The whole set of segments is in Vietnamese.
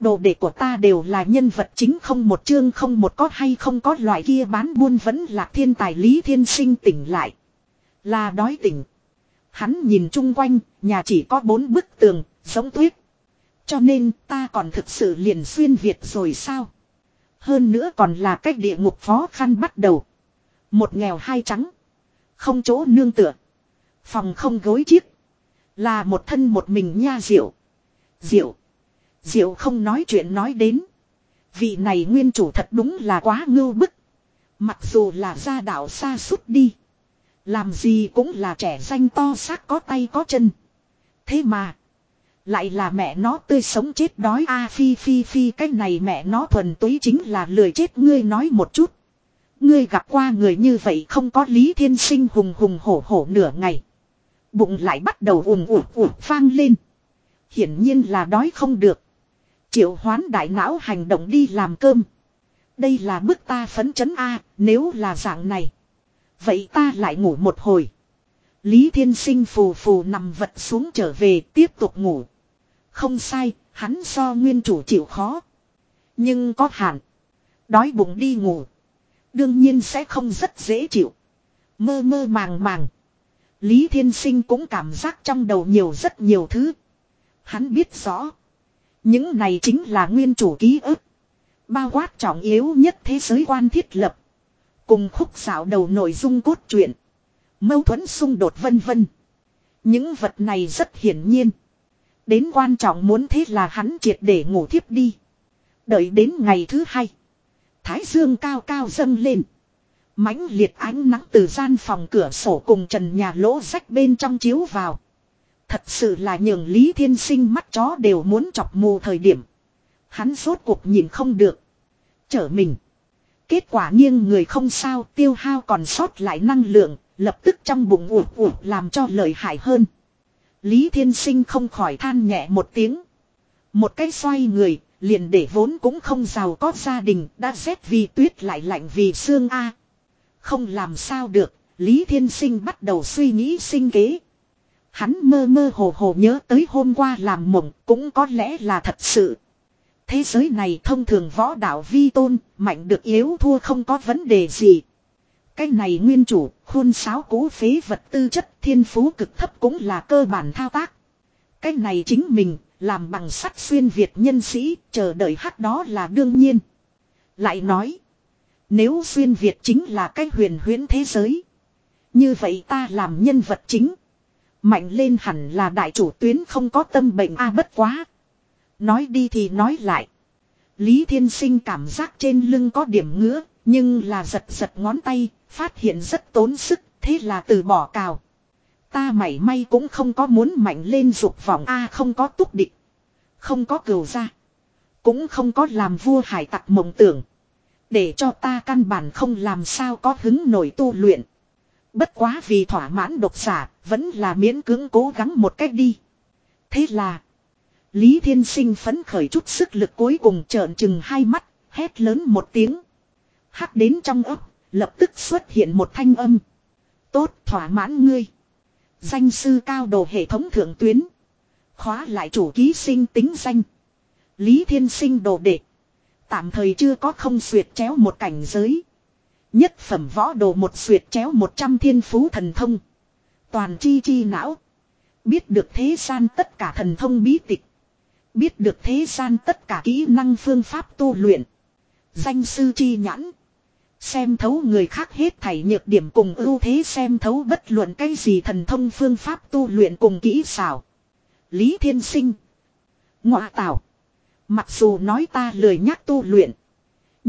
Đồ đệ của ta đều là nhân vật chính không một chương không một có hay không có loại kia bán buôn vẫn là thiên tài lý thiên sinh tỉnh lại. Là đói tỉnh. Hắn nhìn chung quanh, nhà chỉ có bốn bức tường, giống tuyết. Cho nên ta còn thực sự liền xuyên Việt rồi sao? Hơn nữa còn là cách địa ngục khó khăn bắt đầu. Một nghèo hai trắng. Không chỗ nương tựa. Phòng không gối chiếc. Là một thân một mình nha diệu. Diệu. Diệu không nói chuyện nói đến. Vị này nguyên chủ thật đúng là quá ngưu bức. Mặc dù là gia đạo xa suốt đi. Làm gì cũng là trẻ danh to xác có tay có chân. Thế mà. Lại là mẹ nó tươi sống chết đói a phi phi phi, cái này mẹ nó thuần túy chính là lười chết ngươi nói một chút. Ngươi gặp qua người như vậy không có lý thiên sinh hùng hùng hổ hổ nửa ngày. Bụng lại bắt đầu ùm ùm ùm vang lên. Hiển nhiên là đói không được. Triệu hoán đại não hành động đi làm cơm. Đây là bức ta phấn chấn A, nếu là dạng này. Vậy ta lại ngủ một hồi. Lý Thiên Sinh phù phù nằm vật xuống trở về tiếp tục ngủ. Không sai, hắn so nguyên chủ chịu khó. Nhưng có hạn. Đói bụng đi ngủ. Đương nhiên sẽ không rất dễ chịu. Mơ mơ màng màng. Lý Thiên Sinh cũng cảm giác trong đầu nhiều rất nhiều thứ. Hắn biết rõ. Những này chính là nguyên chủ ký ức. Bao quát trọng yếu nhất thế giới quan thiết lập. Cùng khúc xảo đầu nội dung cốt truyện. Mâu thuẫn xung đột vân vân. Những vật này rất hiển nhiên. Đến quan trọng muốn thế là hắn triệt để ngủ thiếp đi. Đợi đến ngày thứ hai. Thái dương cao cao dâng lên. mãnh liệt ánh nắng từ gian phòng cửa sổ cùng trần nhà lỗ rách bên trong chiếu vào. Thật sự là nhường Lý Thiên Sinh mắt chó đều muốn chọc mù thời điểm. Hắn rốt cuộc nhìn không được. chở mình. Kết quả nghiêng người không sao tiêu hao còn sót lại năng lượng. Lập tức trong bụng ủ ủ làm cho lợi hại hơn. Lý Thiên Sinh không khỏi than nhẹ một tiếng. Một cái xoay người, liền để vốn cũng không giàu có gia đình, đã rét vì tuyết lại lạnh vì xương A. Không làm sao được, Lý Thiên Sinh bắt đầu suy nghĩ sinh kế. Hắn mơ mơ hồ hồ nhớ tới hôm qua làm mộng, cũng có lẽ là thật sự. Thế giới này thông thường võ đạo vi tôn, mạnh được yếu thua không có vấn đề gì. Cái này nguyên chủ, khuôn sáo cố phế vật tư chất thiên phú cực thấp cũng là cơ bản thao tác. Cái này chính mình, làm bằng sắt xuyên Việt nhân sĩ, chờ đợi hắc đó là đương nhiên. Lại nói, nếu xuyên Việt chính là cái huyền huyễn thế giới. Như vậy ta làm nhân vật chính. Mạnh lên hẳn là đại chủ tuyến không có tâm bệnh a à bất quá. Nói đi thì nói lại. Lý Thiên Sinh cảm giác trên lưng có điểm ngứa, nhưng là giật giật ngón tay, phát hiện rất tốn sức, thế là từ bỏ cào. Ta mảy may cũng không có muốn mạnh lên dục vọng A à không có túc địch. Không có cừu ra. Cũng không có làm vua hải tặc mộng tưởng. Để cho ta căn bản không làm sao có hứng nổi tu luyện. Bất quá vì thỏa mãn độc giả, vẫn là miễn cưỡng cố gắng một cách đi. Thế là, Lý Thiên Sinh phấn khởi chút sức lực cuối cùng trợn chừng hai mắt, hét lớn một tiếng. Hắc đến trong ấp, lập tức xuất hiện một thanh âm. Tốt thỏa mãn ngươi. Danh sư cao đồ hệ thống thượng tuyến. Khóa lại chủ ký sinh tính danh. Lý Thiên Sinh đồ đệ. Tạm thời chưa có không xuyệt chéo một cảnh giới. Nhất phẩm võ đồ một xuyệt chéo một trăm thiên phú thần thông. Toàn chi chi não. Biết được thế gian tất cả thần thông bí tịch. Biết được thế gian tất cả kỹ năng phương pháp tu luyện. Danh sư chi nhãn. Xem thấu người khác hết thảy nhược điểm cùng ưu thế xem thấu bất luận cái gì thần thông phương pháp tu luyện cùng kỹ xảo. Lý Thiên Sinh. Ngọa tạo. Mặc dù nói ta lười nhắc tu luyện.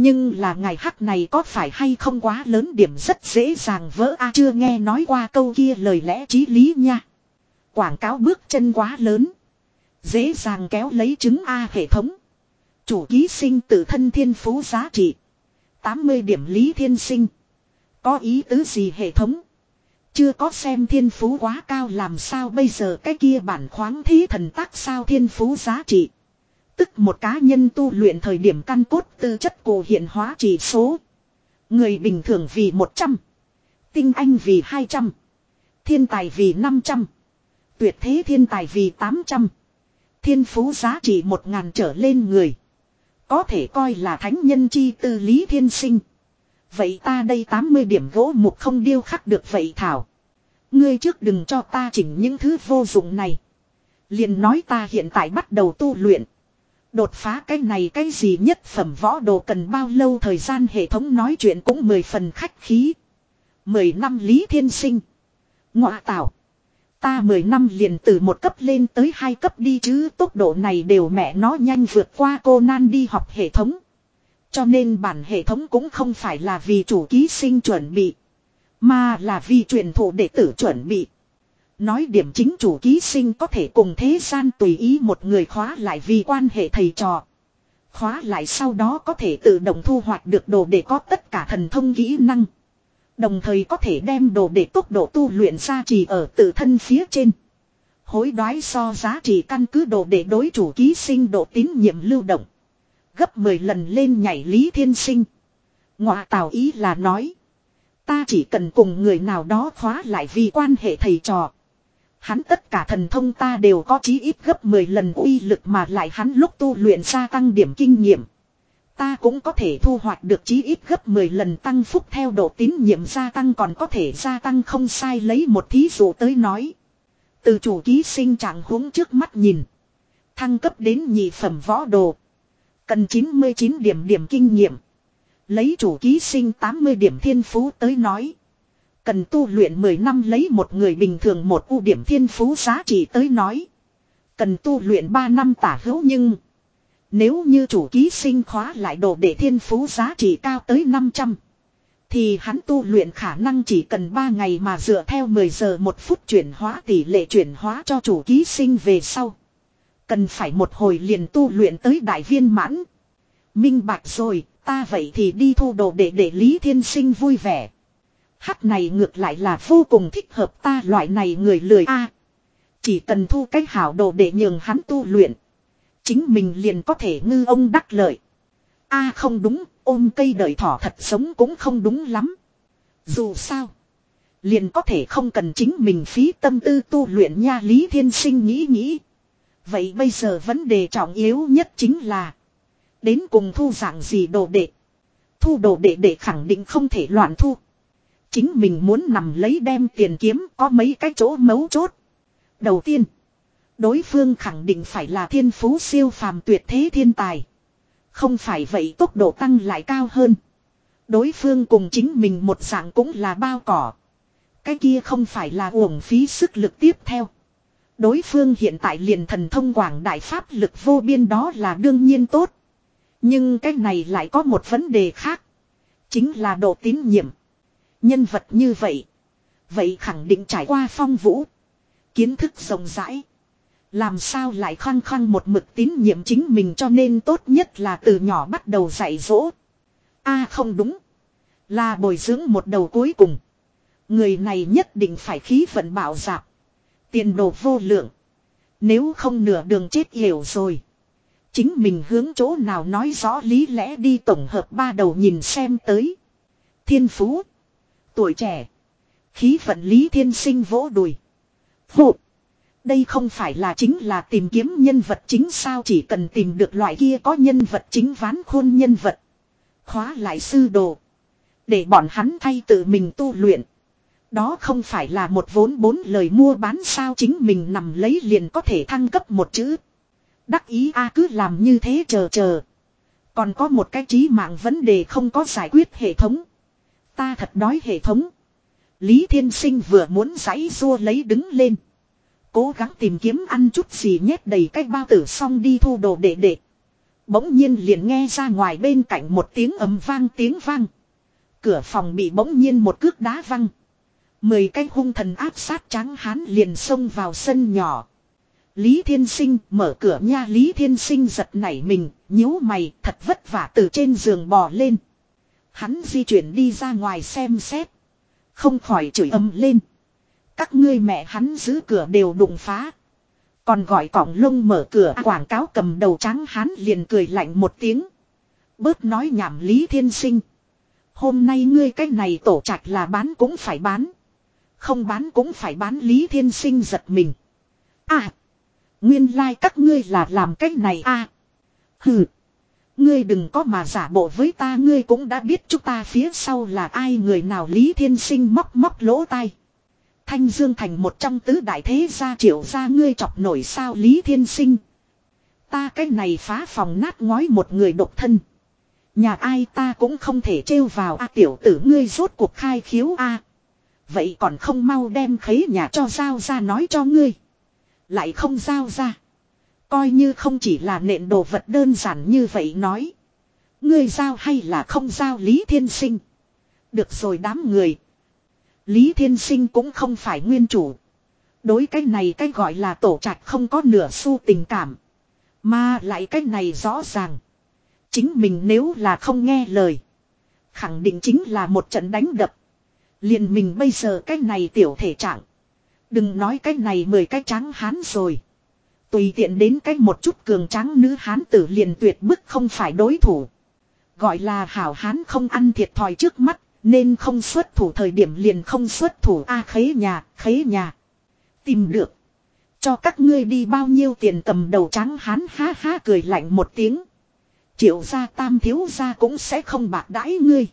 Nhưng là ngày hắc này có phải hay không quá lớn điểm rất dễ dàng vỡ a chưa nghe nói qua câu kia lời lẽ trí lý nha. Quảng cáo bước chân quá lớn. Dễ dàng kéo lấy chứng A hệ thống. Chủ ký sinh tự thân thiên phú giá trị. 80 điểm lý thiên sinh. Có ý tứ gì hệ thống? Chưa có xem thiên phú quá cao làm sao bây giờ cái kia bản khoáng thí thần tác sao thiên phú giá trị. Tức một cá nhân tu luyện thời điểm căn cốt tư chất cổ hiện hóa chỉ số. Người bình thường vì 100. Tinh anh vì 200. Thiên tài vì 500. Tuyệt thế thiên tài vì 800. thiên phú giá trị một ngàn trở lên người. Có thể coi là thánh nhân chi tư Lý Thiên Sinh. Vậy ta đây 80 điểm gỗ mục không điêu khắc được vậy Thảo. Ngươi trước đừng cho ta chỉnh những thứ vô dụng này. liền nói ta hiện tại bắt đầu tu luyện. Đột phá cái này cái gì nhất phẩm võ đồ cần bao lâu thời gian hệ thống nói chuyện cũng mười phần khách khí. Mười năm Lý Thiên Sinh. Ngọa tạo. Ta 10 năm liền từ một cấp lên tới hai cấp đi chứ, tốc độ này đều mẹ nó nhanh vượt qua cô nan đi học hệ thống. Cho nên bản hệ thống cũng không phải là vì chủ ký sinh chuẩn bị. Mà là vì truyền thụ đệ tử chuẩn bị. Nói điểm chính chủ ký sinh có thể cùng thế gian tùy ý một người khóa lại vì quan hệ thầy trò. Khóa lại sau đó có thể tự động thu hoạch được đồ để có tất cả thần thông kỹ năng. Đồng thời có thể đem đồ để tốc độ tu luyện ra trì ở tự thân phía trên. Hối đoái so giá trị căn cứ đồ để đối chủ ký sinh độ tín nhiệm lưu động. Gấp 10 lần lên nhảy lý thiên sinh. ngoại tào ý là nói. Ta chỉ cần cùng người nào đó khóa lại vì quan hệ thầy trò. Hắn tất cả thần thông ta đều có chí ít gấp 10 lần uy lực mà lại hắn lúc tu luyện gia tăng điểm kinh nghiệm. Ta cũng có thể thu hoạch được chí ít gấp 10 lần tăng phúc theo độ tín nhiệm gia tăng còn có thể gia tăng không sai lấy một thí dụ tới nói. Từ chủ ký sinh trạng huống trước mắt nhìn. Thăng cấp đến nhị phẩm võ đồ. Cần 99 điểm điểm kinh nghiệm. Lấy chủ ký sinh 80 điểm thiên phú tới nói. Cần tu luyện 10 năm lấy một người bình thường một ưu điểm thiên phú giá trị tới nói. Cần tu luyện 3 năm tả hữu nhưng. Nếu như chủ ký sinh khóa lại đồ để thiên phú giá trị cao tới 500. Thì hắn tu luyện khả năng chỉ cần 3 ngày mà dựa theo 10 giờ 1 phút chuyển hóa tỷ lệ chuyển hóa cho chủ ký sinh về sau. Cần phải một hồi liền tu luyện tới đại viên mãn. Minh bạch rồi, ta vậy thì đi thu đồ để để Lý Thiên Sinh vui vẻ. Hắc này ngược lại là vô cùng thích hợp ta loại này người lười a. chỉ cần thu cách hảo đồ để nhường hắn tu luyện. Chính mình liền có thể ngư ông đắc lợi. a không đúng, ôm cây đợi thỏ thật sống cũng không đúng lắm. Dù sao. Liền có thể không cần chính mình phí tâm tư tu luyện nha Lý Thiên Sinh nghĩ nghĩ. Vậy bây giờ vấn đề trọng yếu nhất chính là. Đến cùng thu dạng gì đồ đệ. Thu đồ đệ để khẳng định không thể loạn thu. Chính mình muốn nằm lấy đem tiền kiếm có mấy cái chỗ mấu chốt. Đầu tiên. Đối phương khẳng định phải là thiên phú siêu phàm tuyệt thế thiên tài. Không phải vậy tốc độ tăng lại cao hơn. Đối phương cùng chính mình một dạng cũng là bao cỏ. Cái kia không phải là uổng phí sức lực tiếp theo. Đối phương hiện tại liền thần thông quảng đại pháp lực vô biên đó là đương nhiên tốt. Nhưng cái này lại có một vấn đề khác. Chính là độ tín nhiệm. Nhân vật như vậy. Vậy khẳng định trải qua phong vũ. Kiến thức rộng rãi. Làm sao lại khăng khăng một mực tín nhiệm chính mình cho nên tốt nhất là từ nhỏ bắt đầu dạy dỗ. a, không đúng. Là bồi dưỡng một đầu cuối cùng. Người này nhất định phải khí vận bảo dạp. Tiền đồ vô lượng. Nếu không nửa đường chết hiểu rồi. Chính mình hướng chỗ nào nói rõ lý lẽ đi tổng hợp ba đầu nhìn xem tới. Thiên phú. Tuổi trẻ. Khí vận lý thiên sinh vỗ đùi. Phụ. Đây không phải là chính là tìm kiếm nhân vật chính sao chỉ cần tìm được loại kia có nhân vật chính ván khôn nhân vật. Khóa lại sư đồ. Để bọn hắn thay tự mình tu luyện. Đó không phải là một vốn bốn lời mua bán sao chính mình nằm lấy liền có thể thăng cấp một chữ. Đắc ý a, cứ làm như thế chờ chờ. Còn có một cái trí mạng vấn đề không có giải quyết hệ thống. Ta thật đói hệ thống. Lý Thiên Sinh vừa muốn giãy rua lấy đứng lên. Cố gắng tìm kiếm ăn chút gì nhét đầy cái bao tử xong đi thu đồ đệ đệ. Bỗng nhiên liền nghe ra ngoài bên cạnh một tiếng ầm vang tiếng vang. Cửa phòng bị bỗng nhiên một cước đá văng. Mười cái hung thần áp sát trắng hán liền xông vào sân nhỏ. Lý Thiên Sinh mở cửa nha Lý Thiên Sinh giật nảy mình, nhíu mày thật vất vả từ trên giường bò lên. Hắn di chuyển đi ra ngoài xem xét. Không khỏi chửi âm lên. Các ngươi mẹ hắn giữ cửa đều đụng phá. Còn gọi cỏng lông mở cửa, quảng cáo cầm đầu trắng hắn liền cười lạnh một tiếng. Bớt nói nhảm Lý Thiên Sinh. Hôm nay ngươi cái này tổ trạch là bán cũng phải bán. Không bán cũng phải bán Lý Thiên Sinh giật mình. À. Nguyên lai like các ngươi là làm cách này a à. Hừ. Ngươi đừng có mà giả bộ với ta, ngươi cũng đã biết chúng ta phía sau là ai, người nào Lý Thiên Sinh móc móc lỗ tai. Thanh Dương thành một trong tứ đại thế gia, triệu gia ngươi chọc nổi sao Lý Thiên Sinh. Ta cái này phá phòng nát ngói một người độc thân. Nhà ai ta cũng không thể trêu vào a, tiểu tử ngươi rốt cuộc khai khiếu a Vậy còn không mau đem khấy nhà cho giao ra nói cho ngươi. Lại không giao ra. Coi như không chỉ là nện đồ vật đơn giản như vậy nói. Ngươi giao hay là không giao Lý Thiên Sinh. Được rồi đám người. Lý Thiên Sinh cũng không phải nguyên chủ. Đối cái này cái gọi là tổ trạch không có nửa xu tình cảm. Mà lại cái này rõ ràng. Chính mình nếu là không nghe lời. Khẳng định chính là một trận đánh đập. liền mình bây giờ cái này tiểu thể trạng. Đừng nói cái này mười cái trắng hán rồi. Tùy tiện đến cách một chút cường trắng nữ hán tử liền tuyệt bức không phải đối thủ. Gọi là hảo hán không ăn thiệt thòi trước mắt, nên không xuất thủ thời điểm liền không xuất thủ a khế nhà, khế nhà. Tìm được. Cho các ngươi đi bao nhiêu tiền tầm đầu trắng hán ha ha cười lạnh một tiếng. Triệu gia tam thiếu gia cũng sẽ không bạc đãi ngươi.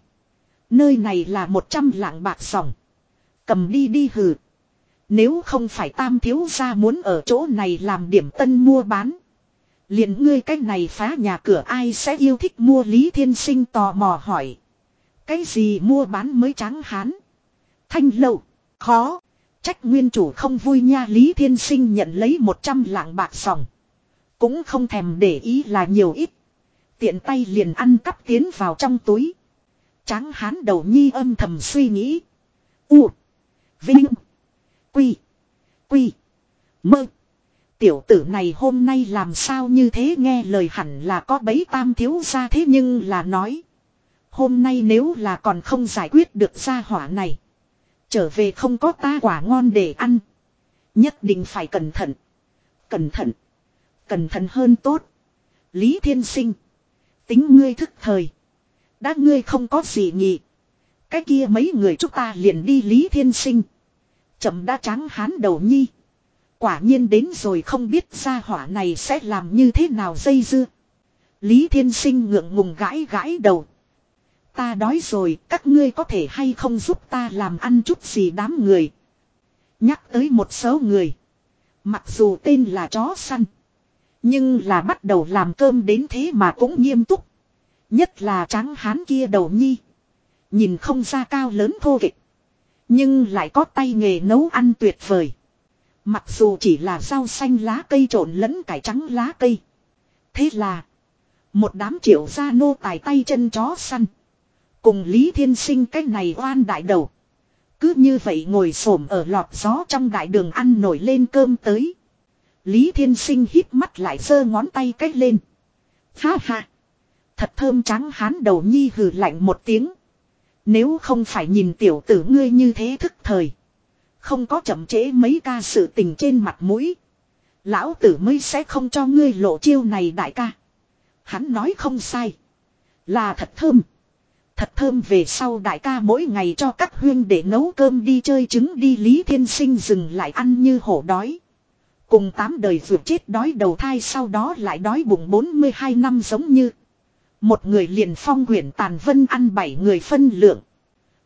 Nơi này là một trăm lạng bạc sòng. Cầm đi đi hừ. Nếu không phải tam thiếu gia muốn ở chỗ này làm điểm tân mua bán. liền ngươi cách này phá nhà cửa ai sẽ yêu thích mua Lý Thiên Sinh tò mò hỏi. Cái gì mua bán mới trắng hán? Thanh lâu, khó. Trách nguyên chủ không vui nha Lý Thiên Sinh nhận lấy 100 lạng bạc sòng. Cũng không thèm để ý là nhiều ít. Tiện tay liền ăn cắp tiến vào trong túi. Tráng hán đầu nhi âm thầm suy nghĩ. U. Vinh. Quy. Quy. Mơ. Tiểu tử này hôm nay làm sao như thế nghe lời hẳn là có bấy tam thiếu ra thế nhưng là nói. Hôm nay nếu là còn không giải quyết được gia hỏa này. Trở về không có ta quả ngon để ăn. Nhất định phải cẩn thận. Cẩn thận. Cẩn thận hơn tốt. Lý Thiên Sinh. Tính ngươi thức thời. Đã ngươi không có gì nhỉ. Cái kia mấy người chúng ta liền đi Lý Thiên Sinh. Chậm đã trắng hán đầu nhi. Quả nhiên đến rồi không biết gia hỏa này sẽ làm như thế nào dây dưa. Lý Thiên Sinh ngượng ngùng gãi gãi đầu. Ta đói rồi, các ngươi có thể hay không giúp ta làm ăn chút gì đám người. Nhắc tới một số người. Mặc dù tên là chó săn. Nhưng là bắt đầu làm cơm đến thế mà cũng nghiêm túc. Nhất là trắng hán kia đầu nhi. Nhìn không ra cao lớn thô kịch. Nhưng lại có tay nghề nấu ăn tuyệt vời. Mặc dù chỉ là rau xanh lá cây trộn lẫn cải trắng lá cây. Thế là. Một đám triệu gia nô tài tay chân chó săn. Cùng Lý Thiên Sinh cái này oan đại đầu. Cứ như vậy ngồi xổm ở lọt gió trong đại đường ăn nổi lên cơm tới. Lý Thiên Sinh hít mắt lại giơ ngón tay cách lên. Ha ha. Thật thơm trắng hán đầu nhi hừ lạnh một tiếng. Nếu không phải nhìn tiểu tử ngươi như thế thức thời. Không có chậm trễ mấy ca sự tình trên mặt mũi. Lão tử mới sẽ không cho ngươi lộ chiêu này đại ca. Hắn nói không sai. Là thật thơm. Thật thơm về sau đại ca mỗi ngày cho các huyên để nấu cơm đi chơi trứng đi Lý Thiên Sinh dừng lại ăn như hổ đói. Cùng tám đời vượt chết đói đầu thai sau đó lại đói bụng 42 năm giống như. Một người liền phong quyển tàn vân ăn bảy người phân lượng.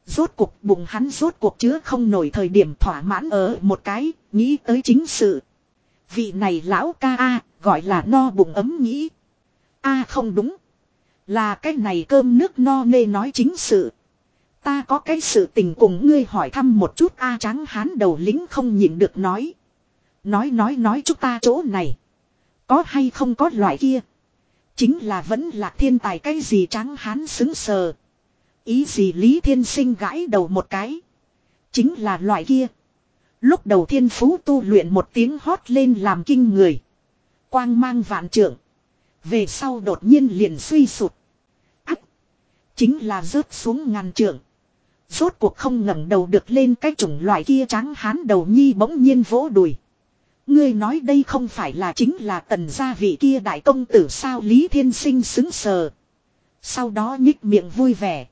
Rốt cuộc bụng hắn rốt cuộc chứa không nổi thời điểm thỏa mãn ở một cái, nghĩ tới chính sự. Vị này lão ca A, gọi là no bụng ấm nghĩ. A không đúng. Là cái này cơm nước no nê nói chính sự. Ta có cái sự tình cùng ngươi hỏi thăm một chút A trắng hán đầu lính không nhịn được nói. Nói nói nói chúng ta chỗ này. Có hay không có loại kia. Chính là vẫn là thiên tài cái gì trắng hán xứng sờ. Ý gì Lý Thiên Sinh gãi đầu một cái. Chính là loại kia. Lúc đầu thiên phú tu luyện một tiếng hót lên làm kinh người. Quang mang vạn trưởng. Về sau đột nhiên liền suy sụt. Ách. Chính là rớt xuống ngàn trưởng. Rốt cuộc không ngẩng đầu được lên cái chủng loại kia trắng hán đầu nhi bỗng nhiên vỗ đùi. Ngươi nói đây không phải là chính là tần gia vị kia đại công tử sao Lý Thiên Sinh xứng sờ. Sau đó nhích miệng vui vẻ.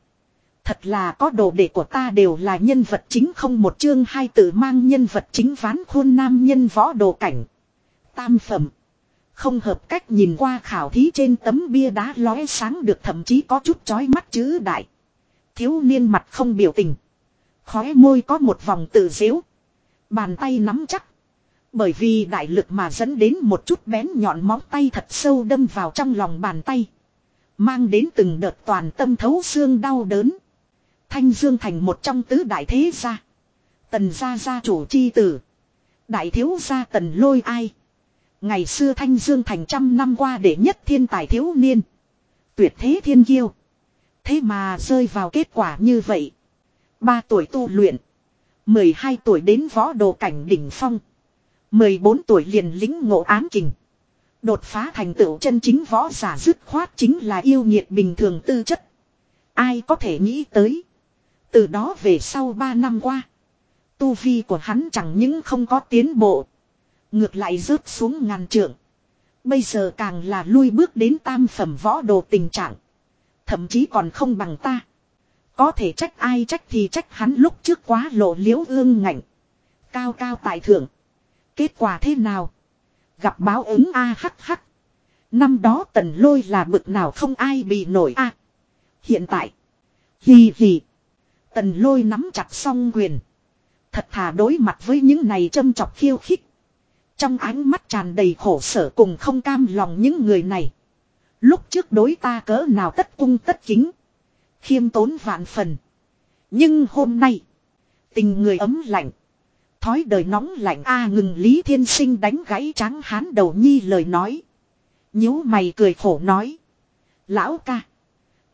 Thật là có đồ đệ của ta đều là nhân vật chính không một chương hai tự mang nhân vật chính ván khuôn nam nhân võ đồ cảnh. Tam phẩm. Không hợp cách nhìn qua khảo thí trên tấm bia đá lóe sáng được thậm chí có chút chói mắt chữ đại. Thiếu niên mặt không biểu tình. Khóe môi có một vòng tự dễu. Bàn tay nắm chắc. Bởi vì đại lực mà dẫn đến một chút bén nhọn móng tay thật sâu đâm vào trong lòng bàn tay. Mang đến từng đợt toàn tâm thấu xương đau đớn. Thanh Dương thành một trong tứ đại thế gia. Tần gia gia chủ chi tử. Đại thiếu gia tần lôi ai. Ngày xưa Thanh Dương thành trăm năm qua để nhất thiên tài thiếu niên. Tuyệt thế thiên kiêu. Thế mà rơi vào kết quả như vậy. Ba tuổi tu luyện. 12 tuổi đến võ đồ cảnh đỉnh phong. 14 tuổi liền lính ngộ ám kình. Đột phá thành tựu chân chính võ giả dứt khoát chính là yêu nhiệt bình thường tư chất. Ai có thể nghĩ tới. Từ đó về sau 3 năm qua. Tu vi của hắn chẳng những không có tiến bộ. Ngược lại rớt xuống ngàn trượng. Bây giờ càng là lui bước đến tam phẩm võ đồ tình trạng. Thậm chí còn không bằng ta. Có thể trách ai trách thì trách hắn lúc trước quá lộ liễu ương ngạnh. Cao cao tài thượng. Kết quả thế nào? Gặp báo ứng a hắc hắc. Năm đó tần lôi là bực nào không ai bị nổi a. Hiện tại. Hì hì. Tần lôi nắm chặt song quyền. Thật thà đối mặt với những này châm chọc khiêu khích. Trong ánh mắt tràn đầy khổ sở cùng không cam lòng những người này. Lúc trước đối ta cỡ nào tất cung tất kính. Khiêm tốn vạn phần. Nhưng hôm nay. Tình người ấm lạnh. Thói đời nóng lạnh a à, ngừng Lý Thiên Sinh đánh gãy trắng hán đầu nhi lời nói. nhíu mày cười khổ nói. Lão ca.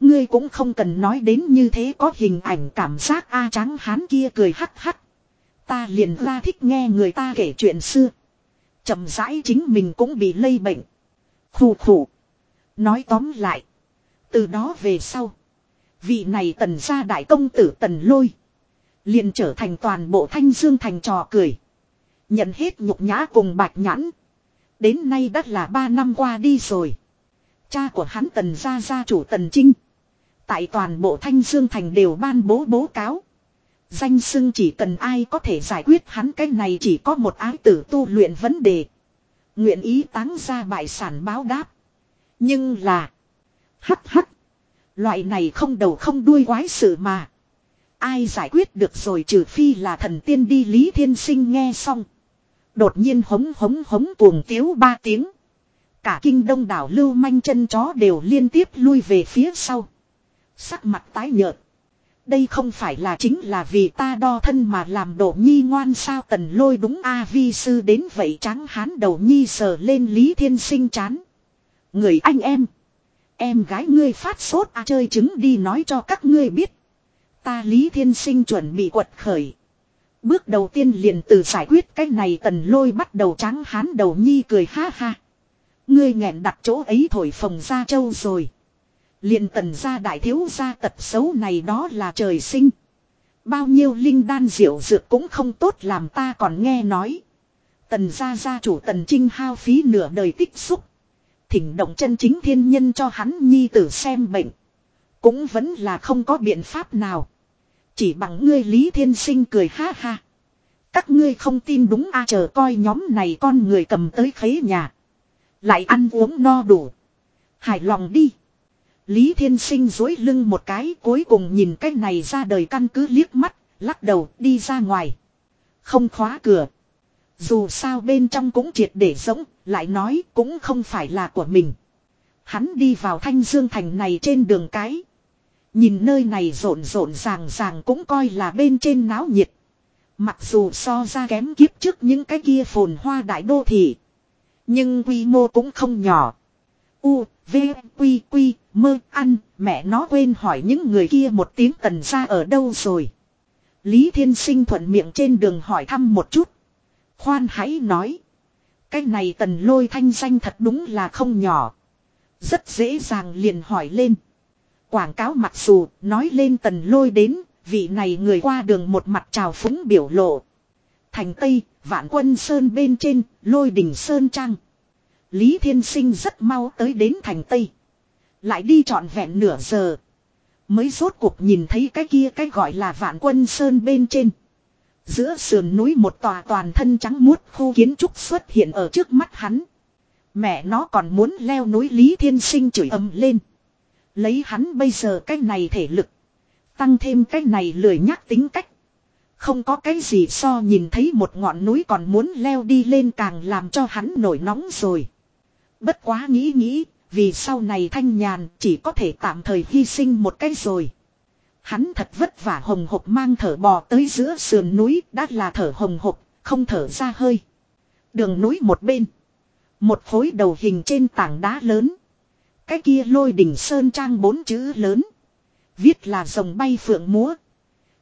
Ngươi cũng không cần nói đến như thế có hình ảnh cảm giác a à, trắng hán kia cười hắc hắc. Ta liền ra thích nghe người ta kể chuyện xưa. chậm rãi chính mình cũng bị lây bệnh. Khủ khủ. Nói tóm lại. Từ đó về sau. Vị này tần gia đại công tử tần lôi. Liền trở thành toàn bộ thanh dương thành trò cười. Nhận hết nhục nhã cùng bạch nhãn. Đến nay đã là ba năm qua đi rồi. Cha của hắn tần gia gia chủ tần trinh. Tại toàn bộ thanh dương thành đều ban bố bố cáo. Danh xưng chỉ cần ai có thể giải quyết hắn cái này chỉ có một ái tử tu luyện vấn đề. Nguyện ý táng ra bại sản báo đáp. Nhưng là. Hắc hắc. Loại này không đầu không đuôi quái sự mà. Ai giải quyết được rồi trừ phi là thần tiên đi Lý Thiên Sinh nghe xong. Đột nhiên hống hống hống cuồng tiếu ba tiếng. Cả kinh đông đảo lưu manh chân chó đều liên tiếp lui về phía sau. Sắc mặt tái nhợt. Đây không phải là chính là vì ta đo thân mà làm độ nhi ngoan sao tần lôi đúng a vi sư đến vậy trắng hán đầu nhi sờ lên Lý Thiên Sinh chán. Người anh em. Em gái ngươi phát sốt à chơi trứng đi nói cho các ngươi biết. Ta Lý Thiên Sinh chuẩn bị quật khởi. Bước đầu tiên liền từ giải quyết cái này tần lôi bắt đầu trắng hán đầu nhi cười ha ha. Ngươi nghẹn đặt chỗ ấy thổi phồng ra châu rồi. Liền tần ra đại thiếu gia tật xấu này đó là trời sinh. Bao nhiêu linh đan diệu dược cũng không tốt làm ta còn nghe nói. Tần gia gia chủ tần trinh hao phí nửa đời tích xúc. Thỉnh động chân chính thiên nhân cho hắn nhi tử xem bệnh. Cũng vẫn là không có biện pháp nào. Chỉ bằng ngươi Lý Thiên Sinh cười ha ha. Các ngươi không tin đúng a chờ coi nhóm này con người cầm tới khế nhà. Lại ăn uống no đủ. Hài lòng đi. Lý Thiên Sinh dối lưng một cái cuối cùng nhìn cái này ra đời căn cứ liếc mắt, lắc đầu đi ra ngoài. Không khóa cửa. Dù sao bên trong cũng triệt để giống, lại nói cũng không phải là của mình. Hắn đi vào thanh dương thành này trên đường cái. Nhìn nơi này rộn rộn ràng ràng cũng coi là bên trên náo nhiệt. Mặc dù so ra kém kiếp trước những cái kia phồn hoa đại đô thị. Nhưng quy mô cũng không nhỏ. U, V, Quy, Quy, mơ, ăn, mẹ nó quên hỏi những người kia một tiếng tần ra ở đâu rồi. Lý Thiên Sinh thuận miệng trên đường hỏi thăm một chút. Khoan hãy nói. Cái này tần lôi thanh danh thật đúng là không nhỏ. Rất dễ dàng liền hỏi lên. Quảng cáo mặc dù nói lên tần lôi đến, vị này người qua đường một mặt trào phúng biểu lộ. Thành Tây, vạn quân sơn bên trên, lôi đỉnh sơn trăng. Lý Thiên Sinh rất mau tới đến thành Tây. Lại đi trọn vẹn nửa giờ. Mới rốt cuộc nhìn thấy cái kia cái gọi là vạn quân sơn bên trên. Giữa sườn núi một tòa toàn thân trắng muốt khu kiến trúc xuất hiện ở trước mắt hắn. Mẹ nó còn muốn leo núi Lý Thiên Sinh chửi ầm lên. Lấy hắn bây giờ cái này thể lực. Tăng thêm cái này lười nhắc tính cách. Không có cái gì so nhìn thấy một ngọn núi còn muốn leo đi lên càng làm cho hắn nổi nóng rồi. Bất quá nghĩ nghĩ, vì sau này thanh nhàn chỉ có thể tạm thời hy sinh một cái rồi. Hắn thật vất vả hồng hộc mang thở bò tới giữa sườn núi đã là thở hồng hộc, không thở ra hơi. Đường núi một bên. Một khối đầu hình trên tảng đá lớn. Cái kia lôi đỉnh sơn trang bốn chữ lớn. Viết là rồng bay phượng múa.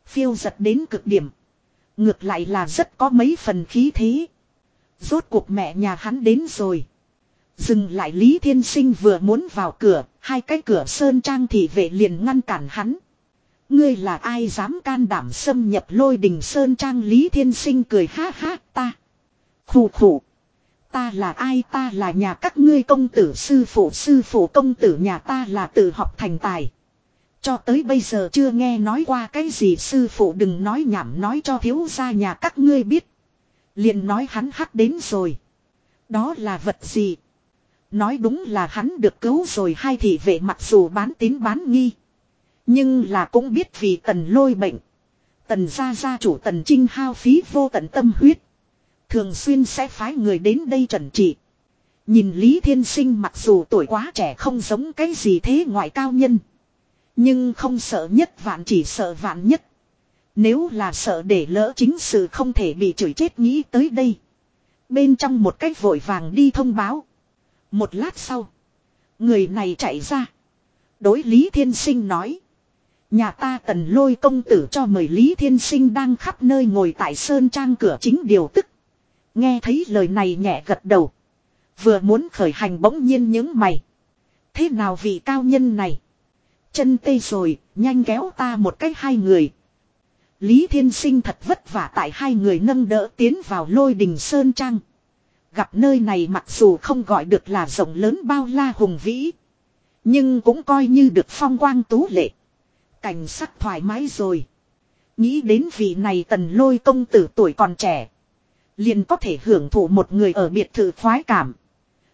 Phiêu giật đến cực điểm. Ngược lại là rất có mấy phần khí thế. Rốt cuộc mẹ nhà hắn đến rồi. Dừng lại Lý Thiên Sinh vừa muốn vào cửa, hai cái cửa sơn trang thì vệ liền ngăn cản hắn. Ngươi là ai dám can đảm xâm nhập lôi đình sơn trang Lý Thiên Sinh cười ha ha ta. Khủ khủ. Ta là ai ta là nhà các ngươi công tử, sư phụ sư phụ công tử nhà ta là tự học thành tài. Cho tới bây giờ chưa nghe nói qua cái gì sư phụ đừng nói nhảm, nói cho thiếu gia nhà các ngươi biết. liền nói hắn hắc đến rồi. Đó là vật gì? Nói đúng là hắn được cứu rồi hai thị vệ mặc dù bán tín bán nghi. Nhưng là cũng biết vì tần lôi bệnh. Tần gia gia chủ tần trinh hao phí vô tận tâm huyết. Thường xuyên sẽ phái người đến đây trần trị. Nhìn Lý Thiên Sinh mặc dù tuổi quá trẻ không giống cái gì thế ngoại cao nhân. Nhưng không sợ nhất vạn chỉ sợ vạn nhất. Nếu là sợ để lỡ chính sự không thể bị chửi chết nghĩ tới đây. Bên trong một cách vội vàng đi thông báo. Một lát sau. Người này chạy ra. Đối Lý Thiên Sinh nói. Nhà ta tần lôi công tử cho mời Lý Thiên Sinh đang khắp nơi ngồi tại Sơn Trang cửa chính điều tức. Nghe thấy lời này nhẹ gật đầu. Vừa muốn khởi hành bỗng nhiên những mày. Thế nào vị cao nhân này? Chân tê rồi, nhanh kéo ta một cách hai người. Lý Thiên Sinh thật vất vả tại hai người nâng đỡ tiến vào lôi đình Sơn Trang. Gặp nơi này mặc dù không gọi được là rộng lớn bao la hùng vĩ. Nhưng cũng coi như được phong quang tú lệ. Cảnh sắc thoải mái rồi. Nghĩ đến vị này tần lôi công tử tuổi còn trẻ. Liền có thể hưởng thụ một người ở biệt thự khoái cảm.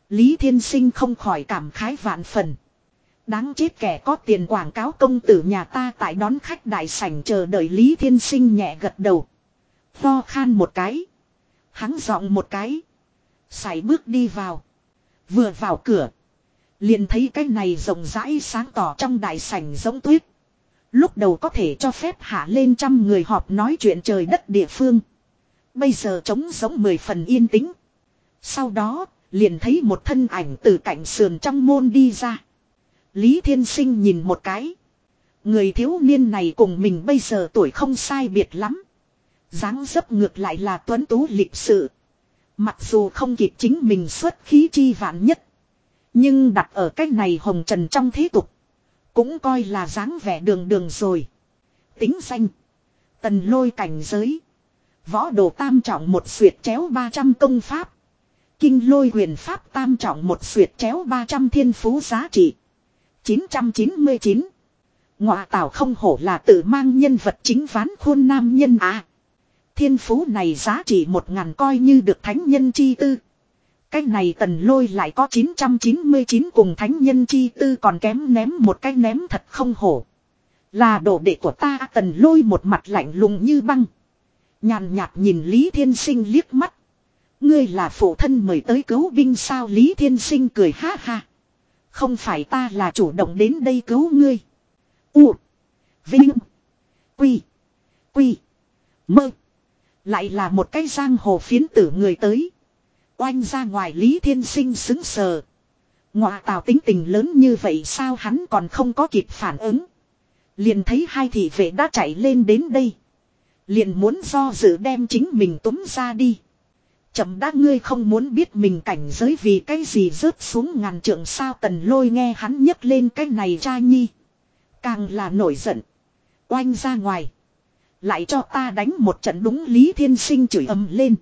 Lý Thiên Sinh không khỏi cảm khái vạn phần. Đáng chết kẻ có tiền quảng cáo công tử nhà ta tại đón khách đại sảnh chờ đợi Lý Thiên Sinh nhẹ gật đầu. Tho khan một cái. Hắn giọng một cái. Xảy bước đi vào. Vừa vào cửa. Liền thấy cái này rộng rãi sáng tỏ trong đại sảnh giống tuyết. Lúc đầu có thể cho phép hạ lên trăm người họp nói chuyện trời đất địa phương. Bây giờ trống giống mười phần yên tĩnh. Sau đó, liền thấy một thân ảnh từ cạnh sườn trong môn đi ra. Lý Thiên Sinh nhìn một cái. Người thiếu niên này cùng mình bây giờ tuổi không sai biệt lắm. dáng dấp ngược lại là tuấn tú lịch sự. Mặc dù không kịp chính mình xuất khí chi vạn nhất. Nhưng đặt ở cách này hồng trần trong thế tục. Cũng coi là dáng vẻ đường đường rồi. Tính danh. Tần lôi cảnh giới. Võ đồ tam trọng một xuyệt chéo 300 công pháp. Kinh lôi huyền pháp tam trọng một xuyệt chéo 300 thiên phú giá trị. 999. Ngọa tảo không hổ là tự mang nhân vật chính ván khuôn nam nhân à. Thiên phú này giá trị một ngàn coi như được thánh nhân chi tư. Cái này tần lôi lại có 999 cùng thánh nhân chi tư còn kém ném một cái ném thật không hổ. Là đồ đệ của ta, tần lôi một mặt lạnh lùng như băng. Nhàn nhạt nhìn Lý Thiên Sinh liếc mắt. Ngươi là phụ thân mời tới cứu binh sao Lý Thiên Sinh cười ha ha. Không phải ta là chủ động đến đây cứu ngươi. U. Vinh. Quy. Quy. Mơ. Lại là một cái giang hồ phiến tử người tới. Oanh ra ngoài Lý Thiên Sinh xứng sờ. Ngọa tào tính tình lớn như vậy sao hắn còn không có kịp phản ứng. Liền thấy hai thị vệ đã chạy lên đến đây. Liền muốn do dự đem chính mình túm ra đi. Chậm đã ngươi không muốn biết mình cảnh giới vì cái gì rớt xuống ngàn trượng sao tần lôi nghe hắn nhấc lên cái này cha nhi. Càng là nổi giận. Oanh ra ngoài. Lại cho ta đánh một trận đúng Lý Thiên Sinh chửi ầm lên.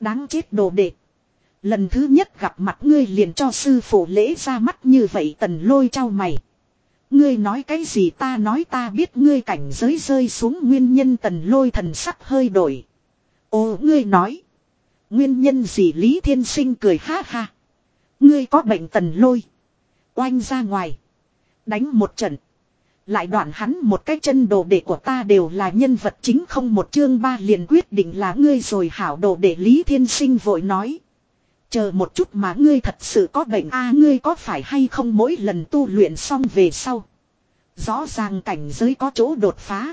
Đáng chết đồ đệ. Lần thứ nhất gặp mặt ngươi liền cho sư phụ lễ ra mắt như vậy tần lôi trao mày. Ngươi nói cái gì ta nói ta biết ngươi cảnh giới rơi xuống nguyên nhân tần lôi thần sắc hơi đổi. Ô ngươi nói. Nguyên nhân gì Lý Thiên Sinh cười ha ha. Ngươi có bệnh tần lôi. Oanh ra ngoài. Đánh một trận. Lại đoạn hắn một cái chân đồ đệ của ta đều là nhân vật chính không một chương ba liền quyết định là ngươi rồi hảo đồ đệ Lý Thiên Sinh vội nói. Chờ một chút mà ngươi thật sự có bệnh a ngươi có phải hay không mỗi lần tu luyện xong về sau. Rõ ràng cảnh giới có chỗ đột phá.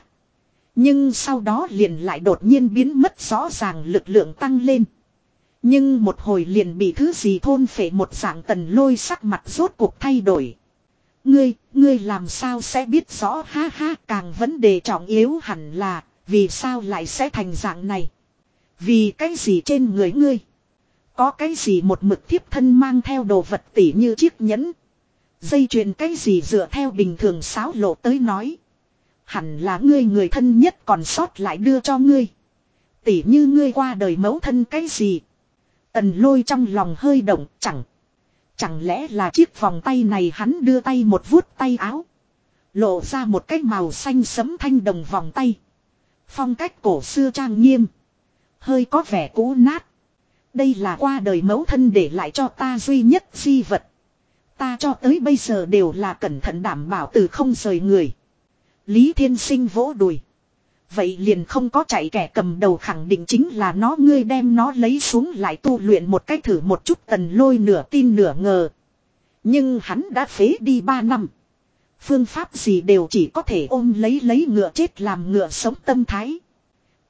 Nhưng sau đó liền lại đột nhiên biến mất rõ ràng lực lượng tăng lên. Nhưng một hồi liền bị thứ gì thôn phệ một dạng tần lôi sắc mặt rốt cuộc thay đổi. Ngươi, ngươi làm sao sẽ biết rõ ha ha càng vấn đề trọng yếu hẳn là vì sao lại sẽ thành dạng này. Vì cái gì trên người ngươi. Có cái gì một mực thiếp thân mang theo đồ vật tỉ như chiếc nhẫn. Dây chuyền cái gì dựa theo bình thường sáo lộ tới nói. Hẳn là ngươi người thân nhất còn sót lại đưa cho ngươi. Tỉ như ngươi qua đời mẫu thân cái gì. Tần lôi trong lòng hơi động, chẳng. Chẳng lẽ là chiếc vòng tay này hắn đưa tay một vuốt tay áo. Lộ ra một cái màu xanh sấm thanh đồng vòng tay. Phong cách cổ xưa trang nghiêm. Hơi có vẻ cũ nát. Đây là qua đời mẫu thân để lại cho ta duy nhất di vật. Ta cho tới bây giờ đều là cẩn thận đảm bảo từ không rời người. Lý Thiên Sinh vỗ đùi. Vậy liền không có chạy kẻ cầm đầu khẳng định chính là nó ngươi đem nó lấy xuống lại tu luyện một cách thử một chút tần lôi nửa tin nửa ngờ. Nhưng hắn đã phế đi ba năm. Phương pháp gì đều chỉ có thể ôm lấy lấy ngựa chết làm ngựa sống tâm thái.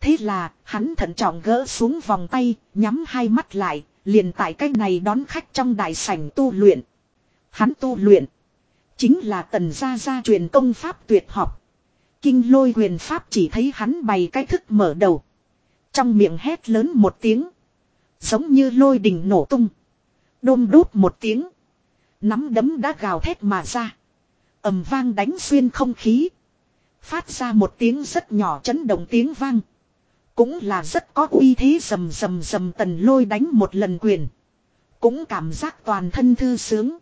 Thế là, hắn thận trọng gỡ xuống vòng tay, nhắm hai mắt lại, liền tại cách này đón khách trong đại sảnh tu luyện. Hắn tu luyện, chính là tần gia gia truyền công pháp tuyệt học. Kinh lôi huyền pháp chỉ thấy hắn bày cái thức mở đầu. Trong miệng hét lớn một tiếng. Giống như lôi đình nổ tung. Đôm đốt một tiếng. Nắm đấm đã gào thét mà ra. ầm vang đánh xuyên không khí. Phát ra một tiếng rất nhỏ chấn động tiếng vang. Cũng là rất có uy thế rầm rầm rầm tần lôi đánh một lần quyền. Cũng cảm giác toàn thân thư sướng.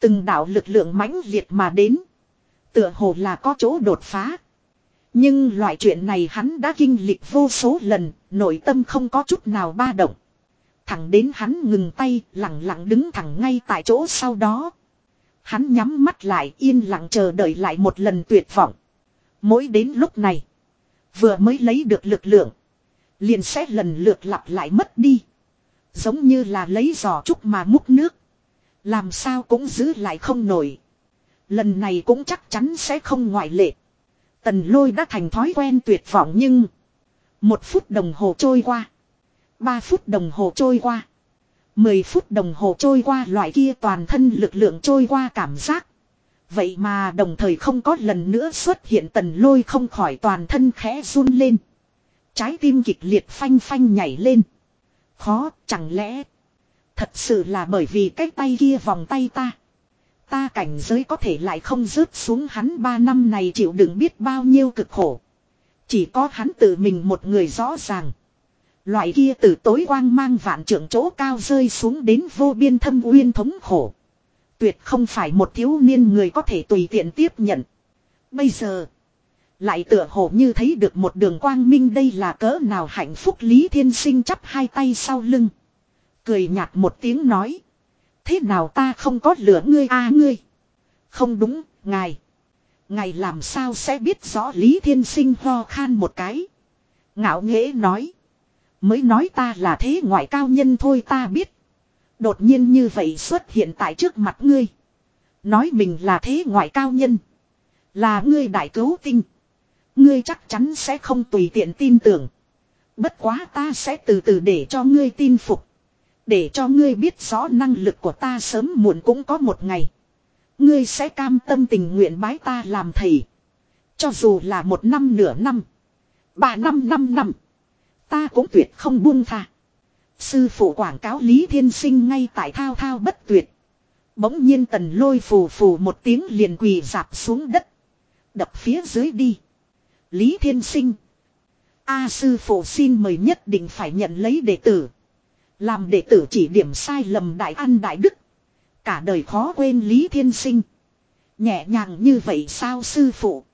Từng đạo lực lượng mãnh liệt mà đến. Tựa hồ là có chỗ đột phá. Nhưng loại chuyện này hắn đã kinh lịch vô số lần, nội tâm không có chút nào ba động. Thẳng đến hắn ngừng tay, lặng lặng đứng thẳng ngay tại chỗ sau đó. Hắn nhắm mắt lại yên lặng chờ đợi lại một lần tuyệt vọng. Mỗi đến lúc này, vừa mới lấy được lực lượng, liền sẽ lần lượt lặp lại mất đi. Giống như là lấy giò trúc mà múc nước. Làm sao cũng giữ lại không nổi. Lần này cũng chắc chắn sẽ không ngoại lệ. Tần lôi đã thành thói quen tuyệt vọng nhưng. Một phút đồng hồ trôi qua. Ba phút đồng hồ trôi qua. Mười phút đồng hồ trôi qua loại kia toàn thân lực lượng trôi qua cảm giác. Vậy mà đồng thời không có lần nữa xuất hiện tần lôi không khỏi toàn thân khẽ run lên. Trái tim kịch liệt phanh phanh nhảy lên. Khó, chẳng lẽ. Thật sự là bởi vì cái tay kia vòng tay ta. Ta cảnh giới có thể lại không rớt xuống hắn ba năm này chịu đựng biết bao nhiêu cực khổ. Chỉ có hắn tự mình một người rõ ràng. Loại kia từ tối quang mang vạn trưởng chỗ cao rơi xuống đến vô biên thâm uyên thống khổ. Tuyệt không phải một thiếu niên người có thể tùy tiện tiếp nhận. Bây giờ. Lại tựa hồ như thấy được một đường quang minh đây là cỡ nào hạnh phúc Lý Thiên Sinh chắp hai tay sau lưng. Cười nhạt một tiếng nói. Thế nào ta không có lửa ngươi a à ngươi. Không đúng, ngài. Ngài làm sao sẽ biết rõ Lý Thiên Sinh ho khan một cái. Ngạo nghễ nói. Mới nói ta là thế ngoại cao nhân thôi ta biết. Đột nhiên như vậy xuất hiện tại trước mặt ngươi. Nói mình là thế ngoại cao nhân. Là ngươi đại cứu tinh. Ngươi chắc chắn sẽ không tùy tiện tin tưởng. Bất quá ta sẽ từ từ để cho ngươi tin phục. Để cho ngươi biết rõ năng lực của ta sớm muộn cũng có một ngày. Ngươi sẽ cam tâm tình nguyện bái ta làm thầy. Cho dù là một năm nửa năm. Ba năm năm năm. Ta cũng tuyệt không buông tha. Sư phụ quảng cáo Lý Thiên Sinh ngay tại thao thao bất tuyệt. Bỗng nhiên tần lôi phù phù một tiếng liền quỳ dạp xuống đất. Đập phía dưới đi. Lý Thiên Sinh. A sư phụ xin mời nhất định phải nhận lấy đệ tử. Làm đệ tử chỉ điểm sai lầm đại ăn đại đức. Cả đời khó quên Lý Thiên Sinh. Nhẹ nhàng như vậy sao sư phụ.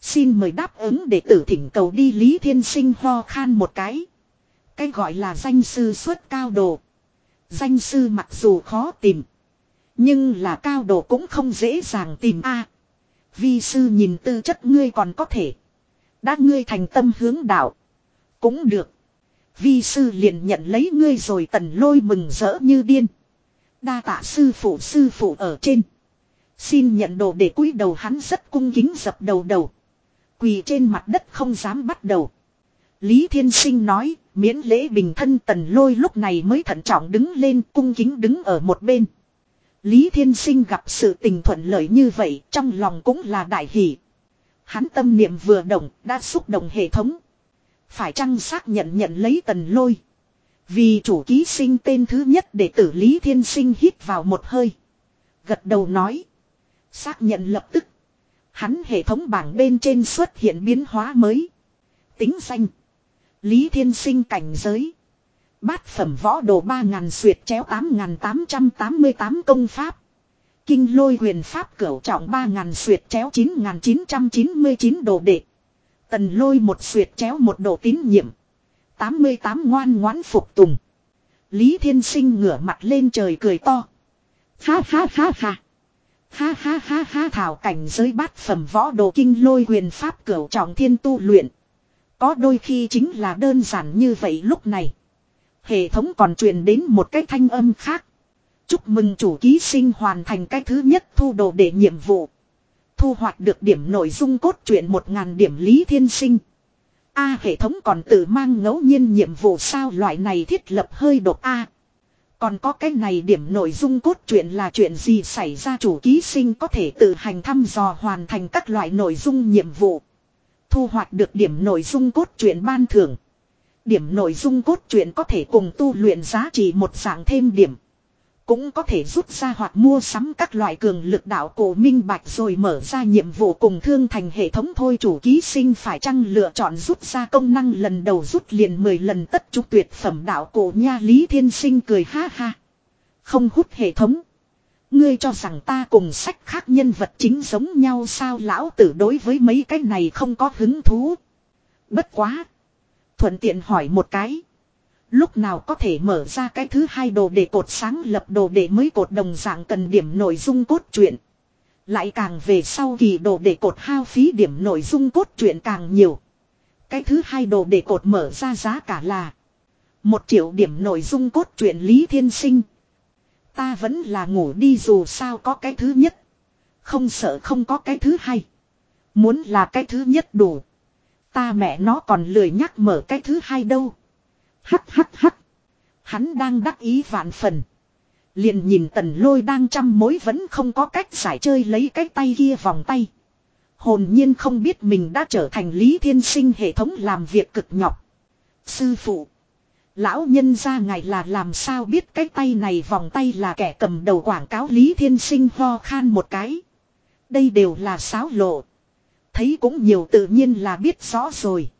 Xin mời đáp ứng đệ tử thỉnh cầu đi Lý Thiên Sinh ho khan một cái. Cái gọi là danh sư xuất cao đồ. Danh sư mặc dù khó tìm. Nhưng là cao đồ cũng không dễ dàng tìm a. vi sư nhìn tư chất ngươi còn có thể. Đã ngươi thành tâm hướng đạo. Cũng được. Vi sư liền nhận lấy ngươi rồi tần lôi mừng rỡ như điên. Đa tạ sư phụ sư phụ ở trên. Xin nhận đồ để cúi đầu hắn rất cung kính dập đầu đầu. Quỳ trên mặt đất không dám bắt đầu. Lý Thiên Sinh nói, miễn lễ bình thân tần lôi lúc này mới thận trọng đứng lên cung kính đứng ở một bên. Lý Thiên Sinh gặp sự tình thuận lợi như vậy trong lòng cũng là đại hỷ. Hắn tâm niệm vừa động, đã xúc động hệ thống. Phải chăng xác nhận nhận lấy tần lôi. Vì chủ ký sinh tên thứ nhất để tử Lý Thiên Sinh hít vào một hơi. Gật đầu nói. Xác nhận lập tức. Hắn hệ thống bảng bên trên xuất hiện biến hóa mới. Tính danh. Lý Thiên Sinh cảnh giới. Bát phẩm võ đồ 3.000 suyệt chéo 8.888 công pháp. Kinh lôi huyền pháp cửu trọng 3.000 xuyệt chéo 9.999 đồ đệ. Tần lôi một xuyệt chéo một độ tín nhiệm. 88 ngoan ngoãn phục tùng. Lý Thiên Sinh ngửa mặt lên trời cười to. Ha ha ha ha. Ha ha ha ha thảo cảnh giới bát phẩm võ đồ kinh lôi huyền pháp cửu trọng thiên tu luyện. Có đôi khi chính là đơn giản như vậy lúc này. Hệ thống còn truyền đến một cái thanh âm khác. Chúc mừng chủ ký sinh hoàn thành cái thứ nhất thu đồ để nhiệm vụ. Thu hoạch được điểm nội dung cốt truyện 1.000 điểm lý thiên sinh. A, hệ thống còn tự mang ngẫu nhiên nhiệm vụ sao loại này thiết lập hơi độc A. Còn có cái này điểm nội dung cốt truyện là chuyện gì xảy ra chủ ký sinh có thể tự hành thăm dò hoàn thành các loại nội dung nhiệm vụ. Thu hoạch được điểm nội dung cốt truyện ban thưởng. Điểm nội dung cốt truyện có thể cùng tu luyện giá trị một dạng thêm điểm. Cũng có thể rút ra hoặc mua sắm các loại cường lực đạo cổ minh bạch rồi mở ra nhiệm vụ cùng thương thành hệ thống thôi chủ ký sinh phải chăng lựa chọn rút ra công năng lần đầu rút liền 10 lần tất trúc tuyệt phẩm đạo cổ nha lý thiên sinh cười ha ha. Không hút hệ thống. Ngươi cho rằng ta cùng sách khác nhân vật chính giống nhau sao lão tử đối với mấy cái này không có hứng thú. Bất quá. Thuận tiện hỏi một cái. Lúc nào có thể mở ra cái thứ hai đồ để cột sáng lập đồ để mới cột đồng dạng cần điểm nội dung cốt truyện. Lại càng về sau kỳ đồ để cột hao phí điểm nội dung cốt truyện càng nhiều. Cái thứ hai đồ để cột mở ra giá cả là một triệu điểm nội dung cốt truyện Lý Thiên Sinh. Ta vẫn là ngủ đi dù sao có cái thứ nhất. Không sợ không có cái thứ hai. Muốn là cái thứ nhất đủ. Ta mẹ nó còn lười nhắc mở cái thứ hai đâu. Hắc hắc hắc. Hắn đang đắc ý vạn phần. Liền nhìn tần lôi đang trăm mối vẫn không có cách giải chơi lấy cái tay kia vòng tay. Hồn nhiên không biết mình đã trở thành lý thiên sinh hệ thống làm việc cực nhọc. Sư phụ. Lão nhân ra ngài là làm sao biết cái tay này vòng tay là kẻ cầm đầu quảng cáo lý thiên sinh ho khan một cái. Đây đều là sáo lộ. Thấy cũng nhiều tự nhiên là biết rõ rồi.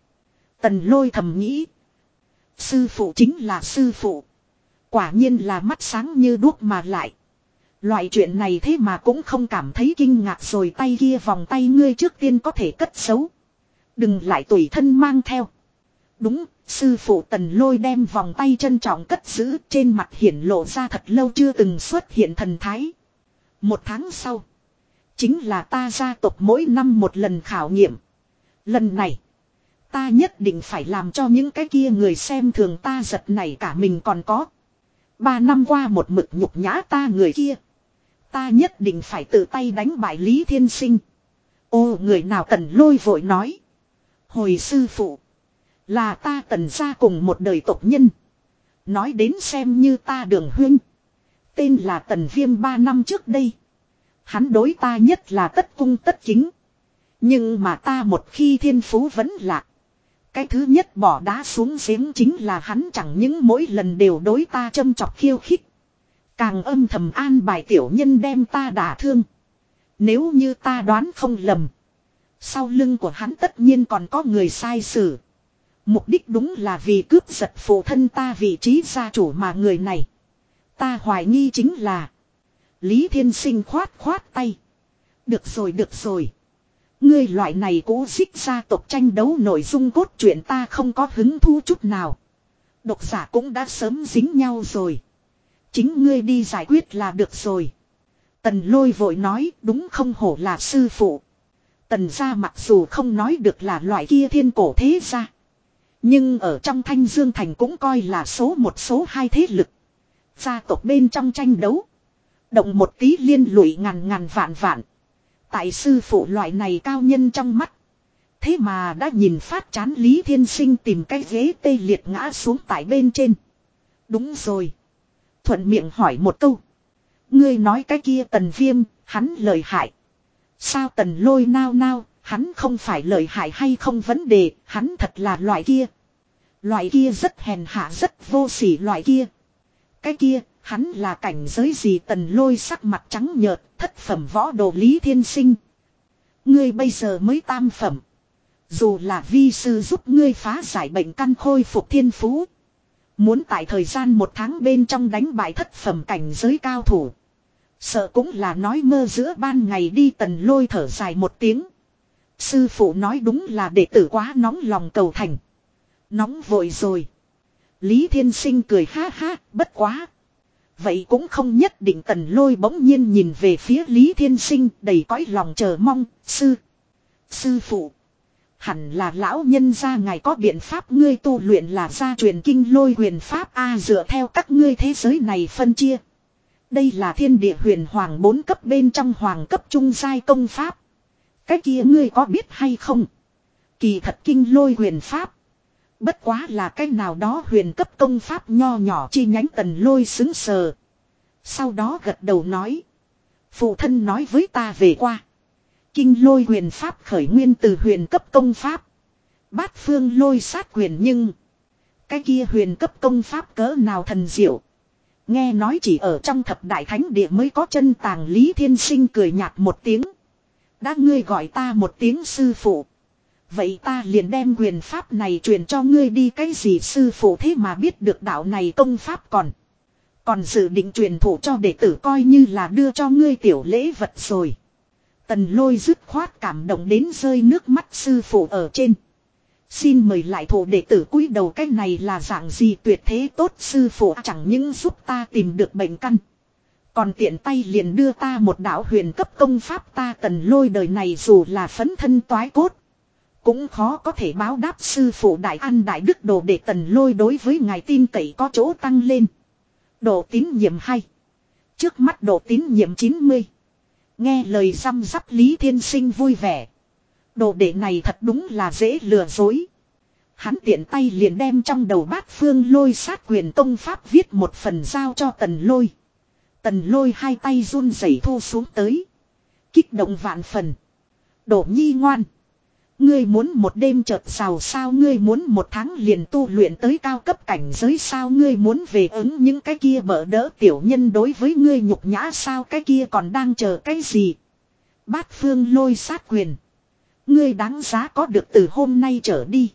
Tần lôi thầm nghĩ Sư phụ chính là sư phụ. Quả nhiên là mắt sáng như đuốc mà lại. Loại chuyện này thế mà cũng không cảm thấy kinh ngạc rồi tay kia vòng tay ngươi trước tiên có thể cất xấu. Đừng lại tùy thân mang theo. Đúng, sư phụ tần lôi đem vòng tay trân trọng cất giữ trên mặt hiển lộ ra thật lâu chưa từng xuất hiện thần thái. Một tháng sau. Chính là ta gia tộc mỗi năm một lần khảo nghiệm. Lần này. Ta nhất định phải làm cho những cái kia người xem thường ta giật này cả mình còn có. Ba năm qua một mực nhục nhã ta người kia. Ta nhất định phải tự tay đánh bại Lý Thiên Sinh. Ô, người nào tần lôi vội nói. Hồi sư phụ. Là ta tần ra cùng một đời tộc nhân. Nói đến xem như ta đường huyên. Tên là tần viêm ba năm trước đây. Hắn đối ta nhất là tất cung tất chính. Nhưng mà ta một khi thiên phú vẫn lạc. Cái thứ nhất bỏ đá xuống giếng chính là hắn chẳng những mỗi lần đều đối ta châm chọc khiêu khích. Càng âm thầm an bài tiểu nhân đem ta đả thương. Nếu như ta đoán không lầm. Sau lưng của hắn tất nhiên còn có người sai xử. Mục đích đúng là vì cướp giật phụ thân ta vị trí gia chủ mà người này. Ta hoài nghi chính là. Lý Thiên Sinh khoát khoát tay. Được rồi được rồi. Ngươi loại này cố xích gia tộc tranh đấu nội dung cốt truyện ta không có hứng thú chút nào. Độc giả cũng đã sớm dính nhau rồi. Chính ngươi đi giải quyết là được rồi. Tần lôi vội nói, đúng không hổ là sư phụ. Tần gia mặc dù không nói được là loại kia thiên cổ thế gia. Nhưng ở trong thanh dương thành cũng coi là số một số hai thế lực. Gia tộc bên trong tranh đấu. Động một tí liên lụy ngàn ngàn vạn vạn. Tại sư phụ loại này cao nhân trong mắt. Thế mà đã nhìn phát chán Lý Thiên Sinh tìm cái ghế tê liệt ngã xuống tại bên trên. Đúng rồi. Thuận miệng hỏi một câu. Ngươi nói cái kia tần viêm, hắn lời hại. Sao tần lôi nao nao, hắn không phải lời hại hay không vấn đề, hắn thật là loại kia. Loại kia rất hèn hạ rất vô sỉ loại kia. Cái kia, hắn là cảnh giới gì tần lôi sắc mặt trắng nhợt, thất phẩm võ đồ lý thiên sinh. Ngươi bây giờ mới tam phẩm. Dù là vi sư giúp ngươi phá giải bệnh căn khôi phục thiên phú. Muốn tại thời gian một tháng bên trong đánh bại thất phẩm cảnh giới cao thủ. Sợ cũng là nói mơ giữa ban ngày đi tần lôi thở dài một tiếng. Sư phụ nói đúng là đệ tử quá nóng lòng cầu thành. Nóng vội rồi. Lý Thiên Sinh cười ha ha, bất quá. Vậy cũng không nhất định tần lôi bỗng nhiên nhìn về phía Lý Thiên Sinh đầy cõi lòng chờ mong, sư. Sư phụ. Hẳn là lão nhân gia ngài có biện pháp ngươi tu luyện là gia truyền kinh lôi huyền pháp A dựa theo các ngươi thế giới này phân chia. Đây là thiên địa huyền hoàng bốn cấp bên trong hoàng cấp trung giai công pháp. Cái kia ngươi có biết hay không? Kỳ thật kinh lôi huyền pháp. Bất quá là cái nào đó huyền cấp công pháp nho nhỏ chi nhánh tần lôi xứng sờ. Sau đó gật đầu nói. Phụ thân nói với ta về qua. Kinh lôi huyền pháp khởi nguyên từ huyền cấp công pháp. Bát phương lôi sát quyền nhưng. Cái kia huyền cấp công pháp cỡ nào thần diệu. Nghe nói chỉ ở trong thập đại thánh địa mới có chân tàng Lý Thiên Sinh cười nhạt một tiếng. Đã ngươi gọi ta một tiếng sư phụ. Vậy ta liền đem quyền pháp này truyền cho ngươi đi, cái gì sư phụ thế mà biết được đạo này công pháp còn. Còn dự định truyền thủ cho đệ tử coi như là đưa cho ngươi tiểu lễ vật rồi. Tần lôi dứt khoát cảm động đến rơi nước mắt sư phụ ở trên. Xin mời lại thủ đệ tử cúi đầu, cái này là dạng gì tuyệt thế tốt sư phụ, chẳng những giúp ta tìm được bệnh căn. Còn tiện tay liền đưa ta một đạo huyền cấp công pháp ta tần lôi đời này dù là phấn thân toái cốt. Cũng khó có thể báo đáp sư phụ đại ăn đại đức đồ để tần lôi đối với ngài tin cậy có chỗ tăng lên. Độ tín nhiệm hay. Trước mắt độ tín nhiệm 90. Nghe lời xăm sắp Lý Thiên Sinh vui vẻ. Đồ đệ này thật đúng là dễ lừa dối. Hắn tiện tay liền đem trong đầu bát phương lôi sát quyền công pháp viết một phần giao cho tần lôi. Tần lôi hai tay run rẩy thu xuống tới. Kích động vạn phần. Đổ nhi ngoan. Ngươi muốn một đêm chợt xào sao ngươi muốn một tháng liền tu luyện tới cao cấp cảnh giới sao ngươi muốn về ứng những cái kia bỡ đỡ tiểu nhân đối với ngươi nhục nhã sao cái kia còn đang chờ cái gì. Bát phương lôi sát quyền. Ngươi đáng giá có được từ hôm nay trở đi.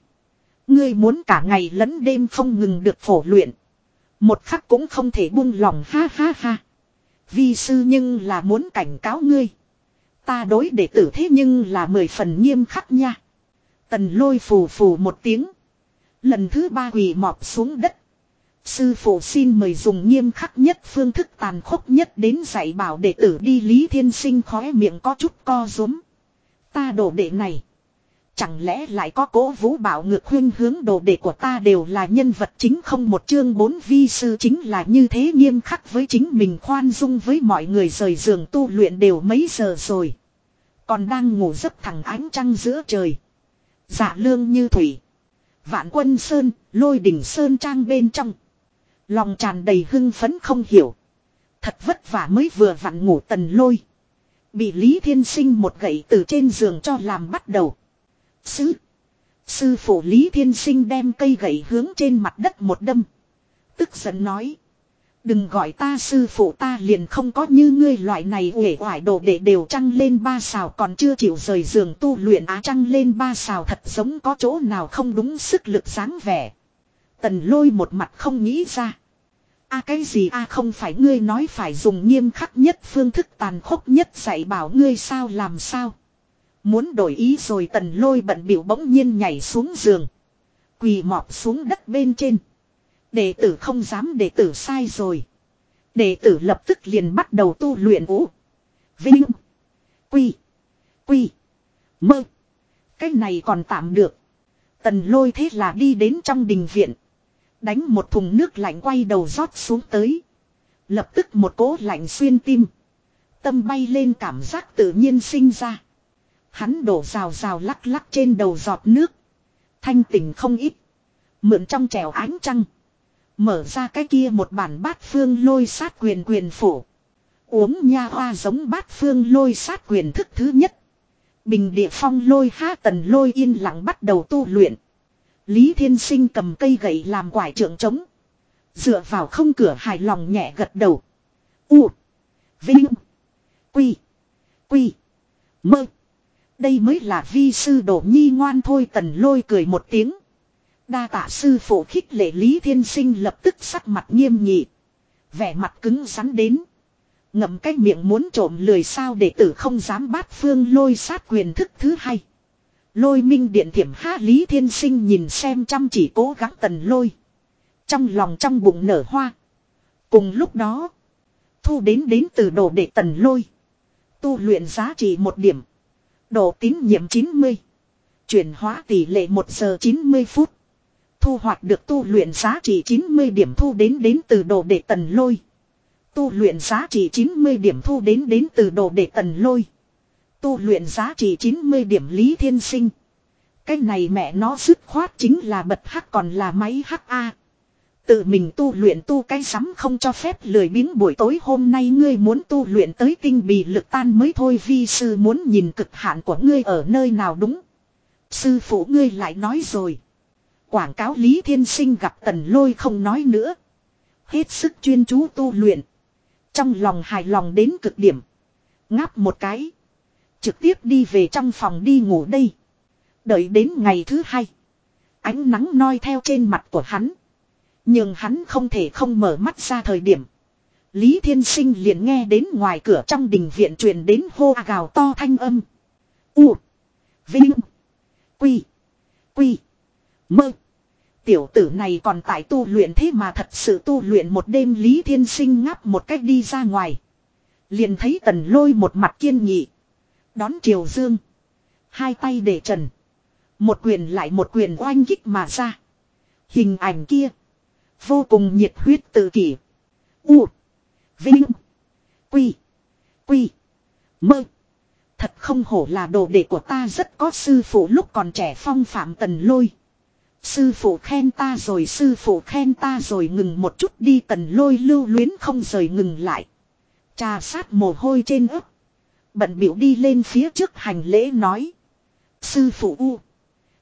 Ngươi muốn cả ngày lẫn đêm không ngừng được phổ luyện. Một khắc cũng không thể buông lòng ha ha ha. Vi sư nhưng là muốn cảnh cáo ngươi. Ta đối đệ tử thế nhưng là mười phần nghiêm khắc nha. Tần lôi phù phù một tiếng. Lần thứ ba quỳ mọp xuống đất. Sư phụ xin mời dùng nghiêm khắc nhất phương thức tàn khốc nhất đến dạy bảo đệ tử đi Lý Thiên Sinh khóe miệng có chút co rúm. Ta đổ đệ này. Chẳng lẽ lại có cố vũ bảo ngược khuyên hướng đồ đệ của ta đều là nhân vật chính không một chương bốn vi sư chính là như thế nghiêm khắc với chính mình khoan dung với mọi người rời giường tu luyện đều mấy giờ rồi. Còn đang ngủ giấc thẳng ánh trăng giữa trời. Dạ lương như thủy. Vạn quân sơn, lôi đỉnh sơn trang bên trong. Lòng tràn đầy hưng phấn không hiểu. Thật vất vả mới vừa vặn ngủ tần lôi. Bị Lý Thiên Sinh một gậy từ trên giường cho làm bắt đầu. Sư. Sư phụ Lý Thiên Sinh đem cây gậy hướng trên mặt đất một đâm. Tức giận nói. Đừng gọi ta sư phụ ta liền không có như ngươi loại này uể oải đồ để đều trăng lên ba xào còn chưa chịu rời giường tu luyện á trăng lên ba xào thật giống có chỗ nào không đúng sức lực sáng vẻ. Tần lôi một mặt không nghĩ ra. a cái gì a không phải ngươi nói phải dùng nghiêm khắc nhất phương thức tàn khốc nhất dạy bảo ngươi sao làm sao. Muốn đổi ý rồi tần lôi bận biểu bỗng nhiên nhảy xuống giường. Quỳ mọp xuống đất bên trên. Đệ tử không dám đệ tử sai rồi. Đệ tử lập tức liền bắt đầu tu luyện vũ. Vinh. Quy. Quy. Mơ. Cái này còn tạm được. Tần lôi thế là đi đến trong đình viện. Đánh một thùng nước lạnh quay đầu rót xuống tới. Lập tức một cỗ lạnh xuyên tim. Tâm bay lên cảm giác tự nhiên sinh ra. Hắn đổ rào rào lắc lắc trên đầu giọt nước. Thanh tỉnh không ít. Mượn trong trèo ánh trăng. Mở ra cái kia một bản bát phương lôi sát quyền quyền phủ. Uống nha hoa giống bát phương lôi sát quyền thức thứ nhất. Bình địa phong lôi ha tần lôi yên lặng bắt đầu tu luyện. Lý Thiên Sinh cầm cây gậy làm quải trưởng trống. Dựa vào không cửa hài lòng nhẹ gật đầu. U. Vinh. Quy. Quy. Mơ. Đây mới là vi sư đổ nhi ngoan thôi tần lôi cười một tiếng. Đa tạ sư phụ khích lệ Lý Thiên Sinh lập tức sắc mặt nghiêm nghị. Vẻ mặt cứng rắn đến. Ngậm cái miệng muốn trộm lười sao để tử không dám bát phương lôi sát quyền thức thứ hai. Lôi minh điện thiểm há Lý Thiên Sinh nhìn xem chăm chỉ cố gắng tần lôi. Trong lòng trong bụng nở hoa. Cùng lúc đó. Thu đến đến từ đồ để tần lôi. Tu luyện giá trị một điểm. Độ tín nhiệm 90. Chuyển hóa tỷ lệ 1 giờ 90 phút. Thu hoạch được tu luyện giá trị 90 điểm thu đến đến từ đồ để tần lôi. Tu luyện giá trị 90 điểm thu đến đến từ đồ để tần lôi. Tu luyện giá trị 90 điểm lý thiên sinh. Cái này mẹ nó dứt khoát chính là bật hắc còn là máy hắc A. Tự mình tu luyện tu cái sắm không cho phép lười biếng buổi tối hôm nay ngươi muốn tu luyện tới tinh bì lực tan mới thôi vi sư muốn nhìn cực hạn của ngươi ở nơi nào đúng. Sư phụ ngươi lại nói rồi. Quảng cáo Lý Thiên Sinh gặp tần lôi không nói nữa. Hết sức chuyên chú tu luyện. Trong lòng hài lòng đến cực điểm. Ngáp một cái. Trực tiếp đi về trong phòng đi ngủ đây. Đợi đến ngày thứ hai. Ánh nắng noi theo trên mặt của hắn. Nhưng hắn không thể không mở mắt ra thời điểm. Lý Thiên Sinh liền nghe đến ngoài cửa trong đình viện truyền đến hô gào to thanh âm. U. Vinh. Quy. Quy. Mơ. Tiểu tử này còn tại tu luyện thế mà thật sự tu luyện một đêm Lý Thiên Sinh ngáp một cách đi ra ngoài. Liền thấy tần lôi một mặt kiên nghị. Đón triều dương. Hai tay để trần. Một quyền lại một quyền oanh kích mà ra. Hình ảnh kia. Vô cùng nhiệt huyết tự kỷ. U. Vinh. Quy. Quy. Mơ. Thật không hổ là đồ đệ của ta rất có sư phụ lúc còn trẻ phong phạm tần lôi. Sư phụ khen ta rồi sư phụ khen ta rồi ngừng một chút đi tần lôi lưu luyến không rời ngừng lại. Trà sát mồ hôi trên ấp. Bận biểu đi lên phía trước hành lễ nói. Sư phụ U.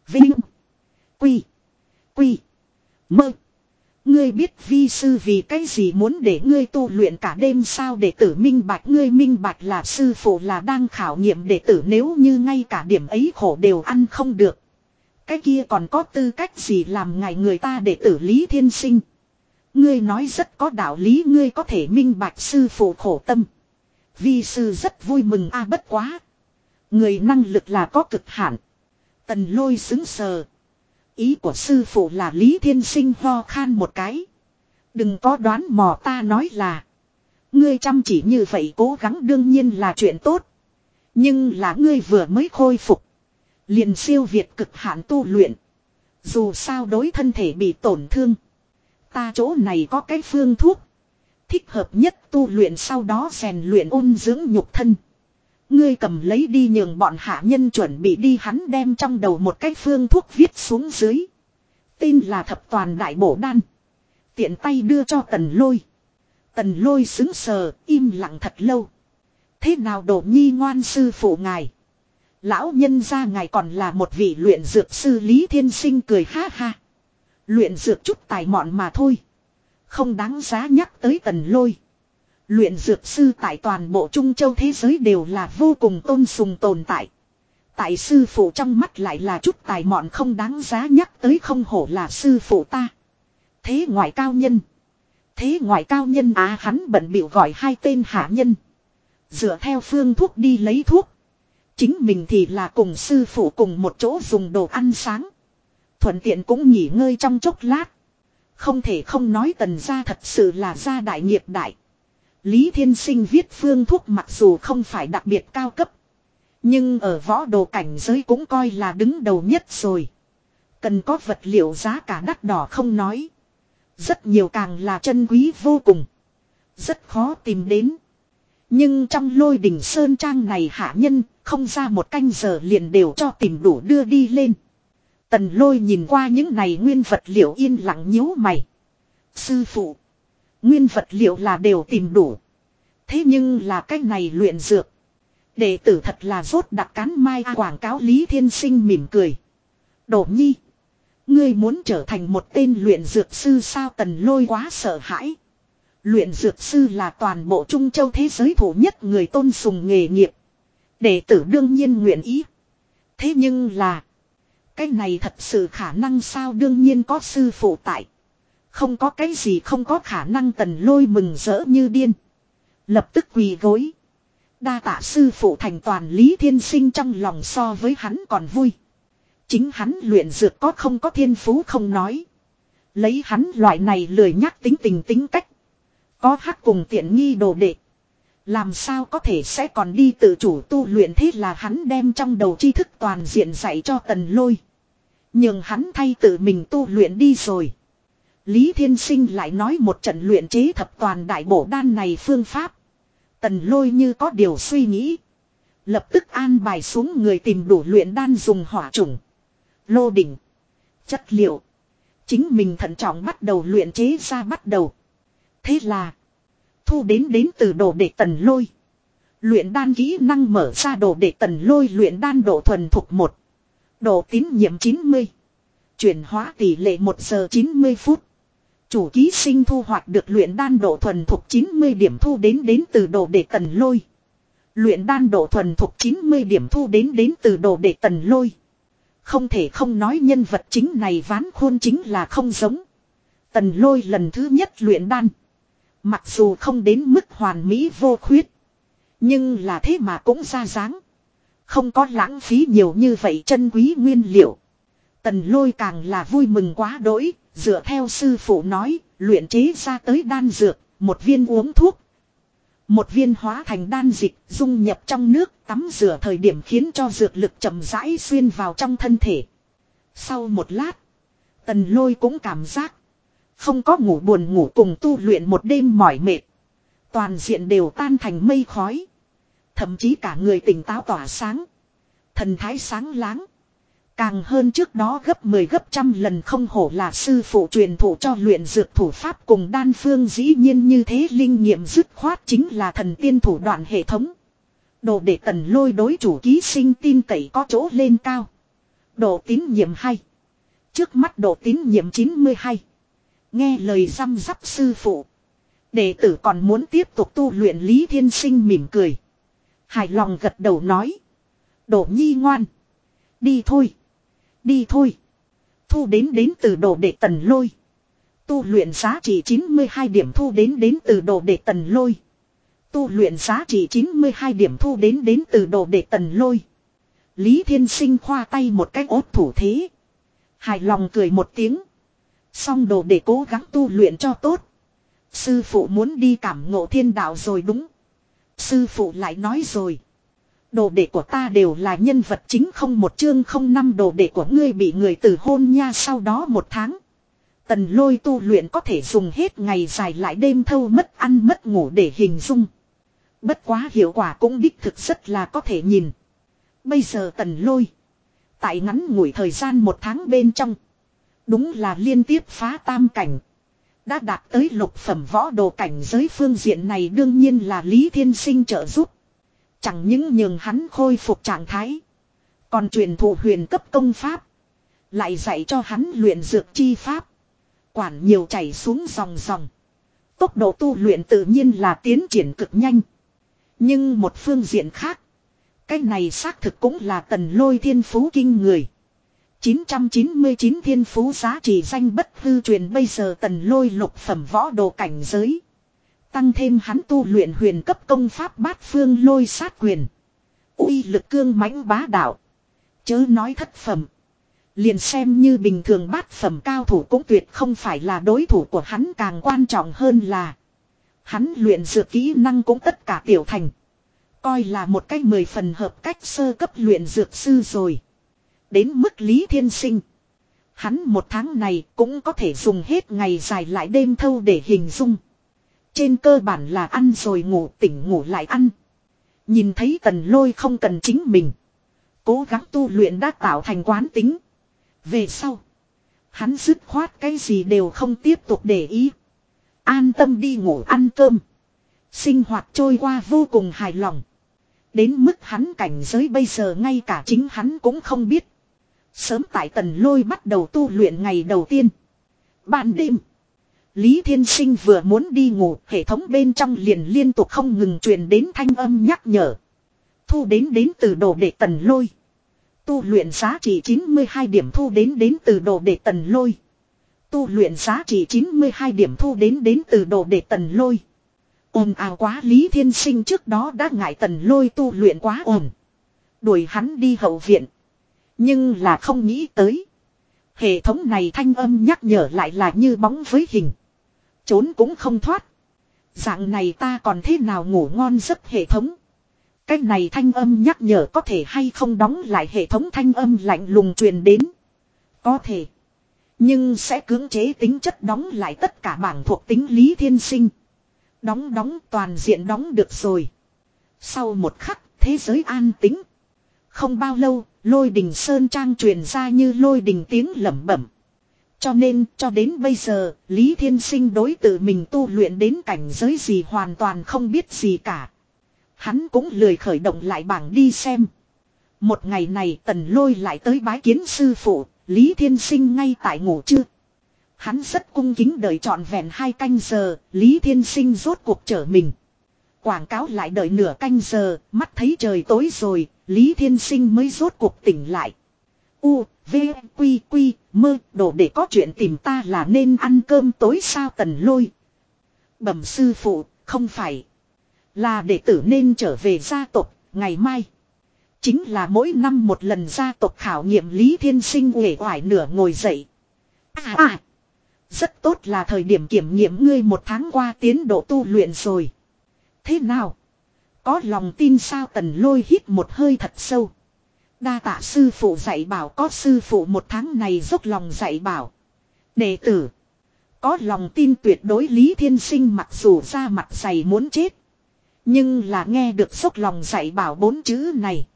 Vinh. Quy. Quy. Mơ. Ngươi biết vi sư vì cái gì muốn để ngươi tu luyện cả đêm sao để tử minh bạch, ngươi minh bạch là sư phụ là đang khảo nghiệm đệ tử nếu như ngay cả điểm ấy khổ đều ăn không được. Cái kia còn có tư cách gì làm ngài người ta đệ tử lý thiên sinh. Ngươi nói rất có đạo lý, ngươi có thể minh bạch sư phụ khổ tâm. Vi sư rất vui mừng, a, bất quá. Người năng lực là có cực hạn. Tần lôi xứng sờ. Ý của sư phụ là Lý Thiên Sinh ho khan một cái. Đừng có đoán mò ta nói là. Ngươi chăm chỉ như vậy cố gắng đương nhiên là chuyện tốt. Nhưng là ngươi vừa mới khôi phục. Liền siêu việt cực hạn tu luyện. Dù sao đối thân thể bị tổn thương. Ta chỗ này có cái phương thuốc. Thích hợp nhất tu luyện sau đó rèn luyện ôn dưỡng nhục thân. Ngươi cầm lấy đi nhường bọn hạ nhân chuẩn bị đi hắn đem trong đầu một cái phương thuốc viết xuống dưới. Tên là thập toàn đại bổ đan. Tiện tay đưa cho tần lôi. Tần lôi xứng sờ, im lặng thật lâu. Thế nào đổ nhi ngoan sư phụ ngài? Lão nhân ra ngài còn là một vị luyện dược sư Lý Thiên Sinh cười ha ha. Luyện dược chút tài mọn mà thôi. Không đáng giá nhắc tới tần lôi. Luyện dược sư tại toàn bộ Trung Châu thế giới đều là vô cùng tôn sùng tồn tại. Tại sư phụ trong mắt lại là chút tài mọn không đáng giá nhắc tới không hổ là sư phụ ta. Thế ngoại cao nhân. Thế ngoại cao nhân á à, hắn bận biểu gọi hai tên hạ nhân. Dựa theo phương thuốc đi lấy thuốc. Chính mình thì là cùng sư phụ cùng một chỗ dùng đồ ăn sáng. Thuận tiện cũng nghỉ ngơi trong chốc lát. Không thể không nói tần gia thật sự là gia đại nghiệp đại. Lý Thiên Sinh viết phương thuốc mặc dù không phải đặc biệt cao cấp. Nhưng ở võ đồ cảnh giới cũng coi là đứng đầu nhất rồi. Cần có vật liệu giá cả đắt đỏ không nói. Rất nhiều càng là chân quý vô cùng. Rất khó tìm đến. Nhưng trong lôi đỉnh sơn trang này hạ nhân, không ra một canh giờ liền đều cho tìm đủ đưa đi lên. Tần lôi nhìn qua những này nguyên vật liệu yên lặng nhíu mày. Sư phụ. Nguyên vật liệu là đều tìm đủ. Thế nhưng là cái này luyện dược. Đệ tử thật là rốt đặc cán mai quảng cáo Lý Thiên Sinh mỉm cười. Đổ nhi. Ngươi muốn trở thành một tên luyện dược sư sao tần lôi quá sợ hãi. Luyện dược sư là toàn bộ Trung Châu thế giới thủ nhất người tôn sùng nghề nghiệp. Đệ tử đương nhiên nguyện ý. Thế nhưng là. Cái này thật sự khả năng sao đương nhiên có sư phụ tại. Không có cái gì không có khả năng tần lôi mừng rỡ như điên. Lập tức quỳ gối. Đa tạ sư phụ thành toàn lý thiên sinh trong lòng so với hắn còn vui. Chính hắn luyện dược có không có thiên phú không nói. Lấy hắn loại này lười nhắc tính tình tính cách. Có hắc cùng tiện nghi đồ đệ. Làm sao có thể sẽ còn đi tự chủ tu luyện thế là hắn đem trong đầu tri thức toàn diện dạy cho tần lôi. Nhưng hắn thay tự mình tu luyện đi rồi. Lý Thiên Sinh lại nói một trận luyện chế thập toàn đại bổ đan này phương pháp. Tần lôi như có điều suy nghĩ. Lập tức an bài xuống người tìm đủ luyện đan dùng hỏa trùng. Lô đỉnh. Chất liệu. Chính mình thận trọng bắt đầu luyện chế ra bắt đầu. Thế là. Thu đến đến từ đồ đệ tần lôi. Luyện đan kỹ năng mở ra đồ đệ tần lôi luyện đan độ thuần thục một Độ tín nhiệm 90. Chuyển hóa tỷ lệ 1 giờ 90 phút. Chủ ký sinh thu hoạch được luyện đan độ thuần thuộc 90 điểm thu đến đến từ đồ đệ tần lôi. Luyện đan độ thuần thuộc 90 điểm thu đến đến từ đồ đệ tần lôi. Không thể không nói nhân vật chính này ván khuôn chính là không giống. Tần lôi lần thứ nhất luyện đan. Mặc dù không đến mức hoàn mỹ vô khuyết. Nhưng là thế mà cũng ra dáng. Không có lãng phí nhiều như vậy chân quý nguyên liệu. Tần lôi càng là vui mừng quá đỗi, dựa theo sư phụ nói, luyện chế ra tới đan dược, một viên uống thuốc. Một viên hóa thành đan dịch, dung nhập trong nước, tắm rửa thời điểm khiến cho dược lực chậm rãi xuyên vào trong thân thể. Sau một lát, tần lôi cũng cảm giác không có ngủ buồn ngủ cùng tu luyện một đêm mỏi mệt. Toàn diện đều tan thành mây khói. Thậm chí cả người tỉnh táo tỏa sáng. Thần thái sáng láng. Càng hơn trước đó gấp 10 gấp trăm lần không hổ là sư phụ truyền thủ cho luyện dược thủ pháp cùng đan phương dĩ nhiên như thế linh nghiệm dứt khoát chính là thần tiên thủ đoạn hệ thống. Đồ để tần lôi đối chủ ký sinh tin cậy có chỗ lên cao. Độ tín nhiệm hay. Trước mắt độ tín nhiệm 92. Nghe lời răm rắp sư phụ. Đệ tử còn muốn tiếp tục tu luyện Lý Thiên Sinh mỉm cười. Hài lòng gật đầu nói. Đổ nhi ngoan. Đi thôi. Đi thôi. Thu đến đến từ đồ đệ tần lôi. Tu luyện giá trị 92 điểm thu đến đến từ đồ đệ tần lôi. Tu luyện giá trị 92 điểm thu đến đến từ đồ đệ tần lôi. Lý Thiên Sinh khoa tay một cách ốt thủ thế. Hài lòng cười một tiếng. Xong đồ để cố gắng tu luyện cho tốt. Sư phụ muốn đi cảm ngộ thiên đạo rồi đúng. Sư phụ lại nói rồi. Đồ đệ của ta đều là nhân vật chính không một chương không năm đồ đệ của ngươi bị người từ hôn nha sau đó một tháng. Tần lôi tu luyện có thể dùng hết ngày dài lại đêm thâu mất ăn mất ngủ để hình dung. Bất quá hiệu quả cũng đích thực rất là có thể nhìn. Bây giờ tần lôi. Tại ngắn ngủi thời gian một tháng bên trong. Đúng là liên tiếp phá tam cảnh. Đã đạt tới lục phẩm võ đồ cảnh giới phương diện này đương nhiên là Lý Thiên Sinh trợ giúp. Chẳng những nhường hắn khôi phục trạng thái. Còn truyền thụ huyền cấp công pháp. Lại dạy cho hắn luyện dược chi pháp. Quản nhiều chảy xuống dòng dòng. Tốc độ tu luyện tự nhiên là tiến triển cực nhanh. Nhưng một phương diện khác. Cái này xác thực cũng là tần lôi thiên phú kinh người. 999 thiên phú giá trị danh bất hư truyền bây giờ tần lôi lục phẩm võ đồ cảnh giới. Tăng thêm hắn tu luyện huyền cấp công pháp bát phương lôi sát quyền. uy lực cương mãnh bá đạo. Chớ nói thất phẩm. Liền xem như bình thường bát phẩm cao thủ cũng tuyệt không phải là đối thủ của hắn, càng quan trọng hơn là. Hắn luyện dược kỹ năng cũng tất cả tiểu thành. Coi là một cách mười phần hợp cách sơ cấp luyện dược sư rồi. Đến mức Lý Thiên Sinh. Hắn một tháng này cũng có thể dùng hết ngày dài lại đêm thâu để hình dung. Trên cơ bản là ăn rồi ngủ tỉnh ngủ lại ăn. Nhìn thấy tần lôi không cần chính mình. Cố gắng tu luyện đã tạo thành quán tính. Về sau. Hắn dứt khoát cái gì đều không tiếp tục để ý. An tâm đi ngủ ăn cơm. Sinh hoạt trôi qua vô cùng hài lòng. Đến mức hắn cảnh giới bây giờ ngay cả chính hắn cũng không biết. Sớm tại tần lôi bắt đầu tu luyện ngày đầu tiên. Ban đêm. Lý Thiên Sinh vừa muốn đi ngủ, hệ thống bên trong liền liên tục không ngừng truyền đến thanh âm nhắc nhở. Thu đến đến từ đồ đệ tần lôi. Tu luyện giá trị 92 điểm thu đến đến từ đồ đệ tần lôi. Tu luyện giá trị 92 điểm thu đến đến từ đồ đệ tần lôi. Ồn ào quá Lý Thiên Sinh trước đó đã ngại tần lôi tu luyện quá ồn. Đuổi hắn đi hậu viện. Nhưng là không nghĩ tới. Hệ thống này thanh âm nhắc nhở lại là như bóng với hình. Trốn cũng không thoát. Dạng này ta còn thế nào ngủ ngon giấc hệ thống. Cái này thanh âm nhắc nhở có thể hay không đóng lại hệ thống thanh âm lạnh lùng truyền đến. Có thể. Nhưng sẽ cưỡng chế tính chất đóng lại tất cả bảng thuộc tính lý thiên sinh. Đóng đóng toàn diện đóng được rồi. Sau một khắc, thế giới an tĩnh. Không bao lâu, lôi đình sơn trang truyền ra như lôi đình tiếng lẩm bẩm. Cho nên, cho đến bây giờ, Lý Thiên Sinh đối tự mình tu luyện đến cảnh giới gì hoàn toàn không biết gì cả. Hắn cũng lười khởi động lại bảng đi xem. Một ngày này tần lôi lại tới bái kiến sư phụ, Lý Thiên Sinh ngay tại ngủ chưa. Hắn rất cung kính đợi trọn vẹn hai canh giờ, Lý Thiên Sinh rốt cuộc trở mình. Quảng cáo lại đợi nửa canh giờ, mắt thấy trời tối rồi, Lý Thiên Sinh mới rốt cuộc tỉnh lại. U, V, Quy, Quy, mơ, đồ để có chuyện tìm ta là nên ăn cơm tối sao tần lôi. Bẩm sư phụ, không phải. Là đệ tử nên trở về gia tộc, ngày mai. Chính là mỗi năm một lần gia tộc khảo nghiệm Lý Thiên Sinh uể oải nửa ngồi dậy. À à. Rất tốt là thời điểm kiểm nghiệm ngươi một tháng qua tiến độ tu luyện rồi. Thế nào? Có lòng tin sao tần lôi hít một hơi thật sâu. Đa tạ sư phụ dạy bảo, có sư phụ một tháng này dốc lòng dạy bảo. Đệ tử. Có lòng tin tuyệt đối Lý Thiên Sinh mặc dù ra mặt dày muốn chết. Nhưng là nghe được dốc lòng dạy bảo bốn chữ này.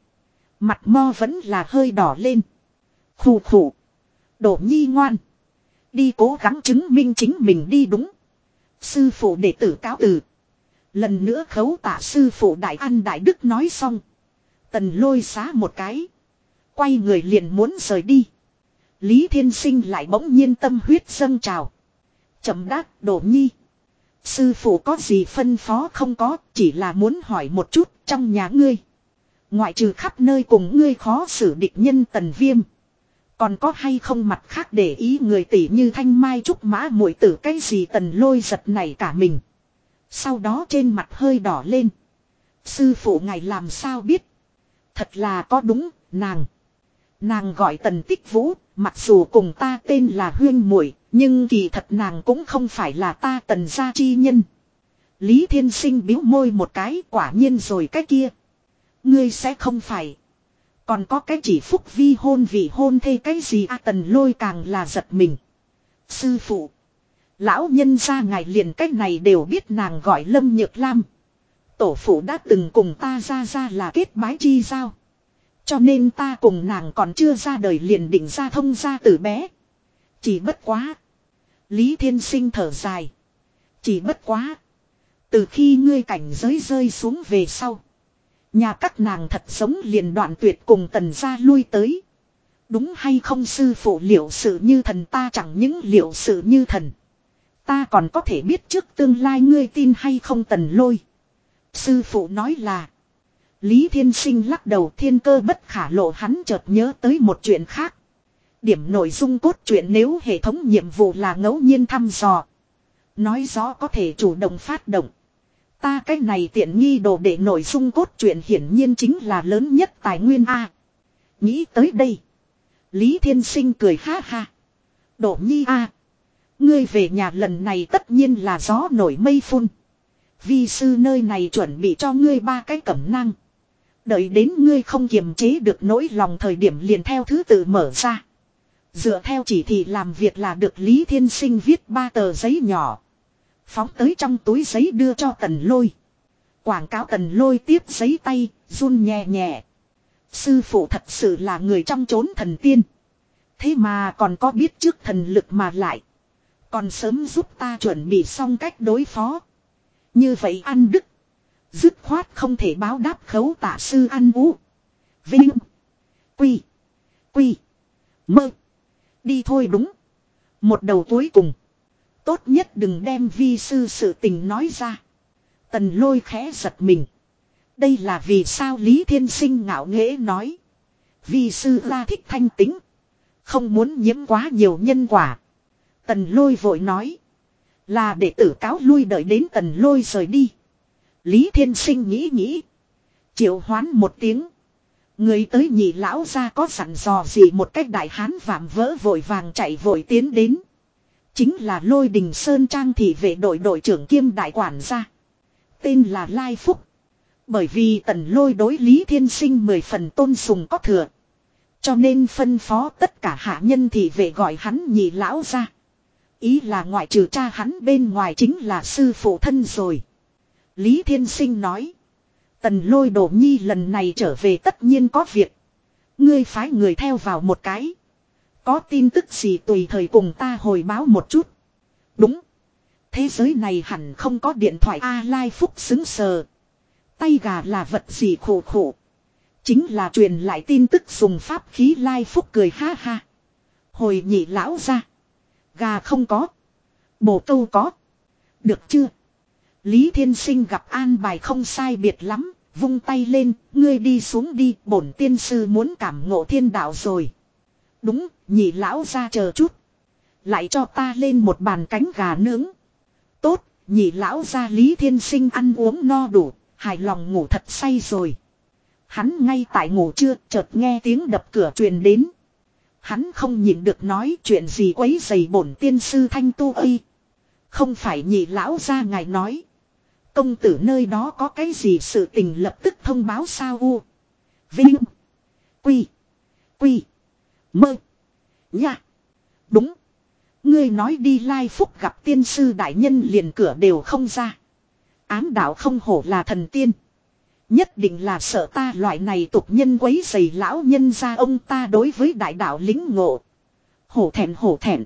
Mặt mo vẫn là hơi đỏ lên. Khủ khủ. Đổ nhi ngoan. Đi cố gắng chứng minh chính mình đi đúng. Sư phụ đệ tử cáo từ. Lần nữa khấu tạ sư phụ đại ăn đại đức nói xong. Tần lôi xá một cái. Quay người liền muốn rời đi. Lý Thiên Sinh lại bỗng nhiên tâm huyết dâng trào. Chậm đát đổ nhi. Sư phụ có gì phân phó không có, chỉ là muốn hỏi một chút trong nhà ngươi. Ngoại trừ khắp nơi cùng ngươi khó xử địch nhân tần viêm. Còn có hay không mặt khác để ý người tỷ như thanh mai trúc mã muội tử cái gì tần lôi giật này cả mình. Sau đó trên mặt hơi đỏ lên. Sư phụ ngài làm sao biết. Thật là có đúng, nàng. Nàng gọi tần tích vũ, mặc dù cùng ta tên là huyên muội nhưng kỳ thật nàng cũng không phải là ta tần gia chi nhân. Lý thiên sinh biếu môi một cái quả nhiên rồi cái kia. Ngươi sẽ không phải. Còn có cái chỉ phúc vi hôn vị hôn thê cái gì a tần lôi càng là giật mình. Sư phụ. Lão nhân ra ngài liền cách này đều biết nàng gọi Lâm Nhược Lam. Tổ phụ đã từng cùng ta ra ra là kết bái chi giao. Cho nên ta cùng nàng còn chưa ra đời liền định ra thông ra từ bé. Chỉ bất quá. Lý Thiên Sinh thở dài. Chỉ bất quá. Từ khi ngươi cảnh giới rơi xuống về sau. Nhà các nàng thật sống liền đoạn tuyệt cùng tần gia lui tới. Đúng hay không sư phụ liệu sự như thần ta chẳng những liệu sự như thần. Ta còn có thể biết trước tương lai ngươi tin hay không tần lôi. Sư phụ nói là. Lý Thiên Sinh lắc đầu, thiên cơ bất khả lộ, hắn chợt nhớ tới một chuyện khác. Điểm nội dung cốt truyện nếu hệ thống nhiệm vụ là ngẫu nhiên thăm dò. Nói rõ có thể chủ động phát động. Ta cái này tiện nghi đồ để nội dung cốt truyện hiển nhiên chính là lớn nhất tài nguyên A. Nghĩ tới đây. Lý Thiên Sinh cười ha ha. Đổ nhi a Ngươi về nhà lần này tất nhiên là gió nổi mây phun. Vi sư nơi này chuẩn bị cho ngươi ba cái cẩm năng. Đợi đến ngươi không kiềm chế được nỗi lòng thời điểm liền theo thứ tự mở ra. Dựa theo chỉ thị làm việc là được Lý Thiên Sinh viết ba tờ giấy nhỏ. Phóng tới trong túi giấy đưa cho tần lôi. Quảng cáo tần lôi tiếp giấy tay, run nhẹ nhẹ. Sư phụ thật sự là người trong chốn thần tiên. Thế mà còn có biết trước thần lực mà lại. Còn sớm giúp ta chuẩn bị xong cách đối phó. Như vậy ăn đức. Dứt khoát không thể báo đáp khấu tạ sư ăn vũ. Vinh. Quy. Quy. Mơ. Đi thôi đúng. Một đầu cuối cùng. Tốt nhất đừng đem vi sư sự tình nói ra. Tần lôi khẽ giật mình. Đây là vì sao Lý Thiên Sinh ngạo nghễ nói. Vi sư ra thích thanh tính. Không muốn nhiễm quá nhiều nhân quả. Tần lôi vội nói. Là để tử cáo lui đợi đến tần lôi rời đi. Lý Thiên Sinh nghĩ nghĩ. Triệu hoán một tiếng. Người tới nhị lão ra có sẵn dò gì một cách đại hán vạm vỡ vội vàng chạy vội tiến đến. Chính là lôi đình Sơn Trang thị vệ đội đội trưởng kiêm đại quản gia. Tên là Lai Phúc. Bởi vì tần lôi đối Lý Thiên Sinh mười phần tôn sùng có thừa. Cho nên phân phó tất cả hạ nhân thị vệ gọi hắn nhị lão ra. Ý là ngoại trừ cha hắn bên ngoài chính là sư phụ thân rồi. Lý Thiên Sinh nói. Tần lôi đổ nhi lần này trở về tất nhiên có việc. Ngươi phái người theo vào một cái. Có tin tức gì tùy thời cùng ta hồi báo một chút. Đúng. Thế giới này hẳn không có điện thoại A Lai Phúc xứng sờ. Tay gà là vật gì khổ khổ. Chính là truyền lại tin tức dùng pháp khí Lai Phúc cười ha ha. Hồi nhị lão ra. Gà không có. Bồ câu có. Được chưa? Lý Thiên Sinh gặp an bài không sai biệt lắm, vung tay lên, ngươi đi xuống đi, bổn tiên sư muốn cảm ngộ thiên đạo rồi. Đúng, nhị lão ra chờ chút. Lại cho ta lên một bàn cánh gà nướng. Tốt, nhị lão ra Lý Thiên Sinh ăn uống no đủ, hài lòng ngủ thật say rồi. Hắn ngay tại ngủ trưa, chợt nghe tiếng đập cửa truyền đến. Hắn không nhìn được nói chuyện gì quấy dày bổn tiên sư thanh tu y. Không phải nhị lão ra ngài nói. Công tử nơi đó có cái gì sự tình lập tức thông báo sao u. Vinh. Quy. Quy. Mơ. Nha. Đúng. Ngươi nói đi lai phúc gặp tiên sư đại nhân liền cửa đều không ra. Ám đạo không hổ là thần tiên. Nhất định là sợ ta loại này tục nhân quấy giày lão nhân ra ông ta đối với đại đạo lính ngộ. Hổ thẹn hổ thẹn.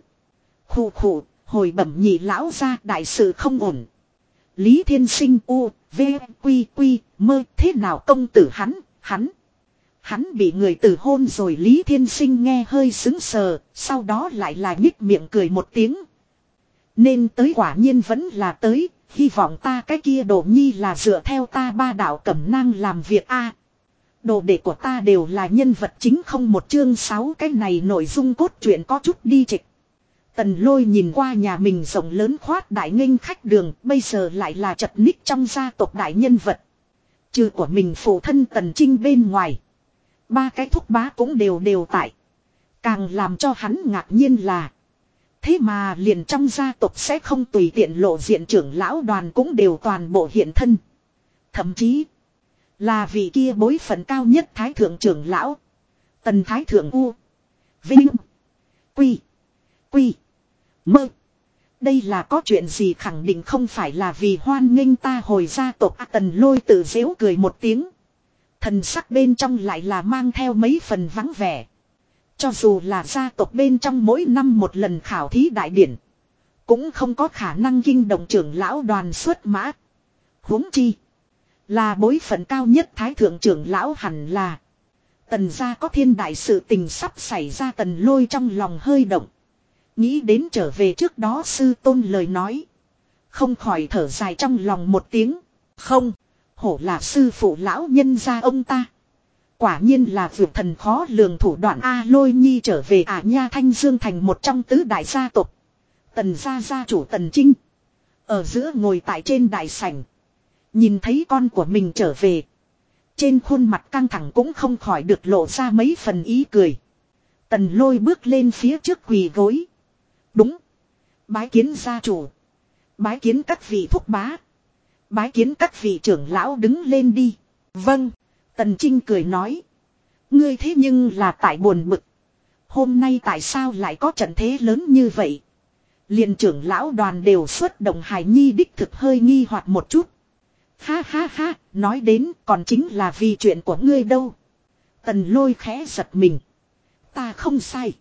khụ khụ, hồi bẩm nhị lão ra đại sự không ổn. Lý Thiên Sinh u, v, quy, quy, mơ thế nào công tử hắn, hắn. Hắn bị người tử hôn rồi Lý Thiên Sinh nghe hơi xứng sờ, sau đó lại là nhích miệng cười một tiếng. Nên tới quả nhiên vẫn là tới, hy vọng ta cái kia đồ nhi là dựa theo ta ba đạo cẩm nang làm việc a Đồ đệ của ta đều là nhân vật chính không một chương sáu cái này nội dung cốt truyện có chút đi trịch. Tần lôi nhìn qua nhà mình rộng lớn khoát đại nghênh khách đường, bây giờ lại là chật ních trong gia tộc đại nhân vật. Trừ của mình phụ thân tần trinh bên ngoài. Ba cái thúc bá cũng đều đều tại. Càng làm cho hắn ngạc nhiên là. Thế mà liền trong gia tộc sẽ không tùy tiện lộ diện trưởng lão đoàn cũng đều toàn bộ hiện thân. Thậm chí. Là vị kia bối phận cao nhất thái thượng trưởng lão. Tần thái thượng U. Vinh. Quy. Quy. Mơ. Đây là có chuyện gì khẳng định không phải là vì hoan nghênh ta hồi gia tộc à, tần lôi tự dễu cười một tiếng. Thần sắc bên trong lại là mang theo mấy phần vắng vẻ. Cho dù là gia tộc bên trong mỗi năm một lần khảo thí đại điển. Cũng không có khả năng kinh động trưởng lão đoàn xuất mã. huống chi. Là bối phận cao nhất thái thượng trưởng lão hẳn là. Tần gia có thiên đại sự tình sắp xảy ra tần lôi trong lòng hơi động. Nghĩ đến trở về trước đó sư tôn lời nói. Không khỏi thở dài trong lòng một tiếng. Không. Hổ là sư phụ lão nhân gia ông ta. Quả nhiên là vượt thần khó lường thủ đoạn A lôi nhi trở về ả nha thanh dương thành một trong tứ đại gia tộc. Tần gia gia chủ tần trinh. Ở giữa ngồi tại trên đại sảnh. Nhìn thấy con của mình trở về. Trên khuôn mặt căng thẳng cũng không khỏi được lộ ra mấy phần ý cười. Tần lôi bước lên phía trước quỳ gối. Đúng. Bái kiến gia chủ. Bái kiến các vị thúc bá. Bái kiến các vị trưởng lão đứng lên đi. Vâng. Tần Trinh cười nói. Ngươi thế nhưng là tại buồn bực. Hôm nay tại sao lại có trận thế lớn như vậy? liền trưởng lão đoàn đều xuất động hài nhi đích thực hơi nghi hoặc một chút. Ha ha ha, nói đến còn chính là vì chuyện của ngươi đâu. Tần lôi khẽ giật mình. Ta không sai.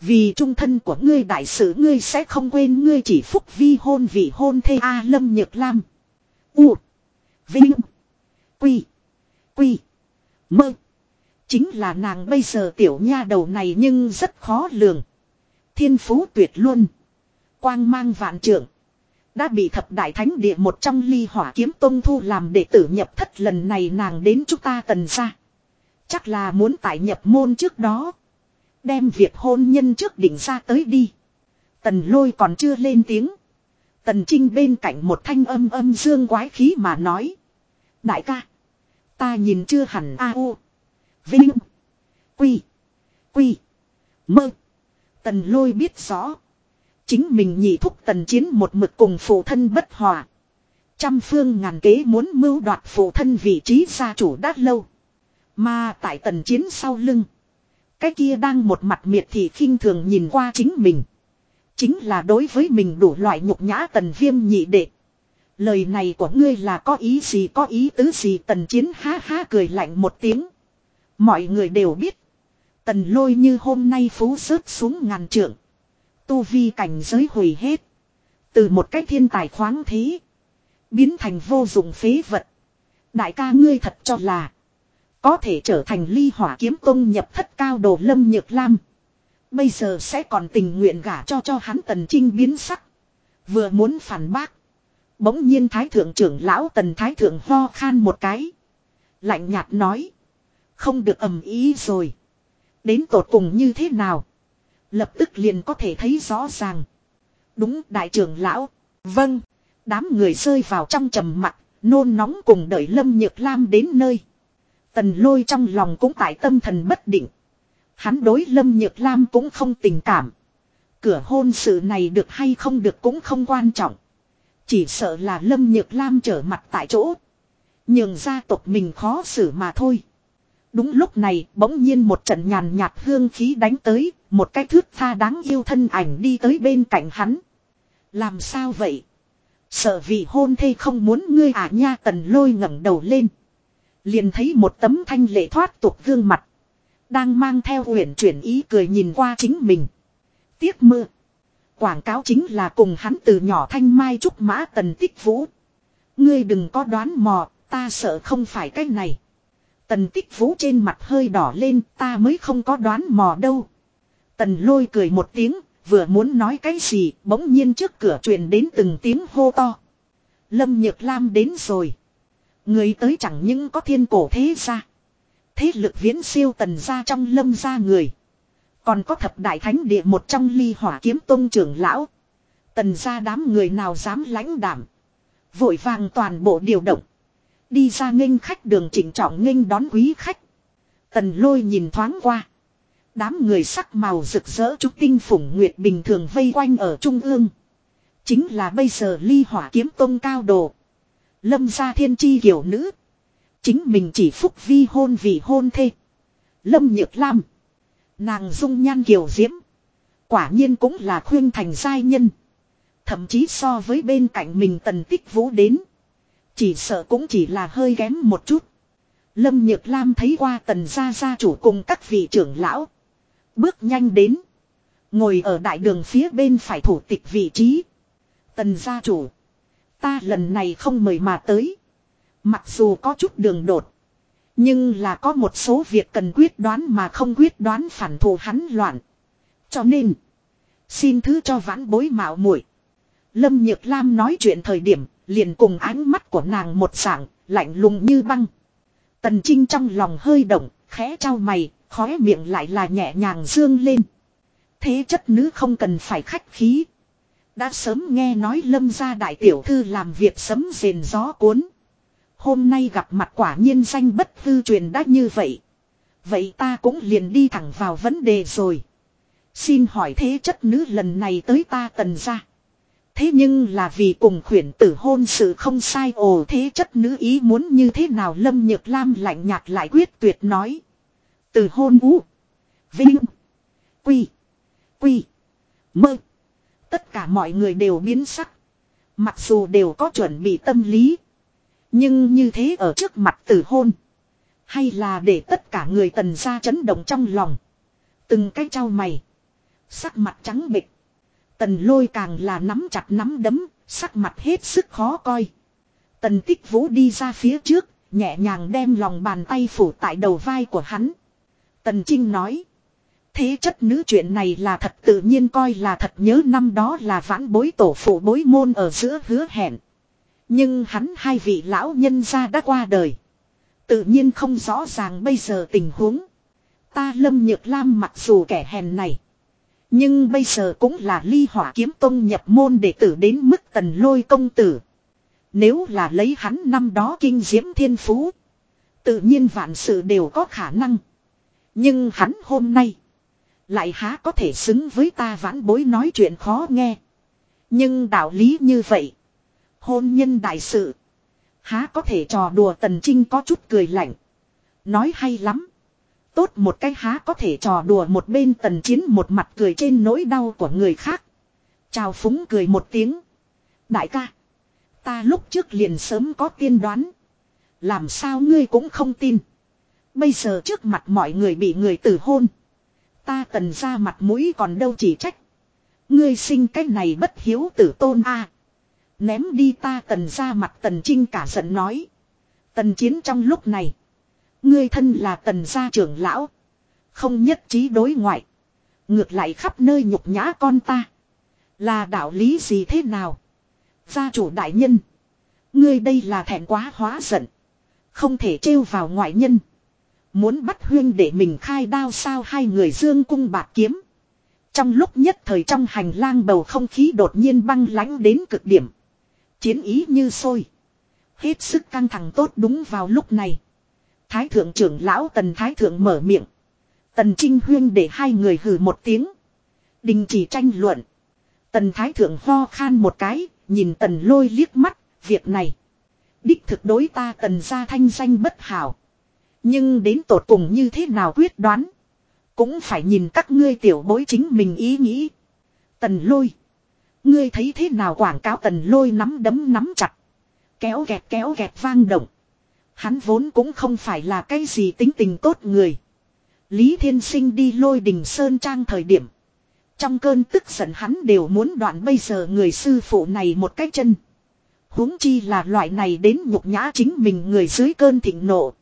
Vì trung thân của ngươi đại sự ngươi sẽ không quên ngươi chỉ phúc vi hôn vị hôn thê A Lâm Nhược Lam. U. Vinh. Quy. Quy. Mơ. Chính là nàng bây giờ tiểu nha đầu này nhưng rất khó lường. Thiên phú tuyệt luôn. Quang mang vạn trưởng. Đã bị thập đại thánh địa một trong ly hỏa kiếm tông thu làm đệ tử nhập thất lần này nàng đến chúng ta tần ra. Chắc là muốn tại nhập môn trước đó. Đem việc hôn nhân trước đỉnh ra tới đi. Tần lôi còn chưa lên tiếng. Tần trinh bên cạnh một thanh âm âm dương quái khí mà nói. Đại ca. Ta nhìn chưa hẳn a u. Vinh. Quy. Quy. Mơ. Tần lôi biết rõ. Chính mình nhị thúc tần chiến một mực cùng phụ thân bất hòa. Trăm phương ngàn kế muốn mưu đoạt phụ thân vị trí gia chủ đã lâu. Mà tại tần chiến sau lưng. Cái kia đang một mặt miệt thì khinh thường nhìn qua chính mình. Chính là đối với mình đủ loại nhục nhã tần viêm nhị đệ. Lời này của ngươi là có ý gì, có ý tứ gì tần chiến ha ha cười lạnh một tiếng. Mọi người đều biết. Tần lôi như hôm nay phú rớt xuống ngàn trượng. Tu vi cảnh giới hủy hết. Từ một cái thiên tài khoáng thế. Biến thành vô dụng phế vật. Đại ca ngươi thật cho là. Có thể trở thành ly hỏa kiếm tông nhập thất cao đồ lâm nhược lam. Bây giờ sẽ còn tình nguyện gả cho cho hắn tần trinh biến sắc. Vừa muốn phản bác. Bỗng nhiên thái thượng trưởng lão tần thái thượng ho khan một cái. Lạnh nhạt nói. Không được ầm ý rồi. Đến tột cùng như thế nào. Lập tức liền có thể thấy rõ ràng. Đúng đại trưởng lão. Vâng. Đám người rơi vào trong trầm mặc, nôn nóng cùng đợi Lâm Nhược Lam đến nơi. Tần lôi trong lòng cũng tại tâm thần bất định. Hắn đối Lâm Nhược Lam cũng không tình cảm. Cửa hôn sự này được hay không được cũng không quan trọng. Chỉ sợ là Lâm Nhược Lam trở mặt tại chỗ. Nhường gia tộc mình khó xử mà thôi. Đúng lúc này bỗng nhiên một trận nhàn nhạt hương khí đánh tới, một cái thước tha đáng yêu thân ảnh đi tới bên cạnh hắn. Làm sao vậy? Sợ vì hôn thê không muốn ngươi à nha tần lôi ngẩng đầu lên. Liền thấy một tấm thanh lệ thoát tục gương mặt. Đang mang theo huyền chuyển ý cười nhìn qua chính mình. Tiếc mưa Quảng cáo chính là cùng hắn từ nhỏ thanh mai trúc mã tần tích vũ. Ngươi đừng có đoán mò, ta sợ không phải cái này. Tần tích vũ trên mặt hơi đỏ lên, ta mới không có đoán mò đâu. Tần lôi cười một tiếng, vừa muốn nói cái gì, bỗng nhiên trước cửa truyền đến từng tiếng hô to. Lâm Nhược Lam đến rồi. Người tới chẳng những có thiên cổ thế gia. Thế lực viễn siêu tần gia trong lâm gia người. Còn có thập đại thánh địa một trong ly hỏa kiếm tôn trưởng lão. Tần gia đám người nào dám lãnh đảm. Vội vàng toàn bộ điều động. Đi ra nghênh khách đường chỉnh trọng nghênh đón quý khách. Tần lôi nhìn thoáng qua. Đám người sắc màu rực rỡ trúc tinh phủng nguyệt bình thường vây quanh ở trung ương. Chính là bây giờ ly hỏa kiếm tôn cao đồ. Lâm gia thiên chi kiểu nữ. Chính mình chỉ phúc vi hôn vì hôn thê. Lâm nhược lam. Nàng dung nhan kiều diễm. Quả nhiên cũng là khuyên thành giai nhân. Thậm chí so với bên cạnh mình tần tích vũ đến. Chỉ sợ cũng chỉ là hơi ghém một chút. Lâm Nhược Lam thấy qua tần gia gia chủ cùng các vị trưởng lão. Bước nhanh đến. Ngồi ở đại đường phía bên phải thủ tịch vị trí. Tần gia chủ. Ta lần này không mời mà tới. Mặc dù có chút đường đột. Nhưng là có một số việc cần quyết đoán mà không quyết đoán phản thù hắn loạn. Cho nên. Xin thứ cho vãn bối mạo muội Lâm Nhược Lam nói chuyện thời điểm liền cùng ánh mắt của nàng một sảng. lạnh lùng như băng. Tần Trinh trong lòng hơi động, khẽ trao mày, khóe miệng lại là nhẹ nhàng dương lên. Thế chất nữ không cần phải khách khí. Đã sớm nghe nói lâm gia đại tiểu thư làm việc sấm rền gió cuốn. Hôm nay gặp mặt quả nhiên danh bất hư truyền đã như vậy. Vậy ta cũng liền đi thẳng vào vấn đề rồi. Xin hỏi thế chất nữ lần này tới ta tần ra. Thế nhưng là vì cùng khuyển tử hôn sự không sai, ồ, thế chất nữ ý muốn như thế nào Lâm Nhược Lam lạnh nhạt lại quyết tuyệt nói. Từ hôn ú. Vinh. Quy. Quy. Mơ. Tất cả mọi người đều biến sắc. Mặc dù đều có chuẩn bị tâm lý. Nhưng như thế ở trước mặt tử hôn. Hay là để tất cả người tần ra chấn động trong lòng. Từng cái trao mày. Sắc mặt trắng bịch. Tần lôi càng là nắm chặt nắm đấm, sắc mặt hết sức khó coi. Tần tích vũ đi ra phía trước, nhẹ nhàng đem lòng bàn tay phủ tại đầu vai của hắn. Tần Trinh nói. Thế chất nữ chuyện này là thật tự nhiên coi là thật nhớ năm đó là vãn bối tổ phụ bối môn ở giữa hứa hẹn. Nhưng hắn hai vị lão nhân gia đã qua đời. Tự nhiên không rõ ràng bây giờ tình huống. Ta lâm nhược lam mặc dù kẻ hèn này. Nhưng bây giờ cũng là ly hỏa kiếm tông nhập môn đệ tử đến mức tần lôi công tử. Nếu là lấy hắn năm đó kinh diễm thiên phú. Tự nhiên vạn sự đều có khả năng. Nhưng hắn hôm nay. Lại há có thể xứng với ta vãn bối nói chuyện khó nghe. Nhưng đạo lý như vậy. Hôn nhân đại sự. Há có thể trò đùa tần trinh có chút cười lạnh. Nói hay lắm. Tốt một cái há có thể trò đùa một bên tần chiến một mặt cười trên nỗi đau của người khác. Chào phúng cười một tiếng. Đại ca. Ta lúc trước liền sớm có tiên đoán. Làm sao ngươi cũng không tin. Bây giờ trước mặt mọi người bị người tử hôn. Ta tần ra mặt mũi còn đâu chỉ trách. Ngươi sinh cái này bất hiếu tử tôn a Ném đi ta tần ra mặt tần trinh cả giận nói. Tần chiến trong lúc này. Ngươi thân là tần gia trưởng lão. Không nhất trí đối ngoại. Ngược lại khắp nơi nhục nhã con ta. Là đạo lý gì thế nào? Gia chủ đại nhân. Ngươi đây là thẹn quá hóa giận. Không thể trêu vào ngoại nhân. Muốn bắt huyên để mình khai đao sao hai người dương cung bạc kiếm. Trong lúc nhất thời trong hành lang bầu không khí đột nhiên băng lãnh đến cực điểm. Chiến ý như sôi. Hết sức căng thẳng tốt đúng vào lúc này. Thái thượng trưởng lão tần thái thượng mở miệng. Tần trinh huyên để hai người hừ một tiếng. Đình chỉ tranh luận. Tần thái thượng ho khan một cái, nhìn tần lôi liếc mắt, việc này. Đích thực đối ta tần ra thanh danh bất hảo. Nhưng đến tột cùng như thế nào quyết đoán. Cũng phải nhìn các ngươi tiểu bối chính mình ý nghĩ. Tần lôi. Ngươi thấy thế nào quảng cáo tần lôi nắm đấm nắm chặt. Kéo gẹt kéo gẹt vang động. Hắn vốn cũng không phải là cái gì tính tình tốt người. Lý Thiên Sinh đi lôi đình Sơn Trang thời điểm. Trong cơn tức giận hắn đều muốn đoạn bây giờ người sư phụ này một cái chân. huống chi là loại này đến nhục nhã chính mình người dưới cơn thịnh nộ.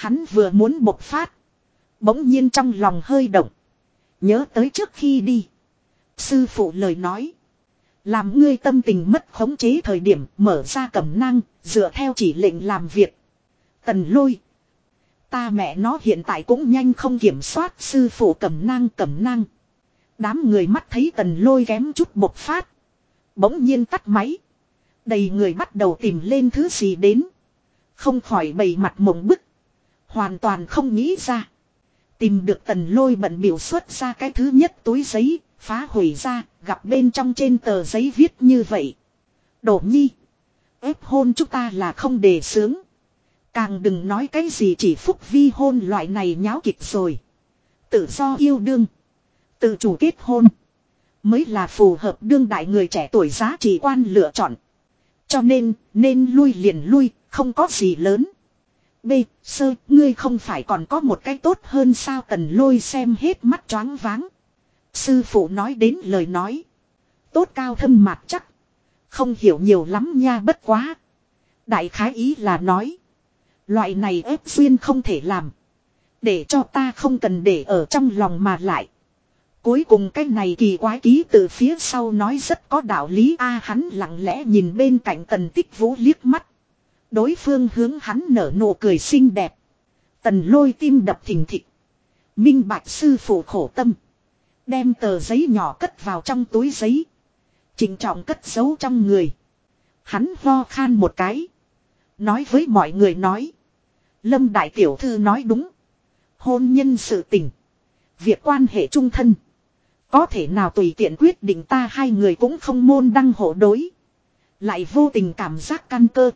Hắn vừa muốn bộc phát. Bỗng nhiên trong lòng hơi động. Nhớ tới trước khi đi. Sư phụ lời nói. Làm ngươi tâm tình mất khống chế thời điểm mở ra cẩm năng, dựa theo chỉ lệnh làm việc. Tần lôi. Ta mẹ nó hiện tại cũng nhanh không kiểm soát sư phụ cẩm năng cẩm năng. Đám người mắt thấy tần lôi kém chút bộc phát. Bỗng nhiên tắt máy. Đầy người bắt đầu tìm lên thứ gì đến. Không khỏi bầy mặt mộng bức. Hoàn toàn không nghĩ ra. Tìm được tần lôi bận biểu xuất ra cái thứ nhất túi giấy, phá hủy ra, gặp bên trong trên tờ giấy viết như vậy. Đổ nhi. ép hôn chúng ta là không đề sướng. Càng đừng nói cái gì chỉ phúc vi hôn loại này nháo kịch rồi. Tự do yêu đương. Tự chủ kết hôn. Mới là phù hợp đương đại người trẻ tuổi giá trị quan lựa chọn. Cho nên, nên lui liền lui, không có gì lớn. B, sơ, ngươi không phải còn có một cái tốt hơn sao tần lôi xem hết mắt choáng váng. Sư phụ nói đến lời nói. Tốt cao thâm mạc chắc. Không hiểu nhiều lắm nha bất quá. Đại khái ý là nói. Loại này ép duyên không thể làm. Để cho ta không cần để ở trong lòng mà lại. Cuối cùng cái này kỳ quái ký từ phía sau nói rất có đạo lý a hắn lặng lẽ nhìn bên cạnh tần tích vũ liếc mắt. Đối phương hướng hắn nở nụ cười xinh đẹp. Tần lôi tim đập thình thịch. Minh bạch sư phụ khổ tâm. Đem tờ giấy nhỏ cất vào trong túi giấy. Trình trọng cất giấu trong người. Hắn ho khan một cái. Nói với mọi người nói. Lâm đại tiểu thư nói đúng. Hôn nhân sự tình. Việc quan hệ trung thân. Có thể nào tùy tiện quyết định ta hai người cũng không môn đăng hộ đối. Lại vô tình cảm giác căn cơ.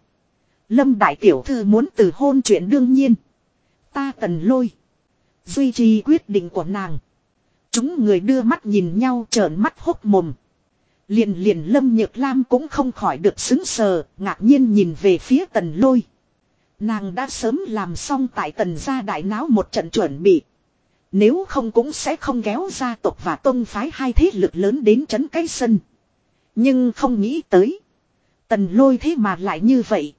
Lâm đại tiểu thư muốn từ hôn chuyện đương nhiên. Ta tần lôi. Duy trì quyết định của nàng. Chúng người đưa mắt nhìn nhau trợn mắt hốc mồm. Liền liền Lâm Nhược Lam cũng không khỏi được xứng sờ, ngạc nhiên nhìn về phía tần lôi. Nàng đã sớm làm xong tại tần gia đại náo một trận chuẩn bị. Nếu không cũng sẽ không kéo gia tộc và tôn phái hai thế lực lớn đến chấn cái sân. Nhưng không nghĩ tới. Tần lôi thế mà lại như vậy.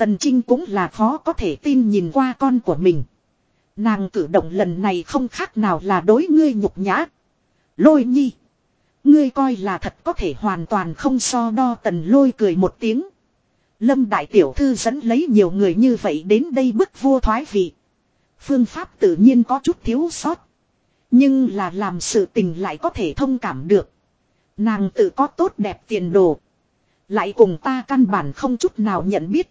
Tần Trinh cũng là khó có thể tin nhìn qua con của mình. Nàng cử động lần này không khác nào là đối ngươi nhục nhã. Lôi nhi. Ngươi coi là thật có thể hoàn toàn không so đo tần lôi cười một tiếng. Lâm đại tiểu thư dẫn lấy nhiều người như vậy đến đây bức vua thoái vị. Phương pháp tự nhiên có chút thiếu sót. Nhưng là làm sự tình lại có thể thông cảm được. Nàng tự có tốt đẹp tiền đồ. Lại cùng ta căn bản không chút nào nhận biết.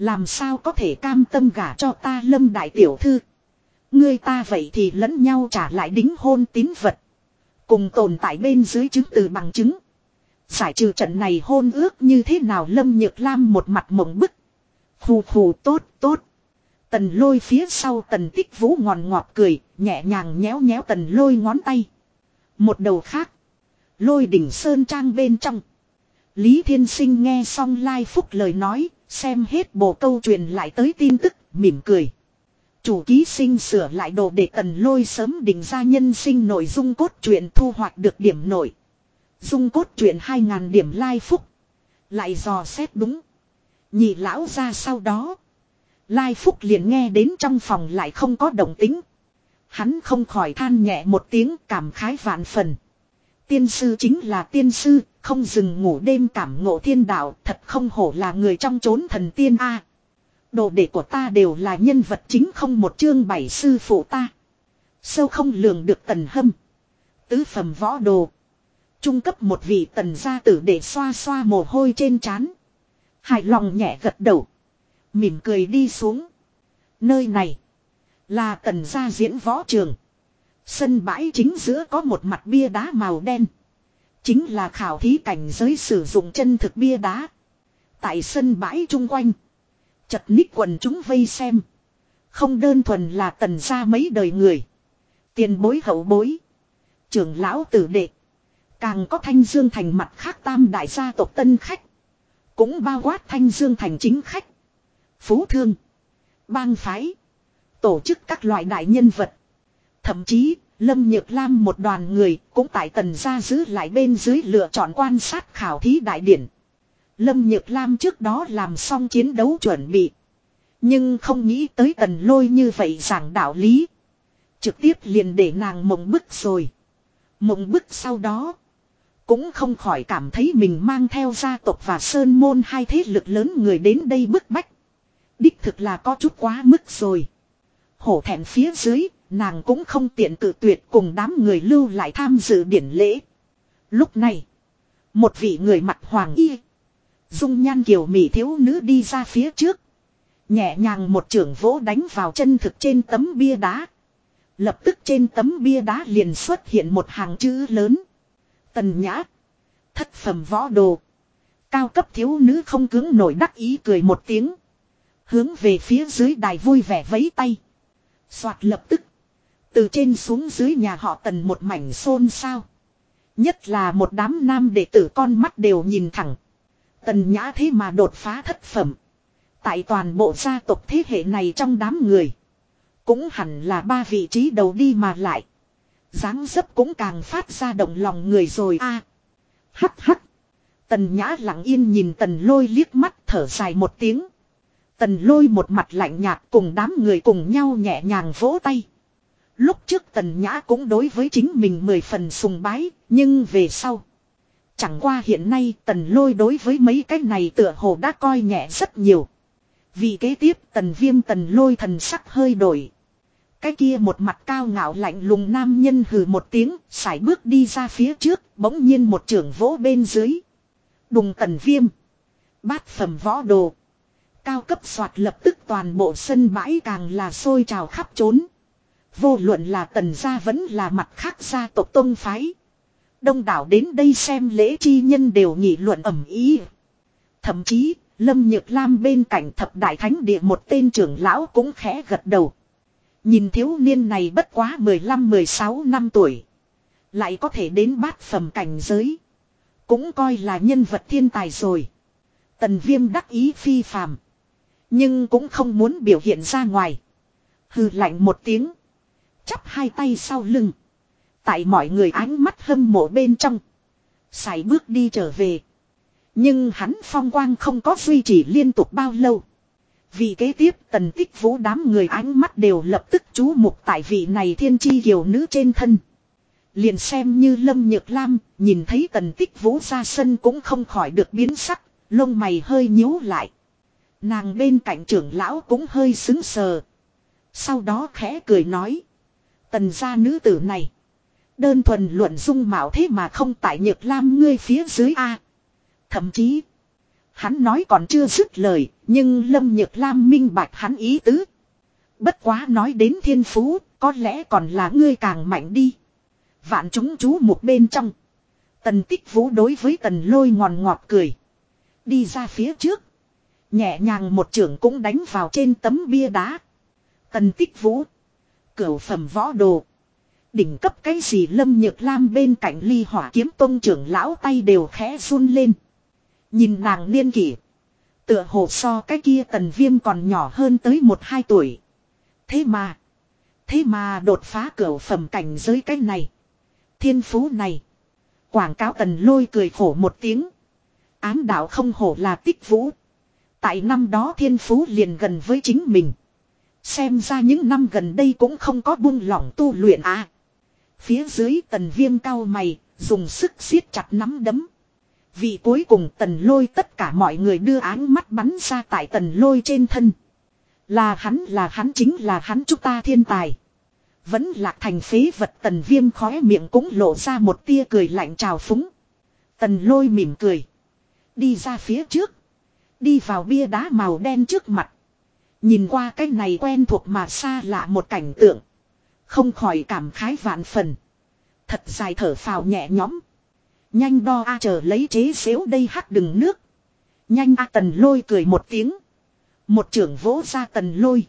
Làm sao có thể cam tâm gả cho ta lâm đại tiểu thư. Ngươi ta vậy thì lẫn nhau trả lại đính hôn tín vật. Cùng tồn tại bên dưới chứng từ bằng chứng. Giải trừ trận này hôn ước như thế nào Lâm Nhược Lam một mặt mộng bức. Phù phù tốt tốt. Tần lôi phía sau tần tích vũ ngòn ngọt cười, nhẹ nhàng nhéo nhéo tần lôi ngón tay. Một đầu khác. Lôi đỉnh sơn trang bên trong. Lý Thiên Sinh nghe xong Lai Phúc lời nói, xem hết bộ câu truyền lại tới tin tức, mỉm cười. Chủ ký sinh sửa lại đồ để tần lôi sớm định ra nhân sinh nội dung cốt truyện thu hoạch được điểm nổi. Dung cốt truyện 2.000 điểm lai phúc. Lại dò xét đúng. Nhị lão ra sau đó. Lai phúc liền nghe đến trong phòng lại không có động tính. Hắn không khỏi than nhẹ một tiếng cảm khái vạn phần. Tiên sư chính là tiên sư, không dừng ngủ đêm cảm ngộ thiên đạo, thật không hổ là người trong chốn thần tiên a. Đồ đệ của ta đều là nhân vật chính không một chương bảy sư phụ ta. Sâu không lường được tần hâm. Tứ phẩm võ đồ. Trung cấp một vị tần gia tử để xoa xoa mồ hôi trên trán. Hài lòng nhẹ gật đầu. Mỉm cười đi xuống. Nơi này. Là tần gia diễn võ trường. Sân bãi chính giữa có một mặt bia đá màu đen. Chính là khảo thí cảnh giới sử dụng chân thực bia đá. Tại sân bãi chung quanh. Chật ních quần chúng vây xem. Không đơn thuần là tần gia mấy đời người. Tiền bối hậu bối. Trưởng lão tử đệ. Càng có thanh dương thành mặt khác tam đại gia tộc tân khách. Cũng bao quát thanh dương thành chính khách. Phú thương. Bang phái. Tổ chức các loại đại nhân vật. Thậm chí, Lâm Nhược Lam một đoàn người cũng tại tần gia giữ lại bên dưới lựa chọn quan sát khảo thí đại điển. Lâm Nhược Lam trước đó làm xong chiến đấu chuẩn bị. Nhưng không nghĩ tới tần lôi như vậy giảng đạo lý. Trực tiếp liền để nàng mộng bức rồi. Mộng bức sau đó. Cũng không khỏi cảm thấy mình mang theo gia tộc và sơn môn hai thế lực lớn người đến đây bức bách. Đích thực là có chút quá mức rồi. Hổ thẹn phía dưới, nàng cũng không tiện tự tuyệt cùng đám người lưu lại tham dự điển lễ. Lúc này, một vị người mặt hoàng y Dung nhan kiều mỹ thiếu nữ đi ra phía trước. Nhẹ nhàng một trưởng vỗ đánh vào chân thực trên tấm bia đá. Lập tức trên tấm bia đá liền xuất hiện một hàng chữ lớn. Tần nhã. Thất phẩm võ đồ. Cao cấp thiếu nữ không cứng nổi đắc ý cười một tiếng. Hướng về phía dưới đài vui vẻ vấy tay. Soạt lập tức. Từ trên xuống dưới nhà họ tần một mảnh xôn xao. Nhất là một đám nam đệ tử con mắt đều nhìn thẳng. Tần nhã thế mà đột phá thất phẩm. Tại toàn bộ gia tộc thế hệ này trong đám người. Cũng hẳn là ba vị trí đầu đi mà lại. dáng dấp cũng càng phát ra động lòng người rồi a Hắc hắc. Tần nhã lặng yên nhìn tần lôi liếc mắt thở dài một tiếng. Tần lôi một mặt lạnh nhạt cùng đám người cùng nhau nhẹ nhàng vỗ tay. Lúc trước tần nhã cũng đối với chính mình mười phần sùng bái, nhưng về sau. Chẳng qua hiện nay tần lôi đối với mấy cái này tựa hồ đã coi nhẹ rất nhiều. Vì kế tiếp tần viêm tần lôi thần sắc hơi đổi. Cái kia một mặt cao ngạo lạnh lùng nam nhân hừ một tiếng, sải bước đi ra phía trước, bỗng nhiên một trưởng vỗ bên dưới. Đùng tần viêm. Bát phẩm võ đồ. Cao cấp soạt lập tức toàn bộ sân bãi càng là sôi trào khắp trốn. Vô luận là tần gia vẫn là mặt khác gia tộc tông phái. Đông đảo đến đây xem lễ chi nhân đều nghị luận ẩm ý. Thậm chí, Lâm Nhược Lam bên cạnh thập đại thánh địa một tên trưởng lão cũng khẽ gật đầu. Nhìn thiếu niên này bất quá 15-16 năm tuổi. Lại có thể đến bát phẩm cảnh giới. Cũng coi là nhân vật thiên tài rồi. Tần viêm đắc ý phi phàm. Nhưng cũng không muốn biểu hiện ra ngoài. Hừ lạnh một tiếng. Chắp hai tay sau lưng. Tại mọi người ánh mắt hâm mộ bên trong. Xài bước đi trở về. Nhưng hắn phong quang không có duy trì liên tục bao lâu. Vì kế tiếp tần tích vũ đám người ánh mắt đều lập tức chú mục tại vị này thiên chi kiều nữ trên thân. Liền xem như Lâm Nhược Lam, nhìn thấy tần tích vũ ra sân cũng không khỏi được biến sắc, lông mày hơi nhíu lại. Nàng bên cạnh trưởng lão cũng hơi xứng sờ. Sau đó khẽ cười nói. Tần gia nữ tử này. Đơn thuần luận dung mạo thế mà không tại Nhược Lam ngươi phía dưới A. Thậm chí. Hắn nói còn chưa dứt lời, nhưng Lâm Nhược Lam minh bạch hắn ý tứ. Bất quá nói đến thiên phú, có lẽ còn là ngươi càng mạnh đi. Vạn chúng chú một bên trong. Tần tích vũ đối với tần lôi ngòn ngọt cười. Đi ra phía trước. Nhẹ nhàng một trưởng cũng đánh vào trên tấm bia đá. Tần tích vũ. Cửu phẩm võ đồ. Đỉnh cấp cái gì lâm nhược lam bên cạnh ly hỏa kiếm tông trưởng lão tay đều khẽ run lên. Nhìn nàng niên kỷ. Tựa hồ so cái kia tần viêm còn nhỏ hơn tới một hai tuổi. Thế mà. Thế mà đột phá cửa phẩm cảnh giới cái này. Thiên phú này. Quảng cáo tần lôi cười khổ một tiếng. Ám đạo không hổ là tích vũ. Tại năm đó thiên phú liền gần với chính mình. Xem ra những năm gần đây cũng không có buông lỏng tu luyện à. Phía dưới tần viêm cao mày, dùng sức siết chặt nắm đấm. Vì cuối cùng tần lôi tất cả mọi người đưa áng mắt bắn ra tại tần lôi trên thân. Là hắn là hắn chính là hắn chúng ta thiên tài. Vẫn lạc thành phế vật tần viêm khóe miệng cũng lộ ra một tia cười lạnh trào phúng. Tần lôi mỉm cười. Đi ra phía trước. Đi vào bia đá màu đen trước mặt. Nhìn qua cái này quen thuộc mà xa lạ một cảnh tượng. Không khỏi cảm khái vạn phần. Thật dài thở phào nhẹ nhõm. Nhanh đo a chờ lấy chế xếu đây hắc đừng nước. Nhanh a tần lôi cười một tiếng. Một trưởng vỗ ra tần lôi.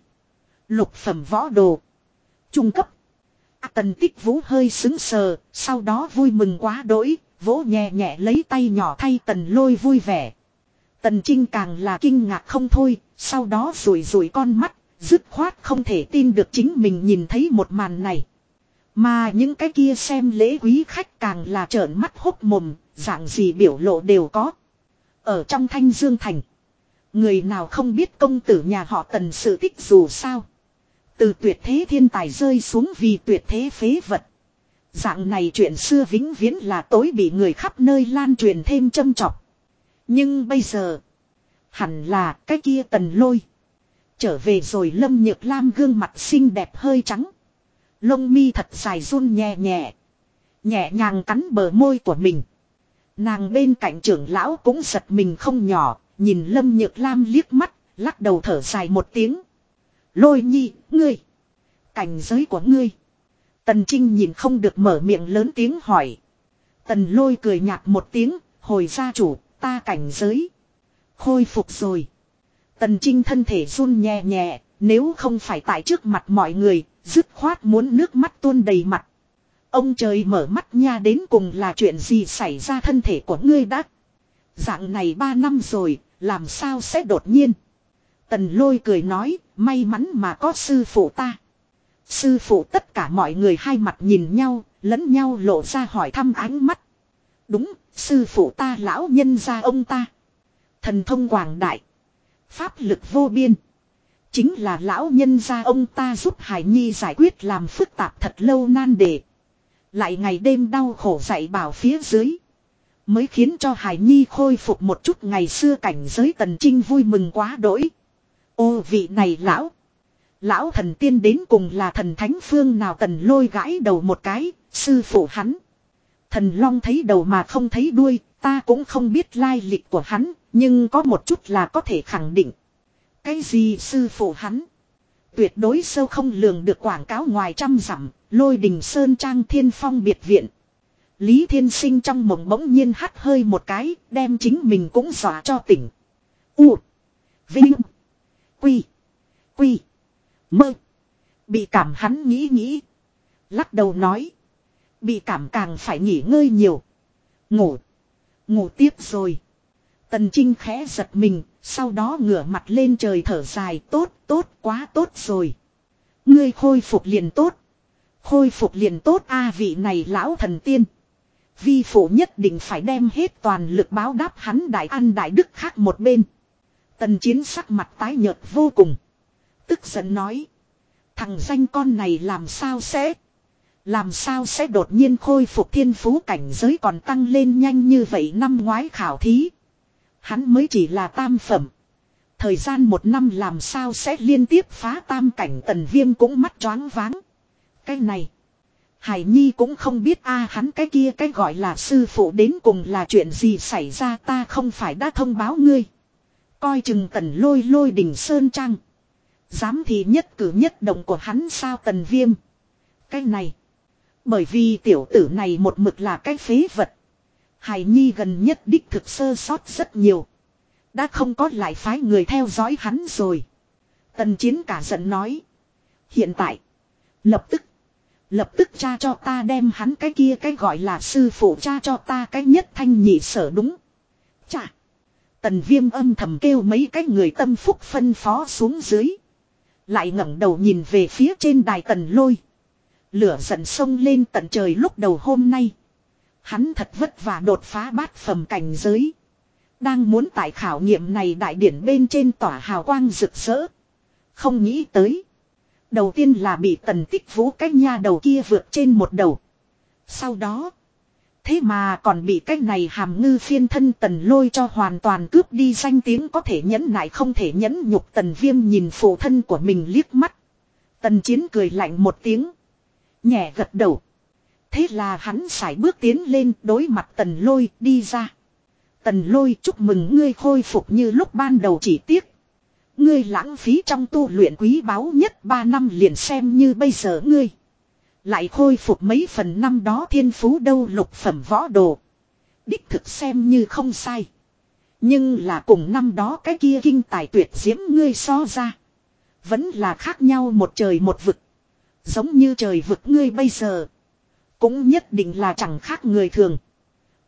Lục phẩm võ đồ. Trung cấp. A tần tích vũ hơi xứng sờ, sau đó vui mừng quá đỗi, vỗ nhẹ nhẹ lấy tay nhỏ thay tần lôi vui vẻ. Tần Trinh càng là kinh ngạc không thôi, sau đó rủi rủi con mắt, dứt khoát không thể tin được chính mình nhìn thấy một màn này. Mà những cái kia xem lễ quý khách càng là trợn mắt hốc mồm, dạng gì biểu lộ đều có. Ở trong thanh dương thành, người nào không biết công tử nhà họ tần sự tích dù sao. Từ tuyệt thế thiên tài rơi xuống vì tuyệt thế phế vật. Dạng này chuyện xưa vĩnh viễn là tối bị người khắp nơi lan truyền thêm châm chọc. Nhưng bây giờ, hẳn là cái kia tần lôi. Trở về rồi lâm nhược lam gương mặt xinh đẹp hơi trắng. Lông mi thật dài run nhẹ nhẹ. Nhẹ nhàng cắn bờ môi của mình. Nàng bên cạnh trưởng lão cũng giật mình không nhỏ, nhìn lâm nhược lam liếc mắt, lắc đầu thở dài một tiếng. Lôi nhi, ngươi. Cảnh giới của ngươi. Tần Trinh nhìn không được mở miệng lớn tiếng hỏi. Tần lôi cười nhạt một tiếng, hồi gia chủ, ta cảnh giới. Khôi phục rồi. Tần Trinh thân thể run nhẹ nhẹ, nếu không phải tại trước mặt mọi người, dứt khoát muốn nước mắt tuôn đầy mặt. Ông trời mở mắt nha đến cùng là chuyện gì xảy ra thân thể của ngươi đã. Dạng này ba năm rồi, làm sao sẽ đột nhiên. Tần lôi cười nói, may mắn mà có sư phụ ta. Sư phụ tất cả mọi người hai mặt nhìn nhau, lẫn nhau lộ ra hỏi thăm ánh mắt. Đúng, sư phụ ta lão nhân gia ông ta. Thần thông quảng đại. Pháp lực vô biên. Chính là lão nhân gia ông ta giúp Hải Nhi giải quyết làm phức tạp thật lâu nan đề. Lại ngày đêm đau khổ dạy bảo phía dưới. Mới khiến cho Hải Nhi khôi phục một chút ngày xưa cảnh giới tần trinh vui mừng quá đỗi. Ô vị này lão. Lão thần tiên đến cùng là thần thánh phương nào tần lôi gãi đầu một cái, sư phụ hắn. Thần long thấy đầu mà không thấy đuôi, ta cũng không biết lai lịch của hắn, nhưng có một chút là có thể khẳng định. Cái gì sư phụ hắn? Tuyệt đối sâu không lường được quảng cáo ngoài trăm dặm, lôi đình sơn trang thiên phong biệt viện. Lý Thiên Sinh trong mộng bỗng nhiên hắt hơi một cái, đem chính mình cũng dọa cho tỉnh. U. Vinh. Quy. Quy. Mơ. Bị cảm hắn nghĩ nghĩ. Lắc đầu nói. Bị cảm càng phải nghỉ ngơi nhiều. Ngủ. Ngủ tiếp rồi. Tần Trinh khẽ giật mình, sau đó ngửa mặt lên trời thở dài tốt, tốt, quá tốt rồi. Ngươi khôi phục liền tốt. Khôi phục liền tốt a vị này lão thần tiên. Vi phụ nhất định phải đem hết toàn lực báo đáp hắn đại ăn đại đức khác một bên. Tần chiến sắc mặt tái nhợt vô cùng. Tức giận nói. Thằng danh con này làm sao sẽ. Làm sao sẽ đột nhiên khôi phục thiên phú cảnh giới còn tăng lên nhanh như vậy năm ngoái khảo thí. Hắn mới chỉ là tam phẩm. Thời gian một năm làm sao sẽ liên tiếp phá tam cảnh tần viêm cũng mắt choáng váng. Cái này. Hải Nhi cũng không biết a, hắn cái kia cái gọi là sư phụ đến cùng là chuyện gì xảy ra ta không phải đã thông báo ngươi. Coi chừng tần lôi lôi đỉnh sơn trang. Dám thì nhất cử nhất động của hắn sao tần viêm. Cái này. Bởi vì tiểu tử này một mực là cái phế vật. Hải Nhi gần nhất đích thực sơ sót rất nhiều. Đã không có lại phái người theo dõi hắn rồi. Tần chiến cả giận nói. Hiện tại. Lập tức. Lập tức cha cho ta đem hắn cái kia cái gọi là sư phụ cha cho ta cái nhất thanh nhị sở đúng. Chà. Tần viêm âm thầm kêu mấy cái người tâm phúc phân phó xuống dưới. Lại ngẩng đầu nhìn về phía trên đài tần lôi. Lửa giận sông lên tận trời lúc đầu hôm nay. Hắn thật vất vả đột phá bát phẩm cảnh giới. Đang muốn tại khảo nghiệm này đại điển bên trên tỏa hào quang rực rỡ. Không nghĩ tới. Đầu tiên là bị tần tích vũ cái nha đầu kia vượt trên một đầu. Sau đó. Thế mà còn bị cái này hàm ngư phiên thân tần lôi cho hoàn toàn cướp đi danh tiếng có thể nhẫn nại không thể nhẫn nhục tần viêm nhìn phụ thân của mình liếc mắt. Tần chiến cười lạnh một tiếng. Nhẹ gật đầu. Thế là hắn sải bước tiến lên đối mặt tần lôi đi ra. Tần lôi chúc mừng ngươi khôi phục như lúc ban đầu chỉ tiếc. Ngươi lãng phí trong tu luyện quý báu nhất 3 năm liền xem như bây giờ ngươi. Lại khôi phục mấy phần năm đó thiên phú đâu lục phẩm võ đồ. Đích thực xem như không sai. Nhưng là cùng năm đó cái kia kinh tài tuyệt diễm ngươi so ra. Vẫn là khác nhau một trời một vực. Giống như trời vực ngươi bây giờ. Cũng nhất định là chẳng khác người thường.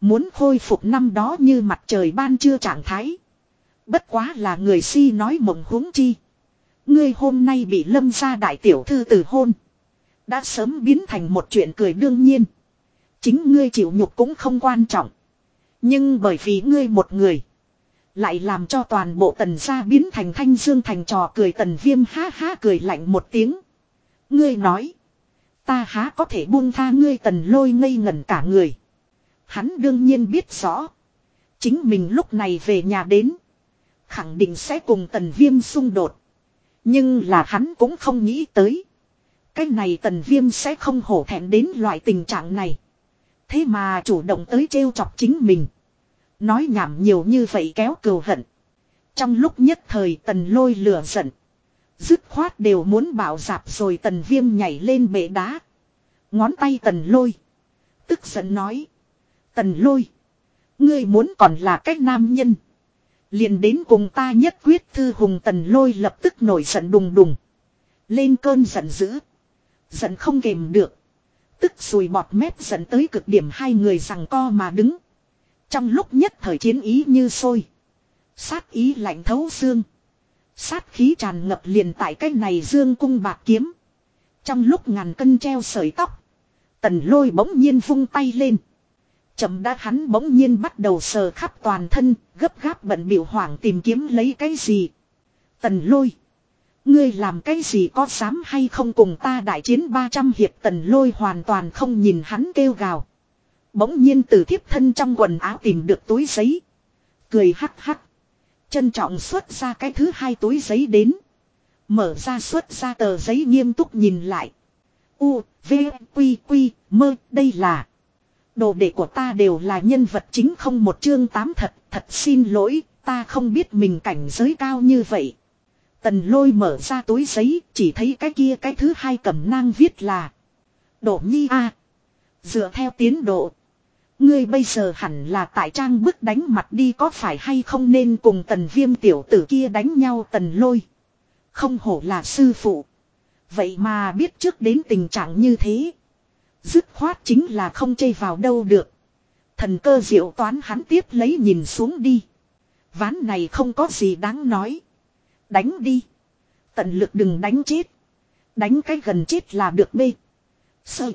Muốn khôi phục năm đó như mặt trời ban trưa trạng thái. Bất quá là người si nói mộng huống chi. Ngươi hôm nay bị lâm gia đại tiểu thư từ hôn. Đã sớm biến thành một chuyện cười đương nhiên. Chính ngươi chịu nhục cũng không quan trọng. Nhưng bởi vì ngươi một người. Lại làm cho toàn bộ tần gia biến thành thanh dương thành trò cười tần viêm ha ha cười lạnh một tiếng. Ngươi nói. Ta há có thể buông tha ngươi tần lôi ngây ngẩn cả người. Hắn đương nhiên biết rõ. Chính mình lúc này về nhà đến. Khẳng định sẽ cùng tần viêm xung đột. Nhưng là hắn cũng không nghĩ tới. Cái này tần viêm sẽ không hổ thẹn đến loại tình trạng này. Thế mà chủ động tới trêu chọc chính mình. Nói nhảm nhiều như vậy kéo cừu hận. Trong lúc nhất thời tần lôi lửa giận. Dứt khoát đều muốn bảo dạp rồi tần viêm nhảy lên bể đá. Ngón tay tần lôi. Tức giận nói. Tần lôi. Ngươi muốn còn là cách nam nhân. Liền đến cùng ta nhất quyết thư hùng tần lôi lập tức nổi giận đùng đùng. Lên cơn giận dữ. Giận không kềm được. Tức sùi bọt mép dẫn tới cực điểm hai người rằng co mà đứng. Trong lúc nhất thời chiến ý như sôi. Sát ý lạnh thấu xương. Sát khí tràn ngập liền tại cái này dương cung bạc kiếm. Trong lúc ngàn cân treo sợi tóc. Tần lôi bỗng nhiên vung tay lên. Chậm đã hắn bỗng nhiên bắt đầu sờ khắp toàn thân, gấp gáp bận biểu hoảng tìm kiếm lấy cái gì. Tần lôi. Ngươi làm cái gì có dám hay không cùng ta đại chiến 300 hiệp tần lôi hoàn toàn không nhìn hắn kêu gào. Bỗng nhiên từ thiếp thân trong quần áo tìm được túi giấy. Cười hắc hắc. Trân trọng xuất ra cái thứ hai túi giấy đến. Mở ra xuất ra tờ giấy nghiêm túc nhìn lại. U, V, Quy, Quy, mơ, đây là. Đồ đệ của ta đều là nhân vật chính không một chương tám thật, thật xin lỗi, ta không biết mình cảnh giới cao như vậy. Tần lôi mở ra túi giấy, chỉ thấy cái kia cái thứ hai cẩm nang viết là. Độ nhi a Dựa theo tiến độ. Ngươi bây giờ hẳn là tại trang bức đánh mặt đi có phải hay không nên cùng tần viêm tiểu tử kia đánh nhau tần lôi. Không hổ là sư phụ. Vậy mà biết trước đến tình trạng như thế. Dứt khoát chính là không chây vào đâu được. Thần cơ diệu toán hắn tiếp lấy nhìn xuống đi. Ván này không có gì đáng nói. Đánh đi. Tận lực đừng đánh chết. Đánh cái gần chết là được bê. Sợ.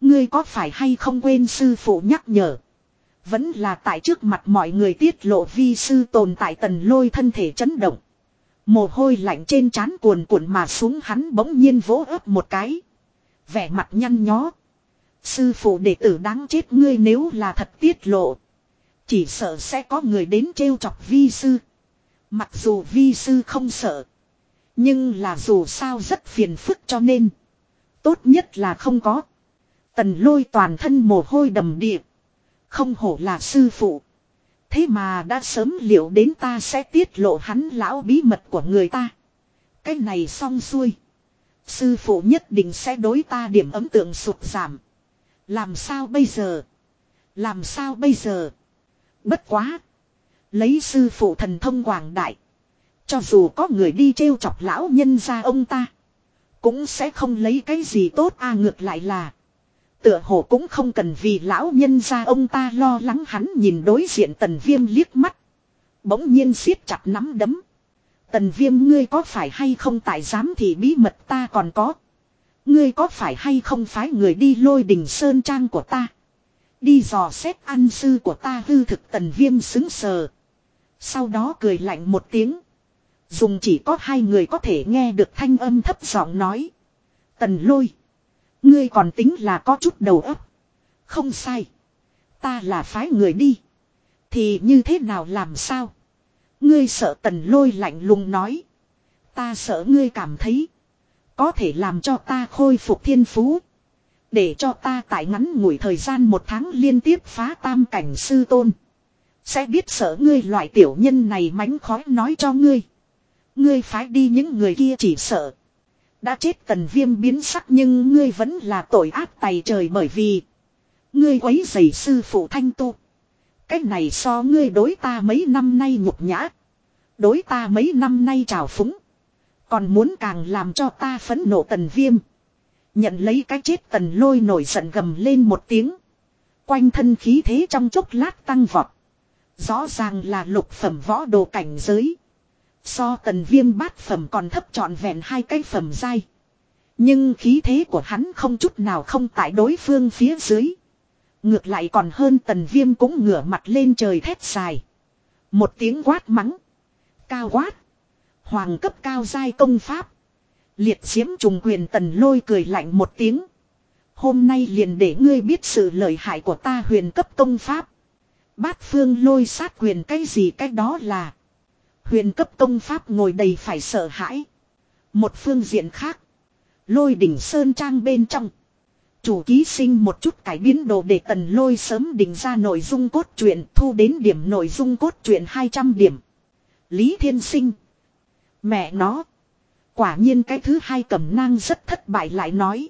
Ngươi có phải hay không quên sư phụ nhắc nhở. Vẫn là tại trước mặt mọi người tiết lộ vi sư tồn tại tần lôi thân thể chấn động. Mồ hôi lạnh trên trán cuồn cuộn mà xuống hắn bỗng nhiên vỗ ấp một cái. Vẻ mặt nhăn nhó. Sư phụ đệ tử đáng chết ngươi nếu là thật tiết lộ. Chỉ sợ sẽ có người đến trêu chọc vi sư. Mặc dù vi sư không sợ. Nhưng là dù sao rất phiền phức cho nên. Tốt nhất là không có. Tần lôi toàn thân mồ hôi đầm địa. Không hổ là sư phụ. Thế mà đã sớm liệu đến ta sẽ tiết lộ hắn lão bí mật của người ta. Cái này xong xuôi. Sư phụ nhất định sẽ đối ta điểm ấm tượng sụt giảm. Làm sao bây giờ? Làm sao bây giờ? Bất quá. Lấy sư phụ thần thông quảng đại. Cho dù có người đi trêu chọc lão nhân ra ông ta. Cũng sẽ không lấy cái gì tốt, a ngược lại là. Tựa hồ cũng không cần vì lão nhân ra ông ta lo lắng hắn nhìn đối diện tần viêm liếc mắt. Bỗng nhiên siết chặt nắm đấm. Tần viêm ngươi có phải hay không tại dám thì bí mật ta còn có. Ngươi có phải hay không phái người đi lôi đình sơn trang của ta. Đi dò xét ăn sư của ta hư thực tần viêm xứng sờ. Sau đó cười lạnh một tiếng. Dùng chỉ có hai người có thể nghe được thanh âm thấp giọng nói. Tần lôi. Ngươi còn tính là có chút đầu óc. Không sai. Ta là phái người đi. Thì như thế nào làm sao? Ngươi sợ tần lôi lạnh lùng nói. Ta sợ ngươi cảm thấy. Có thể làm cho ta khôi phục thiên phú. Để cho ta tại ngắn ngủi thời gian một tháng liên tiếp phá tam cảnh sư tôn. Sẽ biết sợ ngươi loại tiểu nhân này mánh khói nói cho ngươi. Ngươi phái đi những người kia chỉ sợ. Đã chết tần viêm biến sắc nhưng ngươi vẫn là tội ác tày trời bởi vì. Ngươi quấy giày sư phụ thanh tu. Cách này so ngươi đối ta mấy năm nay nhục nhã. Đối ta mấy năm nay trào phúng. Còn muốn càng làm cho ta phấn nộ tần viêm. Nhận lấy cái chết tần lôi nổi giận gầm lên một tiếng. Quanh thân khí thế trong chốc lát tăng vọt. Rõ ràng là lục phẩm võ đồ cảnh giới. So tần viêm bát phẩm còn thấp trọn vẹn hai cái phẩm dai. Nhưng khí thế của hắn không chút nào không tại đối phương phía dưới. Ngược lại còn hơn tần viêm cũng ngửa mặt lên trời thét dài. Một tiếng quát mắng. Cao quát. Hoàng cấp cao giai công pháp. Liệt diễm trùng quyền tần lôi cười lạnh một tiếng. Hôm nay liền để ngươi biết sự lợi hại của ta huyền cấp công pháp. Bát phương lôi sát quyền cái gì cái đó là. Huyền cấp công pháp ngồi đầy phải sợ hãi. Một phương diện khác. Lôi đỉnh sơn trang bên trong. Chủ ký sinh một chút cải biến đồ để tần lôi sớm định ra nội dung cốt truyện, thu đến điểm nội dung cốt truyện 200 điểm. Lý Thiên Sinh. Mẹ nó. Quả nhiên cái thứ hai cẩm nang rất thất bại lại nói.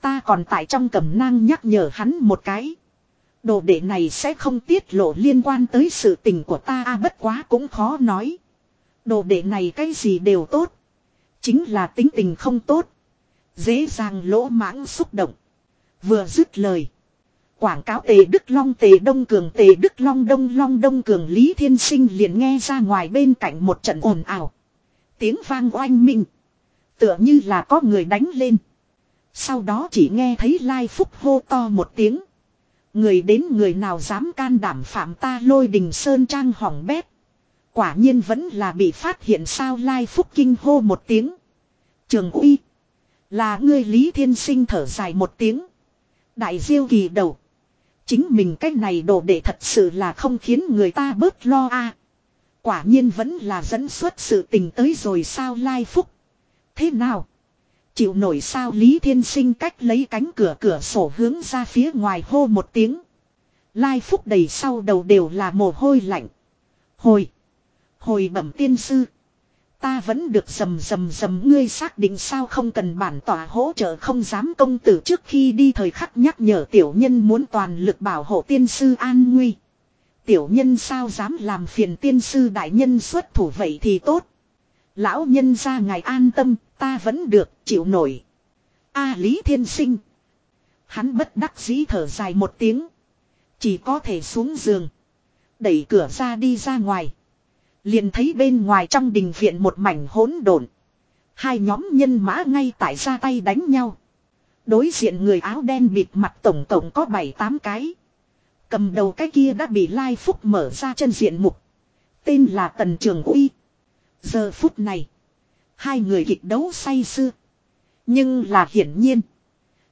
Ta còn tại trong cẩm nang nhắc nhở hắn một cái. Đồ đệ này sẽ không tiết lộ liên quan tới sự tình của ta, a, bất quá cũng khó nói. Đồ đệ này cái gì đều tốt. Chính là tính tình không tốt. Dễ dàng lỗ mãng xúc động. Vừa dứt lời. Quảng cáo tề Đức Long, tề Đông Cường, tề Đức Long, Đông Long, Đông Cường, Lý Thiên Sinh liền nghe ra ngoài bên cạnh một trận ồn ào. Tiếng vang oanh minh. Tựa như là có người đánh lên. Sau đó chỉ nghe thấy Lai Phúc hô to một tiếng. Người đến người nào dám can đảm phạm ta lôi đình sơn trang hỏng bét. Quả nhiên vẫn là bị phát hiện sao Lai Phúc kinh hô một tiếng. Trường uy. Là ngươi Lý Thiên Sinh thở dài một tiếng. Đại diêu kỳ đầu. Chính mình cách này đồ để thật sự là không khiến người ta bớt lo a. Quả nhiên vẫn là dẫn xuất sự tình tới rồi sao Lai Phúc. Thế nào? Chịu nổi sao Lý Thiên Sinh cách lấy cánh cửa cửa sổ hướng ra phía ngoài hô một tiếng. Lai Phúc đầy sau đầu đều là mồ hôi lạnh. Hồi. Hồi bẩm tiên sư. Ta vẫn được sầm sầm sầm ngươi xác định sao không cần bản tỏa hỗ trợ không dám công tử trước khi đi thời khắc nhắc nhở tiểu nhân muốn toàn lực bảo hộ tiên sư an nguy. Tiểu nhân sao dám làm phiền tiên sư đại nhân xuất thủ vậy thì tốt. Lão nhân ra ngài an tâm, ta vẫn được, chịu nổi. A Lý Thiên Sinh. Hắn bất đắc dĩ thở dài một tiếng. Chỉ có thể xuống giường. Đẩy cửa ra đi ra ngoài. Liền thấy bên ngoài trong đình viện một mảnh hỗn độn. Hai nhóm nhân mã ngay tại ra tay đánh nhau. Đối diện người áo đen bịt mặt tổng tổng có 7-8 cái. Cầm đầu cái kia đã bị Lai Phúc mở ra chân diện mục. Tên là Tần Trường Uy. Giờ phút này. Hai người kịch đấu say sưa. Nhưng là hiển nhiên.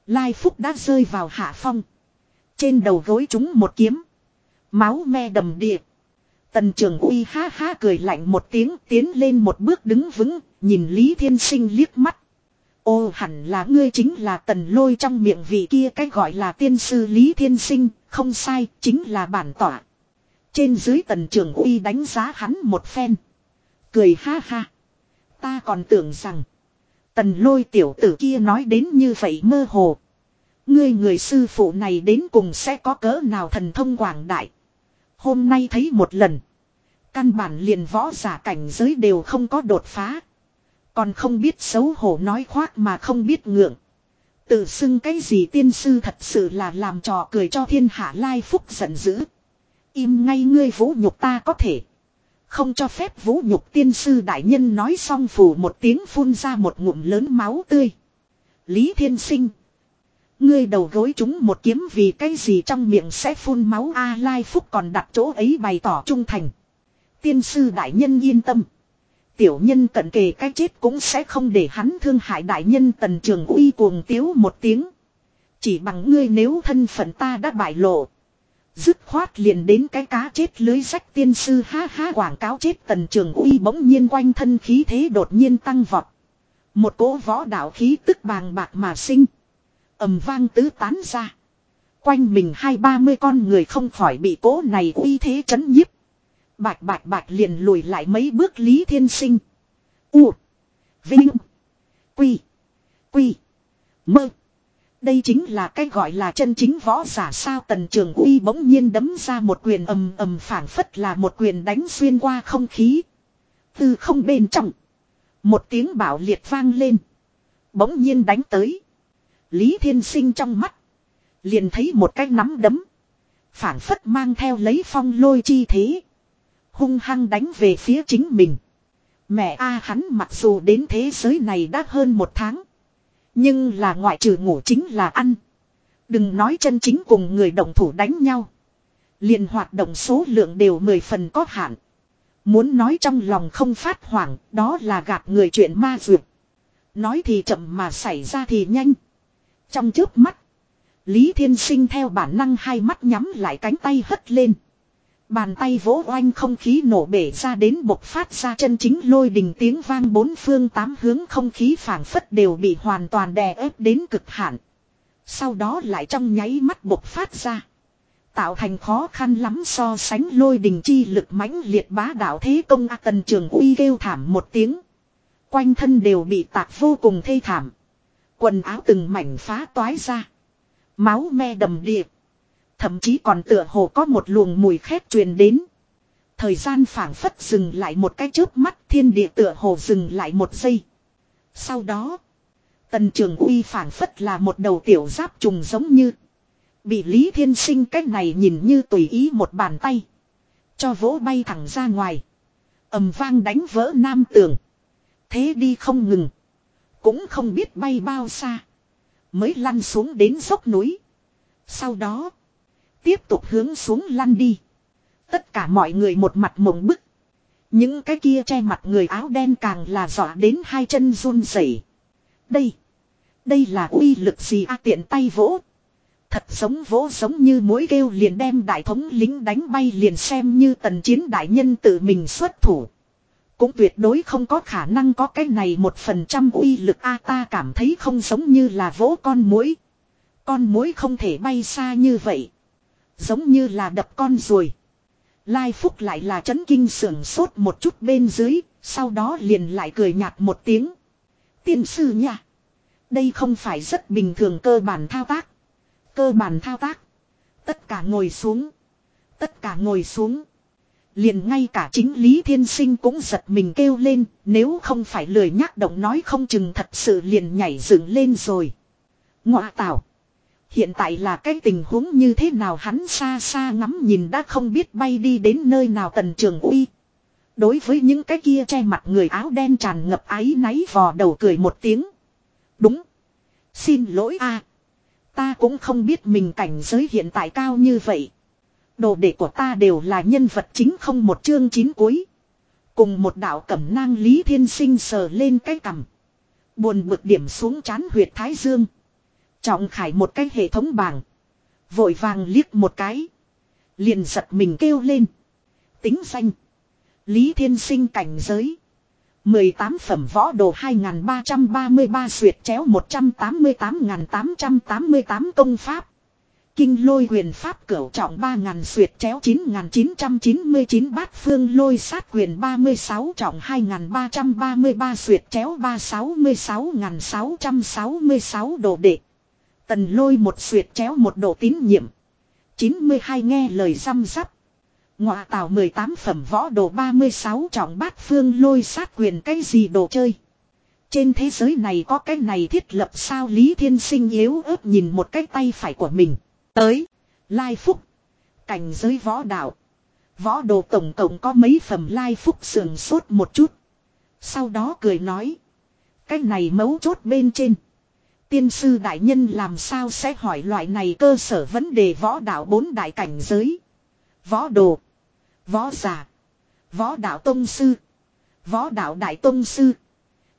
Lai Phúc đã rơi vào hạ phong. Trên đầu gối chúng một kiếm. Máu me đầm địa. Tần trường uy ha ha cười lạnh một tiếng tiến lên một bước đứng vững, nhìn Lý Thiên Sinh liếc mắt. Ô hẳn là ngươi chính là tần lôi trong miệng vị kia cách gọi là tiên sư Lý Thiên Sinh, không sai, chính là bản tỏa. Trên dưới tần trường uy đánh giá hắn một phen. Cười ha ha. Ta còn tưởng rằng, tần lôi tiểu tử kia nói đến như vậy mơ hồ. Ngươi người sư phụ này đến cùng sẽ có cỡ nào thần thông quảng đại. Hôm nay thấy một lần. Căn bản liền võ giả cảnh giới đều không có đột phá. Còn không biết xấu hổ nói khoác mà không biết ngượng. Tự xưng cái gì tiên sư thật sự là làm trò cười cho thiên hạ lai phúc giận dữ. Im ngay ngươi vũ nhục ta có thể. Không cho phép vũ nhục tiên sư đại nhân nói xong phủ một tiếng phun ra một ngụm lớn máu tươi. Lý thiên sinh. Ngươi đầu gối chúng một kiếm vì cái gì trong miệng sẽ phun máu A Lai Phúc còn đặt chỗ ấy bày tỏ trung thành. Tiên sư đại nhân yên tâm. Tiểu nhân cận kề cái chết cũng sẽ không để hắn thương hại đại nhân tần trường uy cuồng tiếu một tiếng. Chỉ bằng ngươi nếu thân phận ta đã bại lộ. Dứt khoát liền đến cái cá chết lưới rách tiên sư ha ha quảng cáo chết tần trường uy bỗng nhiên quanh thân khí thế đột nhiên tăng vọt. Một cỗ võ đạo khí tức bàng bạc mà sinh ầm vang tứ tán ra. Quanh mình hai ba mươi con người không khỏi bị cỗ này uy thế chấn nhiếp. Bạch bạch bạch liền lùi lại mấy bước Lý Thiên Sinh. U. Vinh. Quy. Quy. Mơ. Đây chính là cái gọi là chân chính võ giả sao tần trường uy bỗng nhiên đấm ra một quyền ầm ầm phản phất là một quyền đánh xuyên qua không khí. Từ không bên trong. Một tiếng bảo liệt vang lên. Bỗng nhiên đánh tới. Lý Thiên Sinh trong mắt. Liền thấy một cái nắm đấm. phản phất mang theo lấy phong lôi chi thế. Hung hăng đánh về phía chính mình. Mẹ A, hắn mặc dù đến thế giới này đã hơn một tháng. Nhưng là ngoại trừ ngủ chính là ăn. Đừng nói chân chính cùng người đồng thủ đánh nhau. liền hoạt động số lượng đều mười phần có hạn. Muốn nói trong lòng không phát hoảng, đó là gạt người chuyện ma dược. Nói thì chậm mà xảy ra thì nhanh. Trong trước mắt. Lý Thiên Sinh theo bản năng hai mắt nhắm lại cánh tay hất lên. Bàn tay vỗ oanh không khí nổ bể ra đến bộc phát ra chân chính lôi đình tiếng vang bốn phương tám hướng không khí phảng phất đều bị hoàn toàn đè ép đến cực hạn. Sau đó lại trong nháy mắt bộc phát ra. Tạo thành khó khăn lắm so sánh lôi đình chi lực mãnh liệt bá đạo thế công A tần trường uy kêu thảm một tiếng. Quanh thân đều bị tạc vô cùng thê thảm. Quần áo từng mảnh phá toái ra. Máu me đầm điệp Thậm chí còn tựa hồ có một luồng mùi khét truyền đến. Thời gian phảng phất dừng lại một cái chớp mắt, thiên địa tựa hồ dừng lại một giây. Sau đó. Tần trường uy phảng phất là một đầu tiểu giáp trùng giống như. Bị Lý Thiên Sinh cách này nhìn như tùy ý một bàn tay. Cho vỗ bay thẳng ra ngoài. ầm vang đánh vỡ nam tường. Thế đi không ngừng. Cũng không biết bay bao xa. Mới lăn xuống đến dốc núi. Sau đó. Tiếp tục hướng xuống lăn đi. Tất cả mọi người một mặt mộng bức. Những cái kia che mặt người áo đen càng là dọa đến hai chân run rẩy. Đây. Đây là uy lực gì a tiện tay vỗ. Thật giống vỗ giống như mối kêu liền đem đại thống lính đánh bay liền xem như tần chiến đại nhân tự mình xuất thủ. Cũng tuyệt đối không có khả năng có cái này một phần trăm uy lực a ta cảm thấy không giống như là vỗ con muỗi. Con muỗi không thể bay xa như vậy. Giống như là đập con ruồi. Lai Phúc lại là chấn kinh sưởng sốt một chút bên dưới, Sau đó liền lại cười nhạt một tiếng. Tiên sư nha. Đây không phải rất bình thường cơ bản thao tác. Cơ bản thao tác. Tất cả ngồi xuống. Tất cả ngồi xuống. Liền ngay cả chính Lý Thiên Sinh cũng giật mình kêu lên, nếu không phải lười nhắc động nói không chừng thật sự liền nhảy dựng lên rồi. Ngọa tảo. Hiện tại là cái tình huống như thế nào hắn xa xa ngắm nhìn đã không biết bay đi đến nơi nào tần trường uy. Đối với những cái kia che mặt người áo đen tràn ngập áy náy vò đầu cười một tiếng. Đúng. Xin lỗi a Ta cũng không biết mình cảnh giới hiện tại cao như vậy. Đồ đệ của ta đều là nhân vật chính không một chương chín cuối. Cùng một đạo cẩm nang Lý Thiên Sinh sờ lên cái cằm. Buồn bực điểm xuống chán huyệt Thái Dương. Trọng khải một cái hệ thống bảng. Vội vàng liếc một cái. Liền giật mình kêu lên. Tính danh. Lý Thiên Sinh cảnh giới. 18 phẩm võ đồ 2333 suyệt chéo 188.888 công pháp. Kinh lôi quyền pháp cửu trọng 3.000 suyệt chéo 9.999 bát phương lôi sát quyền 36 trọng 2.333 suyệt chéo 366.666 đồ đệ. Tần lôi một suyệt chéo một độ tín nhiệm. 92 nghe lời răm rắp. Ngọa tào 18 phẩm võ đồ 36 trọng bát phương lôi sát quyền cái gì đồ chơi. Trên thế giới này có cái này thiết lập sao Lý Thiên Sinh yếu ớt nhìn một cái tay phải của mình. Tới. Lai Phúc. Cảnh giới võ đạo. Võ đồ tổng cộng có mấy phẩm Lai Phúc sườn sốt một chút. Sau đó cười nói. Cái này mấu chốt bên trên. Tiên sư đại nhân làm sao sẽ hỏi loại này cơ sở vấn đề võ đạo bốn đại cảnh giới. Võ đồ. Võ giả. Võ đạo tông sư. Võ đạo đại tông sư.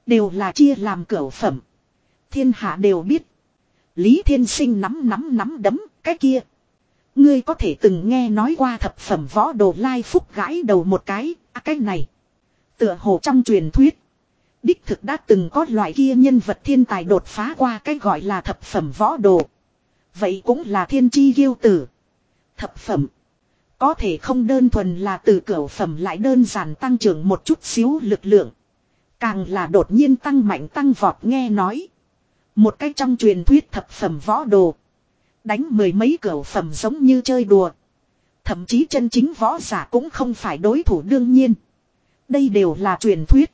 Đều là chia làm cửa phẩm. Thiên hạ đều biết. Lý Thiên Sinh nắm nắm nắm đấm cái kia. Ngươi có thể từng nghe nói qua thập phẩm võ đồ lai phúc gãi đầu một cái, à cái này. Tựa hồ trong truyền thuyết. Đích thực đã từng có loại kia nhân vật thiên tài đột phá qua cái gọi là thập phẩm võ đồ. Vậy cũng là thiên chi ghiêu tử. Thập phẩm. Có thể không đơn thuần là từ cửa phẩm lại đơn giản tăng trưởng một chút xíu lực lượng. Càng là đột nhiên tăng mạnh tăng vọt nghe nói. Một cách trong truyền thuyết thập phẩm võ đồ. Đánh mười mấy cửa phẩm giống như chơi đùa. Thậm chí chân chính võ giả cũng không phải đối thủ đương nhiên. Đây đều là truyền thuyết.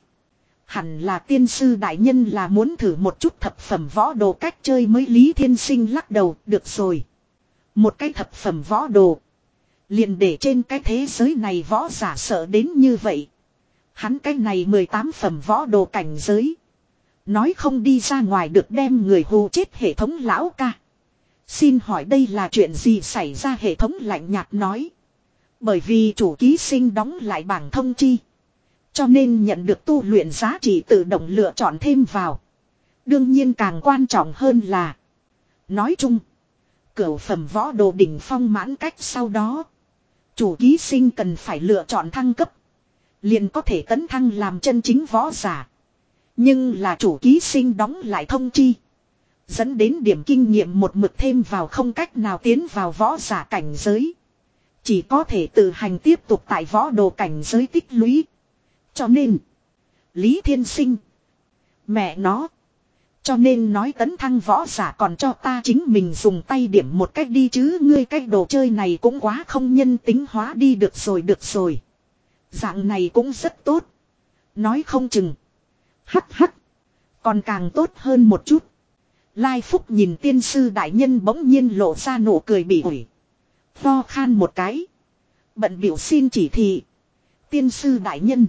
Hẳn là tiên sư đại nhân là muốn thử một chút thập phẩm võ đồ cách chơi mới Lý Thiên Sinh lắc đầu, được rồi. Một cái thập phẩm võ đồ. liền để trên cái thế giới này võ giả sợ đến như vậy. Hắn cái này 18 phẩm võ đồ cảnh giới. Nói không đi ra ngoài được đem người hù chết hệ thống lão ca. Xin hỏi đây là chuyện gì xảy ra hệ thống lạnh nhạt nói. Bởi vì chủ ký sinh đóng lại bảng thông chi. Cho nên nhận được tu luyện giá trị tự động lựa chọn thêm vào. Đương nhiên càng quan trọng hơn là. Nói chung. Cửu phẩm võ đồ đỉnh phong mãn cách sau đó. Chủ ký sinh cần phải lựa chọn thăng cấp. Liền có thể tấn thăng làm chân chính võ giả. Nhưng là chủ ký sinh đóng lại thông chi. Dẫn đến điểm kinh nghiệm một mực thêm vào không cách nào tiến vào võ giả cảnh giới. Chỉ có thể tự hành tiếp tục tại võ đồ cảnh giới tích lũy. Cho nên. Lý Thiên Sinh. Mẹ nó. Cho nên nói tấn thăng võ giả còn cho ta chính mình dùng tay điểm một cách đi chứ, ngươi cách đồ chơi này cũng quá không nhân tính hóa đi, được rồi được rồi. Dạng này cũng rất tốt. Nói không chừng. Hắc hắc. Còn càng tốt hơn một chút. Lai Phúc nhìn tiên sư đại nhân bỗng nhiên lộ ra nụ cười bị ủi. Tho khan một cái. Bận biểu xin chỉ thị. Tiên sư đại nhân.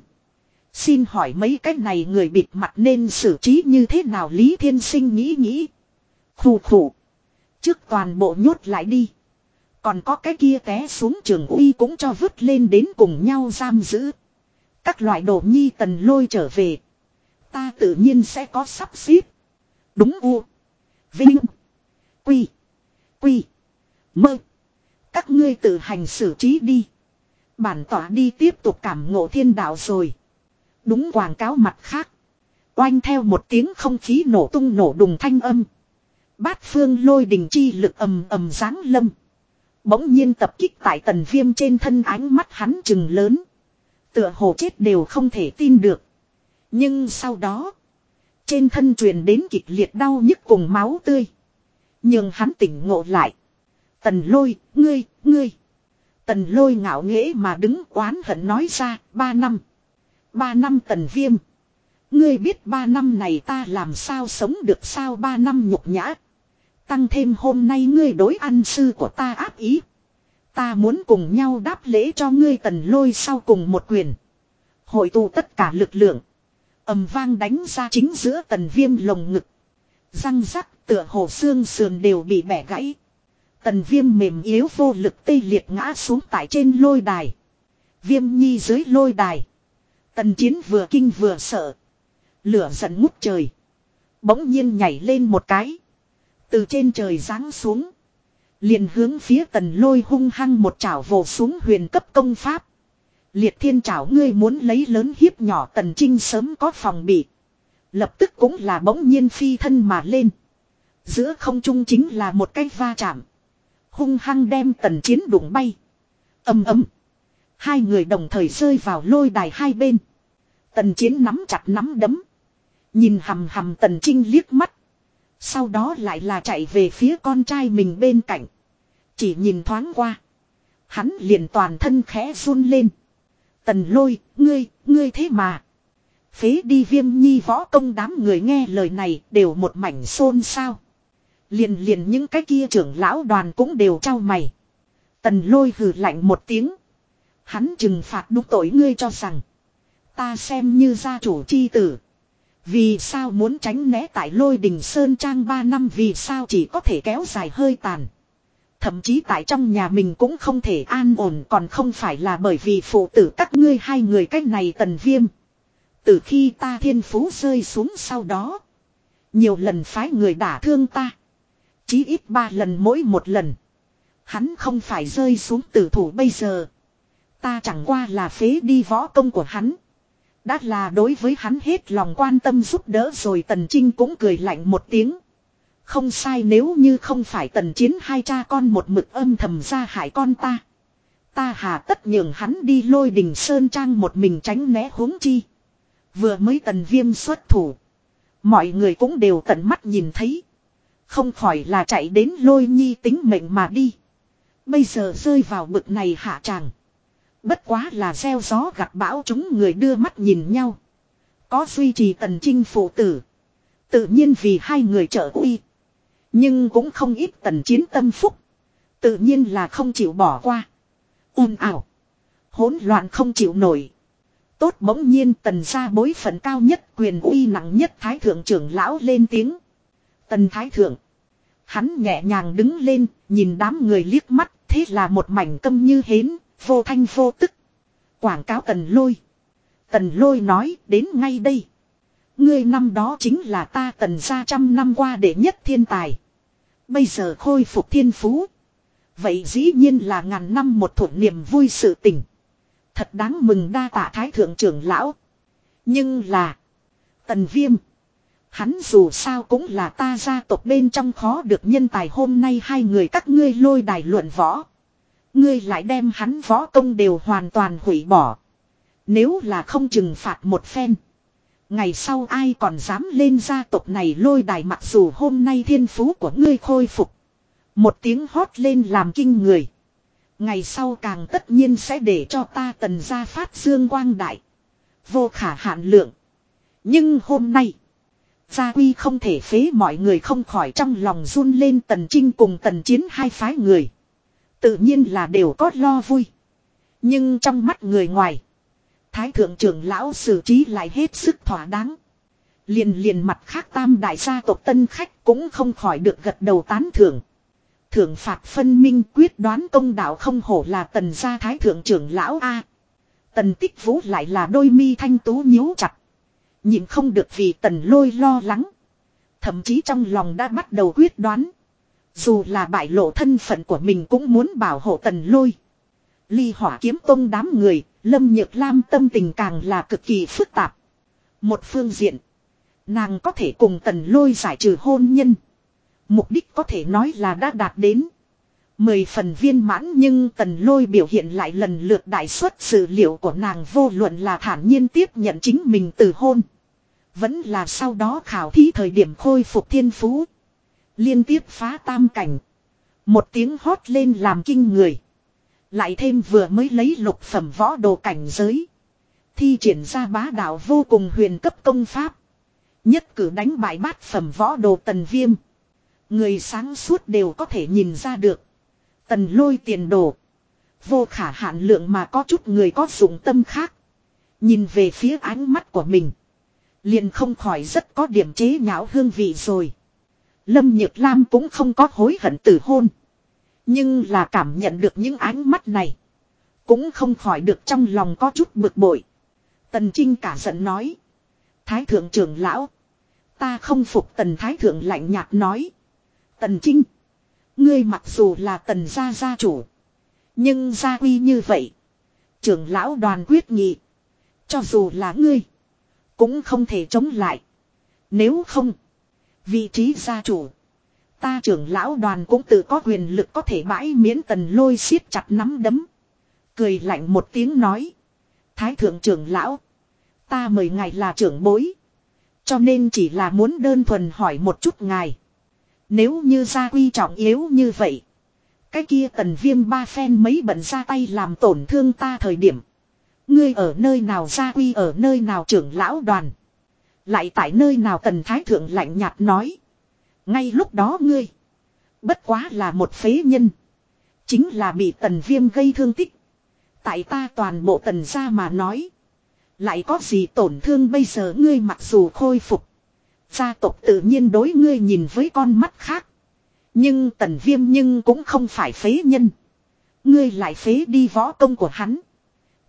Xin hỏi mấy cái này người bịt mặt nên xử trí như thế nào Lý Thiên Sinh nghĩ nghĩ. Khủ khủ. Trước toàn bộ nhốt lại đi. Còn có cái kia té xuống trường uy cũng cho vứt lên đến cùng nhau giam giữ. Các loại đồ nhi tần lôi trở về. Ta tự nhiên sẽ có sắp xếp. Đúng u. Vinh. Quy. Quy. Mơ. Các ngươi tự hành xử trí đi. Bản tỏa đi tiếp tục cảm ngộ thiên đạo rồi. Đúng quảng cáo mặt khác. Oanh theo một tiếng không khí nổ tung nổ đùng thanh âm. Bát phương lôi đình chi lực ầm ầm giáng lâm. Bỗng nhiên tập kích tại tần viêm trên thân ánh mắt hắn chừng lớn. Tựa hồ chết đều không thể tin được. Nhưng sau đó. Trên thân truyền đến kịch liệt đau nhức cùng máu tươi. Nhưng hắn tỉnh ngộ lại. Tần lôi, ngươi, ngươi. Tần lôi ngạo nghễ mà đứng oán hận nói ra, ba năm. Ba năm tần viêm. Ngươi biết ba năm này ta làm sao sống được sao ba năm nhục nhã. Tăng thêm hôm nay ngươi đối ăn sư của ta áp ý. Ta muốn cùng nhau đáp lễ cho ngươi tần lôi sau cùng một quyền. Hội tụ tất cả lực lượng. ầm vang đánh ra chính giữa tần viêm lồng ngực. Răng rắc tựa hồ xương sườn đều bị bẻ gãy. Tần viêm mềm yếu vô lực tê liệt ngã xuống tại trên lôi đài. Viêm nhi dưới lôi đài. Tần chiến vừa kinh vừa sợ. Lửa giận ngút trời. Bỗng nhiên nhảy lên một cái. Từ trên trời giáng xuống. Liền hướng phía tần lôi hung hăng một chảo vồ xuống huyền cấp công pháp. Liệt thiên chảo ngươi muốn lấy lớn hiếp nhỏ tần trinh sớm có phòng bị. Lập tức cũng là bỗng nhiên phi thân mà lên. Giữa không trung chính là một cái va chạm. Hung hăng đem tần chiến đụng bay. ầm ầm. Hai người đồng thời rơi vào lôi đài hai bên. Tần chiến nắm chặt nắm đấm. Nhìn hầm hầm tần trinh liếc mắt. Sau đó lại là chạy về phía con trai mình bên cạnh. Chỉ nhìn thoáng qua. Hắn liền toàn thân khẽ run lên. Tần lôi, ngươi, ngươi thế mà. Phế đi viêm nhi võ công đám người nghe lời này đều một mảnh xôn xao. Liền liền những cái kia trưởng lão đoàn cũng đều trao mày. Tần lôi hừ lạnh một tiếng. Hắn trừng phạt đúng tội ngươi cho rằng. Ta xem như gia chủ chi tử. Vì sao muốn tránh né tại lôi đình Sơn Trang 3 năm, vì sao chỉ có thể kéo dài hơi tàn. Thậm chí tại trong nhà mình cũng không thể an ổn, còn không phải là bởi vì phụ tử các ngươi hai người cách này tần viêm. Từ khi ta thiên phú rơi xuống sau đó. Nhiều lần phái người đả thương ta. Chí ít ba lần mỗi một lần. Hắn không phải rơi xuống tử thủ bây giờ. Ta chẳng qua là phế đi võ công của hắn. Đã là đối với hắn hết lòng quan tâm giúp đỡ rồi Tần Trinh cũng cười lạnh một tiếng. Không sai nếu như không phải tần chiến hai cha con một mực âm thầm ra hại con ta. Ta hà tất nhường hắn đi lôi đình sơn trang một mình tránh né huống chi. Vừa mới tần viêm xuất thủ. Mọi người cũng đều tận mắt nhìn thấy. Không khỏi là chạy đến lôi nhi tính mệnh mà đi. Bây giờ rơi vào bực này hạ tràng. Bất quá là gieo gió gặt bão chúng người đưa mắt nhìn nhau. Có duy trì tần trinh phụ tử. Tự nhiên vì hai người trợ uy. Nhưng cũng không ít tần chiến tâm phúc. Tự nhiên là không chịu bỏ qua. Un ảo. Hỗn loạn không chịu nổi. Tốt bỗng nhiên tần ra bối phận cao nhất quyền uy nặng nhất thái thượng trưởng lão lên tiếng. Tần thái thượng. Hắn nhẹ nhàng đứng lên, nhìn đám người liếc mắt, thế là một mảnh câm như hến, vô thanh vô tức. Quảng cáo tần lôi. Tần lôi nói, đến ngay đây. Ngươi năm đó chính là ta tần ra trăm năm qua đệ nhất thiên tài. Bây giờ khôi phục thiên phú. Vậy dĩ nhiên là ngàn năm một thuộc niềm vui sự tình. Thật đáng mừng đa tạ thái thượng trưởng lão. Nhưng là. Tần viêm. Hắn dù sao cũng là ta gia tộc bên trong khó được nhân tài hôm nay hai người các ngươi lôi đài luận võ. Ngươi lại đem hắn võ công đều hoàn toàn hủy bỏ. Nếu là không trừng phạt một phen. Ngày sau ai còn dám lên gia tộc này lôi đài mặc dù hôm nay thiên phú của ngươi khôi phục. Một tiếng hót lên làm kinh người. Ngày sau càng tất nhiên sẽ để cho ta tần gia phát dương quang đại. Vô khả hạn lượng. Nhưng hôm nay. Gia quy không thể phế mọi người không khỏi trong lòng run lên tần trinh cùng tần chiến hai phái người. Tự nhiên là đều có lo vui. Nhưng trong mắt người ngoài. Thái thượng trưởng lão xử trí lại hết sức thỏa đáng. Liền liền mặt khác tam đại gia tộc tân khách cũng không khỏi được gật đầu tán thưởng. Thưởng phạt phân minh quyết đoán công đạo không hổ là tần gia thái thượng trưởng lão A. Tần tích vũ lại là đôi mi thanh tú nhíu chặt. Nhìn không được vì tần lôi lo lắng. Thậm chí trong lòng đã bắt đầu quyết đoán. Dù là bại lộ thân phận của mình cũng muốn bảo hộ tần lôi. Ly hỏa kiếm tông đám người, Lâm Nhược Lam tâm tình càng là cực kỳ phức tạp. Một phương diện, nàng có thể cùng tần lôi giải trừ hôn nhân. Mục đích có thể nói là đã đạt đến. Mười phần viên mãn nhưng tần lôi biểu hiện lại lần lượt đại suất sự liệu của nàng vô luận là thản nhiên tiếp nhận chính mình từ hôn. Vẫn là sau đó khảo thí thời điểm khôi phục thiên phú. Liên tiếp phá tam cảnh. Một tiếng hót lên làm kinh người. Lại thêm vừa mới lấy lục phẩm võ đồ cảnh giới. Thi triển ra bá đạo vô cùng huyền cấp công pháp. Nhất cử đánh bại bát phẩm võ đồ tần viêm. Người sáng suốt đều có thể nhìn ra được. Tần lôi tiền đồ. Vô khả hạn lượng mà có chút người có dụng tâm khác. Nhìn về phía ánh mắt của mình. Liền không khỏi rất có điểm chế nhạo hương vị rồi. Lâm Nhược Lam cũng không có hối hận tử hôn. Nhưng là cảm nhận được những ánh mắt này. Cũng không khỏi được trong lòng có chút bực bội. Tần Trinh cả giận nói. Thái thượng trưởng lão. Ta không phục tần thái thượng lạnh nhạt nói. Tần Trinh. Ngươi mặc dù là tần gia gia chủ. Nhưng gia quy như vậy. Trưởng lão đoàn quyết nghị. Cho dù là ngươi. Cũng không thể chống lại. Nếu không. Vị trí gia chủ. Ta trưởng lão đoàn cũng tự có quyền lực có thể bãi miễn tần lôi siết chặt nắm đấm. Cười lạnh một tiếng nói. Thái thượng trưởng lão. Ta mời ngài là trưởng bối. Cho nên chỉ là muốn đơn thuần hỏi một chút ngài. Nếu như gia quy trọng yếu như vậy. Cái kia tần viêm ba phen mấy bận ra tay làm tổn thương ta thời điểm. Ngươi ở nơi nào, gia quy ở nơi nào trưởng lão đoàn. Lại tại nơi nào tần thái thượng lạnh nhạt nói. Ngay lúc đó ngươi. Bất quá là một phế nhân. Chính là bị tần viêm gây thương tích. Tại ta toàn bộ tần gia mà nói. Lại có gì tổn thương bây giờ ngươi mặc dù khôi phục. Gia tộc tự nhiên đối ngươi nhìn với con mắt khác. Nhưng tần viêm nhưng cũng không phải phế nhân. Ngươi lại phế đi võ công của hắn.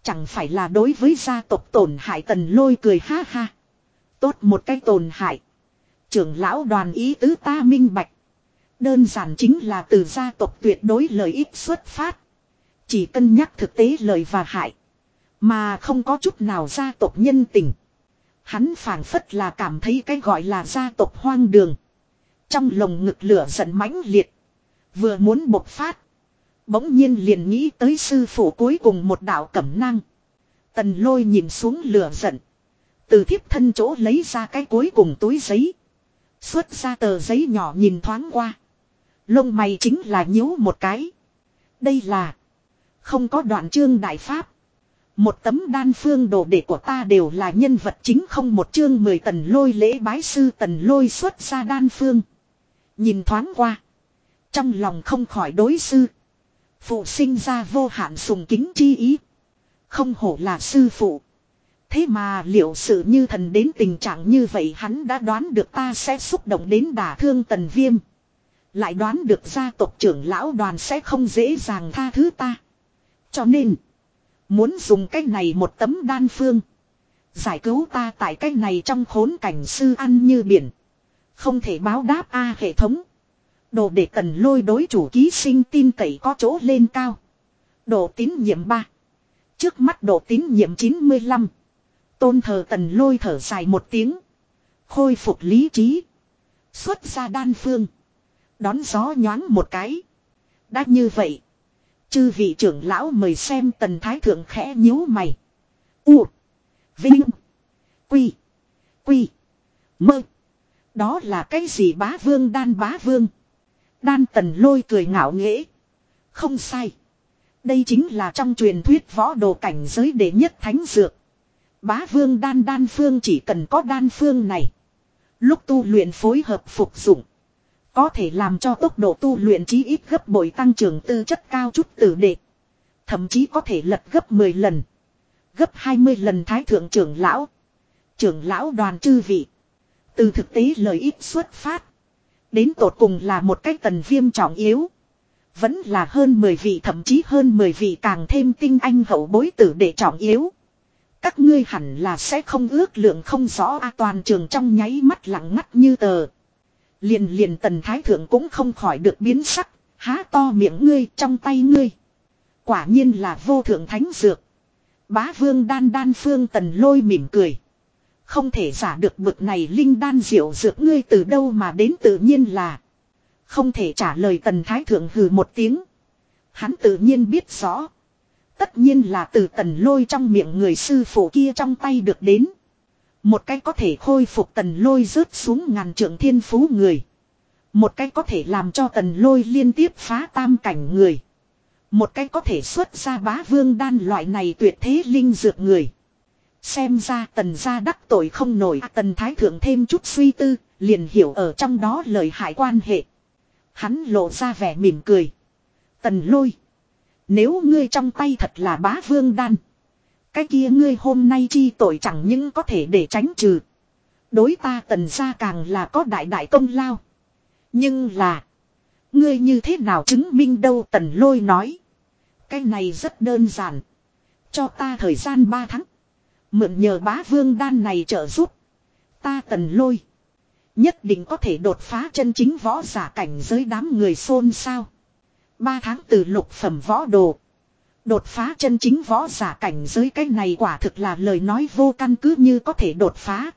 Chẳng phải là đối với gia tộc tổn hại tần lôi cười ha ha. Tốt một cái tồn hại. Trưởng lão đoàn ý tứ ta minh bạch. Đơn giản chính là từ gia tộc tuyệt đối lợi ích xuất phát. Chỉ cân nhắc thực tế lợi và hại. Mà không có chút nào gia tộc nhân tình. Hắn phảng phất là cảm thấy cái gọi là gia tộc hoang đường. Trong lồng ngực lửa giận mãnh liệt. Vừa muốn bộc phát. Bỗng nhiên liền nghĩ tới sư phụ cuối cùng một đạo cẩm năng. Tần lôi nhìn xuống lửa giận. Từ thiếp thân chỗ lấy ra cái cuối cùng túi giấy. Xuất ra tờ giấy nhỏ nhìn thoáng qua. Lông mày chính là nhíu một cái. Đây là. Không có đoạn chương đại pháp. Một tấm đan phương đồ đệ của ta đều là nhân vật chính không một chương mười tần lôi lễ bái sư tần lôi xuất ra đan phương. Nhìn thoáng qua. Trong lòng không khỏi đối sư. Phụ sinh ra vô hạn sùng kính chi ý. Không hổ là sư phụ. Thế mà liệu sự như thần đến tình trạng như vậy hắn đã đoán được ta sẽ xúc động đến đả thương tần viêm. Lại đoán được gia tộc trưởng lão đoàn sẽ không dễ dàng tha thứ ta. Cho nên. Muốn dùng cái này một tấm đan phương. Giải cứu ta tại cái này trong khốn cảnh sư ăn như biển. Không thể báo đáp A hệ thống. Đồ để tần lôi đối chủ ký sinh tin cậy có chỗ lên cao. Độ tín nhiệm 3. Trước mắt độ tín nhiệm 95. Tôn thờ tần lôi thở dài một tiếng. Khôi phục lý trí. Xuất ra đan phương. Đón gió nhoáng một cái. Đã như vậy. Chư vị trưởng lão mời xem tần thái thượng khẽ nhíu mày. U. Vinh. Quy. Quy. Mơ. Đó là cái gì bá vương đan bá vương. Đan tần lôi cười ngạo nghễ. Không sai. Đây chính là trong truyền thuyết võ đồ cảnh giới đệ nhất thánh dược. Bá vương đan đan phương chỉ cần có đan phương này. Lúc tu luyện phối hợp phục dụng. Có thể làm cho tốc độ tu luyện chí ít gấp bội tăng trưởng tư chất cao chút tử đệ. Thậm chí có thể lật gấp 10 lần. Gấp 20 lần thái thượng trưởng lão. Trưởng lão đoàn chư vị. Từ thực tế lợi ích xuất phát. Đến tột cùng là một cách tần viêm trọng yếu. Vẫn là hơn 10 vị, thậm chí hơn 10 vị càng thêm tinh anh hậu bối tử để trọng yếu. Các ngươi hẳn là sẽ không ước lượng không rõ a toàn trường trong nháy mắt lặng ngắt như tờ. Liền liền tần thái thượng cũng không khỏi được biến sắc, há to miệng ngươi trong tay ngươi. Quả nhiên là vô thượng thánh dược. Bá vương đan đan phương tần lôi mỉm cười. Không thể giả được bực này linh đan diệu dược ngươi từ đâu mà đến tự nhiên là. Không thể trả lời tần thái thượng hừ một tiếng. Hắn tự nhiên biết rõ. Tất nhiên là từ tần lôi trong miệng người sư phụ kia trong tay được đến. Một cái có thể khôi phục tần lôi rớt xuống ngàn trượng thiên phú người. Một cái có thể làm cho tần lôi liên tiếp phá tam cảnh người. Một cái có thể xuất ra bá vương đan loại này tuyệt thế linh dược người. Xem ra tần gia đắc tội không nổi à, tần thái thượng thêm chút suy tư, liền hiểu ở trong đó lời hại quan hệ. Hắn lộ ra vẻ mỉm cười. Tần lôi. Nếu ngươi trong tay thật là bá vương đan. Cái kia ngươi hôm nay chi tội chẳng những có thể để tránh trừ. Đối ta tần ra càng là có đại đại công lao. Nhưng là. Ngươi như thế nào chứng minh đâu tần lôi nói. Cái này rất đơn giản. Cho ta thời gian 3 tháng. Mượn nhờ bá vương đan này trợ giúp. Ta tần lôi. Nhất định có thể đột phá chân chính võ giả cảnh giới đám người xôn xao. Ba tháng từ lục phẩm võ đồ. Đột phá chân chính võ giả cảnh giới cái này quả thực là lời nói vô căn cứ như có thể đột phá.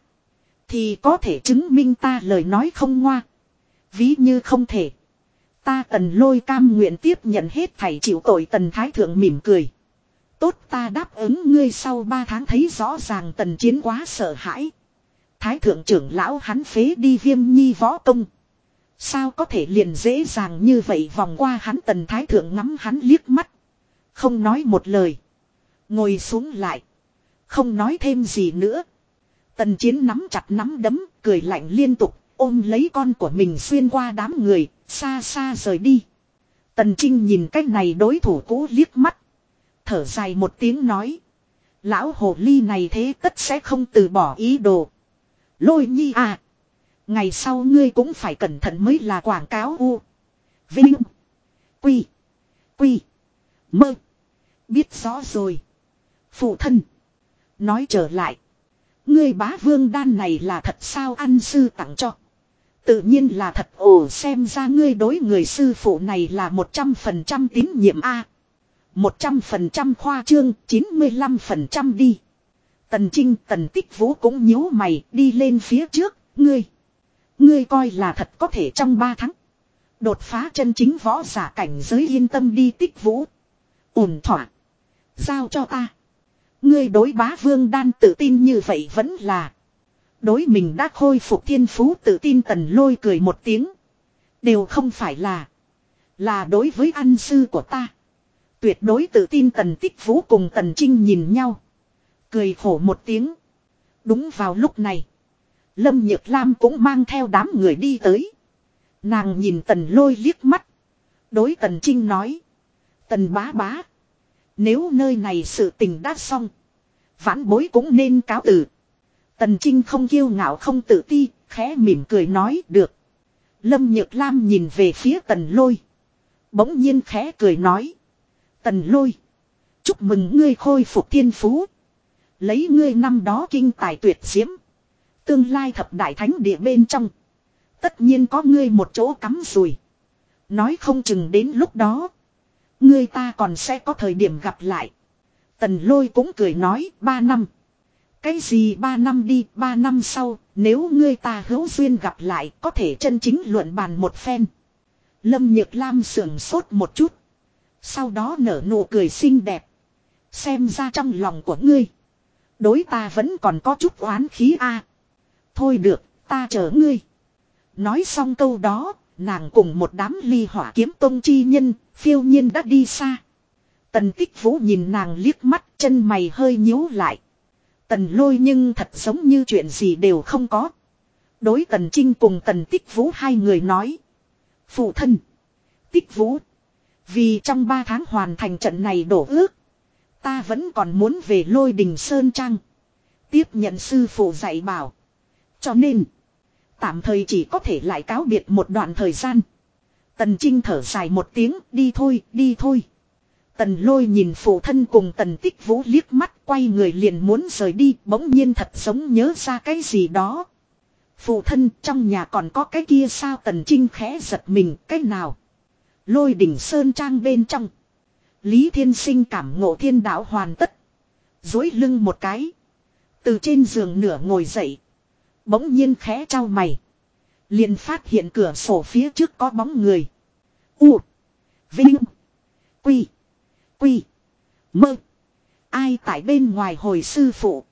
Thì có thể chứng minh ta lời nói không ngoa. Ví như không thể. Ta tần lôi cam nguyện tiếp nhận hết thảy chịu tội tần thái thượng mỉm cười. Tốt ta đáp ứng ngươi sau ba tháng thấy rõ ràng tần chiến quá sợ hãi. Thái thượng trưởng lão hắn phế đi viêm nhi võ công. Sao có thể liền dễ dàng như vậy vòng qua hắn tần thái thượng ngắm hắn liếc mắt. Không nói một lời. Ngồi xuống lại. Không nói thêm gì nữa. Tần chiến nắm chặt nắm đấm, cười lạnh liên tục, ôm lấy con của mình xuyên qua đám người, xa xa rời đi. Tần Trinh nhìn cách này đối thủ cũ liếc mắt. Thở dài một tiếng nói. Lão hồ ly này thế tất sẽ không từ bỏ ý đồ. Lôi nhi à. Ngày sau ngươi cũng phải cẩn thận mới là quảng cáo u. Vinh. Quy. Quy. Mơ. Biết rõ rồi. Phụ thân. Nói trở lại. Ngươi bá vương đan này là thật sao ăn sư tặng cho. Tự nhiên là thật ồ xem ra ngươi đối người sư phụ này là 100% tín nhiệm A. 100% khoa trương, 95% đi. Tần Trinh tần tích vũ cũng nhíu mày đi lên phía trước, ngươi. Ngươi coi là thật có thể trong 3 tháng. Đột phá chân chính võ giả cảnh giới yên tâm đi tích vũ. ổn thỏa. Giao cho ta. Ngươi đối bá vương đan tự tin như vậy vẫn là. Đối mình đã khôi phục thiên phú tự tin tần lôi cười một tiếng. Đều không phải là. Là đối với ăn sư của ta. Tuyệt đối tự tin tần tích vũ cùng tần trinh nhìn nhau. Cười khổ một tiếng. Đúng vào lúc này. Lâm Nhược Lam cũng mang theo đám người đi tới. Nàng nhìn tần lôi liếc mắt. Đối tần trinh nói. Tần bá bá. Nếu nơi này sự tình đã xong. Vãn bối cũng nên cáo từ. Tần Trinh không kiêu ngạo không tự ti, khẽ mỉm cười nói được. Lâm Nhược Lam nhìn về phía tần lôi. Bỗng nhiên khẽ cười nói. Tần lôi. Chúc mừng ngươi khôi phục thiên phú. Lấy ngươi năm đó kinh tài tuyệt diễm. Tương lai thập đại thánh địa bên trong. Tất nhiên có ngươi một chỗ cắm rùi. Nói không chừng đến lúc đó. Ngươi ta còn sẽ có thời điểm gặp lại. Tần lôi cũng cười nói ba năm. Cái gì ba năm đi, ba năm sau, nếu ngươi ta hữu duyên gặp lại, có thể chân chính luận bàn một phen. Lâm Nhược Lam sườn sốt một chút. Sau đó nở nụ cười xinh đẹp. Xem ra trong lòng của ngươi. Đối ta vẫn còn có chút oán khí a. Thôi được, ta chờ ngươi. Nói xong câu đó, nàng cùng một đám ly hỏa kiếm tông chi nhân, phiêu nhiên đã đi xa. Tần tích vũ nhìn nàng liếc mắt, chân mày hơi nhíu lại. Tần lôi nhưng thật giống như chuyện gì đều không có. Đối tần trinh cùng tần tích vũ hai người nói. Phụ thân. Tích vũ. Vì trong ba tháng hoàn thành trận này đổ ước. Ta vẫn còn muốn về lôi đình Sơn Trang. Tiếp nhận sư phụ dạy bảo. Cho nên. Tạm thời chỉ có thể lại cáo biệt một đoạn thời gian. Tần Trinh thở dài một tiếng. Đi thôi, đi thôi. Tần lôi nhìn phụ thân cùng tần tích vũ liếc mắt quay người liền muốn rời đi bỗng nhiên thật giống nhớ ra cái gì đó. Phụ thân trong nhà còn có cái kia sao tần trinh khẽ giật mình cái nào. Lôi đỉnh sơn trang bên trong. Lý thiên sinh cảm ngộ thiên đạo hoàn tất. Dối lưng một cái. Từ trên giường nửa ngồi dậy. Bỗng nhiên khẽ trao mày. Liền phát hiện cửa sổ phía trước có bóng người. U. Vinh. Quy. Quy. Mơ. Ai tại bên ngoài hồi sư phụ.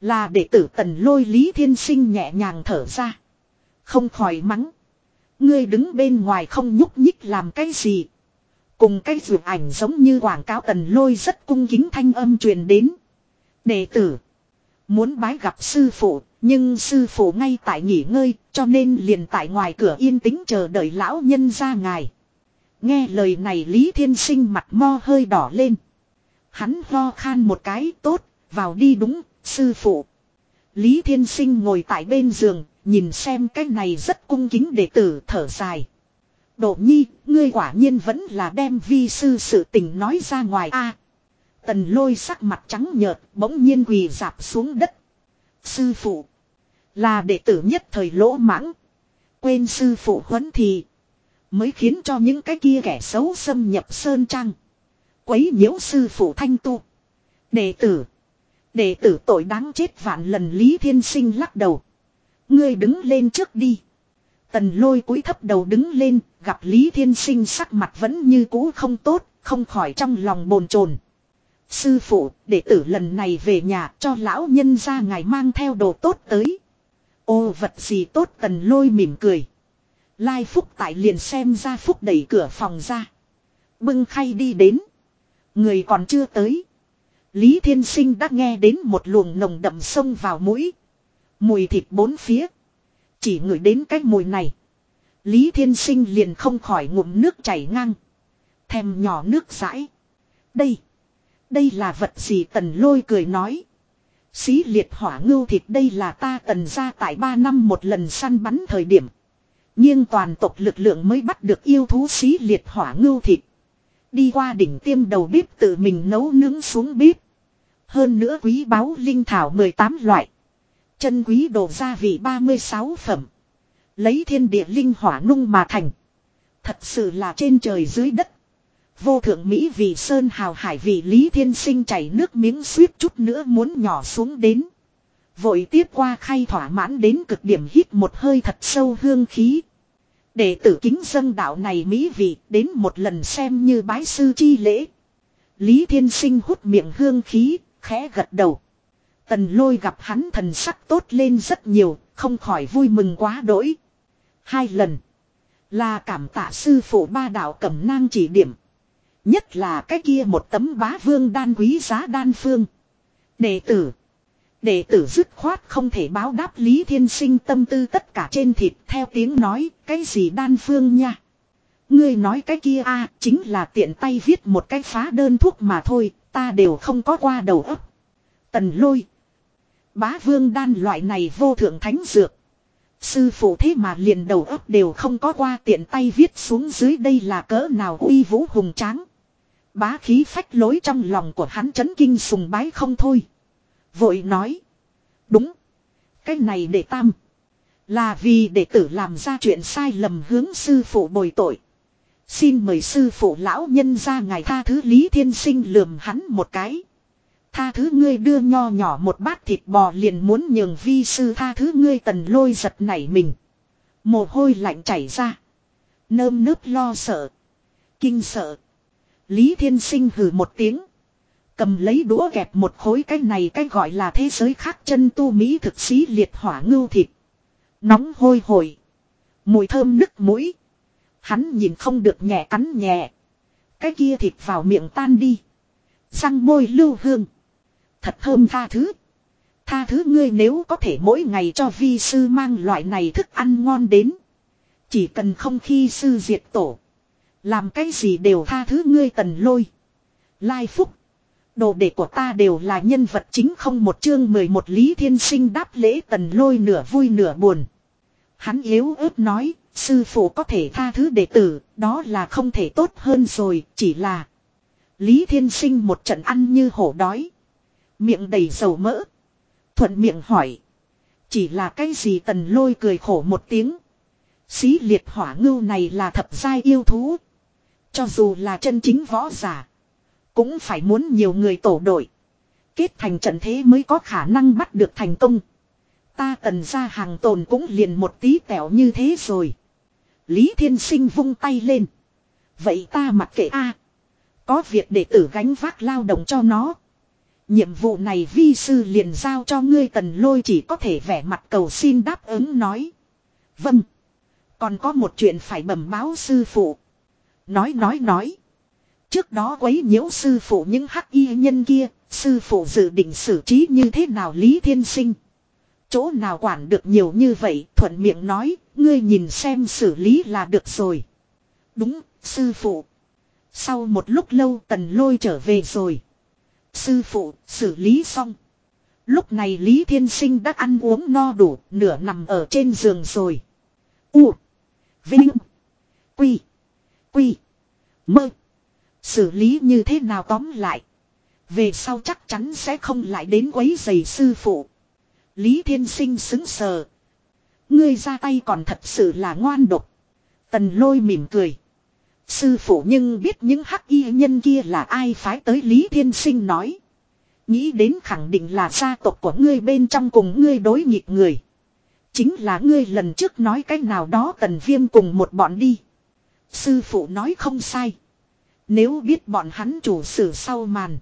Là đệ tử tần lôi Lý Thiên Sinh nhẹ nhàng thở ra. Không khỏi mắng. Ngươi đứng bên ngoài không nhúc nhích làm cái gì. Cùng cái vượt ảnh giống như quảng cáo tần lôi rất cung kính thanh âm truyền đến. Đệ tử. Muốn bái gặp sư phụ, nhưng sư phụ ngay tại nghỉ ngơi, cho nên liền tại ngoài cửa yên tĩnh chờ đợi lão nhân ra ngài. Nghe lời này Lý Thiên Sinh mặt mo hơi đỏ lên. Hắn ho khan một cái tốt, vào đi đúng, sư phụ. Lý Thiên Sinh ngồi tại bên giường, nhìn xem cái này rất cung kính đệ tử thở dài. Độ nhi, ngươi quả nhiên vẫn là đem vi sư sự tình nói ra ngoài a. tần lôi sắc mặt trắng nhợt, bỗng nhiên quỳ dạp xuống đất. Sư phụ, là đệ tử nhất thời lỗ mãng. Quên sư phụ huấn thì, mới khiến cho những cái kia kẻ xấu xâm nhập sơn trang. Quấy nhiễu sư phụ thanh tu. Đệ tử, đệ tử tội đáng chết vạn lần Lý Thiên Sinh lắc đầu. Ngươi đứng lên trước đi. Tần lôi cúi thấp đầu đứng lên, gặp Lý Thiên Sinh sắc mặt vẫn như cũ không tốt, không khỏi trong lòng bồn chồn. Sư phụ, đệ tử lần này về nhà cho lão nhân ra ngài mang theo đồ tốt tới. Ô vật gì tốt tần lôi mỉm cười. Lai Phúc tại liền xem ra Phúc đẩy cửa phòng ra. Bưng khay đi đến. Người còn chưa tới. Lý Thiên Sinh đã nghe đến một luồng nồng đậm sông vào mũi. Mùi thịt bốn phía. Chỉ ngửi đến cái mùi này. Lý Thiên Sinh liền không khỏi ngụm nước chảy ngang. Thèm nhỏ nước rãi. Đây. Đây là vật gì tần lôi cười nói. Xí liệt hỏa ngưu thịt đây là ta tần ra tại ba năm một lần săn bắn thời điểm. Nhưng toàn tộc lực lượng mới bắt được yêu thú xí liệt hỏa ngưu thịt. Đi qua đỉnh tiêm đầu bếp tự mình nấu nướng xuống bếp. Hơn nữa quý báu linh thảo 18 loại. Chân quý đồ gia vị 36 phẩm. Lấy thiên địa linh hỏa nung mà thành. Thật sự là trên trời dưới đất. Vô thượng Mỹ vì sơn hào hải vì Lý Thiên Sinh chảy nước miếng suýt chút nữa muốn nhỏ xuống đến. Vội tiếp qua khay thỏa mãn đến cực điểm hít một hơi thật sâu hương khí. Đệ tử kính dân đạo này Mỹ vị đến một lần xem như bái sư chi lễ. Lý Thiên Sinh hút miệng hương khí, khẽ gật đầu. Tần lôi gặp hắn thần sắc tốt lên rất nhiều, không khỏi vui mừng quá đỗi. Hai lần. Là cảm tạ sư phụ ba đạo cẩm nang chỉ điểm. Nhất là cái kia một tấm bá vương đan quý giá đan phương. Đệ tử. Đệ tử dứt khoát không thể báo đáp Lý Thiên Sinh tâm tư tất cả trên thịt theo tiếng nói cái gì đan phương nha. Ngươi nói cái kia a chính là tiện tay viết một cái phá đơn thuốc mà thôi, ta đều không có qua đầu óc. Tần lôi. Bá vương đan loại này vô thượng thánh dược. Sư phụ thế mà liền đầu óc đều không có qua tiện tay viết xuống dưới đây là cỡ nào uy vũ hùng tráng. Bá khí phách lối trong lòng của hắn chấn kinh sùng bái không thôi. Vội nói. Đúng. Cái này để tam. Là vì đệ tử làm ra chuyện sai lầm hướng sư phụ bồi tội. Xin mời sư phụ lão nhân ra ngài tha thứ Lý Thiên Sinh lườm hắn một cái. Tha thứ ngươi đưa nho nhỏ một bát thịt bò liền muốn nhường vi sư tha thứ ngươi tần lôi giật nảy mình. Mồ hôi lạnh chảy ra. Nơm nớp lo sợ. Kinh sợ. Lý Thiên Sinh hừ một tiếng. Cầm lấy đũa gẹp một khối cái này cái gọi là thế giới khác chân tu Mỹ thực sĩ liệt hỏa ngưu thịt. Nóng hôi hổi. Mùi thơm nức mũi. Hắn nhìn không được nhẹ cắn nhẹ. Cái kia thịt vào miệng tan đi. Răng môi lưu hương. Thật thơm tha thứ. Tha thứ ngươi nếu có thể mỗi ngày cho vi sư mang loại này thức ăn ngon đến. Chỉ cần không khi sư diệt tổ. Làm cái gì đều tha thứ ngươi tần lôi. Lai phúc. Đồ đệ của ta đều là nhân vật chính không một chương 11 Lý Thiên Sinh đáp lễ tần lôi nửa vui nửa buồn. Hắn yếu ớt nói, sư phụ có thể tha thứ đệ tử, đó là không thể tốt hơn rồi, chỉ là... Lý Thiên Sinh một trận ăn như hổ đói. Miệng đầy dầu mỡ. Thuận miệng hỏi. Chỉ là cái gì tần lôi cười khổ một tiếng. Xí liệt hỏa ngưu này là thập giai yêu thú. Cho dù là chân chính võ giả. Cũng phải muốn nhiều người tổ đội. Kết thành trận thế mới có khả năng bắt được thành công. Ta tần ra hàng tồn cũng liền một tí tẹo như thế rồi. Lý Thiên Sinh vung tay lên. Vậy ta mặc kệ a Có việc để tử gánh vác lao động cho nó. Nhiệm vụ này vi sư liền giao cho ngươi tần lôi chỉ có thể vẻ mặt cầu xin đáp ứng nói. Vâng. Còn có một chuyện phải bẩm báo sư phụ. Nói nói nói. Trước đó quấy nhiễu sư phụ những hắc y nhân kia, sư phụ dự định xử trí như thế nào Lý Thiên Sinh. Chỗ nào quản được nhiều như vậy, thuận miệng nói, ngươi nhìn xem xử lý là được rồi. Đúng, sư phụ. Sau một lúc lâu tần lôi trở về rồi. Sư phụ, xử lý xong. Lúc này Lý Thiên Sinh đã ăn uống no đủ, nửa nằm ở trên giường rồi. U. Vinh. Quy. Quy. Mơ. Xử lý như thế nào tóm lại. Về sau chắc chắn sẽ không lại đến quấy giày sư phụ. Lý Thiên Sinh xứng sờ. Ngươi ra tay còn thật sự là ngoan độc. Tần lôi mỉm cười. Sư phụ nhưng biết những hắc y nhân kia là ai phái tới Lý Thiên Sinh nói. Nghĩ đến khẳng định là gia tộc của ngươi bên trong cùng ngươi đối nghịch người. Chính là ngươi lần trước nói cái nào đó tần viêm cùng một bọn đi. Sư phụ nói không sai. Nếu biết bọn hắn chủ sử sau màn.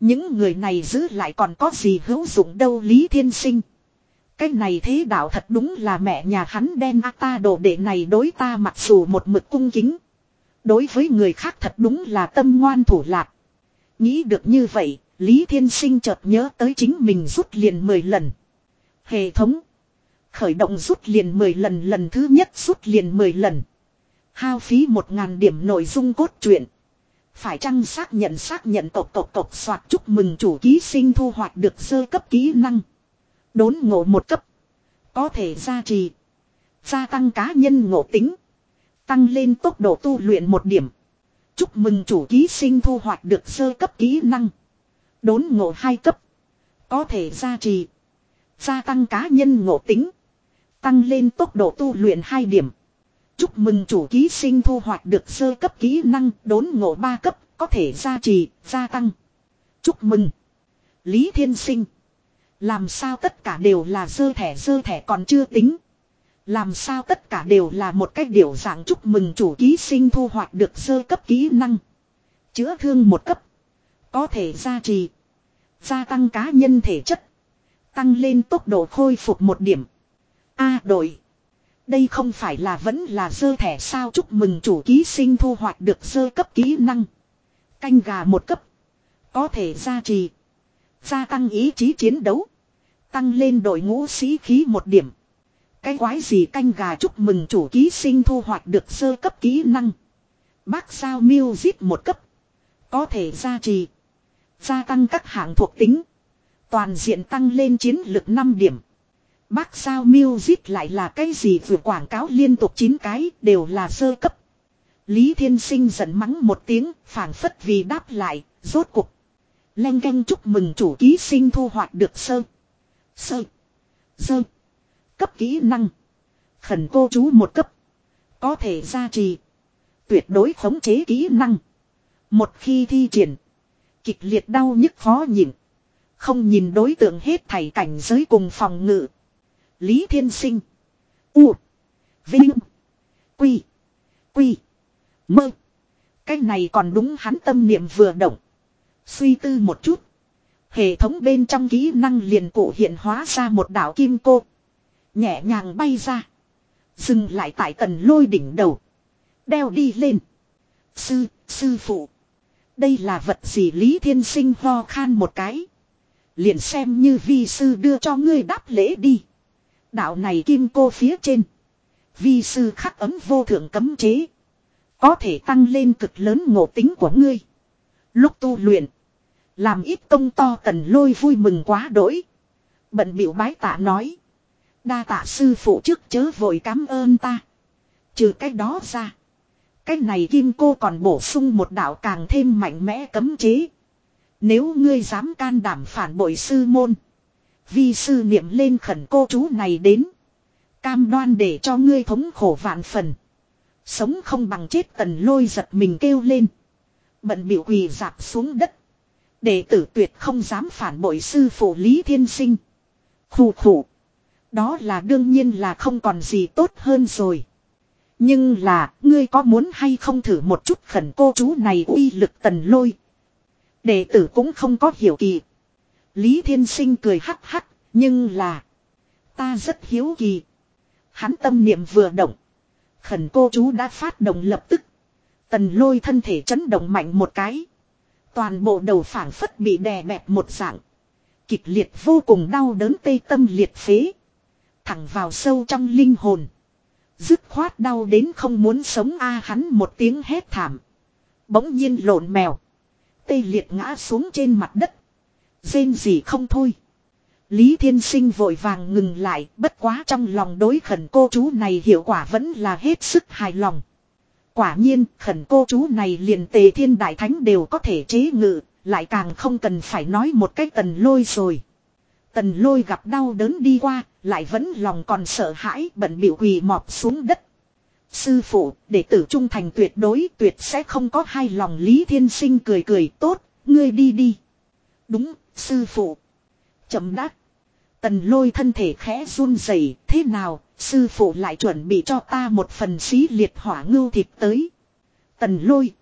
Những người này giữ lại còn có gì hữu dụng đâu Lý Thiên Sinh. Cái này thế đạo thật đúng là mẹ nhà hắn đen a ta đồ đệ này đối ta mặc dù một mực cung kính. Đối với người khác thật đúng là tâm ngoan thủ lạc. Nghĩ được như vậy, Lý Thiên Sinh chợt nhớ tới chính mình rút liền 10 lần. Hệ thống. Khởi động rút liền 10 lần lần thứ nhất rút liền 10 lần. Hao phí một ngàn điểm nội dung cốt truyện. Phải chăng xác nhận xác nhận tộc tộc tộc soạt chúc mừng chủ ký sinh thu hoạch được sơ cấp kỹ năng. Đốn ngộ một cấp. Có thể gia trì. Gia tăng cá nhân ngộ tính. Tăng lên tốc độ tu luyện một điểm. Chúc mừng chủ ký sinh thu hoạch được sơ cấp kỹ năng. Đốn ngộ hai cấp. Có thể gia trì. Gia tăng cá nhân ngộ tính. Tăng lên tốc độ tu luyện hai điểm. Chúc mừng chủ ký sinh thu hoạch được sơ cấp kỹ năng đốn ngộ ba cấp, có thể gia trì, gia tăng. Chúc mừng. Lý Thiên Sinh. Làm sao tất cả đều là dơ thẻ dơ thẻ còn chưa tính. Làm sao tất cả đều là một cách điều dạng chúc mừng chủ ký sinh thu hoạch được sơ cấp kỹ năng. Chữa thương một cấp. Có thể gia trì. Gia tăng cá nhân thể chất. Tăng lên tốc độ khôi phục một điểm. A đội. Đây không phải là vẫn là dơ thẻ sao chúc mừng chủ ký sinh thu hoạch được dơ cấp kỹ năng. Canh gà một cấp. Có thể gia trì. Gia tăng ý chí chiến đấu. Tăng lên đội ngũ sĩ khí một điểm. Cái quái gì canh gà chúc mừng chủ ký sinh thu hoạch được sơ cấp kỹ năng. Bác sao music một cấp. Có thể gia trì. Gia tăng các hạng thuộc tính. Toàn diện tăng lên chiến lực 5 điểm. Bác sao music lại là cái gì vừa quảng cáo liên tục 9 cái đều là sơ cấp. Lý Thiên Sinh giận mắng một tiếng, phảng phất vì đáp lại, rốt cục. Len canh chúc mừng chủ ký sinh thu hoạch được sơ. Sơ. Sơ. Cấp kỹ năng. Khẩn cô chú một cấp. Có thể gia trì. Tuyệt đối khống chế kỹ năng. Một khi thi triển. Kịch liệt đau nhức khó nhịn. Không nhìn đối tượng hết thảy cảnh giới cùng phòng ngự. Lý Thiên Sinh. U. Vinh. Quy. Quy. Mơ. Cái này còn đúng hắn tâm niệm vừa động. Suy tư một chút. Hệ thống bên trong kỹ năng liền cụ hiện hóa ra một đảo kim cô. Nhẹ nhàng bay ra. Dừng lại tại tần lôi đỉnh đầu. Đeo đi lên. Sư, sư phụ. Đây là vật gì Lý Thiên Sinh ho khan một cái. Liền xem như vi sư đưa cho ngươi đáp lễ đi. Đạo này kim cô phía trên. Vi sư khắc ấm vô thượng cấm chế. Có thể tăng lên cực lớn ngộ tính của ngươi. Lúc tu luyện. Làm ít công to tần lôi vui mừng quá đỗi. Bận biểu bái tạ nói. Đa tạ sư phụ trước chớ vội cảm ơn ta. Trừ cái đó ra. Cái này kim cô còn bổ sung một đạo càng thêm mạnh mẽ cấm chế. Nếu ngươi dám can đảm phản bội sư môn. Vi sư niệm lên khẩn cô chú này đến. Cam đoan để cho ngươi thống khổ vạn phần. Sống không bằng chết tần lôi giật mình kêu lên. Bận biểu quỳ dạp xuống đất. Đệ tử tuyệt không dám phản bội sư phụ Lý Thiên Sinh. Khủ khủ. Đó là đương nhiên là không còn gì tốt hơn rồi. Nhưng là, ngươi có muốn hay không thử một chút khẩn cô chú này uy lực tần lôi. Đệ tử cũng không có hiểu kỳ. Lý Thiên Sinh cười hắc hắc, nhưng là. Ta rất hiếu kỳ. Hắn tâm niệm vừa động. Khẩn cô chú đã phát động lập tức. Tần lôi thân thể chấn động mạnh một cái. Toàn bộ đầu phản phất bị đè bẹp một dạng. Kịch liệt vô cùng đau đớn tê tâm liệt phế. Thẳng vào sâu trong linh hồn. Dứt khoát đau đến không muốn sống a hắn một tiếng hét thảm. Bỗng nhiên lộn mèo. Tê liệt ngã xuống trên mặt đất. Rên gì không thôi. Lý Thiên Sinh vội vàng ngừng lại, bất quá trong lòng đối khẩn cô chú này hiệu quả vẫn là hết sức hài lòng. Quả nhiên, khẩn cô chú này liền tề thiên đại thánh đều có thể chế ngự, lại càng không cần phải nói một cách tần lôi rồi. Tần lôi gặp đau đớn đi qua, lại vẫn lòng còn sợ hãi bận biểu quỳ mọp xuống đất. Sư phụ, đệ tử trung thành tuyệt đối tuyệt sẽ không có hai lòng Lý Thiên Sinh cười cười tốt, ngươi đi đi. Đúng, sư phụ. Chậm đắc. Tần lôi thân thể khẽ run rẩy thế nào, sư phụ lại chuẩn bị cho ta một phần xí liệt hỏa ngưu thịt tới. Tần lôi.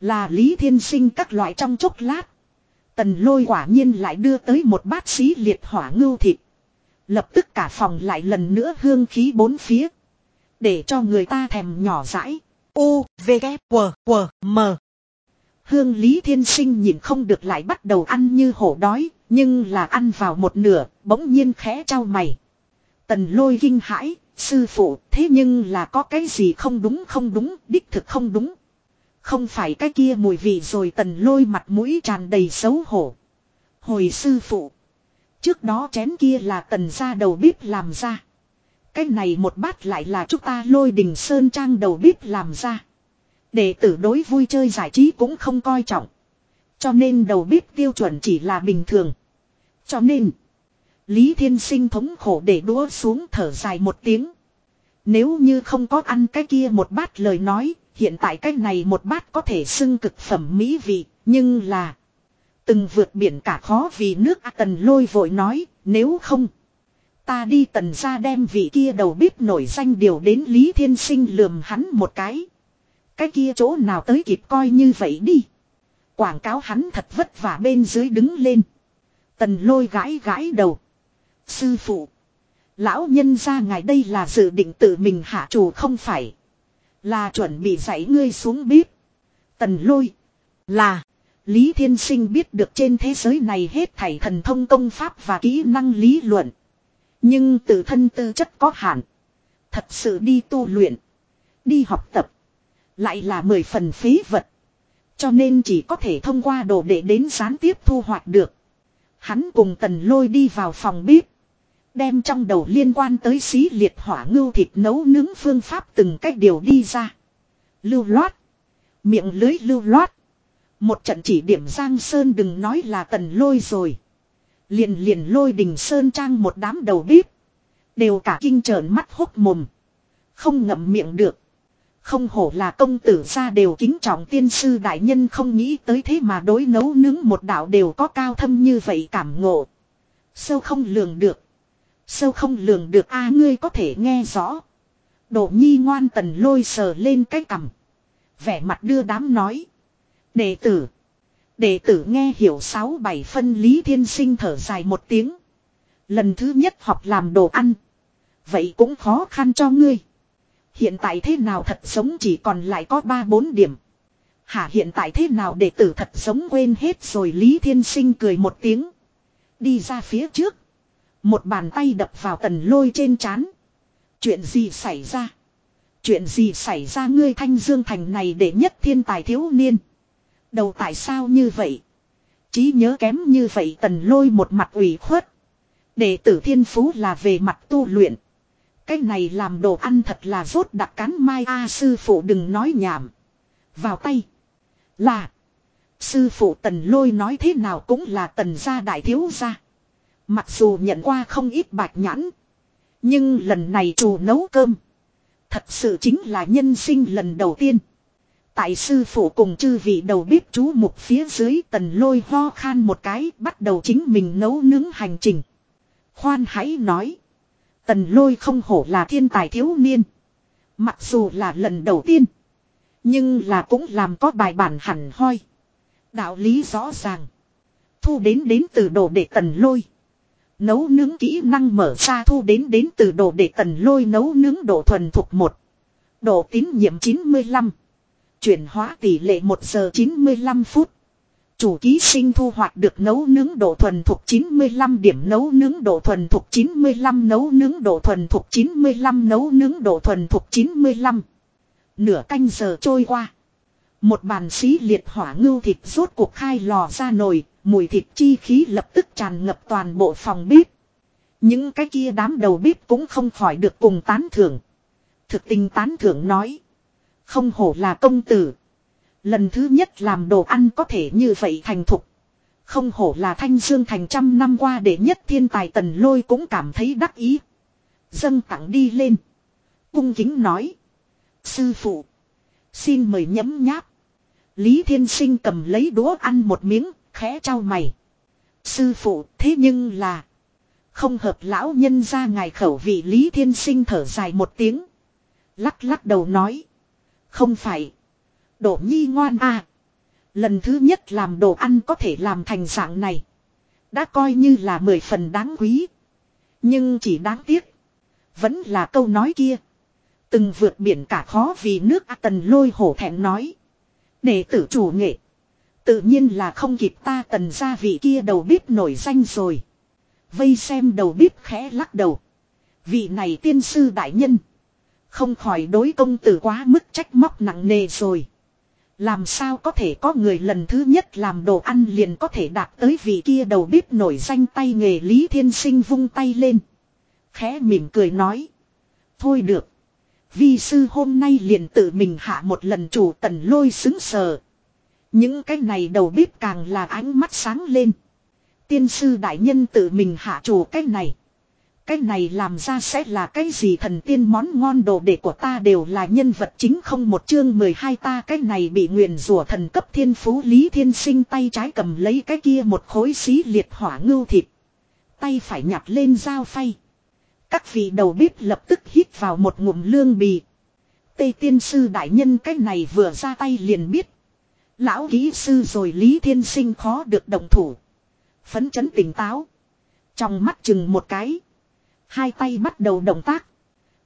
Là Lý Thiên Sinh các loại trong chốc lát. Tần lôi quả nhiên lại đưa tới một bát xí liệt hỏa ngưu thịt. Lập tức cả phòng lại lần nữa hương khí bốn phía. Để cho người ta thèm nhỏ dãi. U, V, K, W, W, M. Hương Lý Thiên Sinh nhìn không được lại bắt đầu ăn như hổ đói, nhưng là ăn vào một nửa, bỗng nhiên khẽ trao mày. Tần lôi kinh hãi, sư phụ, thế nhưng là có cái gì không đúng không đúng, đích thực không đúng. Không phải cái kia mùi vị rồi tần lôi mặt mũi tràn đầy xấu hổ. Hồi sư phụ. Trước đó chén kia là tần ra đầu bếp làm ra. Cái này một bát lại là chúng ta lôi đình sơn trang đầu bếp làm ra. Đệ tử đối vui chơi giải trí cũng không coi trọng. Cho nên đầu bếp tiêu chuẩn chỉ là bình thường. Cho nên. Lý Thiên Sinh thống khổ để đũa xuống thở dài một tiếng. Nếu như không có ăn cái kia một bát lời nói, hiện tại cái này một bát có thể xưng cực phẩm mỹ vị, nhưng là... Từng vượt biển cả khó vì nước A tần lôi vội nói, nếu không... Ta đi tần ra đem vị kia đầu bếp nổi danh điều đến Lý Thiên Sinh lườm hắn một cái. Cái kia chỗ nào tới kịp coi như vậy đi. Quảng cáo hắn thật vất vả bên dưới đứng lên. Tần lôi gãi gãi đầu. Sư phụ. Lão nhân ra ngài đây là dự định tự mình hạ chủ không phải. Là chuẩn bị dạy ngươi xuống bếp. Tần lôi. Là. Lý Thiên Sinh biết được trên thế giới này hết thảy thần thông công pháp và kỹ năng lý luận. Nhưng tự thân tư chất có hạn. Thật sự đi tu luyện. Đi học tập. Lại là mười phần phí vật. Cho nên chỉ có thể thông qua đồ để đến gián tiếp thu hoạch được. Hắn cùng tần lôi đi vào phòng bếp. Đem trong đầu liên quan tới xí liệt hỏa ngưu thịt nấu nướng phương pháp từng cách điều đi ra. Lưu loát. Miệng lưới lưu loát. Một trận chỉ điểm Giang Sơn đừng nói là tần lôi rồi. Liền liền lôi đình Sơn trang một đám đầu bếp. Đều cả kinh trợn mắt hốc mồm. Không ngậm miệng được. Không hổ là công tử ra đều kính trọng tiên sư đại nhân không nghĩ tới thế mà đối nấu nướng một đạo đều có cao thâm như vậy cảm ngộ. Sâu không lường được. Sâu không lường được a, ngươi có thể nghe rõ. Độ nhi ngoan tần lôi sờ lên cái cằm. Vẻ mặt đưa đám nói. Đệ tử. Đệ tử nghe hiểu sáu bảy phân lý thiên sinh thở dài một tiếng. Lần thứ nhất học làm đồ ăn. Vậy cũng khó khăn cho ngươi. Hiện tại thế nào thật sống chỉ còn lại có 3-4 điểm. Hả hiện tại thế nào đệ tử thật sống quên hết rồi Lý Thiên Sinh cười một tiếng. Đi ra phía trước. Một bàn tay đập vào tần lôi trên chán. Chuyện gì xảy ra? Chuyện gì xảy ra ngươi thanh dương thành này để nhất thiên tài thiếu niên? Đầu tại sao như vậy? Chí nhớ kém như vậy tần lôi một mặt ủy khuất. Đệ tử thiên phú là về mặt tu luyện. Cái này làm đồ ăn thật là rốt đặc cán mai a, sư phụ đừng nói nhảm. Vào tay. Là. Sư phụ tần lôi nói thế nào cũng là tần gia đại thiếu gia. Mặc dù nhận qua không ít bạch nhãn. Nhưng lần này chủ nấu cơm. Thật sự chính là nhân sinh lần đầu tiên. Tại sư phụ cùng chư vị đầu bếp chú mục phía dưới, tần lôi ho khan một cái, bắt đầu chính mình nấu nướng hành trình. Khoan hãy nói. Tần lôi không hổ là thiên tài thiếu niên. Mặc dù là lần đầu tiên. Nhưng là cũng làm có bài bản hẳn hoi. Đạo lý rõ ràng. Thu đến đến từ đồ để tần lôi. Nấu nướng kỹ năng mở ra thu đến đến từ đồ để tần lôi nấu nướng độ thuần thuộc một Độ tín nhiệm 95. Chuyển hóa tỷ lệ 1 giờ 95 phút. Chủ ký sinh thu hoạch được nấu nướng độ thuần thuộc 95 điểm nấu nướng độ thuần thuộc 95 nấu nướng độ thuần thuộc 95 nấu nướng độ thuần thuộc 95. Nửa canh giờ trôi qua. Một bàn xí liệt hỏa ngưu thịt rốt cuộc khai lò ra nồi, mùi thịt chi khí lập tức tràn ngập toàn bộ phòng bếp. Những cái kia đám đầu bếp cũng không khỏi được cùng tán thưởng. Thực tình tán thưởng nói. Không hổ là công tử. Lần thứ nhất làm đồ ăn có thể như vậy thành thục. Không hổ là thanh dương thành trăm năm qua để nhất thiên tài tần lôi cũng cảm thấy đắc ý. Dâng tặng đi lên. Cung kính nói. Sư phụ. Xin mời nhấm nháp. Lý thiên sinh cầm lấy đũa ăn một miếng, khẽ trao mày. Sư phụ thế nhưng là. Không hợp lão nhân ra ngài khẩu vị Lý thiên sinh thở dài một tiếng. Lắc lắc đầu nói. Không phải. Đổ nhi ngoan à. Lần thứ nhất làm đồ ăn có thể làm thành dạng này. Đã coi như là mười phần đáng quý. Nhưng chỉ đáng tiếc. Vẫn là câu nói kia. Từng vượt biển cả khó vì nước A tần lôi hổ thẹn nói. Đệ tử chủ nghệ. Tự nhiên là không kịp ta tần gia vị kia đầu bếp nổi danh rồi. Vây xem đầu bếp khẽ lắc đầu. Vị này tiên sư đại nhân. Không khỏi đối công tử quá mức trách móc nặng nề rồi. Làm sao có thể có người lần thứ nhất làm đồ ăn liền có thể đạt tới vị kia đầu bếp nổi danh tay nghề Lý Thiên Sinh vung tay lên. Khẽ mỉm cười nói. Thôi được. Vi sư hôm nay liền tự mình hạ một lần chủ tần lôi xứng sờ. Những cái này đầu bếp càng là ánh mắt sáng lên. Tiên sư đại nhân tự mình hạ chủ cái này. Cái này làm ra sẽ là cái gì thần tiên món ngon đồ đệ của ta đều là nhân vật chính không một chương 12 ta cái này bị nguyền rủa thần cấp thiên phú lý thiên sinh tay trái cầm lấy cái kia một khối xí liệt hỏa ngưu thịt. Tay phải nhặt lên dao phay. Các vị đầu bếp lập tức hít vào một ngụm lương bì. Tây tiên sư đại nhân cái này vừa ra tay liền biết. Lão kỹ sư rồi Lý Thiên Sinh khó được đồng thủ. Phấn chấn tỉnh táo. Trong mắt chừng một cái. Hai tay bắt đầu động tác.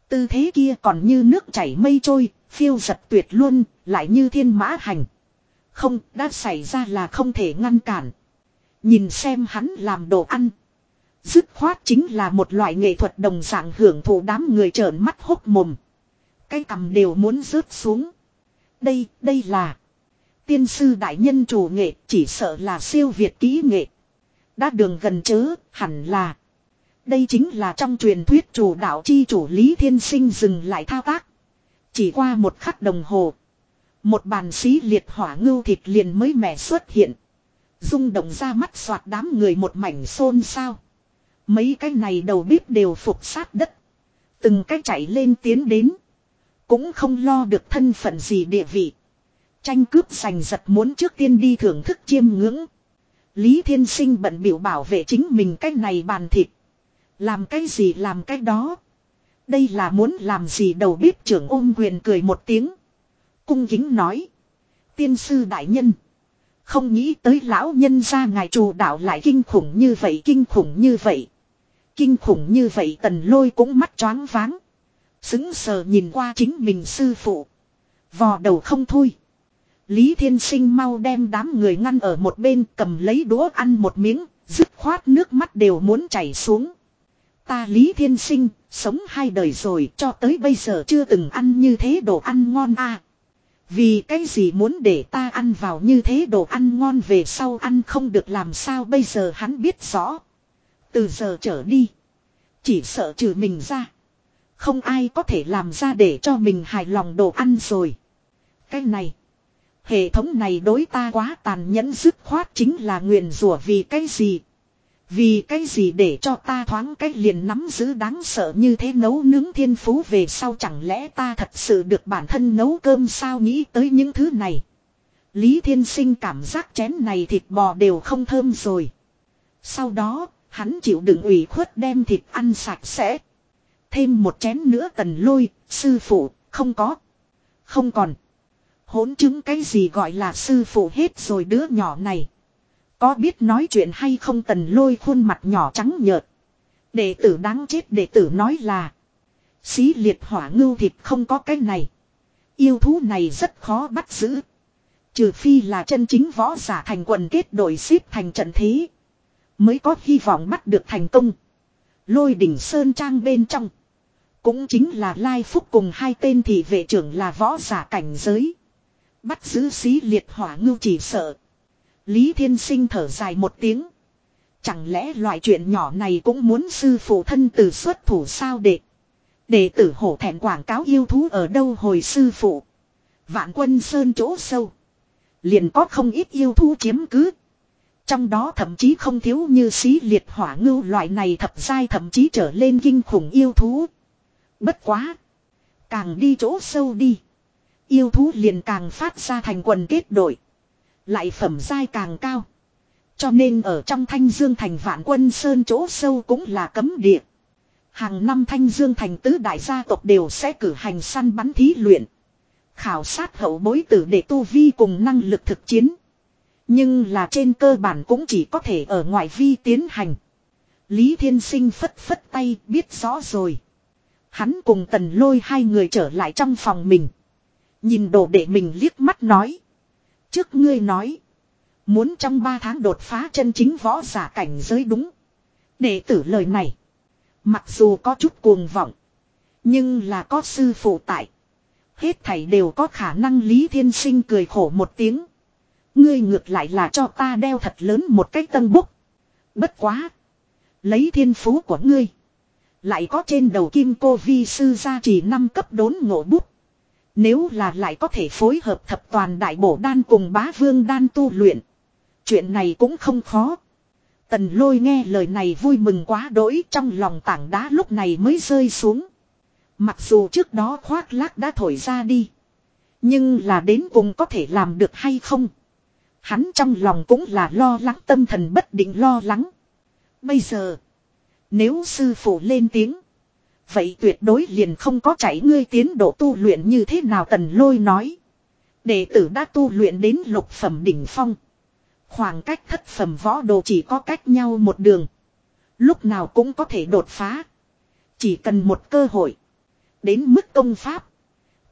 Tư thế kia còn như nước chảy mây trôi, phiêu giật tuyệt luôn, lại như thiên mã hành. Không, đã xảy ra là không thể ngăn cản. Nhìn xem hắn làm đồ ăn. Dứt khoát chính là một loại nghệ thuật đồng dạng hưởng thụ đám người trợn mắt hốc mồm. Cái cầm đều muốn rớt xuống. Đây, đây là. Tiên sư đại nhân chủ nghệ chỉ sợ là siêu việt kỹ nghệ. Đã đường gần chớ, hẳn là. Đây chính là trong truyền thuyết chủ đạo chi chủ Lý Thiên Sinh dừng lại thao tác. Chỉ qua một khắc đồng hồ. Một bàn xí liệt hỏa ngưu thịt liền mới mẻ xuất hiện. rung động ra mắt soạt đám người một mảnh xôn xao. Mấy cái này đầu bếp đều phục sát đất. Từng cái chạy lên tiến đến. Cũng không lo được thân phận gì địa vị. Tranh cướp giành giật muốn trước tiên đi thưởng thức chiêm ngưỡng. Lý Thiên Sinh bận biểu bảo vệ chính mình cái này bàn thịt. Làm cái gì làm cái đó. Đây là muốn làm gì đầu bếp trưởng ôm quyền cười một tiếng. Cung kính nói. Tiên sư đại nhân. Không nghĩ tới lão nhân ra ngài trù đạo lại kinh khủng như vậy kinh khủng như vậy. Kinh khủng như vậy tần lôi cũng mắt choáng váng. Xứng sờ nhìn qua chính mình sư phụ. Vò đầu không thôi. Lý Thiên Sinh mau đem đám người ngăn ở một bên cầm lấy đũa ăn một miếng, dứt khoát nước mắt đều muốn chảy xuống. Ta Lý Thiên Sinh, sống hai đời rồi cho tới bây giờ chưa từng ăn như thế đồ ăn ngon à. Vì cái gì muốn để ta ăn vào như thế đồ ăn ngon về sau ăn không được làm sao bây giờ hắn biết rõ. Từ giờ trở đi. Chỉ sợ trừ mình ra. Không ai có thể làm ra để cho mình hài lòng đồ ăn rồi. Cái này. Hệ thống này đối ta quá tàn nhẫn dứt khoát chính là nguyền rủa vì cái gì. Vì cái gì để cho ta thoáng cách liền nắm giữ đáng sợ như thế nấu nướng thiên phú về sau chẳng lẽ ta thật sự được bản thân nấu cơm sao nghĩ tới những thứ này. Lý Thiên Sinh cảm giác chén này thịt bò đều không thơm rồi. Sau đó, hắn chịu đựng ủy khuất đem thịt ăn sạch sẽ. Thêm một chén nữa tần lôi, sư phụ, không có. Không còn. Hỗn chứng cái gì gọi là sư phụ hết rồi đứa nhỏ này. Có biết nói chuyện hay không tần lôi khuôn mặt nhỏ trắng nhợt. Đệ tử đáng chết đệ tử nói là. Xí liệt hỏa ngưu thịt không có cái này. Yêu thú này rất khó bắt giữ. Trừ phi là chân chính võ giả thành quần kết đội xếp thành trận thế. Mới có hy vọng bắt được thành công. Lôi đỉnh sơn trang bên trong. Cũng chính là Lai Phúc cùng hai tên thị vệ trưởng là võ giả cảnh giới. Bắt giữ xí liệt hỏa ngưu chỉ sợ. Lý Thiên Sinh thở dài một tiếng. Chẳng lẽ loại chuyện nhỏ này cũng muốn sư phụ thân từ xuất thủ sao đệ. Đệ tử hổ thẹn quảng cáo yêu thú ở đâu hồi sư phụ. Vạn quân sơn chỗ sâu. Liền có không ít yêu thú chiếm cứ. Trong đó thậm chí không thiếu như xí liệt hỏa ngưu loại này thập giai thậm chí trở lên kinh khủng yêu thú. Bất quá. Càng đi chỗ sâu đi. Yêu thú liền càng phát ra thành quần kết đội. Lại phẩm giai càng cao. Cho nên ở trong thanh dương thành vạn quân sơn chỗ sâu cũng là cấm địa. Hàng năm thanh dương thành tứ đại gia tộc đều sẽ cử hành săn bắn thí luyện. Khảo sát hậu bối tử để tu vi cùng năng lực thực chiến. Nhưng là trên cơ bản cũng chỉ có thể ở ngoại vi tiến hành. Lý Thiên Sinh phất phất tay biết rõ rồi. Hắn cùng tần lôi hai người trở lại trong phòng mình. Nhìn đồ đệ mình liếc mắt nói. Trước ngươi nói. Muốn trong ba tháng đột phá chân chính võ giả cảnh giới đúng. Đệ tử lời này. Mặc dù có chút cuồng vọng. Nhưng là có sư phụ tại. Hết thảy đều có khả năng Lý Thiên Sinh cười khổ một tiếng. Ngươi ngược lại là cho ta đeo thật lớn một cái tân búc. Bất quá. Lấy thiên phú của ngươi. Lại có trên đầu kim cô vi sư gia chỉ năm cấp đốn ngộ bút. Nếu là lại có thể phối hợp thập toàn đại bổ đan cùng bá vương đan tu luyện. Chuyện này cũng không khó. Tần lôi nghe lời này vui mừng quá đỗi trong lòng tảng đá lúc này mới rơi xuống. Mặc dù trước đó khoác lác đã thổi ra đi. Nhưng là đến cùng có thể làm được hay không. Hắn trong lòng cũng là lo lắng, tâm thần bất định lo lắng. Bây giờ. Nếu sư phụ lên tiếng. Vậy tuyệt đối liền không có chảy ngươi tiến độ tu luyện như thế nào tần lôi nói. Đệ tử đã tu luyện đến lục phẩm đỉnh phong. Khoảng cách thất phẩm võ đồ chỉ có cách nhau một đường. Lúc nào cũng có thể đột phá. Chỉ cần một cơ hội. Đến mức công pháp.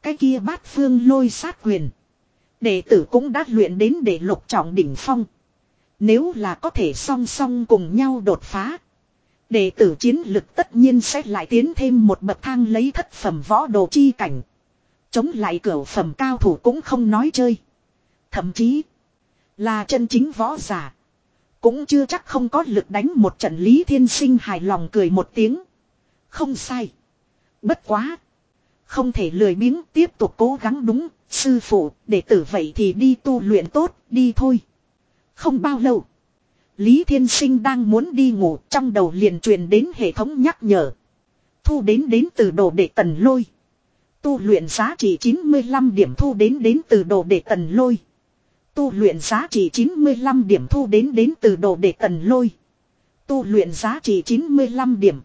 Cái kia bát phương lôi sát quyền. Đệ tử cũng đã luyện đến để lục trọng đỉnh phong. Nếu là có thể song song cùng nhau đột phá. Đệ tử chiến lực tất nhiên sẽ lại tiến thêm một bậc thang lấy thất phẩm võ đồ chi cảnh. Chống lại cửa phẩm cao thủ cũng không nói chơi. Thậm chí là chân chính võ giả. Cũng chưa chắc không có lực đánh một trận Lý Thiên Sinh hài lòng cười một tiếng. Không sai. Bất quá. Không thể lười biếng tiếp tục cố gắng đúng, sư phụ, đệ tử vậy thì đi tu luyện tốt, đi thôi. Không bao lâu. Lý Thiên Sinh đang muốn đi ngủ, trong đầu liền truyền đến hệ thống nhắc nhở. Thu đến đến từ đồ đệ tần lôi. Tu luyện giá trị 95 điểm thu đến đến từ đồ đệ tần lôi. Tu luyện giá trị 95 điểm thu đến đến từ đồ đệ tần lôi. Tu luyện giá trị 95 điểm.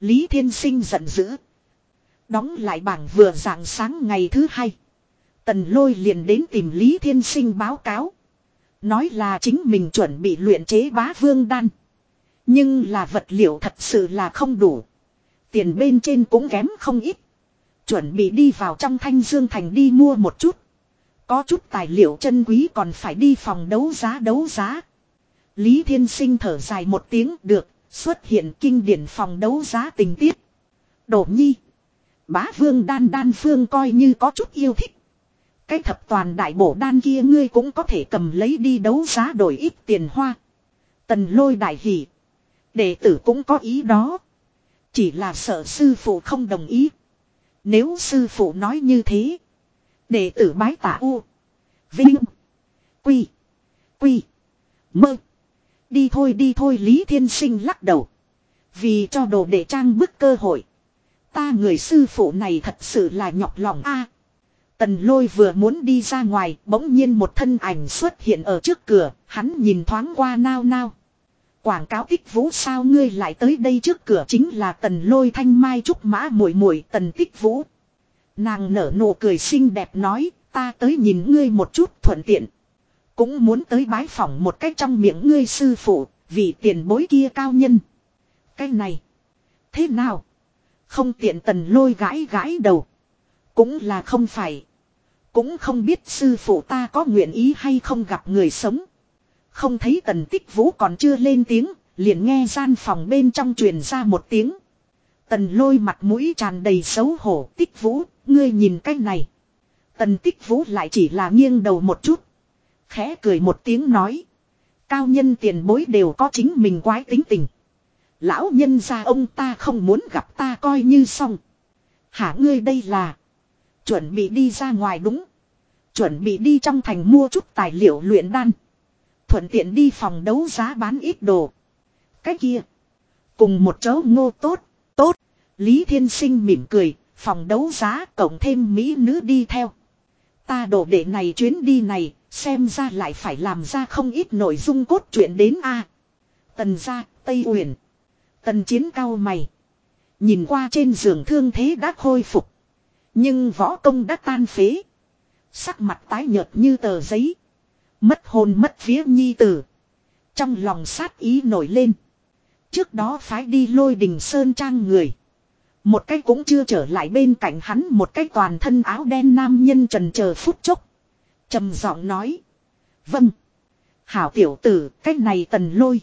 Lý Thiên Sinh giận dữ. Đóng lại bảng vừa dạng sáng ngày thứ hai. Tần lôi liền đến tìm Lý Thiên Sinh báo cáo. Nói là chính mình chuẩn bị luyện chế bá vương đan. Nhưng là vật liệu thật sự là không đủ. Tiền bên trên cũng kém không ít. Chuẩn bị đi vào trong thanh dương thành đi mua một chút. Có chút tài liệu chân quý còn phải đi phòng đấu giá đấu giá. Lý Thiên Sinh thở dài một tiếng được, xuất hiện kinh điển phòng đấu giá tình tiết. Đổ nhi. Bá vương đan đan phương coi như có chút yêu thích. Cái thập toàn đại bổ đan kia ngươi cũng có thể cầm lấy đi đấu giá đổi ít tiền hoa. Tần lôi đại hỷ. Đệ tử cũng có ý đó. Chỉ là sợ sư phụ không đồng ý. Nếu sư phụ nói như thế. Đệ tử bái tả u. Vinh. Quy. Quy. Mơ. Đi thôi đi thôi, Lý Thiên Sinh lắc đầu. Vì cho đồ đệ trang bức cơ hội. Ta người sư phụ này thật sự là nhọc lòng a. Tần lôi vừa muốn đi ra ngoài, bỗng nhiên một thân ảnh xuất hiện ở trước cửa, hắn nhìn thoáng qua nao nao. Quảng cáo tích vũ sao ngươi lại tới đây trước cửa chính là tần lôi thanh mai trúc mã muội muội tần tích vũ. Nàng nở nụ cười xinh đẹp nói, ta tới nhìn ngươi một chút thuận tiện. Cũng muốn tới bái phỏng một cách trong miệng ngươi sư phụ, vì tiền bối kia cao nhân. Cái này. Thế nào? Không tiện tần lôi gãi gãi đầu. Cũng là không phải. Cũng không biết sư phụ ta có nguyện ý hay không gặp người sống. Không thấy tần tích vũ còn chưa lên tiếng, liền nghe gian phòng bên trong truyền ra một tiếng. Tần lôi mặt mũi tràn đầy xấu hổ, tích vũ, ngươi nhìn cái này. Tần tích vũ lại chỉ là nghiêng đầu một chút. Khẽ cười một tiếng nói. Cao nhân tiền bối đều có chính mình quái tính tình. Lão nhân gia ông ta không muốn gặp ta coi như xong. Hả ngươi đây là. Chuẩn bị đi ra ngoài đúng. Chuẩn bị đi trong thành mua chút tài liệu luyện đan. Thuận tiện đi phòng đấu giá bán ít đồ. Cái kia. Cùng một chỗ ngô tốt. Tốt. Lý Thiên Sinh mỉm cười. Phòng đấu giá cộng thêm mỹ nữ đi theo. Ta đổ đệ này chuyến đi này. Xem ra lại phải làm ra không ít nội dung cốt truyện đến a Tần gia, Tây Uyển. Tần chiến cao mày. Nhìn qua trên giường thương thế đã khôi phục. Nhưng võ công đã tan phế. Sắc mặt tái nhợt như tờ giấy. Mất hồn mất vía nhi tử. Trong lòng sát ý nổi lên. Trước đó phái đi lôi đình sơn trang người. Một cái cũng chưa trở lại bên cạnh hắn một cái toàn thân áo đen nam nhân trần chờ phút chốc. trầm giọng nói. Vâng. Hảo tiểu tử, cái này tần lôi.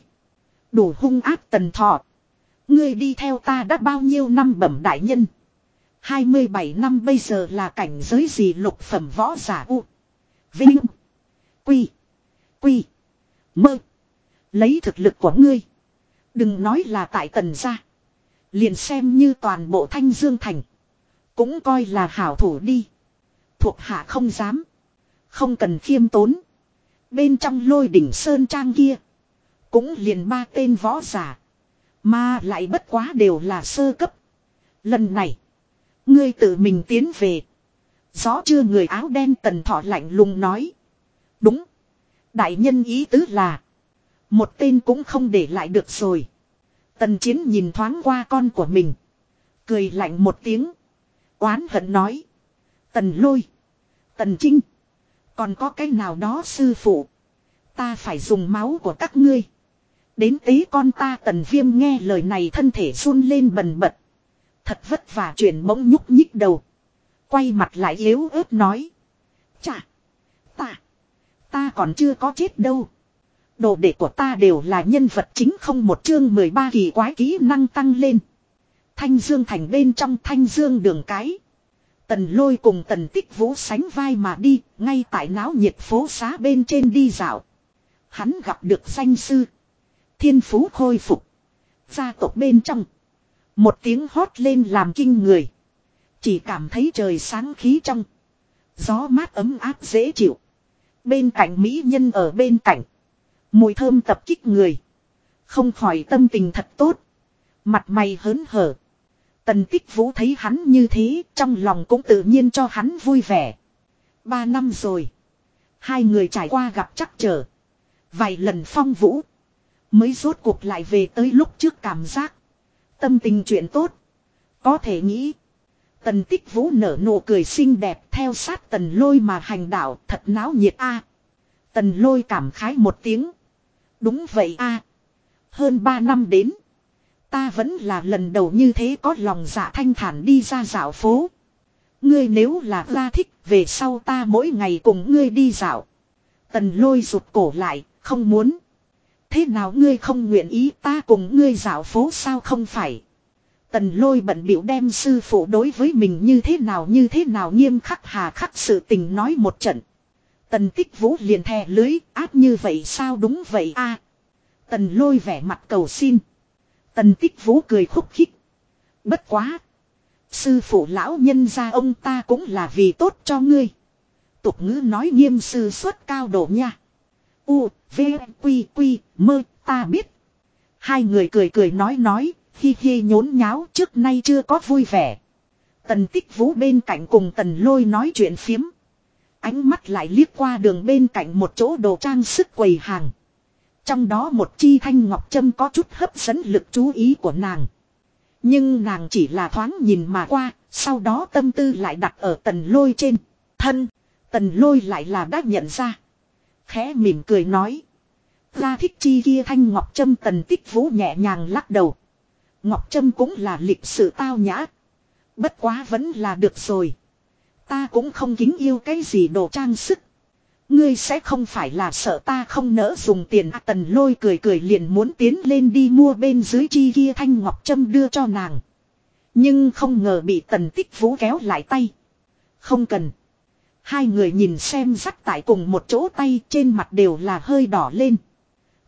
Đủ hung ác tần thọ. Ngươi đi theo ta đã bao nhiêu năm bẩm đại nhân. 27 năm bây giờ là cảnh giới gì lục phẩm võ giả u. Vinh. Quy. Quy. Mơ. Lấy thực lực của ngươi. Đừng nói là tại tần gia. Liền xem như toàn bộ thanh dương thành. Cũng coi là hảo thủ đi. Thuộc hạ không dám. Không cần khiêm tốn. Bên trong lôi đỉnh sơn trang kia. Cũng liền ba tên võ giả. Mà lại bất quá đều là sơ cấp. Lần này. Ngươi tự mình tiến về. Gió chưa người áo đen tần thọ lạnh lùng nói. Đúng. Đại nhân ý tứ là. Một tên cũng không để lại được rồi. Tần chiến nhìn thoáng qua con của mình. Cười lạnh một tiếng. Oán hận nói. Tần lôi. Tần trinh. Còn có cái nào đó sư phụ. Ta phải dùng máu của các ngươi. Đến tế con ta tần viêm nghe lời này thân thể run lên bần bật. Thật vất vả chuyển bỗng nhúc nhích đầu. Quay mặt lại yếu ớt nói. Chà. Ta. Ta còn chưa có chết đâu. Đồ đệ của ta đều là nhân vật chính không một chương 13 kỳ quái kỹ năng tăng lên. Thanh Dương thành bên trong Thanh Dương đường cái. Tần lôi cùng tần tích vũ sánh vai mà đi, ngay tại náo nhiệt phố xá bên trên đi dạo. Hắn gặp được danh sư. Thiên phú khôi phục. Gia tộc bên trong. Một tiếng hót lên làm kinh người. Chỉ cảm thấy trời sáng khí trong. Gió mát ấm áp dễ chịu. Bên cạnh mỹ nhân ở bên cạnh. Mùi thơm tập kích người. Không khỏi tâm tình thật tốt. Mặt mày hớn hở. Tần tích vũ thấy hắn như thế, trong lòng cũng tự nhiên cho hắn vui vẻ. Ba năm rồi. Hai người trải qua gặp chắc trở. Vài lần phong vũ. Mới rốt cuộc lại về tới lúc trước cảm giác. Tâm tình chuyện tốt. Có thể nghĩ. Tần tích vũ nở nụ cười xinh đẹp theo sát tần lôi mà hành đạo thật náo nhiệt a. Tần lôi cảm khái một tiếng. Đúng vậy a. Hơn ba năm đến. Ta vẫn là lần đầu như thế có lòng dạ thanh thản đi ra dạo phố. Ngươi nếu là ra thích về sau ta mỗi ngày cùng ngươi đi dạo. Tần lôi rụt cổ lại, không muốn. Thế nào ngươi không nguyện ý ta cùng ngươi dạo phố sao không phải. Tần lôi bận biểu đem sư phụ đối với mình như thế nào như thế nào nghiêm khắc hà khắc sự tình nói một trận. Tần tích vũ liền thè lưới áp như vậy sao đúng vậy a Tần lôi vẻ mặt cầu xin. Tần tích vũ cười khúc khích. Bất quá. Sư phụ lão nhân gia ông ta cũng là vì tốt cho ngươi. Tục ngữ nói nghiêm sư xuất cao độ nha. U, V, Quy, Quy, mơ, ta biết. Hai người cười cười nói nói, hi hi nhốn nháo trước nay chưa có vui vẻ. Tần tích vũ bên cạnh cùng tần lôi nói chuyện phiếm. Ánh mắt lại liếc qua đường bên cạnh một chỗ đồ trang sức quầy hàng. Trong đó một chi thanh ngọc trâm có chút hấp dẫn lực chú ý của nàng. Nhưng nàng chỉ là thoáng nhìn mà qua, sau đó tâm tư lại đặt ở tần lôi trên. Thân, tần lôi lại là đã nhận ra. Khẽ mỉm cười nói. Ra thích chi kia thanh ngọc trâm tần tích vũ nhẹ nhàng lắc đầu. Ngọc trâm cũng là lịch sự tao nhã. Bất quá vẫn là được rồi. Ta cũng không kính yêu cái gì đồ trang sức. Ngươi sẽ không phải là sợ ta không nỡ dùng tiền à, tần lôi cười cười liền muốn tiến lên đi mua bên dưới chi kia thanh ngọc trâm đưa cho nàng. Nhưng không ngờ bị tần tích vũ kéo lại tay. Không cần. Hai người nhìn xem rắc tại cùng một chỗ tay, trên mặt đều là hơi đỏ lên.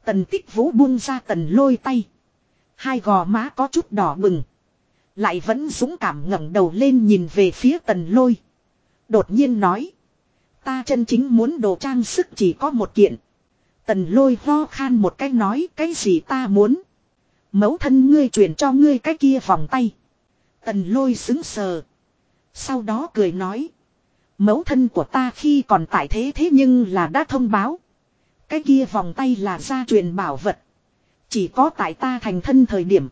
Tần tích vũ buông ra tần lôi tay. Hai gò má có chút đỏ bừng. Lại vẫn dũng cảm ngẩng đầu lên nhìn về phía tần lôi. Đột nhiên nói. Ta chân chính muốn đồ trang sức chỉ có một kiện. Tần lôi ho khan một cái nói, cái gì ta muốn. Mẫu thân ngươi truyền cho ngươi cái kia vòng tay. Tần lôi xứng sờ. Sau đó cười nói. Mẫu thân của ta khi còn tại thế thế nhưng là đã thông báo. Cái kia vòng tay là gia truyền bảo vật. Chỉ có tại ta thành thân thời điểm.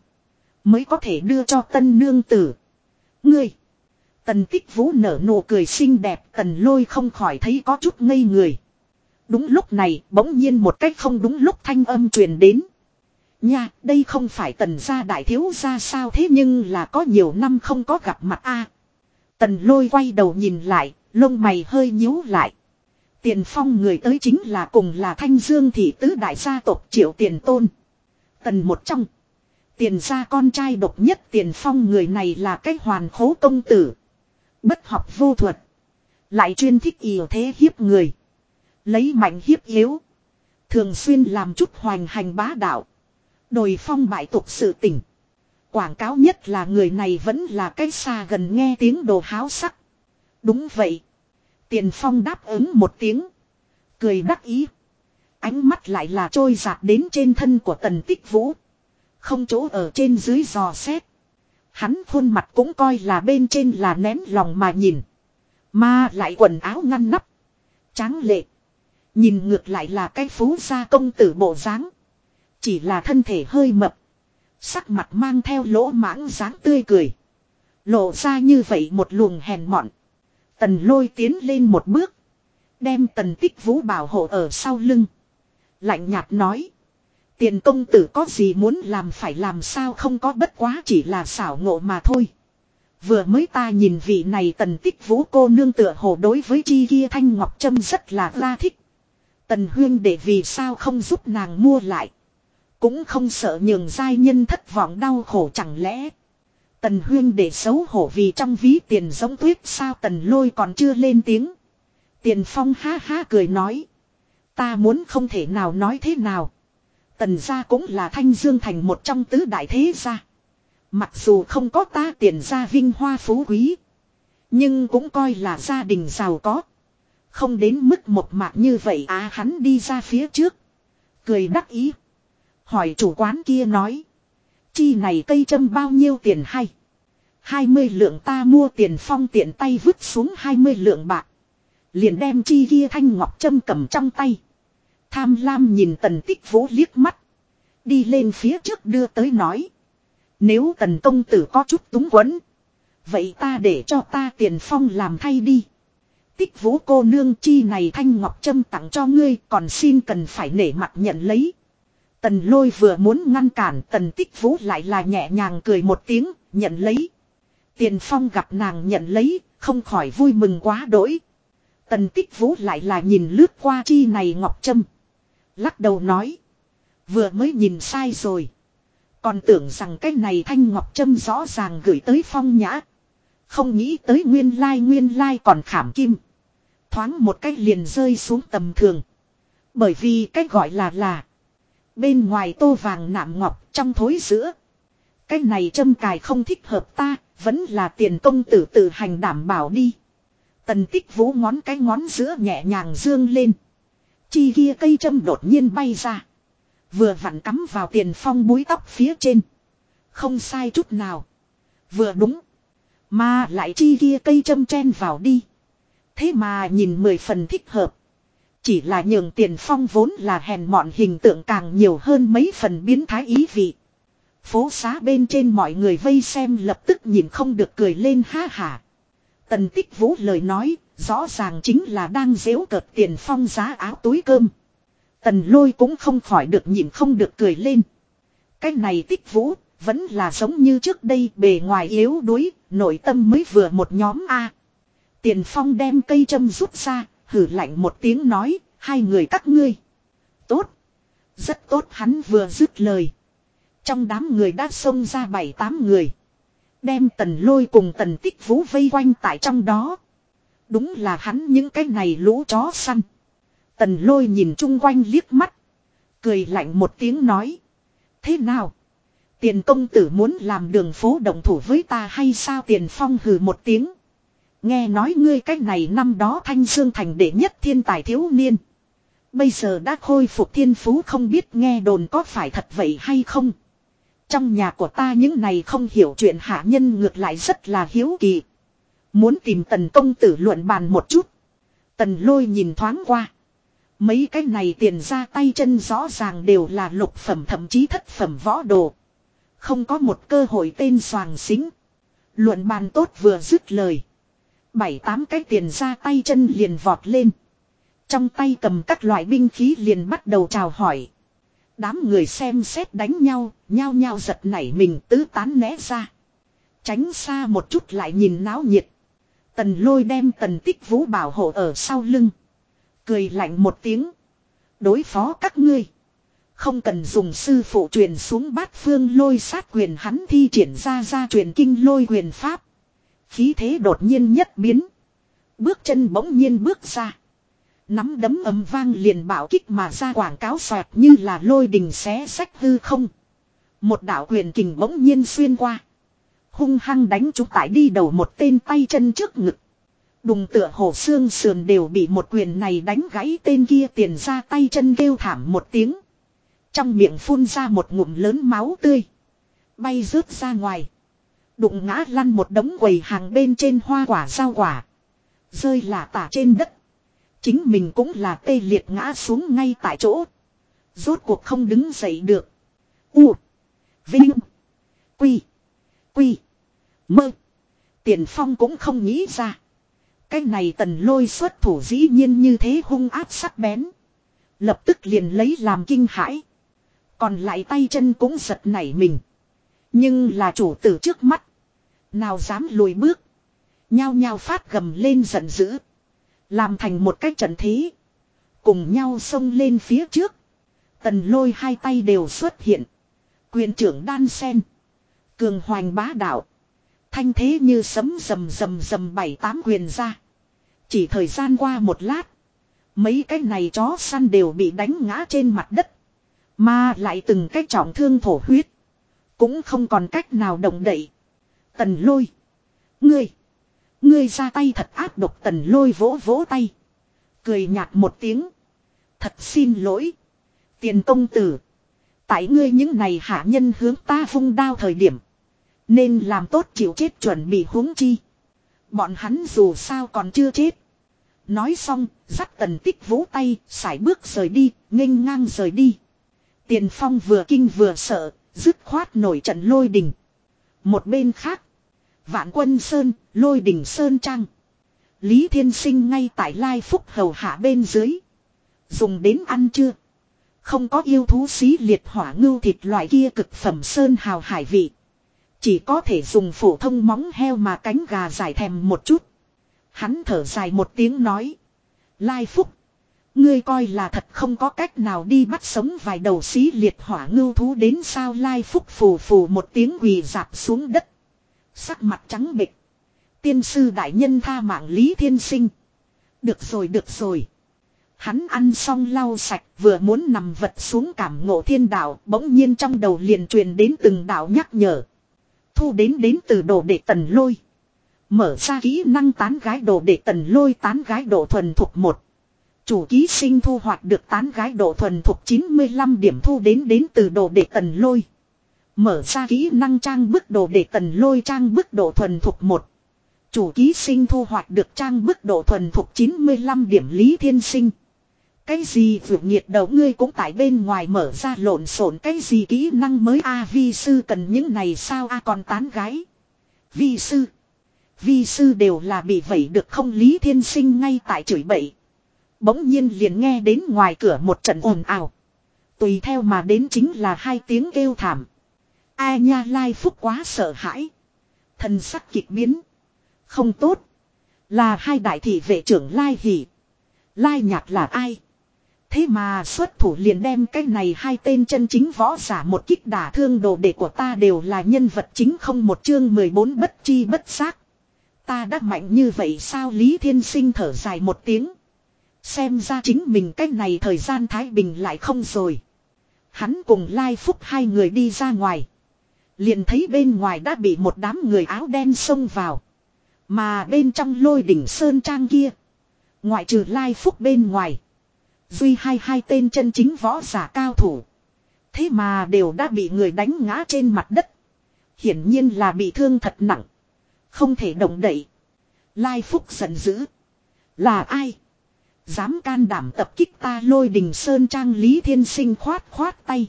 Mới có thể đưa cho tân nương tử. Ngươi. Tần tích vũ nở nụ cười xinh đẹp. Tần lôi không khỏi thấy có chút ngây người. Đúng lúc này bỗng nhiên một cách không đúng lúc thanh âm truyền đến. Nha, đây không phải tần gia đại thiếu gia sao thế nhưng là có nhiều năm không có gặp mặt a. tần lôi quay đầu nhìn lại, lông mày hơi nhíu lại. Tiền phong người tới chính là cùng là thanh dương thị tứ đại gia tộc triệu tiền tôn. Tần một trong. Tiền gia con trai độc nhất tiền phong người này là cái hoàn khố công tử. Bất học vô thuật. Lại chuyên thích yêu thế hiếp người. Lấy mạnh hiếp yếu. Thường xuyên làm chút hoành hành bá đạo. Đồi phong bại tục sự tỉnh. Quảng cáo nhất là người này vẫn là cái xa gần nghe tiếng đồ háo sắc. Đúng vậy. Tiền phong đáp ứng một tiếng. Cười đắc ý. Ánh mắt lại là trôi giạt đến trên thân của tần tích vũ. Không chỗ ở trên dưới giò xét. Hắn khuôn mặt cũng coi là bên trên là nén lòng mà nhìn. Mà lại quần áo ngăn nắp. Tráng lệ. Nhìn ngược lại là cái phú gia công tử bộ dáng Chỉ là thân thể hơi mập. Sắc mặt mang theo lỗ mãng dáng tươi cười. Lộ ra như vậy một luồng hèn mọn. Tần lôi tiến lên một bước. Đem tần tích vũ bảo hộ ở sau lưng. Lạnh nhạt nói. Tiền công tử có gì muốn làm phải làm sao không có bất quá chỉ là xảo ngộ mà thôi. Vừa mới ta nhìn vị này tần tích vũ cô nương tựa hồ đối với chi kia thanh ngọc trâm rất là la thích. Tần huyên để vì sao không giúp nàng mua lại. Cũng không sợ nhường giai nhân thất vọng đau khổ chẳng lẽ. Tần huyên để xấu hổ vì trong ví tiền giống tuyết sao tần lôi còn chưa lên tiếng. Tiền phong ha ha cười nói. Ta muốn không thể nào nói thế nào. Tần gia cũng là thanh dương thành một trong tứ đại thế gia. Mặc dù không có ta tiền gia vinh hoa phú quý. Nhưng cũng coi là gia đình giàu có. Không đến mức một mạc như vậy à hắn đi ra phía trước. Cười đắc ý. Hỏi chủ quán kia nói. Chi này cây châm bao nhiêu tiền hay? 20 lượng ta mua tiền phong tiện tay vứt xuống 20 lượng bạc. Liền đem chi kia thanh ngọc châm cầm trong tay. Tham lam nhìn tần tích vũ liếc mắt. Đi lên phía trước đưa tới nói. Nếu tần công tử có chút túng quẫn. Vậy ta để cho ta tiền phong làm thay đi. Tích vũ cô nương chi này thanh ngọc châm tặng cho ngươi, còn xin cần phải nể mặt nhận lấy. Tần lôi vừa muốn ngăn cản tần tích vũ lại là nhẹ nhàng cười một tiếng, nhận lấy. Tiền phong gặp nàng nhận lấy, không khỏi vui mừng quá đỗi. Tần tích vũ lại là nhìn lướt qua chi này ngọc trâm. Lắc đầu nói. Vừa mới nhìn sai rồi. Còn tưởng rằng cái này thanh ngọc trâm rõ ràng gửi tới phong nhã. Không nghĩ tới nguyên lai nguyên lai còn khảm kim. Thoáng một cách liền rơi xuống tầm thường. Bởi vì cách gọi là là. Bên ngoài tô vàng nạm ngọc trong thối giữa. Cái này châm cài không thích hợp ta, vẫn là tiền công tử tự hành đảm bảo đi. Tần tích vũ ngón cái ngón giữa nhẹ nhàng dương lên. Chi kia cây châm đột nhiên bay ra. Vừa vặn cắm vào tiền phong búi tóc phía trên. Không sai chút nào. Vừa đúng. Mà lại chi kia cây châm chen vào đi. Thế mà nhìn mười phần thích hợp. Chỉ là nhường tiền phong vốn là hèn mọn hình tượng càng nhiều hơn mấy phần biến thái ý vị. Phố xá bên trên mọi người vây xem lập tức nhìn không được cười lên ha hả. Tần tích vũ lời nói, rõ ràng chính là đang dễu cợt tiền phong giá áo túi cơm. Tần lôi cũng không khỏi được nhìn không được cười lên. Cái này tích vũ, vẫn là giống như trước đây bề ngoài yếu đuối, nội tâm mới vừa một nhóm A. Tiền phong đem cây châm rút ra, hử lạnh một tiếng nói, hai người các ngươi. Tốt. Rất tốt hắn vừa dứt lời. Trong đám người đã xông ra bảy tám người. Đem tần lôi cùng tần tích vũ vây quanh tại trong đó. Đúng là hắn những cái này lũ chó săn. Tần lôi nhìn chung quanh liếc mắt. Cười lạnh một tiếng nói. Thế nào? Tiền công tử muốn làm đường phố động thủ với ta hay sao tiền phong hừ một tiếng. Nghe nói ngươi cách này năm đó thanh dương thành đệ nhất thiên tài thiếu niên. Bây giờ đã khôi phục thiên phú không biết nghe đồn có phải thật vậy hay không. Trong nhà của ta những này không hiểu chuyện hạ nhân ngược lại rất là hiếu kỳ. Muốn tìm tần công tử luận bàn một chút. Tần lôi nhìn thoáng qua. Mấy cái này tiền ra tay chân rõ ràng đều là lục phẩm thậm chí thất phẩm võ đồ. Không có một cơ hội tên soàng xính. Luận bàn tốt vừa dứt lời. Bảy tám cái tiền ra tay chân liền vọt lên. Trong tay cầm các loại binh khí liền bắt đầu chào hỏi. Đám người xem xét đánh nhau, nhao nhao giật nảy mình tứ tán né ra. Tránh xa một chút lại nhìn náo nhiệt. Tần lôi đem tần tích vũ bảo hộ ở sau lưng. Cười lạnh một tiếng. Đối phó các ngươi. Không cần dùng sư phụ truyền xuống bát phương lôi sát quyền hắn thi triển ra ra truyền kinh lôi quyền pháp. Khí thế đột nhiên nhất biến. Bước chân bỗng nhiên bước ra. Nắm đấm ấm vang liền bảo kích mà ra quảng cáo xoẹt như là lôi đình xé sách hư không. Một đạo quyền kình bỗng nhiên xuyên qua. Hung hăng đánh chúng tại đi đầu một tên tay chân trước ngực. Đùng tựa hồ xương sườn đều bị một quyền này đánh gãy tên kia tiền ra tay chân kêu thảm một tiếng. Trong miệng phun ra một ngụm lớn máu tươi. Bay rớt ra ngoài. Đụng ngã lăn một đống quầy hàng bên trên hoa quả rau quả. Rơi là tả trên đất. Chính mình cũng là tê liệt ngã xuống ngay tại chỗ. Rốt cuộc không đứng dậy được. U. Vinh. Quy. Quy. Mơ. Tiền phong cũng không nghĩ ra. Cái này tần lôi xuất thủ dĩ nhiên như thế hung áp sắc bén. Lập tức liền lấy làm kinh hãi. Còn lại tay chân cũng giật nảy mình. Nhưng là chủ tử trước mắt. Nào dám lùi bước. Nhao nhao phát gầm lên giận dữ. Làm thành một cách trận thế. Cùng nhau xông lên phía trước. Tần lôi hai tay đều xuất hiện. Quyền trưởng đan sen. Cường hoành bá đạo. Thanh thế như sấm rầm rầm rầm bảy tám quyền ra. Chỉ thời gian qua một lát. Mấy cái này chó săn đều bị đánh ngã trên mặt đất. Mà lại từng cái trọng thương thổ huyết. Cũng không còn cách nào động đậy. Tần lôi. Ngươi. Ngươi ra tay thật áp độc tần lôi vỗ vỗ tay. Cười nhạt một tiếng. Thật xin lỗi. Tiền công tử. Tại ngươi những này hạ nhân hướng ta vung đao thời điểm. Nên làm tốt chịu chết chuẩn bị huống chi. Bọn hắn dù sao còn chưa chết. Nói xong, dắt tần tích vũ tay, sải bước rời đi, nghênh ngang rời đi. Tiền phong vừa kinh vừa sợ, dứt khoát nổi trận lôi đình. Một bên khác, vạn quân sơn, lôi đình sơn trang. Lý Thiên Sinh ngay tại Lai Phúc hầu hạ bên dưới. Dùng đến ăn chưa? Không có yêu thú xí liệt hỏa ngưu thịt loại kia cực phẩm sơn hào hải vị. Chỉ có thể dùng phổ thông móng heo mà cánh gà giải thèm một chút. Hắn thở dài một tiếng nói. Lai Phúc. Ngươi coi là thật không có cách nào đi bắt sống vài đầu xí liệt hỏa ngưu thú đến sao Lai Phúc phù phù một tiếng quỳ dạp xuống đất. Sắc mặt trắng bịch. Tiên sư đại nhân tha mạng Lý Thiên Sinh. Được rồi được rồi. Hắn ăn xong lau sạch, vừa muốn nằm vật xuống cảm ngộ thiên đạo, bỗng nhiên trong đầu liền truyền đến từng đạo nhắc nhở. Thu đến đến từ đồ đệ tần lôi. Mở ra kỹ năng tán gái đồ đệ tần lôi tán gái độ thuần thuộc một. Chủ ký sinh thu hoạch được tán gái độ thuần thuộc 95 điểm thu đến đến từ đồ đệ tần lôi. Mở ra kỹ năng trang bức đồ để tần lôi trang bức độ thuần thuộc một. Chủ ký sinh thu hoạch được trang bức độ thuần thuộc 95 điểm lý thiên sinh. Cái gì vượt nhiệt đầu ngươi cũng tại bên ngoài mở ra lộn xộn cái gì kỹ năng mới a, vi sư cần những này sao a, còn tán gái. Vi sư. Vi sư đều là bị vẩy được không lý thiên sinh ngay tại chửi bậy. Bỗng nhiên liền nghe đến ngoài cửa một trận ồn ào. Tùy theo mà đến chính là hai tiếng kêu thảm. Ai nha lai phúc quá sợ hãi. Thần sắc kịch biến. Không tốt. Là hai đại thị vệ trưởng lai hỉ. Lai nhạc là ai? Thế mà xuất thủ liền đem cái này hai tên chân chính võ giả một kích đả thương đồ đệ của ta đều là nhân vật chính không một chương 14 bất chi bất giác. Ta đã mạnh như vậy sao Lý Thiên Sinh thở dài một tiếng. Xem ra chính mình cái này thời gian Thái Bình lại không rồi. Hắn cùng Lai Phúc hai người đi ra ngoài. Liền thấy bên ngoài đã bị một đám người áo đen xông vào. Mà bên trong lôi đỉnh sơn trang kia. Ngoại trừ Lai Phúc bên ngoài. Duy hai hai tên chân chính võ giả cao thủ. Thế mà đều đã bị người đánh ngã trên mặt đất. Hiển nhiên là bị thương thật nặng. Không thể động đậy. Lai Phúc giận dữ. Là ai? Dám can đảm tập kích ta lôi đình sơn trang Lý Thiên Sinh khoát khoát tay.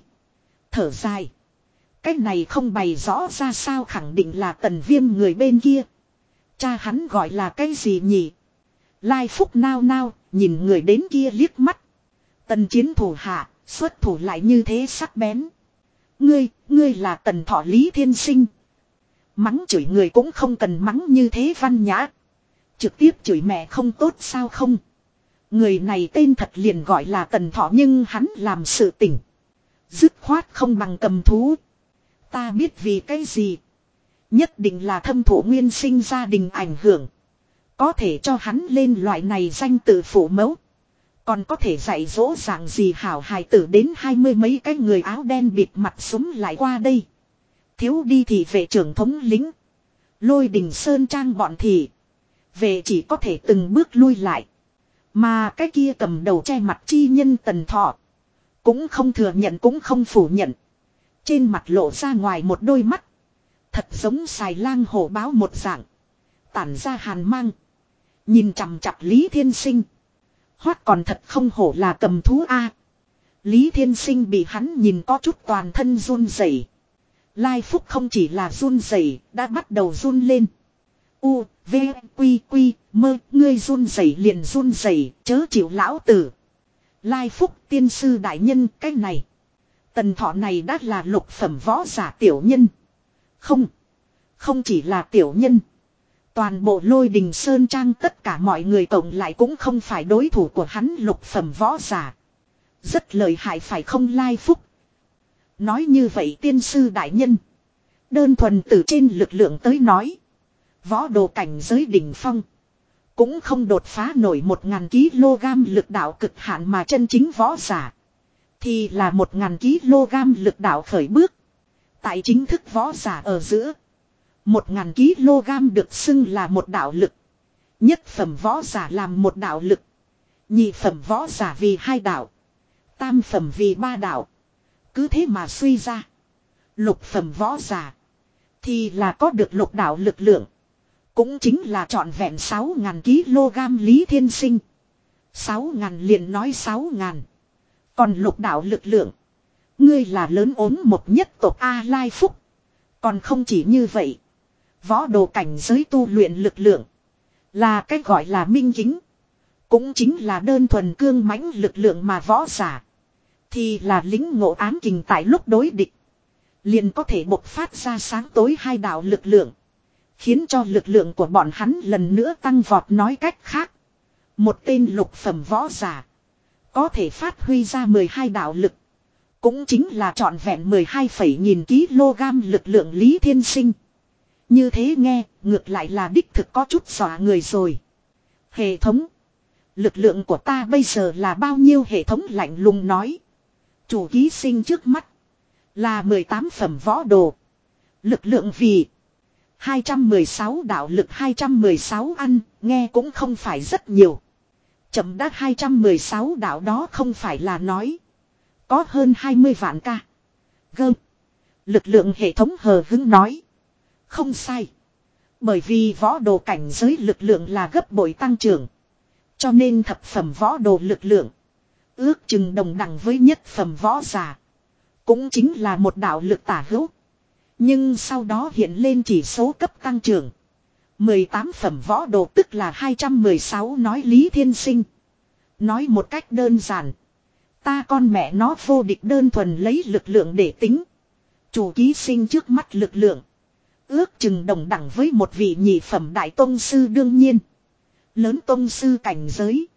Thở dài. Cái này không bày rõ ra sao khẳng định là tần viêm người bên kia. Cha hắn gọi là cái gì nhỉ? Lai Phúc nao nao, nhìn người đến kia liếc mắt. Tần chiến thủ hạ, xuất thủ lại như thế sắc bén. Ngươi, ngươi là tần thọ Lý Thiên Sinh. Mắng chửi người cũng không cần mắng như thế văn nhã. Trực tiếp chửi mẹ không tốt sao không? Người này tên thật liền gọi là tần thọ nhưng hắn làm sự tỉnh. Dứt khoát không bằng cầm thú. Ta biết vì cái gì. Nhất định là thâm thủ nguyên sinh gia đình ảnh hưởng. Có thể cho hắn lên loại này danh tự phủ mẫu. Còn có thể dạy dỗ dạng gì hảo hài tử đến hai mươi mấy cái người áo đen bịt mặt súng lại qua đây. Thiếu đi thì về trưởng thống lính. Lôi đình sơn trang bọn thì. Về chỉ có thể từng bước lui lại. Mà cái kia cầm đầu che mặt chi nhân tần thọ. Cũng không thừa nhận cũng không phủ nhận. Trên mặt lộ ra ngoài một đôi mắt. Thật giống xài lang hổ báo một dạng. Tản ra hàn mang. Nhìn chằm chặp Lý Thiên Sinh. Hoác còn thật không hổ là cầm thú A. Lý Thiên Sinh bị hắn nhìn có chút toàn thân run rẩy. Lai Phúc không chỉ là run rẩy, đã bắt đầu run lên. U, V, Quy, Quy, mơ, ngươi run rẩy liền run rẩy, chớ chịu lão tử. Lai Phúc tiên sư đại nhân, cái này. Tần thọ này đã là lục phẩm võ giả tiểu nhân. Không, không chỉ là tiểu nhân. Toàn bộ lôi đình sơn trang tất cả mọi người tổng lại cũng không phải đối thủ của hắn lục phẩm võ giả. Rất lợi hại phải không lai phúc. Nói như vậy tiên sư đại nhân. Đơn thuần từ trên lực lượng tới nói. Võ đồ cảnh giới đỉnh phong. Cũng không đột phá nổi một ngàn kg lực đạo cực hạn mà chân chính võ giả. Thì là một ngàn kg lực đạo khởi bước. Tại chính thức võ giả ở giữa. Một ngàn kg được xưng là một đạo lực. Nhất phẩm võ giả làm một đạo lực. Nhị phẩm võ giả vì hai đạo. Tam phẩm vì ba đạo. Cứ thế mà suy ra. Lục phẩm võ giả. Thì là có được lục đạo lực lượng. Cũng chính là trọn vẹn 6.000 kg lý thiên sinh. 6.000 liền nói 6.000. Còn lục đạo lực lượng. Ngươi là lớn ốm một nhất tộc A Lai Phúc. Còn không chỉ như vậy. Võ đồ cảnh giới tu luyện lực lượng. Là cái gọi là minh kính. Cũng chính là đơn thuần cương mãnh lực lượng mà võ giả. Thì là lính ngộ ám kình tại lúc đối địch. Liền có thể bộc phát ra sáng tối hai đạo lực lượng. Khiến cho lực lượng của bọn hắn lần nữa tăng vọt nói cách khác. Một tên lục phẩm võ giả. Có thể phát huy ra 12 đạo lực. Cũng chính là trọn vẹn 12 nghìn kg lực lượng Lý Thiên Sinh. Như thế nghe, ngược lại là đích thực có chút xóa người rồi. Hệ thống. Lực lượng của ta bây giờ là bao nhiêu hệ thống lạnh lùng nói. Chủ ký sinh trước mắt. Là 18 phẩm võ đồ. Lực lượng vì. 216 đạo lực 216 ăn, nghe cũng không phải rất nhiều. Chậm đã 216 đạo đó không phải là nói. Có hơn 20 vạn ca. Gơm. Lực lượng hệ thống hờ hứng nói. Không sai. Bởi vì võ đồ cảnh giới lực lượng là gấp bội tăng trưởng. Cho nên thập phẩm võ đồ lực lượng. Ước chừng đồng đẳng với nhất phẩm võ giả. Cũng chính là một đạo lực tả hữu. Nhưng sau đó hiện lên chỉ số cấp tăng trưởng. 18 phẩm võ đồ tức là 216 nói Lý Thiên Sinh. Nói một cách đơn giản. Ta con mẹ nó vô địch đơn thuần lấy lực lượng để tính. Chủ ký sinh trước mắt lực lượng. Ước chừng đồng đẳng với một vị nhị phẩm đại tôn sư đương nhiên. Lớn tôn sư cảnh giới.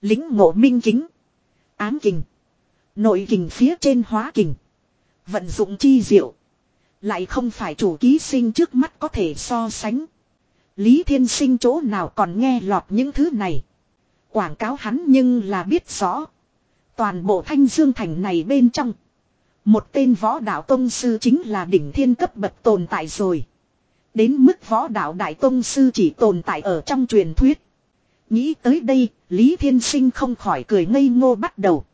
Lính ngộ minh kính. Ám kình. Nội kình phía trên hóa kình. Vận dụng chi diệu. Lại không phải chủ ký sinh trước mắt có thể so sánh. Lý Thiên Sinh chỗ nào còn nghe lọt những thứ này. Quảng cáo hắn nhưng là biết rõ. Toàn bộ thanh dương thành này bên trong. Một tên võ đạo tông sư chính là đỉnh thiên cấp bậc tồn tại rồi. Đến mức võ đạo đại tông sư chỉ tồn tại ở trong truyền thuyết. Nghĩ tới đây, Lý Thiên Sinh không khỏi cười ngây ngô bắt đầu.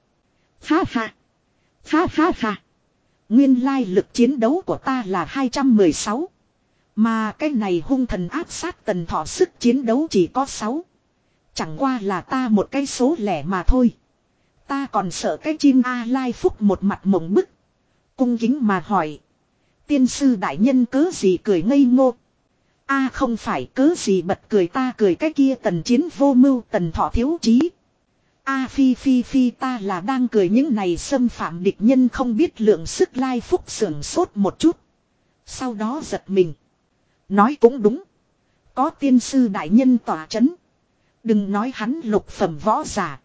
Ha ha. Ha ha ha. Nguyên lai lực chiến đấu của ta là 216. Mà cái này hung thần áp sát tần thọ sức chiến đấu chỉ có 6. Chẳng qua là ta một cái số lẻ mà thôi. Ta còn sợ cái chim A Lai Phúc một mặt mộng bức. Cung kính mà hỏi. Tiên sư đại nhân cớ gì cười ngây ngô. A không phải cớ gì bật cười ta cười cái kia tần chiến vô mưu tần thọ thiếu trí. A phi phi phi ta là đang cười những này xâm phạm địch nhân không biết lượng sức lai phúc sưởng sốt một chút. Sau đó giật mình. Nói cũng đúng. Có tiên sư đại nhân tỏa chấn. Đừng nói hắn lục phẩm võ giả.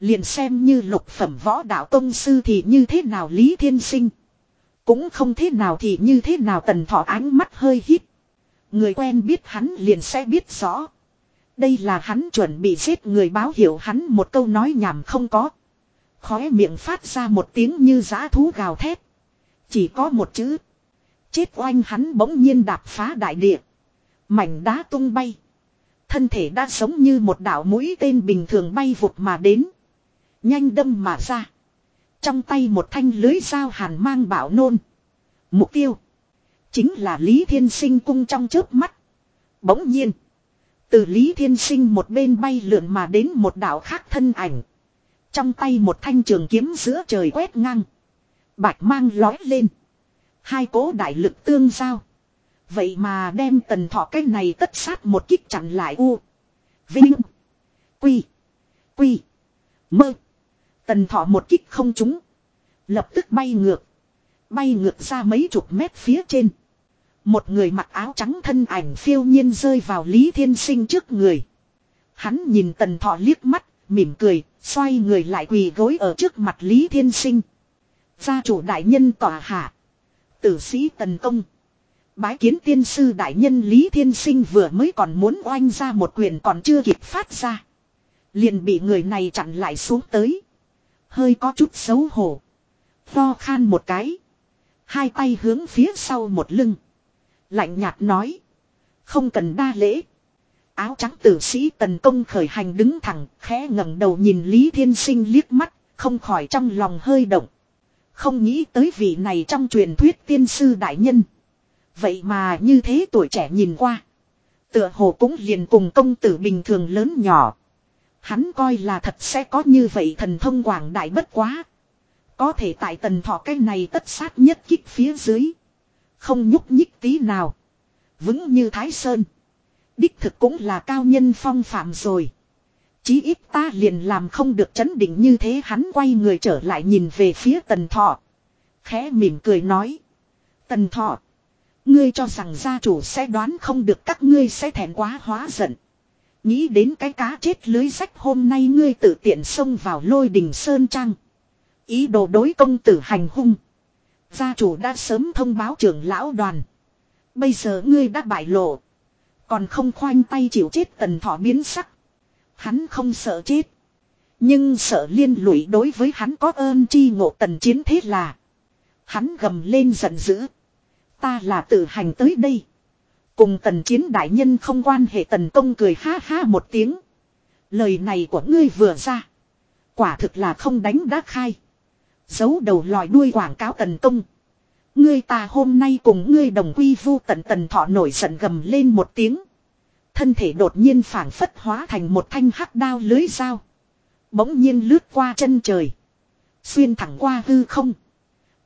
Liền xem như lục phẩm võ đạo tông sư thì như thế nào Lý Thiên Sinh. Cũng không thế nào thì như thế nào tần thọ ánh mắt hơi hít. Người quen biết hắn liền sẽ biết rõ. Đây là hắn chuẩn bị giết người báo hiệu hắn một câu nói nhảm không có. Khóe miệng phát ra một tiếng như giã thú gào thét. Chỉ có một chữ. Chết oanh hắn bỗng nhiên đạp phá đại địa. Mảnh đá tung bay. Thân thể đã sống như một đảo mũi tên bình thường bay vụt mà đến. Nhanh đâm mà ra. Trong tay một thanh lưới dao hàn mang bảo nôn. Mục tiêu. Chính là Lý Thiên Sinh cung trong chớp mắt. Bỗng nhiên. Từ Lý Thiên Sinh một bên bay lượn mà đến một đảo khác thân ảnh. Trong tay một thanh trường kiếm giữa trời quét ngang. Bạch mang lói lên. Hai cố đại lực tương giao. Vậy mà đem tần thọ cái này tất sát một kích chặn lại u. Vinh. Quy. Quy. Mơ. Tần thọ một kích không trúng. Lập tức bay ngược. Bay ngược ra mấy chục mét phía trên. Một người mặc áo trắng thân ảnh phiêu nhiên rơi vào Lý Thiên Sinh trước người. Hắn nhìn tần thọ liếc mắt, mỉm cười, xoay người lại quỳ gối ở trước mặt Lý Thiên Sinh. Gia chủ đại nhân tòa hạ. Tử sĩ tần công. Bái kiến tiên sư đại nhân Lý Thiên Sinh vừa mới còn muốn oanh ra một quyền còn chưa kịp phát ra. Liền bị người này chặn lại xuống tới. Hơi có chút xấu hổ. Lo khan một cái. Hai tay hướng phía sau một lưng. Lạnh nhạt nói. Không cần đa lễ. Áo trắng tử sĩ tần công khởi hành đứng thẳng, khẽ ngẩng đầu nhìn Lý Thiên Sinh liếc mắt, không khỏi trong lòng hơi động. Không nghĩ tới vị này trong truyền thuyết tiên sư đại nhân. Vậy mà như thế tuổi trẻ nhìn qua. Tựa hồ cũng liền cùng công tử bình thường lớn nhỏ. Hắn coi là thật sẽ có như vậy thần thông quảng đại bất quá. Có thể tại tần thọ cái này tất sát nhất kích phía dưới. Không nhúc nhích tí nào. Vững như Thái Sơn. Đích thực cũng là cao nhân phong phạm rồi. Chí ít ta liền làm không được chấn định như thế hắn quay người trở lại nhìn về phía tần thọ. Khẽ mỉm cười nói. Tần thọ. Ngươi cho rằng gia chủ sẽ đoán không được các ngươi sẽ thèm quá hóa giận. Nghĩ đến cái cá chết lưới rách hôm nay ngươi tự tiện xông vào lôi đình sơn trang. Ý đồ đối công tử hành hung. Gia chủ đã sớm thông báo trưởng lão đoàn. Bây giờ ngươi đã bại lộ. Còn không khoanh tay chịu chết tần thọ biến sắc. Hắn không sợ chết. Nhưng sợ liên lụy đối với hắn có ơn chi ngộ tần chiến thế là. Hắn gầm lên giận dữ. Ta là tự hành tới đây. Cùng tần chiến đại nhân không quan hệ tần công cười ha ha một tiếng. Lời này của ngươi vừa ra. Quả thực là không đánh đã khai. Giấu đầu lòi đuôi quảng cáo tần công. Ngươi ta hôm nay cùng ngươi đồng quy vu tận tần thọ nổi giận gầm lên một tiếng. Thân thể đột nhiên phản phất hóa thành một thanh hắc đao lưới dao. Bỗng nhiên lướt qua chân trời. Xuyên thẳng qua hư không.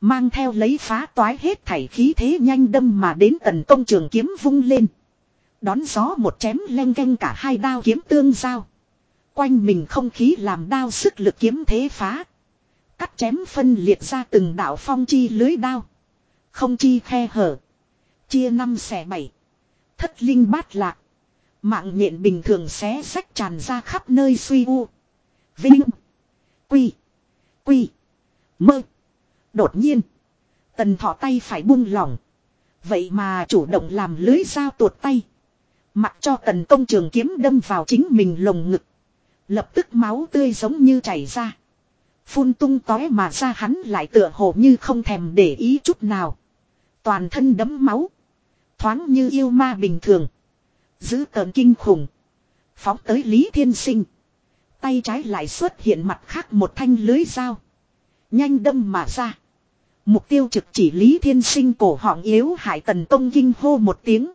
Mang theo lấy phá toái hết thảy khí thế nhanh đâm mà đến tần công trường kiếm vung lên. Đón gió một chém len canh cả hai đao kiếm tương giao. Quanh mình không khí làm đao sức lực kiếm thế phá. Cắt chém phân liệt ra từng đạo phong chi lưới đao. Không chi khe hở. Chia năm xẻ bảy. Thất linh bát lạc. Mạng nhện bình thường xé sách tràn ra khắp nơi suy u. Vinh. Quy. Quy. Mơ. Đột nhiên. Tần thọ tay phải buông lỏng. Vậy mà chủ động làm lưới dao tuột tay. Mặc cho tần công trường kiếm đâm vào chính mình lồng ngực. Lập tức máu tươi giống như chảy ra. Phun tung tói mà ra hắn lại tựa hồ như không thèm để ý chút nào. Toàn thân đấm máu. Thoáng như yêu ma bình thường. Giữ tợn kinh khủng. Phóng tới Lý Thiên Sinh. Tay trái lại xuất hiện mặt khác một thanh lưới dao. Nhanh đâm mà ra. Mục tiêu trực chỉ Lý Thiên Sinh cổ họng yếu hại tần công kinh hô một tiếng.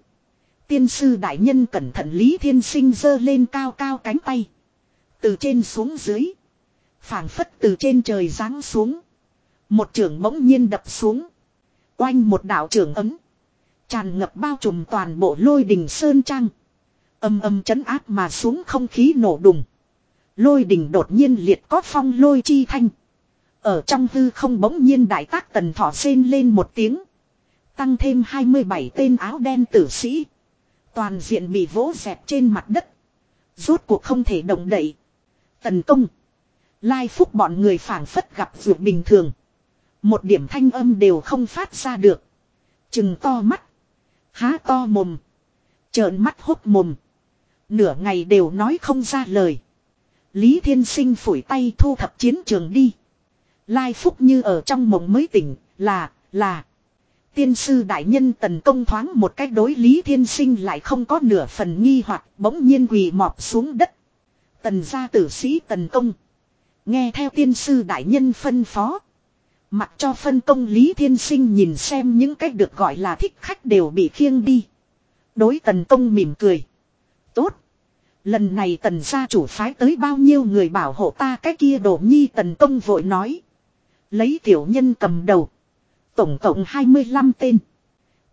Tiên sư đại nhân cẩn thận Lý Thiên Sinh giơ lên cao cao cánh tay. Từ trên xuống dưới phảng phất từ trên trời giáng xuống. Một trưởng bỗng nhiên đập xuống. Oanh một đạo trưởng ấm. Tràn ngập bao trùm toàn bộ lôi đình sơn trang. Âm âm chấn áp mà xuống không khí nổ đùng. Lôi đình đột nhiên liệt có phong lôi chi thanh. Ở trong hư không bỗng nhiên đại tác tần thỏ xên lên một tiếng. Tăng thêm 27 tên áo đen tử sĩ. Toàn diện bị vỗ dẹp trên mặt đất. Rốt cuộc không thể động đậy. Tần công. Lai phúc bọn người phảng phất gặp ruột bình thường. Một điểm thanh âm đều không phát ra được. Chừng to mắt. Há to mồm. Trợn mắt hốc mồm. Nửa ngày đều nói không ra lời. Lý Thiên Sinh phủi tay thu thập chiến trường đi. Lai Phúc như ở trong mộng mới tỉnh, là, là. Tiên sư đại nhân tần công thoáng một cách đối Lý Thiên Sinh lại không có nửa phần nghi hoặc bỗng nhiên quỳ mọp xuống đất. Tần gia tử sĩ tần công. Nghe theo tiên sư đại nhân phân phó. Mặc cho phân công Lý Thiên Sinh nhìn xem những cách được gọi là thích khách đều bị khiêng đi. Đối tần công mỉm cười. Tốt. Lần này tần gia chủ phái tới bao nhiêu người bảo hộ ta cái kia đổ nhi tần công vội nói. Lấy tiểu nhân cầm đầu. Tổng cộng 25 tên.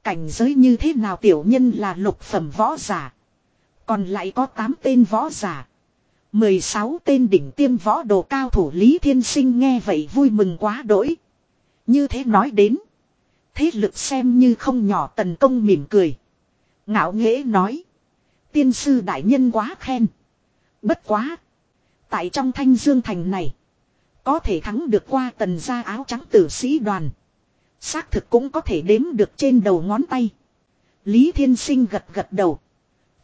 Cảnh giới như thế nào tiểu nhân là lục phẩm võ giả. Còn lại có 8 tên võ giả. 16 tên đỉnh tiêm võ đồ cao thủ Lý Thiên Sinh nghe vậy vui mừng quá đỗi. Như thế nói đến. Thế lực xem như không nhỏ tần công mỉm cười. Ngạo nghễ nói. Tiên sư đại nhân quá khen. Bất quá. Tại trong thanh dương thành này. Có thể thắng được qua tần gia áo trắng tử sĩ đoàn. Xác thực cũng có thể đếm được trên đầu ngón tay. Lý Thiên Sinh gật gật đầu.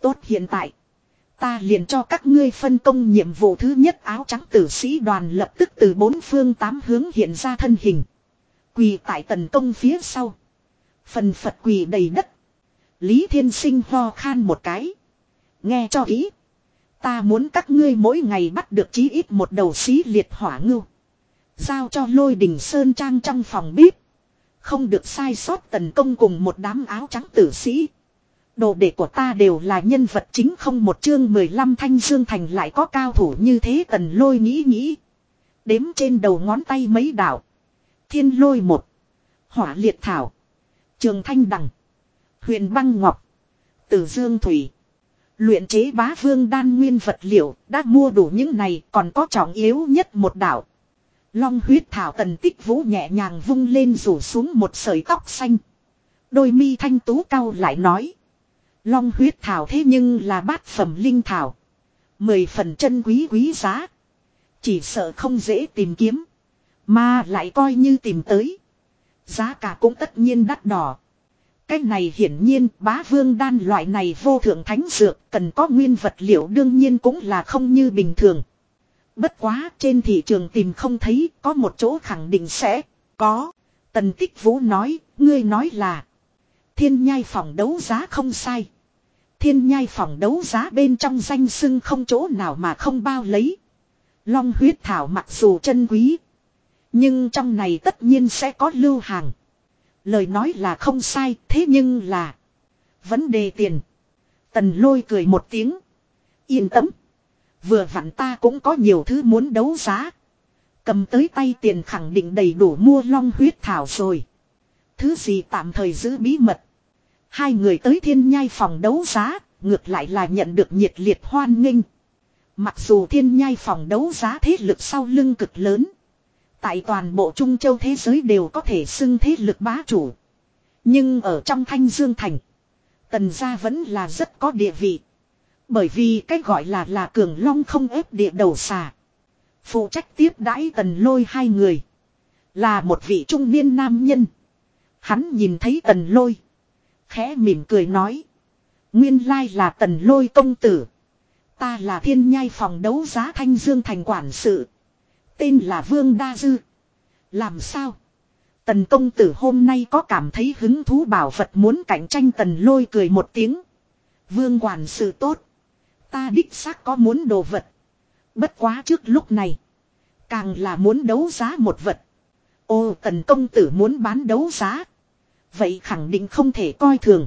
Tốt hiện tại. Ta liền cho các ngươi phân công nhiệm vụ thứ nhất áo trắng tử sĩ đoàn lập tức từ bốn phương tám hướng hiện ra thân hình. Quỳ tại tần công phía sau. Phần Phật quỳ đầy đất. Lý Thiên Sinh ho khan một cái. Nghe cho ý. Ta muốn các ngươi mỗi ngày bắt được chí ít một đầu xí liệt hỏa ngưu. Giao cho lôi đình sơn trang trong phòng bếp. Không được sai sót tấn công cùng một đám áo trắng tử sĩ. Đồ đệ của ta đều là nhân vật chính không một chương 15 thanh dương thành lại có cao thủ như thế tần lôi nghĩ nghĩ. Đếm trên đầu ngón tay mấy đạo. Thiên lôi một. Hỏa liệt thảo. Trường thanh đằng. Huyền băng ngọc. Tử dương thủy. Luyện chế bá vương đan nguyên vật liệu, đã mua đủ những này, còn có trọng yếu nhất một đạo. Long huyết thảo tần tích vũ nhẹ nhàng vung lên rủ xuống một sợi tóc xanh. Đôi mi thanh tú cao lại nói. Long huyết thảo thế nhưng là bát phẩm linh thảo. Mười phần chân quý quý giá. Chỉ sợ không dễ tìm kiếm. Mà lại coi như tìm tới. Giá cả cũng tất nhiên đắt đỏ. Cái này hiển nhiên bá vương đan loại này vô thượng thánh dược cần có nguyên vật liệu đương nhiên cũng là không như bình thường. Bất quá trên thị trường tìm không thấy có một chỗ khẳng định sẽ có. Tần tích vũ nói, ngươi nói là thiên nhai phòng đấu giá không sai. Thiên nhai phòng đấu giá bên trong danh sưng không chỗ nào mà không bao lấy. Long huyết thảo mặc dù chân quý. Nhưng trong này tất nhiên sẽ có lưu hàng. Lời nói là không sai, thế nhưng là. Vấn đề tiền. Tần lôi cười một tiếng. Yên tâm. Vừa vặn ta cũng có nhiều thứ muốn đấu giá. Cầm tới tay tiền khẳng định đầy đủ mua long huyết thảo rồi. Thứ gì tạm thời giữ bí mật. Hai người tới thiên nhai phòng đấu giá, ngược lại là nhận được nhiệt liệt hoan nghênh. Mặc dù thiên nhai phòng đấu giá thế lực sau lưng cực lớn. Tại toàn bộ Trung Châu thế giới đều có thể xưng thế lực bá chủ. Nhưng ở trong Thanh Dương Thành. Tần gia vẫn là rất có địa vị. Bởi vì cách gọi là là cường long không ép địa đầu xà. Phụ trách tiếp đãi tần lôi hai người. Là một vị trung niên nam nhân. Hắn nhìn thấy tần lôi. Khẽ mỉm cười nói. Nguyên lai là tần lôi công tử. Ta là thiên nhai phòng đấu giá thanh dương thành quản sự. Tên là Vương Đa Dư. Làm sao? Tần công tử hôm nay có cảm thấy hứng thú bảo vật muốn cạnh tranh tần lôi cười một tiếng. Vương quản sự tốt. Ta đích xác có muốn đồ vật. Bất quá trước lúc này. Càng là muốn đấu giá một vật. Ô, tần công tử muốn bán đấu giá. Vậy khẳng định không thể coi thường.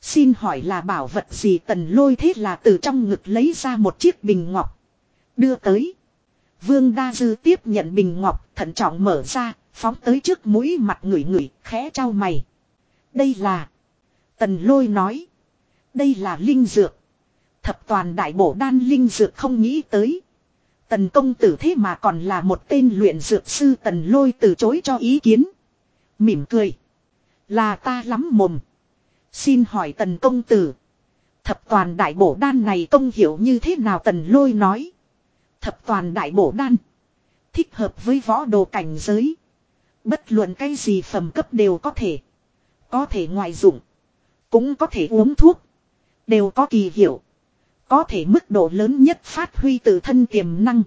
Xin hỏi là bảo vật gì tần lôi thế là từ trong ngực lấy ra một chiếc bình ngọc. Đưa tới. Vương Đa Dư tiếp nhận bình ngọc, thận trọng mở ra. Phóng tới trước mũi mặt ngửi ngửi khẽ trao mày. Đây là. Tần lôi nói. Đây là linh dược. Thập toàn đại bổ đan linh dược không nghĩ tới. Tần công tử thế mà còn là một tên luyện dược sư tần lôi từ chối cho ý kiến. Mỉm cười. Là ta lắm mồm. Xin hỏi tần công tử. Thập toàn đại bổ đan này công hiểu như thế nào tần lôi nói. Thập toàn đại bổ đan. Thích hợp với võ đồ cảnh giới. Bất luận cái gì phẩm cấp đều có thể. Có thể ngoại dụng. Cũng có thể uống thuốc. Đều có kỳ hiệu. Có thể mức độ lớn nhất phát huy từ thân tiềm năng.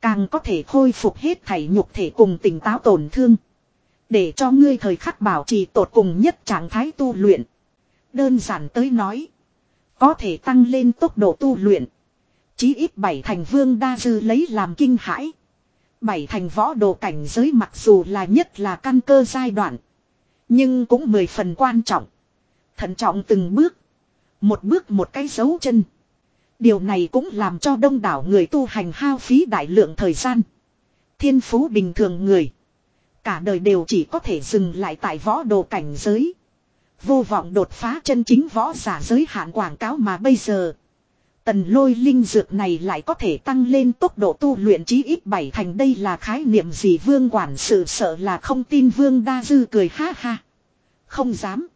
Càng có thể khôi phục hết thảy nhục thể cùng tỉnh táo tổn thương. Để cho ngươi thời khắc bảo trì tột cùng nhất trạng thái tu luyện. Đơn giản tới nói. Có thể tăng lên tốc độ tu luyện. Chí ít bảy thành vương đa dư lấy làm kinh hãi. Bảy thành võ đồ cảnh giới mặc dù là nhất là căn cơ giai đoạn. Nhưng cũng mười phần quan trọng. Thận trọng từng bước. Một bước một cái dấu chân. Điều này cũng làm cho đông đảo người tu hành hao phí đại lượng thời gian. Thiên phú bình thường người. Cả đời đều chỉ có thể dừng lại tại võ đồ cảnh giới. Vô vọng đột phá chân chính võ giả giới hạn quảng cáo mà bây giờ. Tần lôi linh dược này lại có thể tăng lên tốc độ tu luyện chí ít bảy thành đây là khái niệm gì vương quản sự sợ là không tin vương đa dư cười ha ha. Không dám.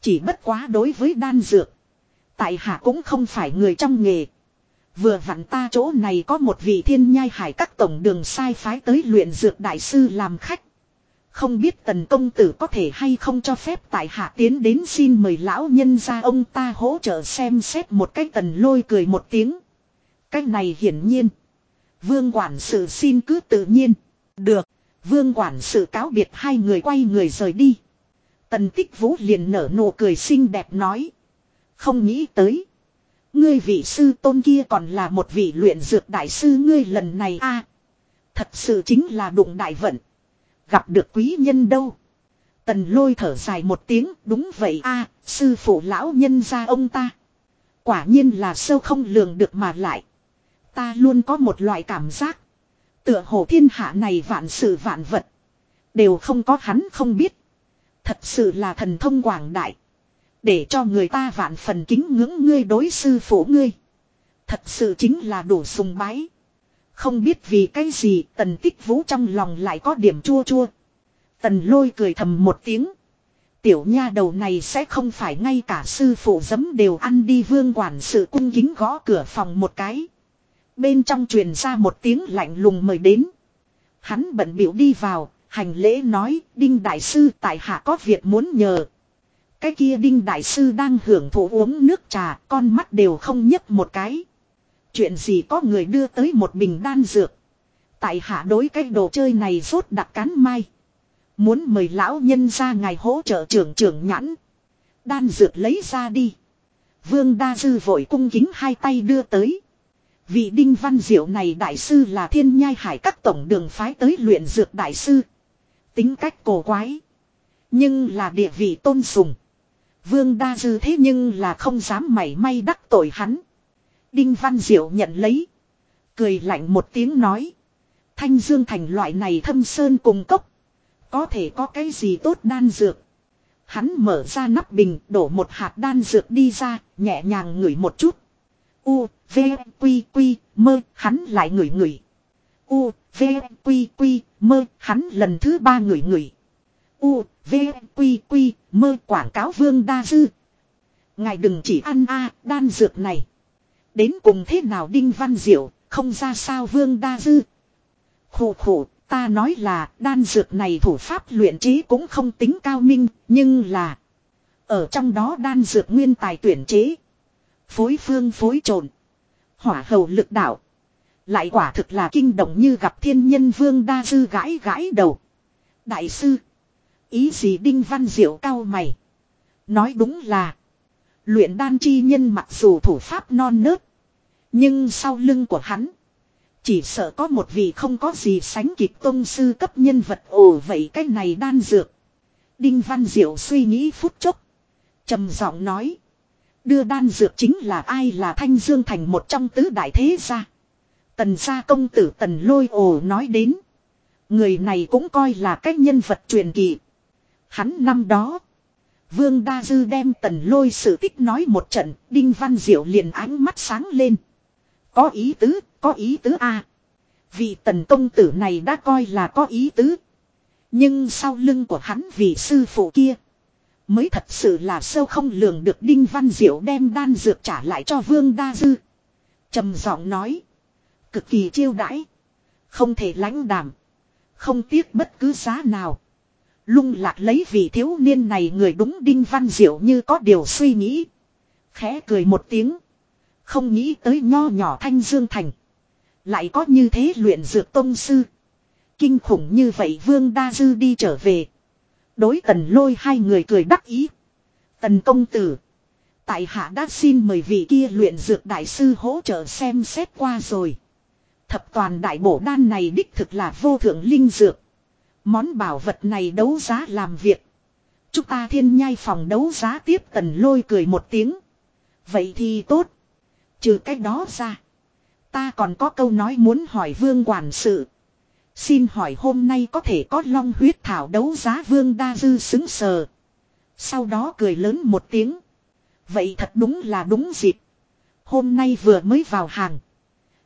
Chỉ bất quá đối với đan dược. Tại hạ cũng không phải người trong nghề. Vừa vặn ta chỗ này có một vị thiên nhai hải các tổng đường sai phái tới luyện dược đại sư làm khách. Không biết tần công tử có thể hay không cho phép tại hạ tiến đến xin mời lão nhân ra ông ta hỗ trợ xem xét một cách tần lôi cười một tiếng. Cách này hiển nhiên. Vương quản sự xin cứ tự nhiên. Được. Vương quản sự cáo biệt hai người quay người rời đi. Tần tích vũ liền nở nụ cười xinh đẹp nói. Không nghĩ tới. Ngươi vị sư tôn kia còn là một vị luyện dược đại sư ngươi lần này a Thật sự chính là đụng đại vận. Gặp được quý nhân đâu. Tần lôi thở dài một tiếng, đúng vậy a, sư phụ lão nhân ra ông ta. Quả nhiên là sâu không lường được mà lại. Ta luôn có một loại cảm giác. Tựa hồ thiên hạ này vạn sự vạn vật. Đều không có hắn không biết. Thật sự là thần thông quảng đại. Để cho người ta vạn phần kính ngưỡng ngươi đối sư phụ ngươi. Thật sự chính là đủ sùng bái. Không biết vì cái gì tần tích vũ trong lòng lại có điểm chua chua. Tần lôi cười thầm một tiếng. Tiểu nha đầu này sẽ không phải ngay cả sư phụ giấm đều ăn đi vương quản sự cung kính gõ cửa phòng một cái. Bên trong truyền ra một tiếng lạnh lùng mời đến. Hắn bận biểu đi vào, hành lễ nói, Đinh Đại Sư tại hạ có việc muốn nhờ. Cái kia Đinh Đại Sư đang hưởng thụ uống nước trà, con mắt đều không nhấp một cái. Chuyện gì có người đưa tới một bình đan dược. Tại hạ đối cái đồ chơi này rốt đặt cán mai. Muốn mời lão nhân ra ngài hỗ trợ trưởng trưởng nhãn. Đan dược lấy ra đi. Vương Đa Dư vội cung kính hai tay đưa tới. Vị đinh văn diệu này đại sư là thiên nhai hải các tổng đường phái tới luyện dược đại sư. Tính cách cổ quái. Nhưng là địa vị tôn sùng. Vương đa dư thế nhưng là không dám mảy may đắc tội hắn. Đinh Văn Diệu nhận lấy. Cười lạnh một tiếng nói. Thanh Dương Thành loại này thâm sơn cùng cốc. Có thể có cái gì tốt đan dược. Hắn mở ra nắp bình đổ một hạt đan dược đi ra, nhẹ nhàng ngửi một chút. U, V, Quy, Quy, mơ, hắn lại ngửi ngửi. U, V, Quy, Quy, mơ, hắn lần thứ ba ngửi ngửi. U, V, Quy, Quy, mơ quảng cáo vương đa dư. Ngài đừng chỉ ăn a đan dược này. Đến cùng thế nào Đinh Văn Diệu, không ra sao vương đa dư. Khổ khổ, ta nói là đan dược này thủ pháp luyện trí cũng không tính cao minh, nhưng là... Ở trong đó đan dược nguyên tài tuyển chế. Phối phương phối trộn. Hỏa hầu lực đạo. Lại quả thực là kinh động như gặp thiên nhân vương đa dư gãi gãi đầu. Đại sư. Ý gì đinh văn diệu cao mày. Nói đúng là. Luyện đan chi nhân mặc dù thủ pháp non nớt. Nhưng sau lưng của hắn. Chỉ sợ có một vị không có gì sánh kịp tôn sư cấp nhân vật ồ, vậy cái này đan dược. Đinh Văn Diệu suy nghĩ phút chốc. trầm giọng nói. Đưa đan dược chính là ai là Thanh Dương Thành một trong tứ đại thế gia. Tần gia công tử tần lôi ồ nói đến. Người này cũng coi là cái nhân vật truyền kỳ. Hắn năm đó. Vương Đa Dư đem tần lôi sự tích nói một trận. Đinh Văn Diệu liền ánh mắt sáng lên. Có ý tứ, có ý tứ a. Vị tần công tử này đã coi là có ý tứ. Nhưng sau lưng của hắn vị sư phụ kia. Mới thật sự là sâu không lường được Đinh Văn Diệu đem đan dược trả lại cho Vương Đa Dư. trầm giọng nói. Cực kỳ chiêu đãi. Không thể lãnh đảm. Không tiếc bất cứ giá nào. Lung lạc lấy vị thiếu niên này người đúng Đinh Văn Diệu như có điều suy nghĩ. Khẽ cười một tiếng. Không nghĩ tới nho nhỏ Thanh Dương Thành. Lại có như thế luyện dược tông sư. Kinh khủng như vậy Vương Đa Dư đi trở về. Đối tần lôi hai người cười đắc ý. Tần công tử. Tại hạ đã xin mời vị kia luyện dược đại sư hỗ trợ xem xét qua rồi. Thập toàn đại bổ đan này đích thực là vô thượng linh dược. Món bảo vật này đấu giá làm việc. Chúng ta thiên nhai phòng đấu giá tiếp tần lôi cười một tiếng. Vậy thì tốt. Trừ cách đó ra. Ta còn có câu nói muốn hỏi vương quản sự. Xin hỏi hôm nay có thể có long huyết thảo đấu giá vương đa dư xứng sờ. Sau đó cười lớn một tiếng. Vậy thật đúng là đúng dịp. Hôm nay vừa mới vào hàng.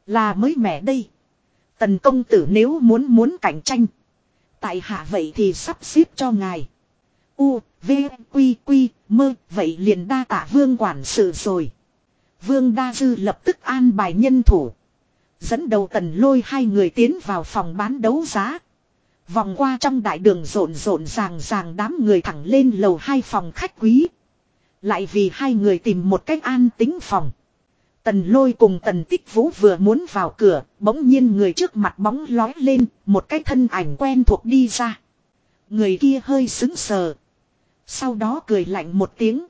Là mới mẻ đây. Tần công tử nếu muốn muốn cạnh tranh. Tại hạ vậy thì sắp xếp cho ngài. U, V, Quy, Quy, mơ, vậy liền đa tạ vương quản sự rồi. Vương Đa Dư lập tức an bài nhân thủ. Dẫn đầu tần lôi hai người tiến vào phòng bán đấu giá. Vòng qua trong đại đường rộn rộn ràng ràng đám người thẳng lên lầu hai phòng khách quý. Lại vì hai người tìm một cách an tính phòng. Tần lôi cùng tần tích vũ vừa muốn vào cửa, bỗng nhiên người trước mặt bóng lói lên, một cái thân ảnh quen thuộc đi ra. Người kia hơi xứng sờ. Sau đó cười lạnh một tiếng.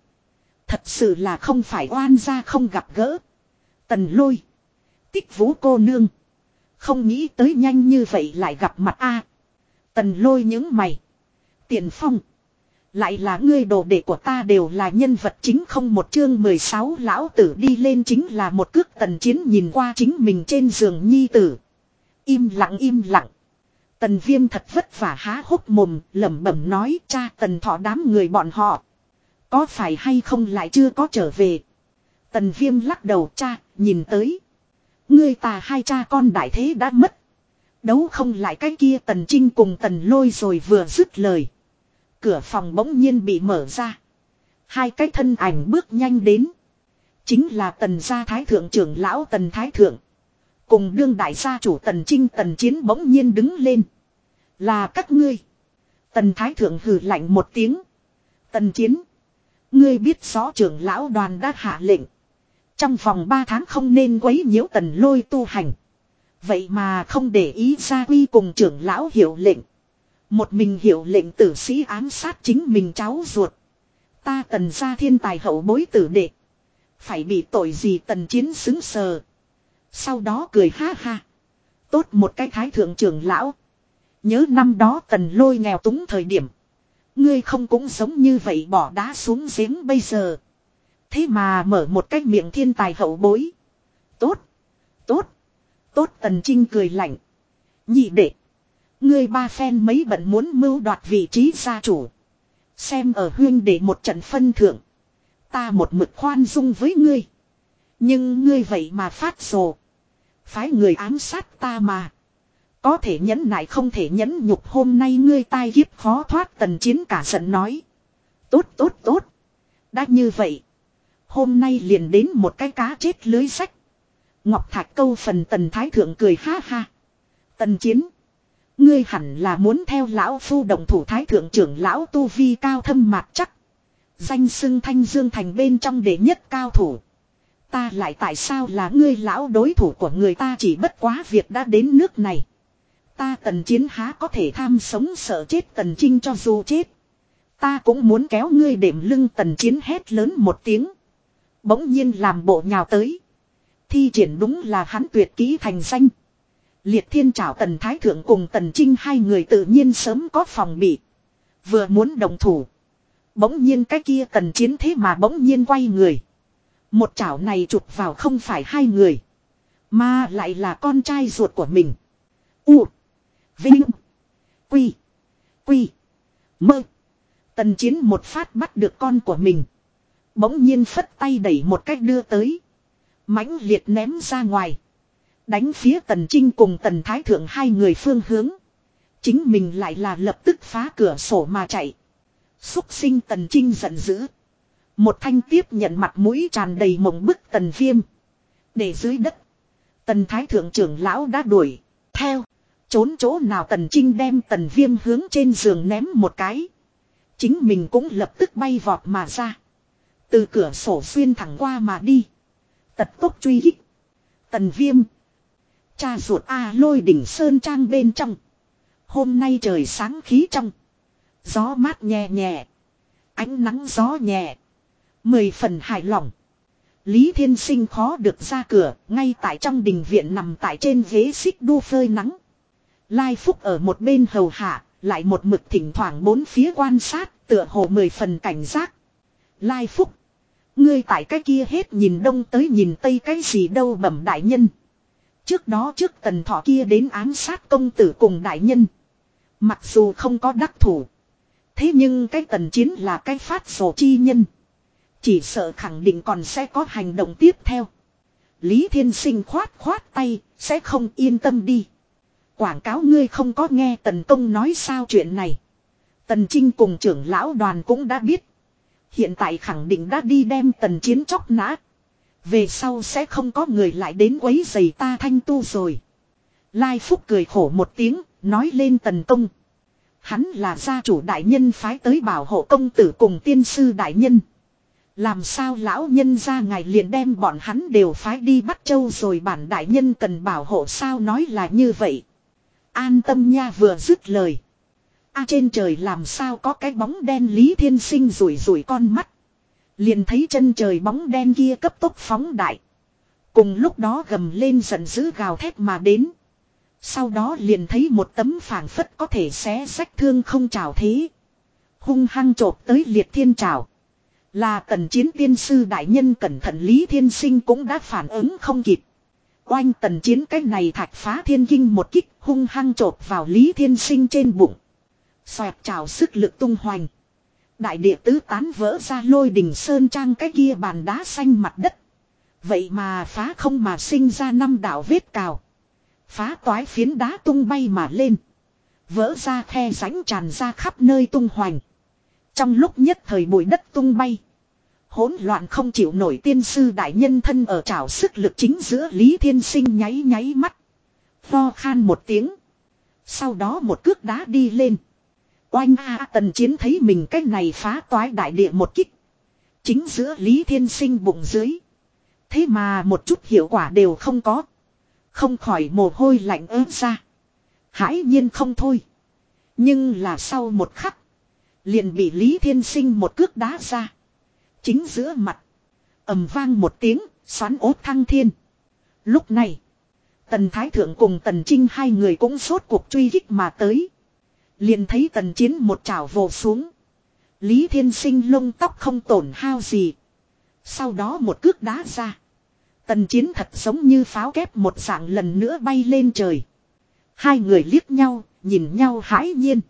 Thật sự là không phải oan gia không gặp gỡ. Tần lôi. Tích vũ cô nương. Không nghĩ tới nhanh như vậy lại gặp mặt a. tần lôi những mày. Tiền phong. Lại là ngươi đồ đệ của ta đều là nhân vật chính không một chương 16 lão tử đi lên chính là một cước tần chiến nhìn qua chính mình trên giường nhi tử. Im lặng im lặng. Tần viêm thật vất vả há hốc mồm lẩm bẩm nói cha tần thọ đám người bọn họ. Có phải hay không lại chưa có trở về. Tần viêm lắc đầu, cha, nhìn tới. Ngươi ta hai cha con đại thế đã mất. Đấu không lại cái kia tần trinh cùng tần lôi rồi vừa dứt lời. Cửa phòng bỗng nhiên bị mở ra. Hai cái thân ảnh bước nhanh đến. Chính là tần gia thái thượng trưởng lão tần thái thượng. Cùng đương đại gia chủ tần trinh, tần chiến bỗng nhiên đứng lên. Là các ngươi. Tần thái thượng hừ lạnh một tiếng. Tần chiến. Ngươi biết rõ trưởng lão đoàn đã hạ lệnh. Trong vòng 3 tháng không nên quấy nhiễu tần lôi tu hành. Vậy mà không để ý gia quy cùng trưởng lão hiệu lệnh. Một mình hiệu lệnh tử sĩ ám sát chính mình cháu ruột. Ta tần ra thiên tài hậu bối tử đệ. Phải bị tội gì tần chiến xứng sờ. Sau đó cười ha ha. Tốt một cái thái thượng trưởng lão. Nhớ năm đó tần lôi nghèo túng thời điểm. Ngươi không cũng sống như vậy bỏ đá xuống giếng bây giờ. Thế mà mở một cái miệng thiên tài hậu bối. Tốt. Tốt. Tốt tần trinh cười lạnh. Nhị đệ. Ngươi ba phen mấy bận muốn mưu đoạt vị trí gia chủ. Xem ở huyên để một trận phân thượng. Ta một mực khoan dung với ngươi. Nhưng ngươi vậy mà phát rồ. Phái người ám sát ta mà. Có thể nhẫn nại không thể nhẫn nhục hôm nay ngươi tai kiếp khó thoát tần chiến cả giận nói. Tốt tốt tốt. Đã như vậy. Hôm nay liền đến một cái cá chết lưới sách. Ngọc Thạch câu phần tần thái thượng cười ha ha. Tần chiến. Ngươi hẳn là muốn theo lão phu đồng thủ thái thượng trưởng lão tu vi cao thâm mạc chắc. Danh xưng thanh dương thành bên trong đệ nhất cao thủ. Ta lại tại sao là ngươi lão đối thủ của người ta chỉ bất quá việc đã đến nước này. Ta tần chiến há có thể tham sống sợ chết tần trinh cho dù chết. Ta cũng muốn kéo ngươi đệm lưng tần chiến hét lớn một tiếng. Bỗng nhiên làm bộ nhào tới. Thi triển đúng là hắn tuyệt kỹ thành danh. Liệt thiên trảo tần thái thượng cùng tần trinh hai người tự nhiên sớm có phòng bị. Vừa muốn đồng thủ. Bỗng nhiên cái kia tần chiến thế mà bỗng nhiên quay người. Một chảo này chụp vào không phải hai người. Mà lại là con trai ruột của mình. U. Vinh. Quy. Quy. Mơ. Tần chiến một phát bắt được con của mình. Bỗng nhiên phất tay đẩy một cách đưa tới. mãnh liệt ném ra ngoài. Đánh phía tần trinh cùng tần thái thượng hai người phương hướng. Chính mình lại là lập tức phá cửa sổ mà chạy. Xúc sinh tần trinh giận dữ. Một thanh tiếp nhận mặt mũi tràn đầy mộng bức tần viêm. Để dưới đất. Tần thái thượng trưởng lão đã đuổi. Theo. Trốn chỗ nào tần trinh đem tần viêm hướng trên giường ném một cái. Chính mình cũng lập tức bay vọt mà ra. Từ cửa sổ xuyên thẳng qua mà đi. Tật tốc truy hích. Tần viêm. Cha ruột A lôi đỉnh sơn trang bên trong. Hôm nay trời sáng khí trong. Gió mát nhẹ nhẹ. Ánh nắng gió nhẹ. Mười phần hài lòng. Lý Thiên Sinh khó được ra cửa, ngay tại trong đình viện nằm tại trên ghế xích đu phơi nắng. Lai Phúc ở một bên hầu hạ, lại một mực thỉnh thoảng bốn phía quan sát, tựa hồ mười phần cảnh giác. Lai Phúc. Ngươi tại cái kia hết nhìn đông tới nhìn tây cái gì đâu bẩm đại nhân. Trước đó trước tần thọ kia đến ám sát công tử cùng đại nhân. Mặc dù không có đắc thủ. Thế nhưng cái tần chiến là cái phát sổ chi nhân. Chỉ sợ khẳng định còn sẽ có hành động tiếp theo. Lý Thiên Sinh khoát khoát tay, sẽ không yên tâm đi. Quảng cáo ngươi không có nghe Tần Công nói sao chuyện này. Tần Trinh cùng trưởng lão đoàn cũng đã biết. Hiện tại khẳng định đã đi đem tần chiến chóc nã. Về sau sẽ không có người lại đến quấy giày ta thanh tu rồi. Lai Phúc cười khổ một tiếng, nói lên tần công. Hắn là gia chủ đại nhân phái tới bảo hộ công tử cùng tiên sư đại nhân. Làm sao lão nhân ra ngài liền đem bọn hắn đều phái đi bắt châu rồi bản đại nhân cần bảo hộ sao nói là như vậy. An tâm nha vừa dứt lời. A trên trời làm sao có cái bóng đen Lý Thiên Sinh rủi rủi con mắt. Liền thấy chân trời bóng đen kia cấp tốc phóng đại. Cùng lúc đó gầm lên giận dữ gào thét mà đến. Sau đó liền thấy một tấm phảng phất có thể xé sách thương không trào thế. Hung hăng chộp tới liệt thiên trào. Là tần chiến tiên sư đại nhân cẩn thận Lý Thiên Sinh cũng đã phản ứng không kịp. Oanh tần chiến cái này thạch phá thiên kinh một kích, hung hăng chộp vào Lý Thiên Sinh trên bụng. Xoẹt trào sức lực tung hoành. Đại địa tứ tán vỡ ra lôi đỉnh sơn trang cái kia bàn đá xanh mặt đất. Vậy mà phá không mà sinh ra năm đạo vết cào. Phá toái phiến đá tung bay mà lên. Vỡ ra khe rãnh tràn ra khắp nơi tung hoành. Trong lúc nhất thời bụi đất tung bay. Hỗn loạn không chịu nổi tiên sư đại nhân thân ở trào sức lực chính giữa Lý Thiên Sinh nháy nháy mắt. Pho khan một tiếng. Sau đó một cước đá đi lên. Oanh A tần chiến thấy mình cách này phá toái đại địa một kích. Chính giữa Lý Thiên Sinh bụng dưới. Thế mà một chút hiệu quả đều không có. Không khỏi mồ hôi lạnh ớt ra. Hãi nhiên không thôi. Nhưng là sau một khắc. Liền bị Lý Thiên Sinh một cước đá ra. Chính giữa mặt. ầm vang một tiếng, xoắn ốt thăng thiên. Lúc này. Tần Thái Thượng cùng Tần Trinh hai người cũng sốt cuộc truy kích mà tới. Liền thấy tần chiến một chảo vồ xuống. Lý Thiên Sinh lông tóc không tổn hao gì. Sau đó một cước đá ra. Tần chiến thật giống như pháo kép một dạng lần nữa bay lên trời. Hai người liếc nhau, nhìn nhau hãi nhiên.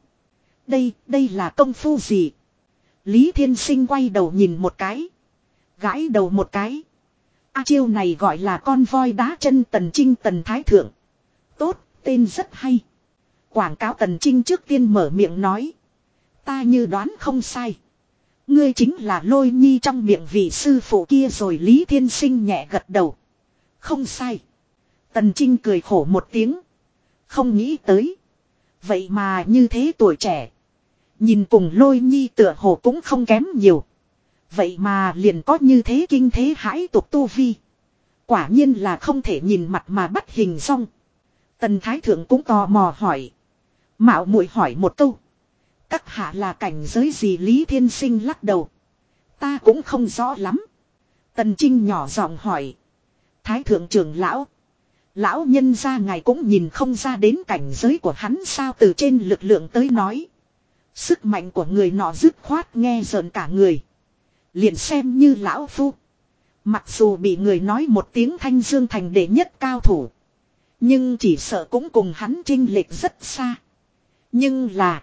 Đây, đây là công phu gì? Lý Thiên Sinh quay đầu nhìn một cái. Gãi đầu một cái. A chiêu này gọi là con voi đá chân tần trinh tần thái thượng. Tốt, tên rất hay. Quảng cáo tần trinh trước tiên mở miệng nói. Ta như đoán không sai. Ngươi chính là lôi nhi trong miệng vị sư phụ kia rồi Lý Thiên Sinh nhẹ gật đầu. Không sai. Tần Trinh cười khổ một tiếng. Không nghĩ tới. Vậy mà như thế tuổi trẻ. Nhìn cùng lôi nhi tựa hồ cũng không kém nhiều. Vậy mà liền có như thế kinh thế hãi tục tu vi. Quả nhiên là không thể nhìn mặt mà bắt hình xong. Tần Thái Thượng cũng tò mò hỏi. Mạo muội hỏi một câu. Các hạ là cảnh giới gì Lý Thiên Sinh lắc đầu. Ta cũng không rõ lắm. Tần Trinh nhỏ giọng hỏi. Thái Thượng trưởng lão. Lão nhân ra ngài cũng nhìn không ra đến cảnh giới của hắn sao từ trên lực lượng tới nói. Sức mạnh của người nọ dứt khoát nghe rợn cả người. Liền xem như lão phu. Mặc dù bị người nói một tiếng thanh dương thành đệ nhất cao thủ. Nhưng chỉ sợ cũng cùng hắn trinh lệch rất xa. Nhưng là.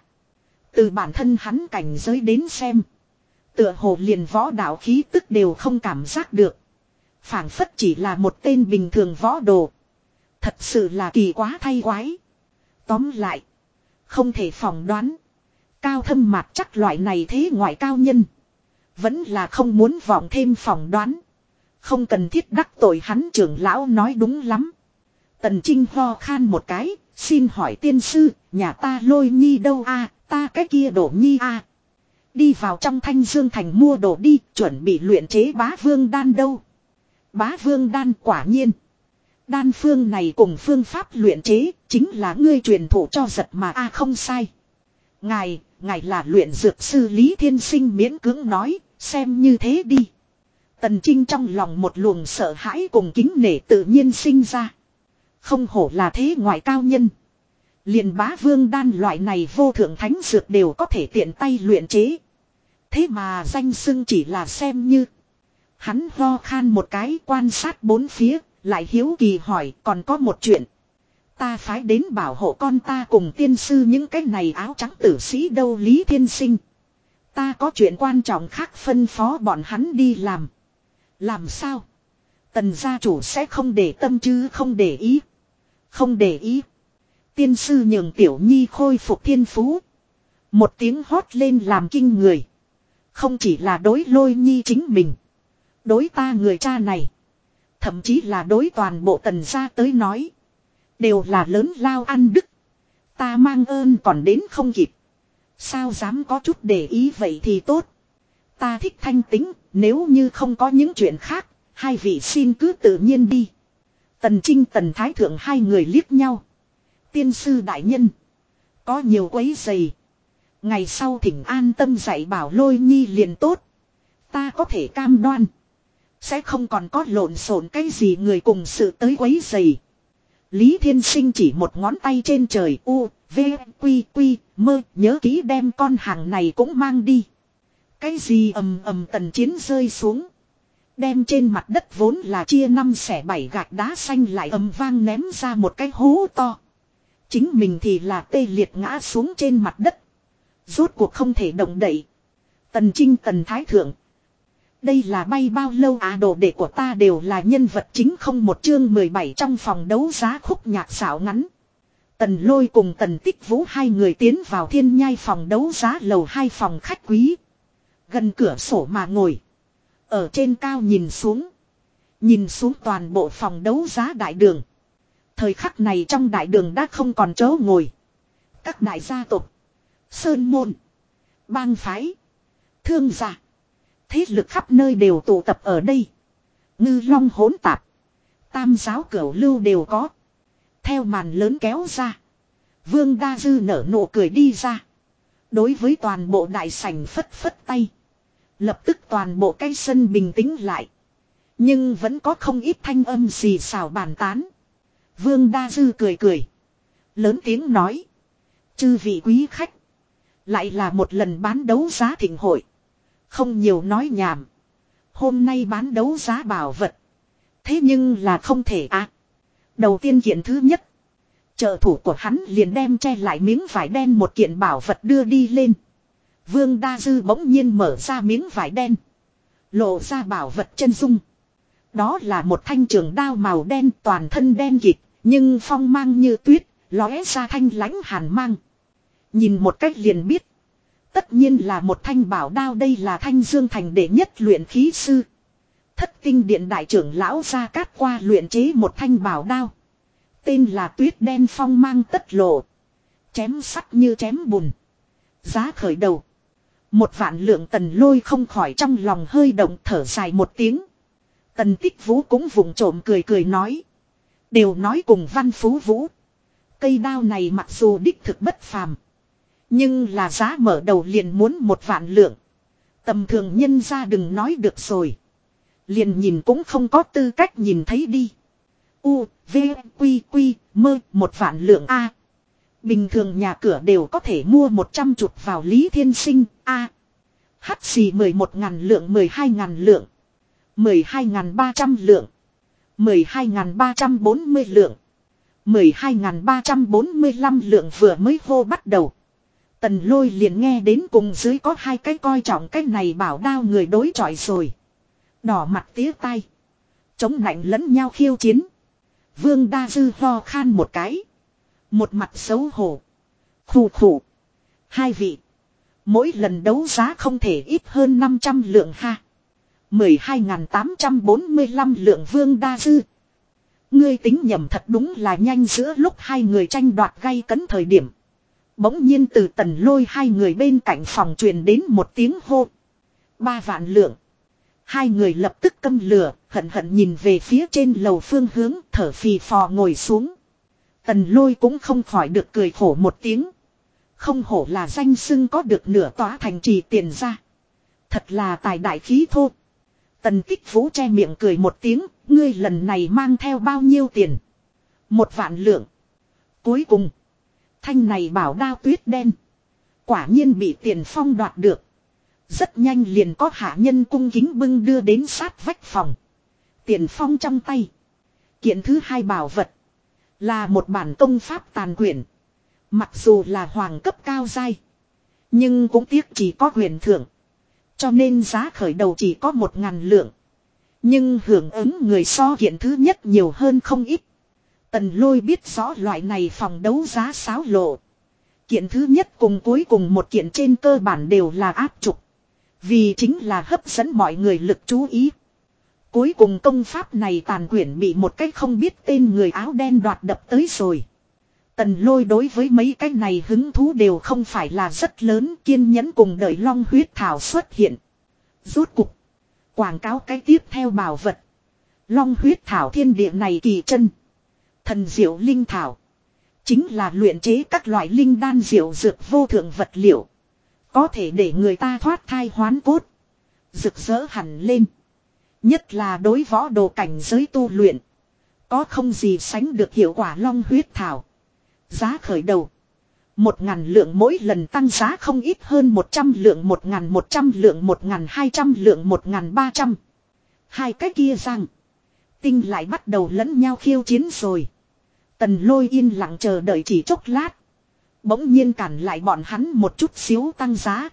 Từ bản thân hắn cảnh giới đến xem. Tựa hồ liền võ đạo khí tức đều không cảm giác được. phảng phất chỉ là một tên bình thường võ đồ. Thật sự là kỳ quá thay quái. Tóm lại. Không thể phỏng đoán. Cao thâm mạc chắc loại này thế ngoại cao nhân. Vẫn là không muốn vọng thêm phỏng đoán. Không cần thiết đắc tội hắn trưởng lão nói đúng lắm. Tần Trinh ho khan một cái, xin hỏi tiên sư, nhà ta lôi nhi đâu a ta cái kia đổ nhi a Đi vào trong thanh dương thành mua đồ đi, chuẩn bị luyện chế bá vương đan đâu. Bá vương đan quả nhiên. Đan phương này cùng phương pháp luyện chế, chính là ngươi truyền thụ cho giật mà a không sai. Ngài, ngài là luyện dược sư Lý Thiên Sinh miễn cưỡng nói, xem như thế đi. Tần Trinh trong lòng một luồng sợ hãi cùng kính nể tự nhiên sinh ra. Không hổ là thế ngoại cao nhân. liền bá vương đan loại này vô thượng thánh dược đều có thể tiện tay luyện chế. Thế mà danh xưng chỉ là xem như. Hắn ho khan một cái quan sát bốn phía, lại hiếu kỳ hỏi còn có một chuyện. Ta phái đến bảo hộ con ta cùng tiên sư những cái này áo trắng tử sĩ đâu Lý Thiên Sinh. Ta có chuyện quan trọng khác phân phó bọn hắn đi làm. Làm sao? Tần gia chủ sẽ không để tâm chứ không để ý. Không để ý. Tiên sư nhường tiểu nhi khôi phục thiên phú. Một tiếng hót lên làm kinh người. Không chỉ là đối lôi nhi chính mình. Đối ta người cha này. Thậm chí là đối toàn bộ tần gia tới nói. Đều là lớn lao ăn đức. Ta mang ơn còn đến không kịp. Sao dám có chút để ý vậy thì tốt. Ta thích thanh tính, nếu như không có những chuyện khác, hai vị xin cứ tự nhiên đi. Tần Trinh Tần Thái Thượng hai người liếc nhau. Tiên sư đại nhân. Có nhiều quấy giày. Ngày sau thỉnh an tâm dạy bảo lôi nhi liền tốt. Ta có thể cam đoan. Sẽ không còn có lộn xộn cái gì người cùng sự tới quấy giày. Lý Thiên Sinh chỉ một ngón tay trên trời u, v, quy, quy, mơ, nhớ kỹ đem con hàng này cũng mang đi. Cái gì ầm ầm tần chiến rơi xuống. Đem trên mặt đất vốn là chia năm xẻ bảy gạch đá xanh lại ầm vang ném ra một cái hố to. Chính mình thì là tê liệt ngã xuống trên mặt đất. Rốt cuộc không thể động đậy. Tần Trinh Tần Thái Thượng. Đây là bay bao lâu à đồ đệ của ta đều là nhân vật chính không một chương 17 trong phòng đấu giá khúc nhạc xảo ngắn. Tần lôi cùng tần tích vũ hai người tiến vào thiên nhai phòng đấu giá lầu hai phòng khách quý. Gần cửa sổ mà ngồi. Ở trên cao nhìn xuống. Nhìn xuống toàn bộ phòng đấu giá đại đường. Thời khắc này trong đại đường đã không còn chỗ ngồi. Các đại gia tộc. Sơn môn. Bang phái. Thương giả Thế lực khắp nơi đều tụ tập ở đây. Ngư long hỗn tạp. Tam giáo cửu lưu đều có. Theo màn lớn kéo ra. Vương Đa Dư nở nụ cười đi ra. Đối với toàn bộ đại sảnh phất phất tay. Lập tức toàn bộ cái sân bình tĩnh lại. Nhưng vẫn có không ít thanh âm xì xào bàn tán. Vương Đa Dư cười cười. Lớn tiếng nói. Chư vị quý khách. Lại là một lần bán đấu giá thịnh hội. Không nhiều nói nhảm. Hôm nay bán đấu giá bảo vật. Thế nhưng là không thể ạ. Đầu tiên kiện thứ nhất. Trợ thủ của hắn liền đem che lại miếng vải đen một kiện bảo vật đưa đi lên. Vương Đa Dư bỗng nhiên mở ra miếng vải đen. Lộ ra bảo vật chân dung. Đó là một thanh trường đao màu đen toàn thân đen kịt, nhưng phong mang như tuyết, lóe ra thanh lãnh hàn mang. Nhìn một cách liền biết. Tất nhiên là một thanh bảo đao, đây là thanh dương thành đệ nhất luyện khí sư. Thất tinh điện đại trưởng lão ra cát qua luyện chế một thanh bảo đao. Tên là tuyết đen phong mang tất lộ. Chém sắt như chém bùn. Giá khởi đầu. Một vạn lượng tần lôi không khỏi trong lòng hơi động thở dài một tiếng. Tần tích vũ cũng vùng trộm cười cười nói. Đều nói cùng văn phú vũ. Cây đao này mặc dù đích thực bất phàm. Nhưng là giá mở đầu liền muốn một vạn lượng. Tầm thường nhân ra đừng nói được rồi. Liền nhìn cũng không có tư cách nhìn thấy đi. U, V, Quy, Quy, mơ, một vạn lượng A. Bình thường nhà cửa đều có thể mua một trăm chục vào Lý Thiên Sinh, A. Hắt xì mười một ngàn lượng mười hai ngàn lượng. mười hai ngàn ba trăm lượng. mười hai ngàn ba trăm bốn mươi lượng. mười hai ngàn ba trăm bốn mươi lăm lượng vừa mới hô bắt đầu. Tần lôi liền nghe đến cùng dưới có hai cái coi trọng cái này bảo đao người đối chọi rồi. Đỏ mặt tía tay. Chống nạnh lẫn nhau khiêu chiến. Vương đa dư ho khan một cái. Một mặt xấu hổ. Khủ khủ. Hai vị. Mỗi lần đấu giá không thể ít hơn 500 lượng ha. 12.845 lượng vương đa dư. Ngươi tính nhầm thật đúng là nhanh giữa lúc hai người tranh đoạt gay cấn thời điểm. Bỗng nhiên từ tần lôi hai người bên cạnh phòng truyền đến một tiếng hô. Ba vạn lượng. Hai người lập tức câm lửa, hận hận nhìn về phía trên lầu phương hướng, thở phì phò ngồi xuống. Tần lôi cũng không khỏi được cười khổ một tiếng. Không hổ là danh xưng có được nửa tỏa thành trì tiền ra. Thật là tài đại khí thô. Tần kích vũ che miệng cười một tiếng, ngươi lần này mang theo bao nhiêu tiền? Một vạn lượng. Cuối cùng, thanh này bảo đao tuyết đen. Quả nhiên bị tiền phong đoạt được. Rất nhanh liền có hạ nhân cung kính bưng đưa đến sát vách phòng. Tiền phong trong tay. Kiện thứ hai bảo vật. Là một bản công pháp tàn quyển. Mặc dù là hoàng cấp cao dai. Nhưng cũng tiếc chỉ có huyền thưởng. Cho nên giá khởi đầu chỉ có một ngàn lượng. Nhưng hưởng ứng người so kiện thứ nhất nhiều hơn không ít. Tần lôi biết rõ loại này phòng đấu giá sáo lộ. Kiện thứ nhất cùng cuối cùng một kiện trên cơ bản đều là áp trục. Vì chính là hấp dẫn mọi người lực chú ý. Cuối cùng công pháp này tàn quyển bị một cách không biết tên người áo đen đoạt đập tới rồi. Tần lôi đối với mấy cái này hứng thú đều không phải là rất lớn, kiên nhẫn cùng đợi long huyết thảo xuất hiện. Rốt cục. Quảng cáo cái tiếp theo bảo vật. Long huyết thảo thiên địa này kỳ chân. Thần diệu linh thảo. Chính là luyện chế các loại linh đan diệu dược vô thượng vật liệu. Có thể để người ta thoát thai hoán cốt. Rực rỡ hẳn lên. Nhất là đối võ đồ cảnh giới tu luyện. Có không gì sánh được hiệu quả long huyết thảo. Giá khởi đầu. Một ngàn lượng mỗi lần tăng giá không ít hơn một trăm lượng, một ngàn một trăm lượng, một ngàn hai trăm lượng, một ngàn ba trăm. Hai cái kia rằng. Tinh lại bắt đầu lẫn nhau khiêu chiến rồi. Tần lôi yên lặng chờ đợi chỉ chốc lát. Bỗng nhiên cản lại bọn hắn một chút xíu tăng giá.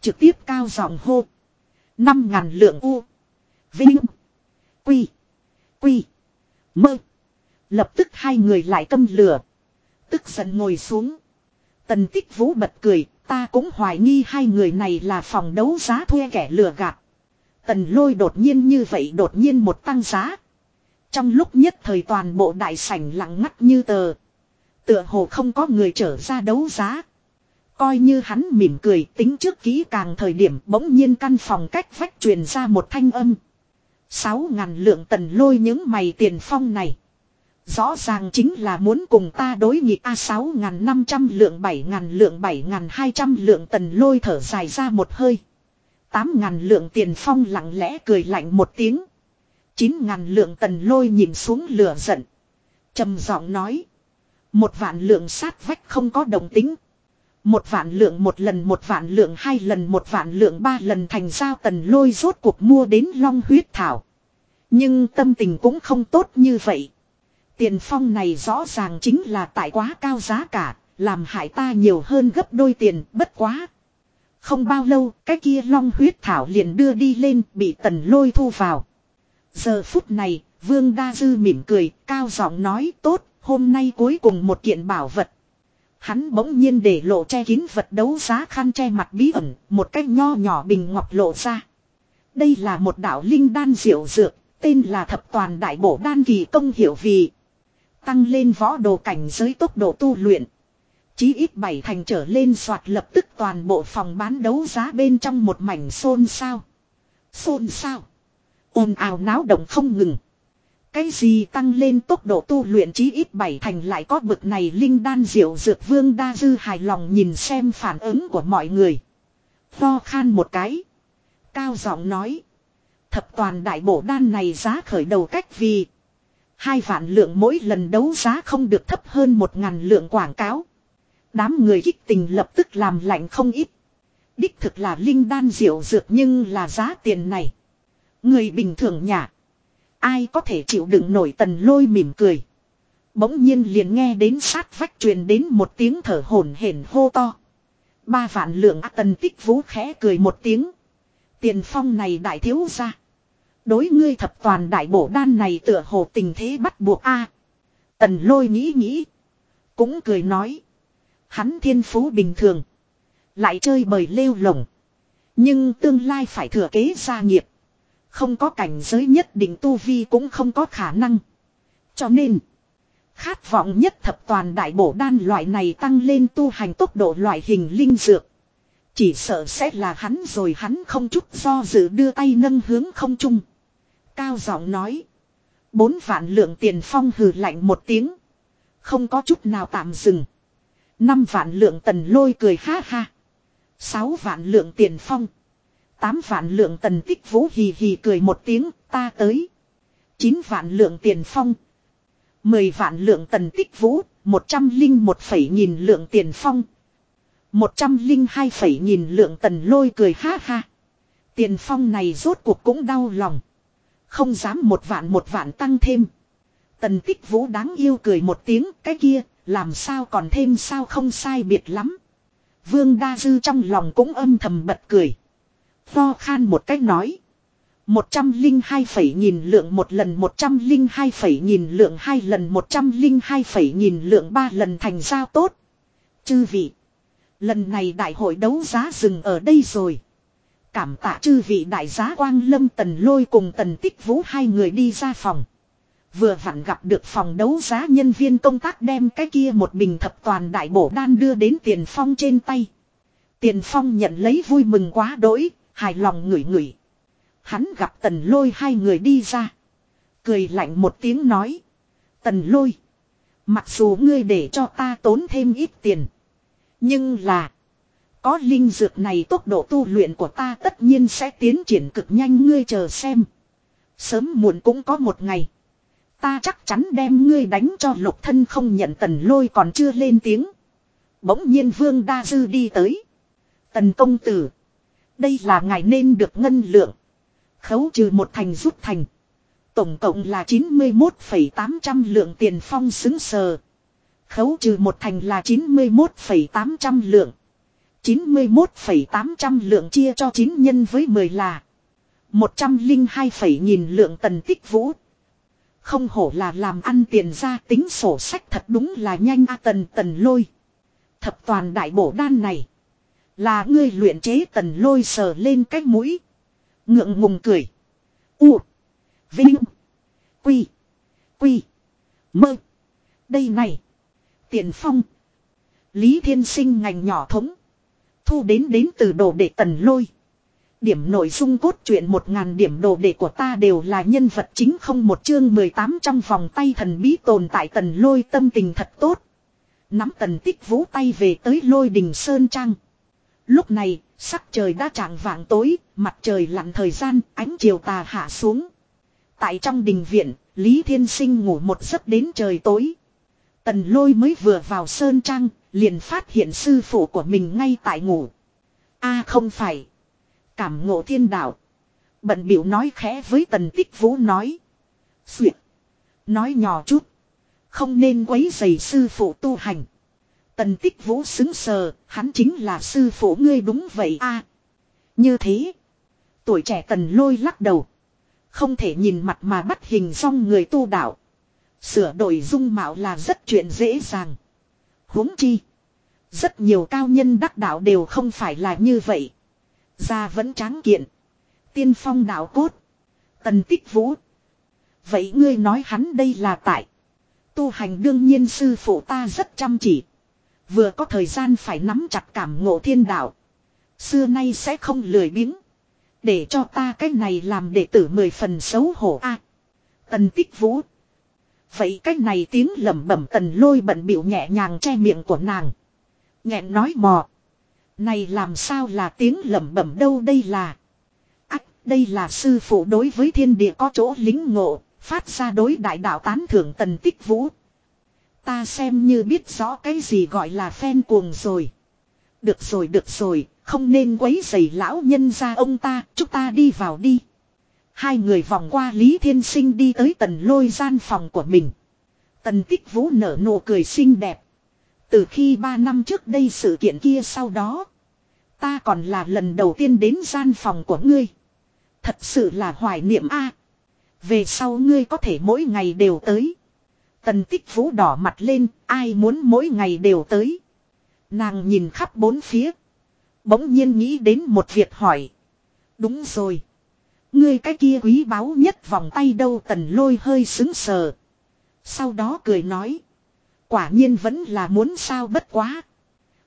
Trực tiếp cao giọng hô. Năm ngàn lượng u. Vinh. Quy. Quy. Mơ. Lập tức hai người lại câm lửa. Tức giận ngồi xuống. Tần tích vũ bật cười. Ta cũng hoài nghi hai người này là phòng đấu giá thuê kẻ lừa gạt. Tần lôi đột nhiên như vậy đột nhiên một tăng giá. Trong lúc nhất thời toàn bộ đại sảnh lặng ngắt như tờ. Tựa hồ không có người trở ra đấu giá. Coi như hắn mỉm cười, tính trước kỹ càng thời điểm, bỗng nhiên căn phòng cách vách truyền ra một thanh âm. Sáu ngàn lượng tần lôi những mày tiền phong này. Rõ ràng chính là muốn cùng ta đối nghịch A, sáu ngàn năm trăm lượng, bảy ngàn lượng, bảy ngàn hai trăm lượng tần lôi thở dài ra một hơi. Tám ngàn lượng tiền phong lặng lẽ cười lạnh một tiếng. Chín ngàn lượng tần lôi nhìn xuống lửa giận. trầm giọng nói. Một vạn lượng sát vách không có đồng tính. Một vạn lượng một lần một vạn lượng hai lần một vạn lượng ba lần thành giao tần lôi rốt cuộc mua đến long huyết thảo. Nhưng tâm tình cũng không tốt như vậy. Tiền phong này rõ ràng chính là tại quá cao giá cả, làm hại ta nhiều hơn gấp đôi tiền, bất quá. Không bao lâu, cái kia long huyết thảo liền đưa đi lên, bị tần lôi thu vào. Giờ phút này, Vương Đa Dư mỉm cười, cao giọng nói tốt, hôm nay cuối cùng một kiện bảo vật. Hắn bỗng nhiên để lộ che kín vật đấu giá khăn che mặt bí ẩn, một cách nho nhỏ bình ngọc lộ ra. Đây là một đạo linh đan diệu dược, tên là thập toàn đại bổ đan kỳ công hiểu vì. Tăng lên võ đồ cảnh giới tốc độ tu luyện. Chí ít bảy thành trở lên soạt lập tức toàn bộ phòng bán đấu giá bên trong một mảnh xôn xao. Xôn xao ồn ào náo động không ngừng. Cái gì tăng lên tốc độ tu luyện chí ít bảy thành lại có bực này linh đan diệu dược vương đa dư hài lòng nhìn xem phản ứng của mọi người. Tho khan một cái. Cao giọng nói. Thập toàn đại bổ đan này giá khởi đầu cách vì. Hai vạn lượng mỗi lần đấu giá không được thấp hơn một ngàn lượng quảng cáo. Đám người kích tình lập tức làm lạnh không ít. Đích thực là linh đan diệu dược nhưng là giá tiền này. Người bình thường nhà. Ai có thể chịu đựng nổi tần lôi mỉm cười. Bỗng nhiên liền nghe đến sát vách truyền đến một tiếng thở hổn hển hô to. Ba vạn lượng tần tích vũ khẽ cười một tiếng. Tiền phong này đại thiếu ra. Đối ngươi thập toàn đại bổ đan này tựa hồ tình thế bắt buộc a. tần lôi nghĩ nghĩ. Cũng cười nói. Hắn thiên phú bình thường. Lại chơi bời lêu lồng. Nhưng tương lai phải thừa kế gia nghiệp. Không có cảnh giới nhất định tu vi cũng không có khả năng. Cho nên. Khát vọng nhất thập toàn đại bổ đan loại này tăng lên tu hành tốc độ loại hình linh dược. Chỉ sợ sẽ là hắn rồi hắn không chút do dự đưa tay nâng hướng không trung. Cao giọng nói. Bốn vạn lượng tiền phong hừ lạnh một tiếng. Không có chút nào tạm dừng. Năm vạn lượng tần lôi cười ha ha. Sáu vạn lượng tiền phong. Tám vạn lượng tần tích vũ hì hì cười một tiếng, ta tới. Chín vạn lượng tiền phong. Mười vạn lượng tần tích vũ. Một trăm linh một phẩy nghìn lượng tiền phong. Một trăm linh hai phẩy nghìn lượng tần lôi cười ha ha. Tiền phong này rốt cuộc cũng đau lòng. Không dám một vạn một vạn tăng thêm. Tần tích vũ đáng yêu cười một tiếng, cái kia, làm sao còn thêm sao không sai biệt lắm. Vương Đa Dư trong lòng cũng âm thầm bật cười pho khan một cách nói. Một trăm linh hai phẩy nghìn lượng một lần một trăm linh hai phẩy nghìn lượng hai lần một trăm linh hai phẩy nghìn lượng ba lần thành giao tốt. Chư vị. Lần này đại hội đấu giá dừng ở đây rồi. Cảm tạ chư vị đại giá Quang Lâm Tần Lôi cùng Tần Tích Vũ hai người đi ra phòng. Vừa vặn gặp được phòng đấu giá nhân viên công tác đem cái kia một bình thập toàn đại bổ đan đưa đến Tiền Phong trên tay. Tiền Phong nhận lấy vui mừng quá đỗi, hài lòng ngửi ngửi. Hắn gặp Tần Lôi hai người đi ra. Cười lạnh một tiếng nói. Tần Lôi. Mặc dù ngươi để cho ta tốn thêm ít tiền. Nhưng là. Có linh dược này tốc độ tu luyện của ta tất nhiên sẽ tiến triển cực nhanh, ngươi chờ xem. Sớm muộn cũng có một ngày. Ta chắc chắn đem ngươi đánh cho lục thân không nhận tần lôi còn chưa lên tiếng. Bỗng nhiên vương đa dư đi tới. Tần công tử. Đây là ngài nên được ngân lượng. Khấu trừ một thành rút thành. Tổng cộng là 91,800 lượng tiền phong xứng sờ. Khấu trừ một thành là 91,800 lượng. 91,800 lượng chia cho 9 nhân với 10 là 102, nghìn lượng tần tích vũ. Không hổ là làm ăn tiền ra tính sổ sách thật đúng là nhanh a tần tần lôi. Thập toàn đại bổ đan này. Là ngươi luyện chế tần lôi sờ lên cái mũi. Ngượng ngùng cười. U. Vinh. Quy. Quy. Mơ. Đây này. Tiền phong. Lý Thiên Sinh ngành nhỏ thống. Thu đến đến từ đồ đệ tần lôi. Điểm nội dung cốt truyện một ngàn điểm đồ đệ của ta đều là nhân vật chính không một chương 18 trong vòng tay thần bí tồn tại tần lôi tâm tình thật tốt. Nắm tần tích vũ tay về tới lôi đình Sơn Trang. Lúc này, sắc trời đã trạng vạng tối, mặt trời lặn thời gian, ánh chiều tà hạ xuống. Tại trong đình viện, Lý Thiên Sinh ngủ một giấc đến trời tối. Tần lôi mới vừa vào Sơn Trang, liền phát hiện sư phụ của mình ngay tại ngủ. a không phải. Cảm ngộ thiên đạo. Bận biểu nói khẽ với tần tích vũ nói. Xuyệt. Nói nhỏ chút. Không nên quấy giày sư phụ tu hành. Tần tích vũ xứng sờ, hắn chính là sư phụ ngươi đúng vậy a Như thế. Tuổi trẻ tần lôi lắc đầu. Không thể nhìn mặt mà bắt hình xong người tu đạo. Sửa đổi dung mạo là rất chuyện dễ dàng. huống chi. Rất nhiều cao nhân đắc đạo đều không phải là như vậy. Gia vẫn tráng kiện. Tiên phong đạo cốt. Tần tích vũ. Vậy ngươi nói hắn đây là tại. Tu hành đương nhiên sư phụ ta rất chăm chỉ. Vừa có thời gian phải nắm chặt cảm ngộ thiên đạo. Xưa nay sẽ không lười biếng. Để cho ta cái này làm đệ tử mười phần xấu hổ a Tần tích vũ. Vậy cái này tiếng lẩm bẩm tần lôi bận biểu nhẹ nhàng che miệng của nàng. nghẹn nói mò. Này làm sao là tiếng lẩm bẩm đâu đây là. Ách, đây là sư phụ đối với thiên địa có chỗ lính ngộ. Phát ra đối đại đạo tán thưởng tần tích vũ. Ta xem như biết rõ cái gì gọi là phen cuồng rồi. Được rồi được rồi, không nên quấy rầy lão nhân ra ông ta, chúng ta đi vào đi. Hai người vòng qua Lý Thiên Sinh đi tới tần lôi gian phòng của mình. Tần tích vũ nở nụ cười xinh đẹp. Từ khi ba năm trước đây sự kiện kia sau đó. Ta còn là lần đầu tiên đến gian phòng của ngươi. Thật sự là hoài niệm a. Về sau ngươi có thể mỗi ngày đều tới. Tần tích vũ đỏ mặt lên, ai muốn mỗi ngày đều tới. Nàng nhìn khắp bốn phía. Bỗng nhiên nghĩ đến một việc hỏi. Đúng rồi. Ngươi cái kia quý báu nhất vòng tay đâu tần lôi hơi xứng sờ. Sau đó cười nói. Quả nhiên vẫn là muốn sao bất quá.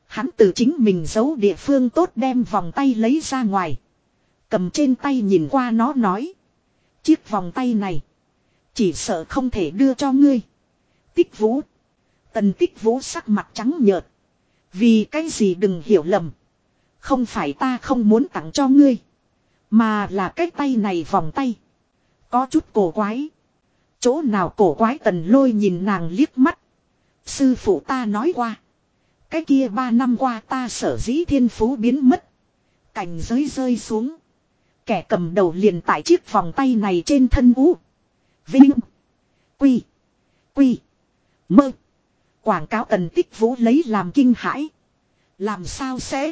Hắn từ chính mình giấu địa phương tốt đem vòng tay lấy ra ngoài. Cầm trên tay nhìn qua nó nói. Chiếc vòng tay này. Chỉ sợ không thể đưa cho ngươi. Tích vũ. Tần tích vũ sắc mặt trắng nhợt. Vì cái gì đừng hiểu lầm. Không phải ta không muốn tặng cho ngươi. Mà là cái tay này vòng tay. Có chút cổ quái. Chỗ nào cổ quái tần lôi nhìn nàng liếc mắt. Sư phụ ta nói qua. Cái kia ba năm qua ta sở dĩ thiên phú biến mất. Cảnh giới rơi xuống. Kẻ cầm đầu liền tại chiếc vòng tay này trên thân vũ. Vinh. Quy. Quy. Mơ. Quảng cáo tần tích vũ lấy làm kinh hãi. Làm sao sẽ.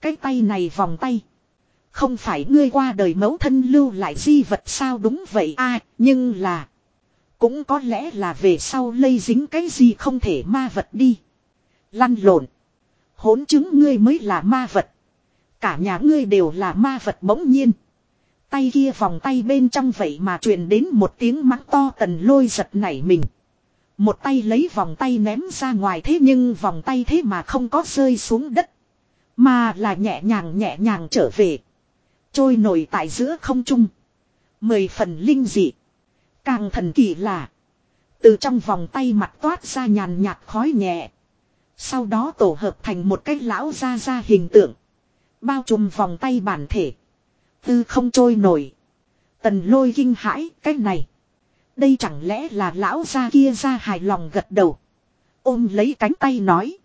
Cái tay này vòng tay. Không phải ngươi qua đời mẫu thân lưu lại di vật sao đúng vậy a à, nhưng là. Cũng có lẽ là về sau lây dính cái gì không thể ma vật đi. Lăn lộn. Hỗn chứng ngươi mới là ma vật. Cả nhà ngươi đều là ma vật bỗng nhiên. Tay kia vòng tay bên trong vậy mà truyền đến một tiếng mắng to tần lôi giật nảy mình. Một tay lấy vòng tay ném ra ngoài thế nhưng vòng tay thế mà không có rơi xuống đất. Mà là nhẹ nhàng nhẹ nhàng trở về. Trôi nổi tại giữa không trung. Mười phần linh dị. Càng thần kỳ là. Từ trong vòng tay mặt toát ra nhàn nhạt khói nhẹ. Sau đó tổ hợp thành một cái lão ra ra hình tượng. Bao trùm vòng tay bản thể. Tư không trôi nổi. Tần lôi kinh hãi, cái này. Đây chẳng lẽ là lão gia kia ra hài lòng gật đầu. Ôm lấy cánh tay nói.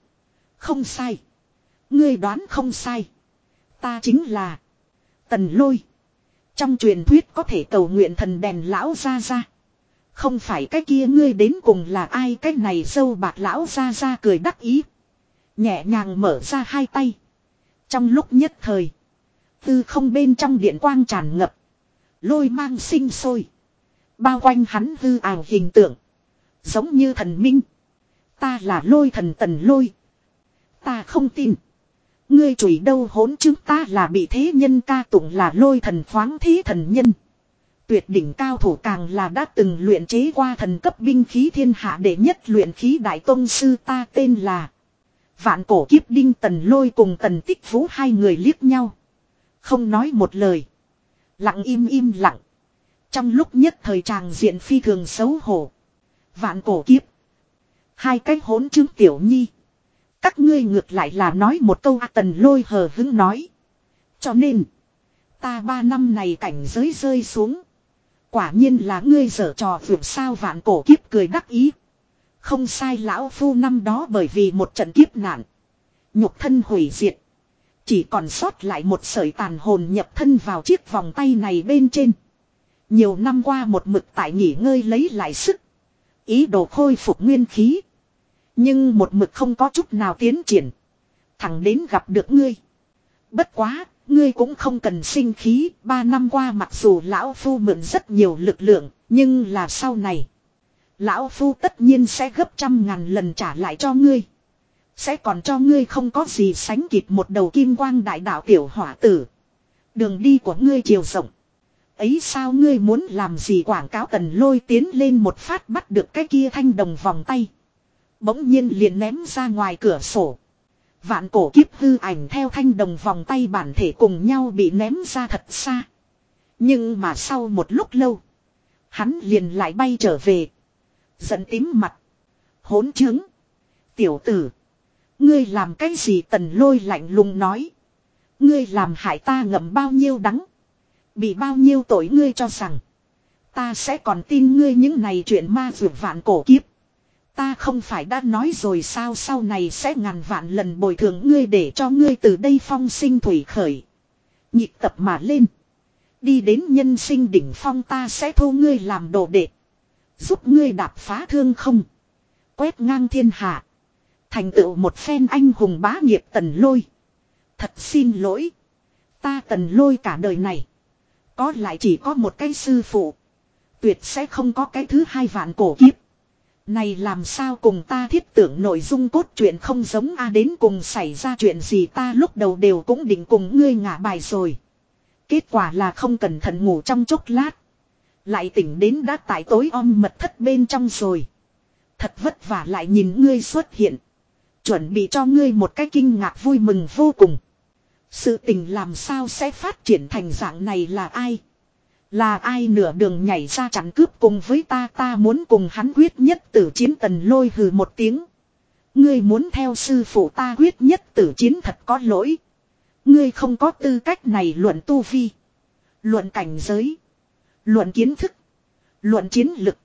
Không sai. Ngươi đoán không sai. Ta chính là. Tần lôi. Trong truyền thuyết có thể cầu nguyện thần đèn lão gia ra. Không phải cái kia ngươi đến cùng là ai cái này dâu bạc lão ra ra cười đắc ý. Nhẹ nhàng mở ra hai tay. Trong lúc nhất thời. Tư không bên trong điện quang tràn ngập. Lôi mang sinh sôi. Bao quanh hắn hư ảo hình tượng. Giống như thần minh. Ta là lôi thần tần lôi. Ta không tin. Ngươi chửi đâu hỗn chứng ta là bị thế nhân ca tụng là lôi thần khoáng thế thần nhân. Tuyệt đỉnh cao thủ càng là đã từng luyện chế qua thần cấp binh khí thiên hạ để nhất luyện khí đại tôn sư ta tên là. Vạn cổ kiếp đinh tần lôi cùng tần tích vũ hai người liếc nhau. Không nói một lời. Lặng im im lặng. Trong lúc nhất thời tràng diện phi thường xấu hổ. Vạn cổ kiếp. Hai cái hỗn chứng tiểu nhi. Các ngươi ngược lại là nói một câu tần lôi hờ hứng nói. Cho nên. Ta ba năm này cảnh giới rơi xuống. Quả nhiên là ngươi dở trò vượt sao vạn cổ kiếp cười đắc ý. Không sai lão phu năm đó bởi vì một trận kiếp nạn. Nhục thân hủy diệt. Chỉ còn sót lại một sợi tàn hồn nhập thân vào chiếc vòng tay này bên trên. Nhiều năm qua một mực tại nghỉ ngơi lấy lại sức. Ý đồ khôi phục nguyên khí. Nhưng một mực không có chút nào tiến triển. Thẳng đến gặp được ngươi. Bất quá, ngươi cũng không cần sinh khí, ba năm qua mặc dù lão phu mượn rất nhiều lực lượng, nhưng là sau này. Lão phu tất nhiên sẽ gấp trăm ngàn lần trả lại cho ngươi. Sẽ còn cho ngươi không có gì sánh kịp một đầu kim quang đại đạo tiểu hỏa tử. Đường đi của ngươi chiều rộng. Ấy sao ngươi muốn làm gì quảng cáo tần lôi tiến lên một phát bắt được cái kia thanh đồng vòng tay. Bỗng nhiên liền ném ra ngoài cửa sổ. Vạn cổ kiếp hư ảnh theo thanh đồng vòng tay bản thể cùng nhau bị ném ra thật xa. Nhưng mà sau một lúc lâu. Hắn liền lại bay trở về. Giận tím mặt. Hốn chứng. Tiểu tử. Ngươi làm cái gì tần lôi lạnh lùng nói. Ngươi làm hại ta ngậm bao nhiêu đắng. Bị bao nhiêu tội ngươi cho rằng. Ta sẽ còn tin ngươi những này chuyện ma vượt vạn cổ kiếp. Ta không phải đã nói rồi sao sau này sẽ ngàn vạn lần bồi thường ngươi để cho ngươi từ đây phong sinh thủy khởi. Nhịp tập mà lên. Đi đến nhân sinh đỉnh phong ta sẽ thu ngươi làm đồ đệ. Giúp ngươi đạp phá thương không. Quét ngang thiên hạ. Thành tựu một phen anh hùng bá nghiệp tần lôi. Thật xin lỗi. Ta tần lôi cả đời này. Có lại chỉ có một cái sư phụ. Tuyệt sẽ không có cái thứ hai vạn cổ kiếp. Này làm sao cùng ta thiết tưởng nội dung cốt truyện không giống a đến cùng xảy ra chuyện gì ta lúc đầu đều cũng định cùng ngươi ngả bài rồi. Kết quả là không cẩn thận ngủ trong chốc lát. Lại tỉnh đến đã tại tối om mật thất bên trong rồi. Thật vất vả lại nhìn ngươi xuất hiện. Chuẩn bị cho ngươi một cái kinh ngạc vui mừng vô cùng. Sự tình làm sao sẽ phát triển thành dạng này là ai? Là ai nửa đường nhảy ra chặn cướp cùng với ta ta muốn cùng hắn quyết nhất tử chiến tần lôi hừ một tiếng. Ngươi muốn theo sư phụ ta quyết nhất tử chiến thật có lỗi. Ngươi không có tư cách này luận tu vi. Luận cảnh giới. Luận kiến thức. Luận chiến lực.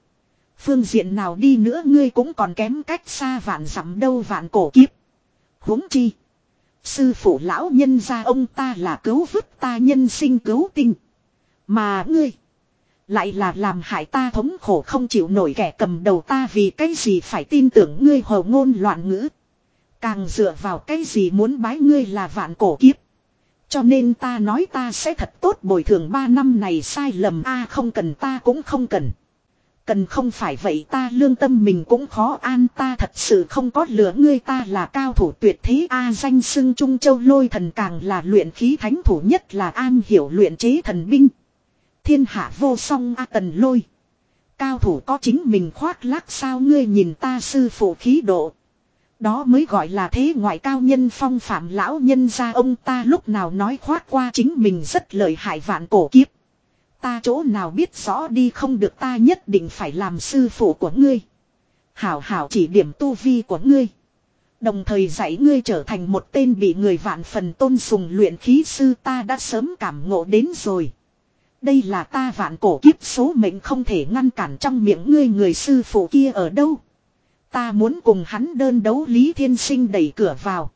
Phương diện nào đi nữa ngươi cũng còn kém cách xa vạn dặm đâu vạn cổ kiếp. huống chi. Sư phụ lão nhân gia ông ta là cứu vứt ta nhân sinh cứu tinh. Mà ngươi. Lại là làm hại ta thống khổ không chịu nổi kẻ cầm đầu ta vì cái gì phải tin tưởng ngươi hồ ngôn loạn ngữ. Càng dựa vào cái gì muốn bái ngươi là vạn cổ kiếp. Cho nên ta nói ta sẽ thật tốt bồi thường ba năm này sai lầm a, không cần, ta cũng không cần. Cần không phải vậy ta lương tâm mình cũng khó an ta thật sự không có lửa ngươi ta là cao thủ tuyệt thế a danh xưng Trung Châu lôi thần càng là luyện khí thánh thủ nhất là an hiểu luyện chế thần binh. Thiên hạ vô song a tần lôi. Cao thủ có chính mình khoác lác sao ngươi nhìn ta sư phụ khí độ. Đó mới gọi là thế ngoại cao nhân phong phạm lão nhân ra ông ta lúc nào nói khoác qua chính mình rất lợi hại vạn cổ kiếp. Ta chỗ nào biết rõ đi không được ta nhất định phải làm sư phụ của ngươi. Hảo hảo chỉ điểm tu vi của ngươi. Đồng thời dạy ngươi trở thành một tên bị người vạn phần tôn sùng luyện khí sư ta đã sớm cảm ngộ đến rồi. Đây là ta vạn cổ kiếp số mệnh không thể ngăn cản trong miệng ngươi người sư phụ kia ở đâu. Ta muốn cùng hắn đơn đấu Lý Thiên Sinh đẩy cửa vào.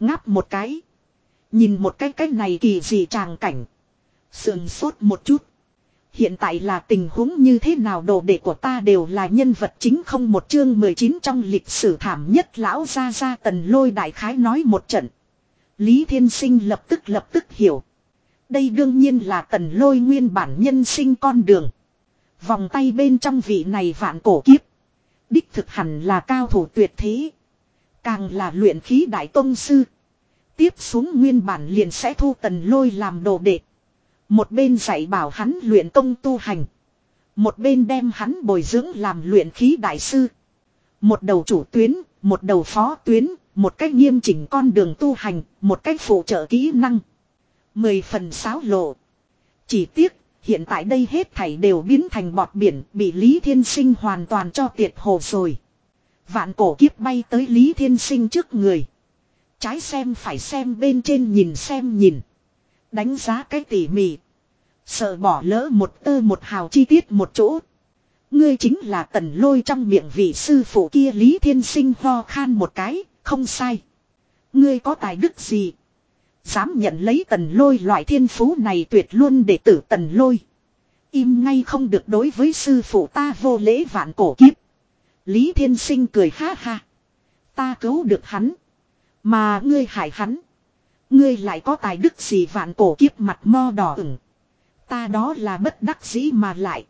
Ngáp một cái. Nhìn một cái cách này kỳ gì tràng cảnh. Sườn sốt một chút. Hiện tại là tình huống như thế nào đồ đệ của ta đều là nhân vật chính không một chương 19 trong lịch sử thảm nhất lão ra ra tần lôi đại khái nói một trận. Lý Thiên Sinh lập tức lập tức hiểu. Đây đương nhiên là tần lôi nguyên bản nhân sinh con đường. Vòng tay bên trong vị này vạn cổ kiếp. Đích thực hẳn là cao thủ tuyệt thế. Càng là luyện khí đại tông sư. Tiếp xuống nguyên bản liền sẽ thu tần lôi làm đồ đệ. Một bên dạy bảo hắn luyện công tu hành. Một bên đem hắn bồi dưỡng làm luyện khí đại sư. Một đầu chủ tuyến, một đầu phó tuyến, một cách nghiêm chỉnh con đường tu hành, một cách phụ trợ kỹ năng. Mười phần sáo lộ. Chỉ tiếc, hiện tại đây hết thảy đều biến thành bọt biển, bị Lý Thiên Sinh hoàn toàn cho tiệt hồ rồi. Vạn cổ kiếp bay tới Lý Thiên Sinh trước người. Trái xem phải xem bên trên nhìn xem nhìn. Đánh giá cái tỉ mỉ. Sợ bỏ lỡ một tơ một hào chi tiết một chỗ. Ngươi chính là tần lôi trong miệng vị sư phụ kia Lý Thiên Sinh ho khan một cái, không sai. Ngươi có tài đức gì? Dám nhận lấy tần lôi loại thiên phú này tuyệt luôn để tử tần lôi. Im ngay không được đối với sư phụ ta vô lễ vạn cổ kiếp. Lý Thiên Sinh cười ha ha. Ta cứu được hắn. Mà ngươi hại hắn. Ngươi lại có tài đức gì vạn cổ kiếp mặt mo đỏ ửng. Ta đó là bất đắc dĩ mà lại.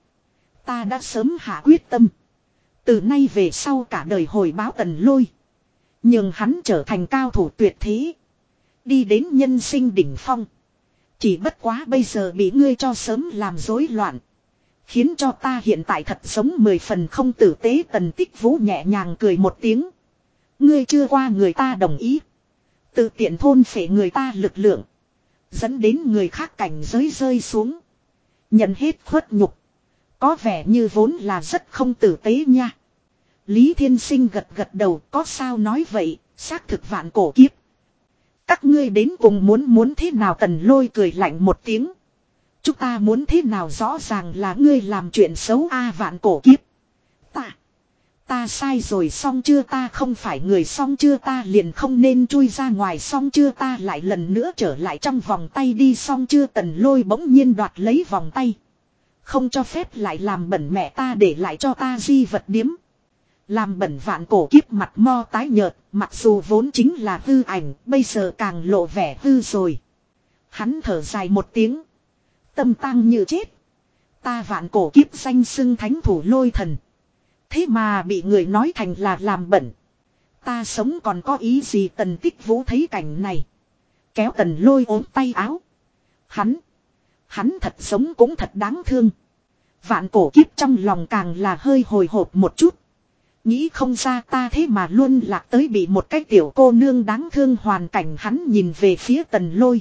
Ta đã sớm hạ quyết tâm. Từ nay về sau cả đời hồi báo tần lôi. Nhưng hắn trở thành cao thủ tuyệt thế. Đi đến nhân sinh đỉnh phong. Chỉ bất quá bây giờ bị ngươi cho sớm làm rối loạn. Khiến cho ta hiện tại thật sống mười phần không tử tế tần tích vũ nhẹ nhàng cười một tiếng. Ngươi chưa qua người ta đồng ý. Tự tiện thôn phệ người ta lực lượng. Dẫn đến người khác cảnh giới rơi xuống. Nhận hết khuất nhục. Có vẻ như vốn là rất không tử tế nha. Lý Thiên Sinh gật gật đầu có sao nói vậy, xác thực vạn cổ kiếp. Các ngươi đến cùng muốn muốn thế nào tần lôi cười lạnh một tiếng. Chúng ta muốn thế nào rõ ràng là ngươi làm chuyện xấu a vạn cổ kiếp. Ta. Ta sai rồi xong chưa ta không phải người xong chưa ta liền không nên chui ra ngoài xong chưa ta lại lần nữa trở lại trong vòng tay đi xong chưa tần lôi bỗng nhiên đoạt lấy vòng tay. Không cho phép lại làm bẩn mẹ ta để lại cho ta di vật điếm. Làm bẩn vạn cổ kiếp mặt mo tái nhợt, mặc dù vốn chính là hư ảnh, bây giờ càng lộ vẻ hư rồi. Hắn thở dài một tiếng. Tâm tăng như chết. Ta vạn cổ kiếp danh xưng thánh thủ lôi thần. Thế mà bị người nói thành là làm bẩn. Ta sống còn có ý gì tần tích vũ thấy cảnh này. Kéo tần lôi ốm tay áo. Hắn. Hắn thật sống cũng thật đáng thương. Vạn cổ kiếp trong lòng càng là hơi hồi hộp một chút. Nghĩ không ra ta thế mà luôn lạc tới bị một cái tiểu cô nương đáng thương hoàn cảnh hắn nhìn về phía tần lôi.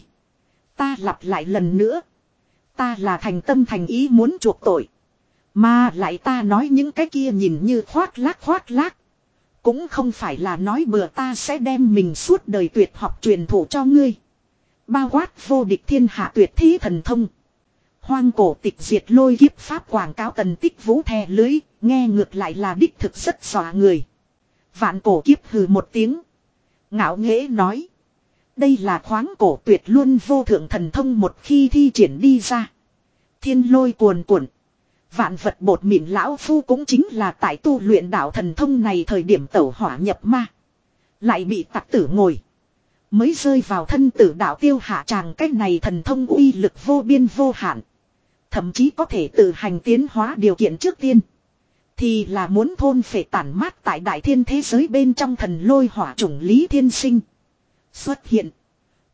Ta lặp lại lần nữa. Ta là thành tâm thành ý muốn chuộc tội. Mà lại ta nói những cái kia nhìn như khoác lác khoác lác. Cũng không phải là nói bừa ta sẽ đem mình suốt đời tuyệt học truyền thụ cho ngươi. Bao quát vô địch thiên hạ tuyệt thí thần thông. Hoang cổ tịch diệt lôi kiếp pháp quảng cáo tần tích vũ thè lưới, nghe ngược lại là đích thực rất xòa người. Vạn cổ kiếp hừ một tiếng. Ngạo nghễ nói. Đây là khoáng cổ tuyệt luôn vô thượng thần thông một khi thi triển đi ra. Thiên lôi cuồn cuộn. Vạn vật bột mịn lão phu cũng chính là tại tu luyện đạo thần thông này thời điểm tẩu hỏa nhập ma. Lại bị tặc tử ngồi. Mới rơi vào thân tử đạo tiêu hạ tràng cách này thần thông uy lực vô biên vô hạn. Thậm chí có thể tự hành tiến hóa điều kiện trước tiên. Thì là muốn thôn phệ tản mát tại đại thiên thế giới bên trong thần lôi hỏa chủng lý thiên sinh. Xuất hiện.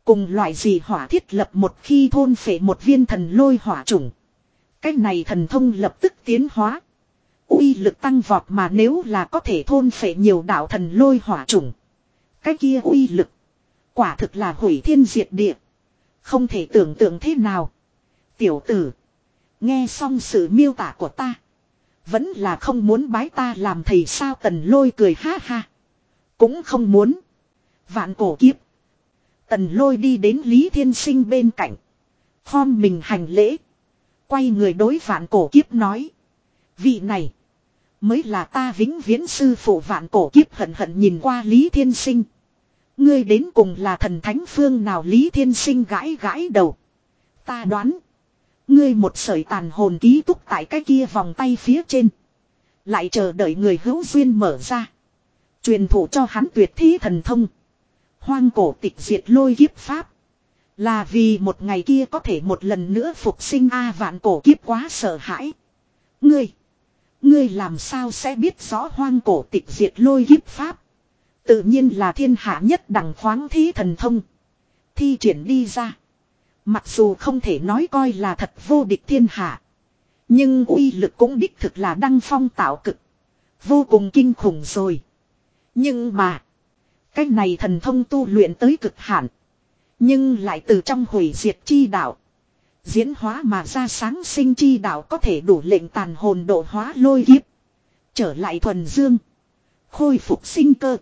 Cùng loại gì hỏa thiết lập một khi thôn phệ một viên thần lôi hỏa chủng. Cái này thần thông lập tức tiến hóa. uy lực tăng vọt mà nếu là có thể thôn phệ nhiều đạo thần lôi hỏa chủng. Cái kia uy lực. Quả thực là hủy thiên diệt địa. Không thể tưởng tượng thế nào. Tiểu tử. Nghe xong sự miêu tả của ta. Vẫn là không muốn bái ta làm thầy sao tần lôi cười ha ha. Cũng không muốn. Vạn cổ kiếp. Tần lôi đi đến Lý Thiên Sinh bên cạnh. Khom mình hành lễ. Quay người đối vạn cổ kiếp nói. Vị này. Mới là ta vĩnh viễn sư phụ vạn cổ kiếp hận hận nhìn qua Lý Thiên Sinh. Ngươi đến cùng là thần thánh phương nào Lý Thiên Sinh gãi gãi đầu. Ta đoán. Ngươi một sợi tàn hồn ký túc tại cái kia vòng tay phía trên. Lại chờ đợi người hữu duyên mở ra. Truyền thụ cho hắn tuyệt thí thần thông. Hoang cổ tịch diệt lôi kiếp pháp. Là vì một ngày kia có thể một lần nữa phục sinh A vạn cổ kiếp quá sợ hãi. Ngươi. Ngươi làm sao sẽ biết rõ hoang cổ tịch diệt lôi kiếp pháp. Tự nhiên là thiên hạ nhất đẳng khoáng thí thần thông. Thi triển đi ra. Mặc dù không thể nói coi là thật vô địch thiên hạ. Nhưng uy lực cũng đích thực là đăng phong tạo cực. Vô cùng kinh khủng rồi. Nhưng mà. cách này thần thông tu luyện tới cực hạn. Nhưng lại từ trong hủy diệt chi đạo. Diễn hóa mà ra sáng sinh chi đạo có thể đủ lệnh tàn hồn độ hóa lôi kiếp. Trở lại thuần dương. Khôi phục sinh cơ.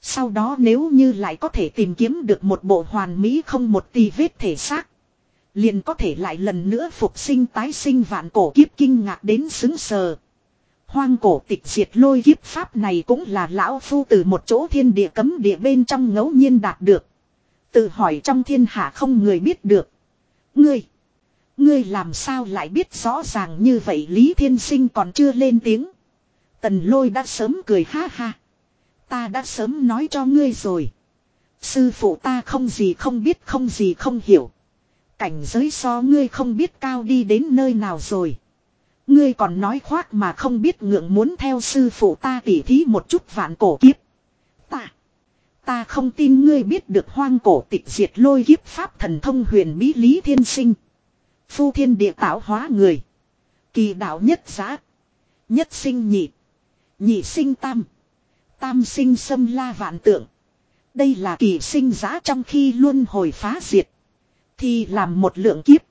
Sau đó nếu như lại có thể tìm kiếm được một bộ hoàn mỹ không một tì vết thể xác. Liền có thể lại lần nữa phục sinh tái sinh vạn cổ kiếp kinh ngạc đến xứng sờ. Hoang cổ tịch diệt lôi kiếp pháp này cũng là lão phu từ một chỗ thiên địa cấm địa bên trong ngẫu nhiên đạt được. Tự hỏi trong thiên hạ không người biết được. Ngươi. Ngươi làm sao lại biết rõ ràng như vậy Lý Thiên Sinh còn chưa lên tiếng. Tần lôi đã sớm cười ha ha. Ta đã sớm nói cho ngươi rồi. Sư phụ ta không gì không biết không gì không hiểu. Cảnh giới so ngươi không biết cao đi đến nơi nào rồi. Ngươi còn nói khoác mà không biết ngượng muốn theo sư phụ ta tỉ thí một chút vạn cổ kiếp. Ta. Ta không tin ngươi biết được hoang cổ tịch diệt lôi kiếp pháp thần thông huyền bí lý thiên sinh. Phu thiên địa tạo hóa người. Kỳ đạo nhất giá. Nhất sinh nhị. Nhị sinh tam. Tam sinh xâm la vạn tượng. Đây là kỳ sinh giá trong khi luôn hồi phá diệt. Thì làm một lượng kiếp.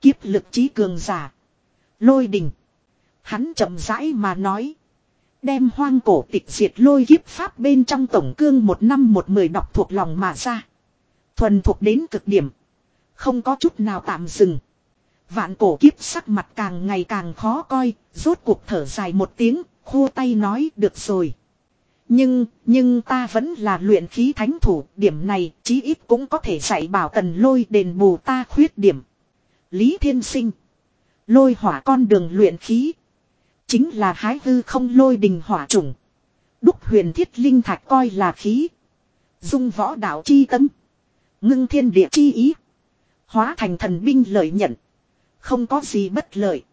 Kiếp lực trí cường giả. Lôi đình. Hắn chậm rãi mà nói. Đem hoang cổ tịch diệt lôi kiếp pháp bên trong tổng cương một năm một mười đọc thuộc lòng mà ra. Thuần thuộc đến cực điểm. Không có chút nào tạm dừng. Vạn cổ kiếp sắc mặt càng ngày càng khó coi, rốt cuộc thở dài một tiếng, khô tay nói được rồi. Nhưng, nhưng ta vẫn là luyện khí thánh thủ, điểm này chí ít cũng có thể dạy bảo tần lôi đền bù ta khuyết điểm. Lý Thiên Sinh Lôi hỏa con đường luyện khí Chính là hái hư không lôi đình hỏa trùng. Đúc huyền thiết linh thạch coi là khí. Dung võ đạo chi tâm. Ngưng thiên địa chi ý. Hóa thành thần binh lợi nhận. Không có gì bất lợi.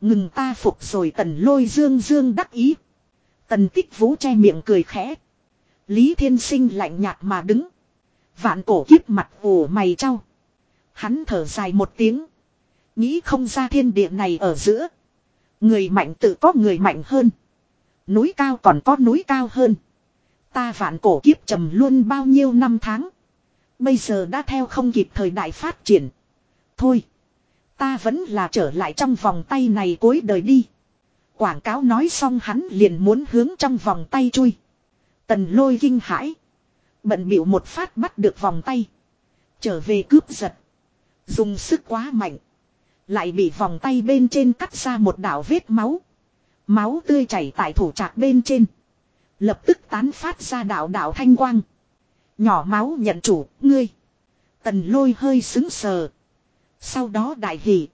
Ngừng ta phục rồi tần lôi dương dương đắc ý. Tần tích vũ che miệng cười khẽ. Lý thiên sinh lạnh nhạt mà đứng. Vạn cổ kiếp mặt ủ mày trao. Hắn thở dài một tiếng. Nghĩ không ra thiên địa này ở giữa. Người mạnh tự có người mạnh hơn. Núi cao còn có núi cao hơn. Ta vạn cổ kiếp trầm luôn bao nhiêu năm tháng. Bây giờ đã theo không kịp thời đại phát triển. Thôi. Ta vẫn là trở lại trong vòng tay này cuối đời đi. Quảng cáo nói xong hắn liền muốn hướng trong vòng tay chui. Tần lôi kinh hãi. Bận biểu một phát bắt được vòng tay. Trở về cướp giật. Dùng sức quá mạnh. Lại bị vòng tay bên trên cắt ra một đảo vết máu. Máu tươi chảy tại thủ trạc bên trên. Lập tức tán phát ra đảo đảo thanh quang. Nhỏ máu nhận chủ, ngươi. Tần lôi hơi xứng sờ. Sau đó đại hỷ.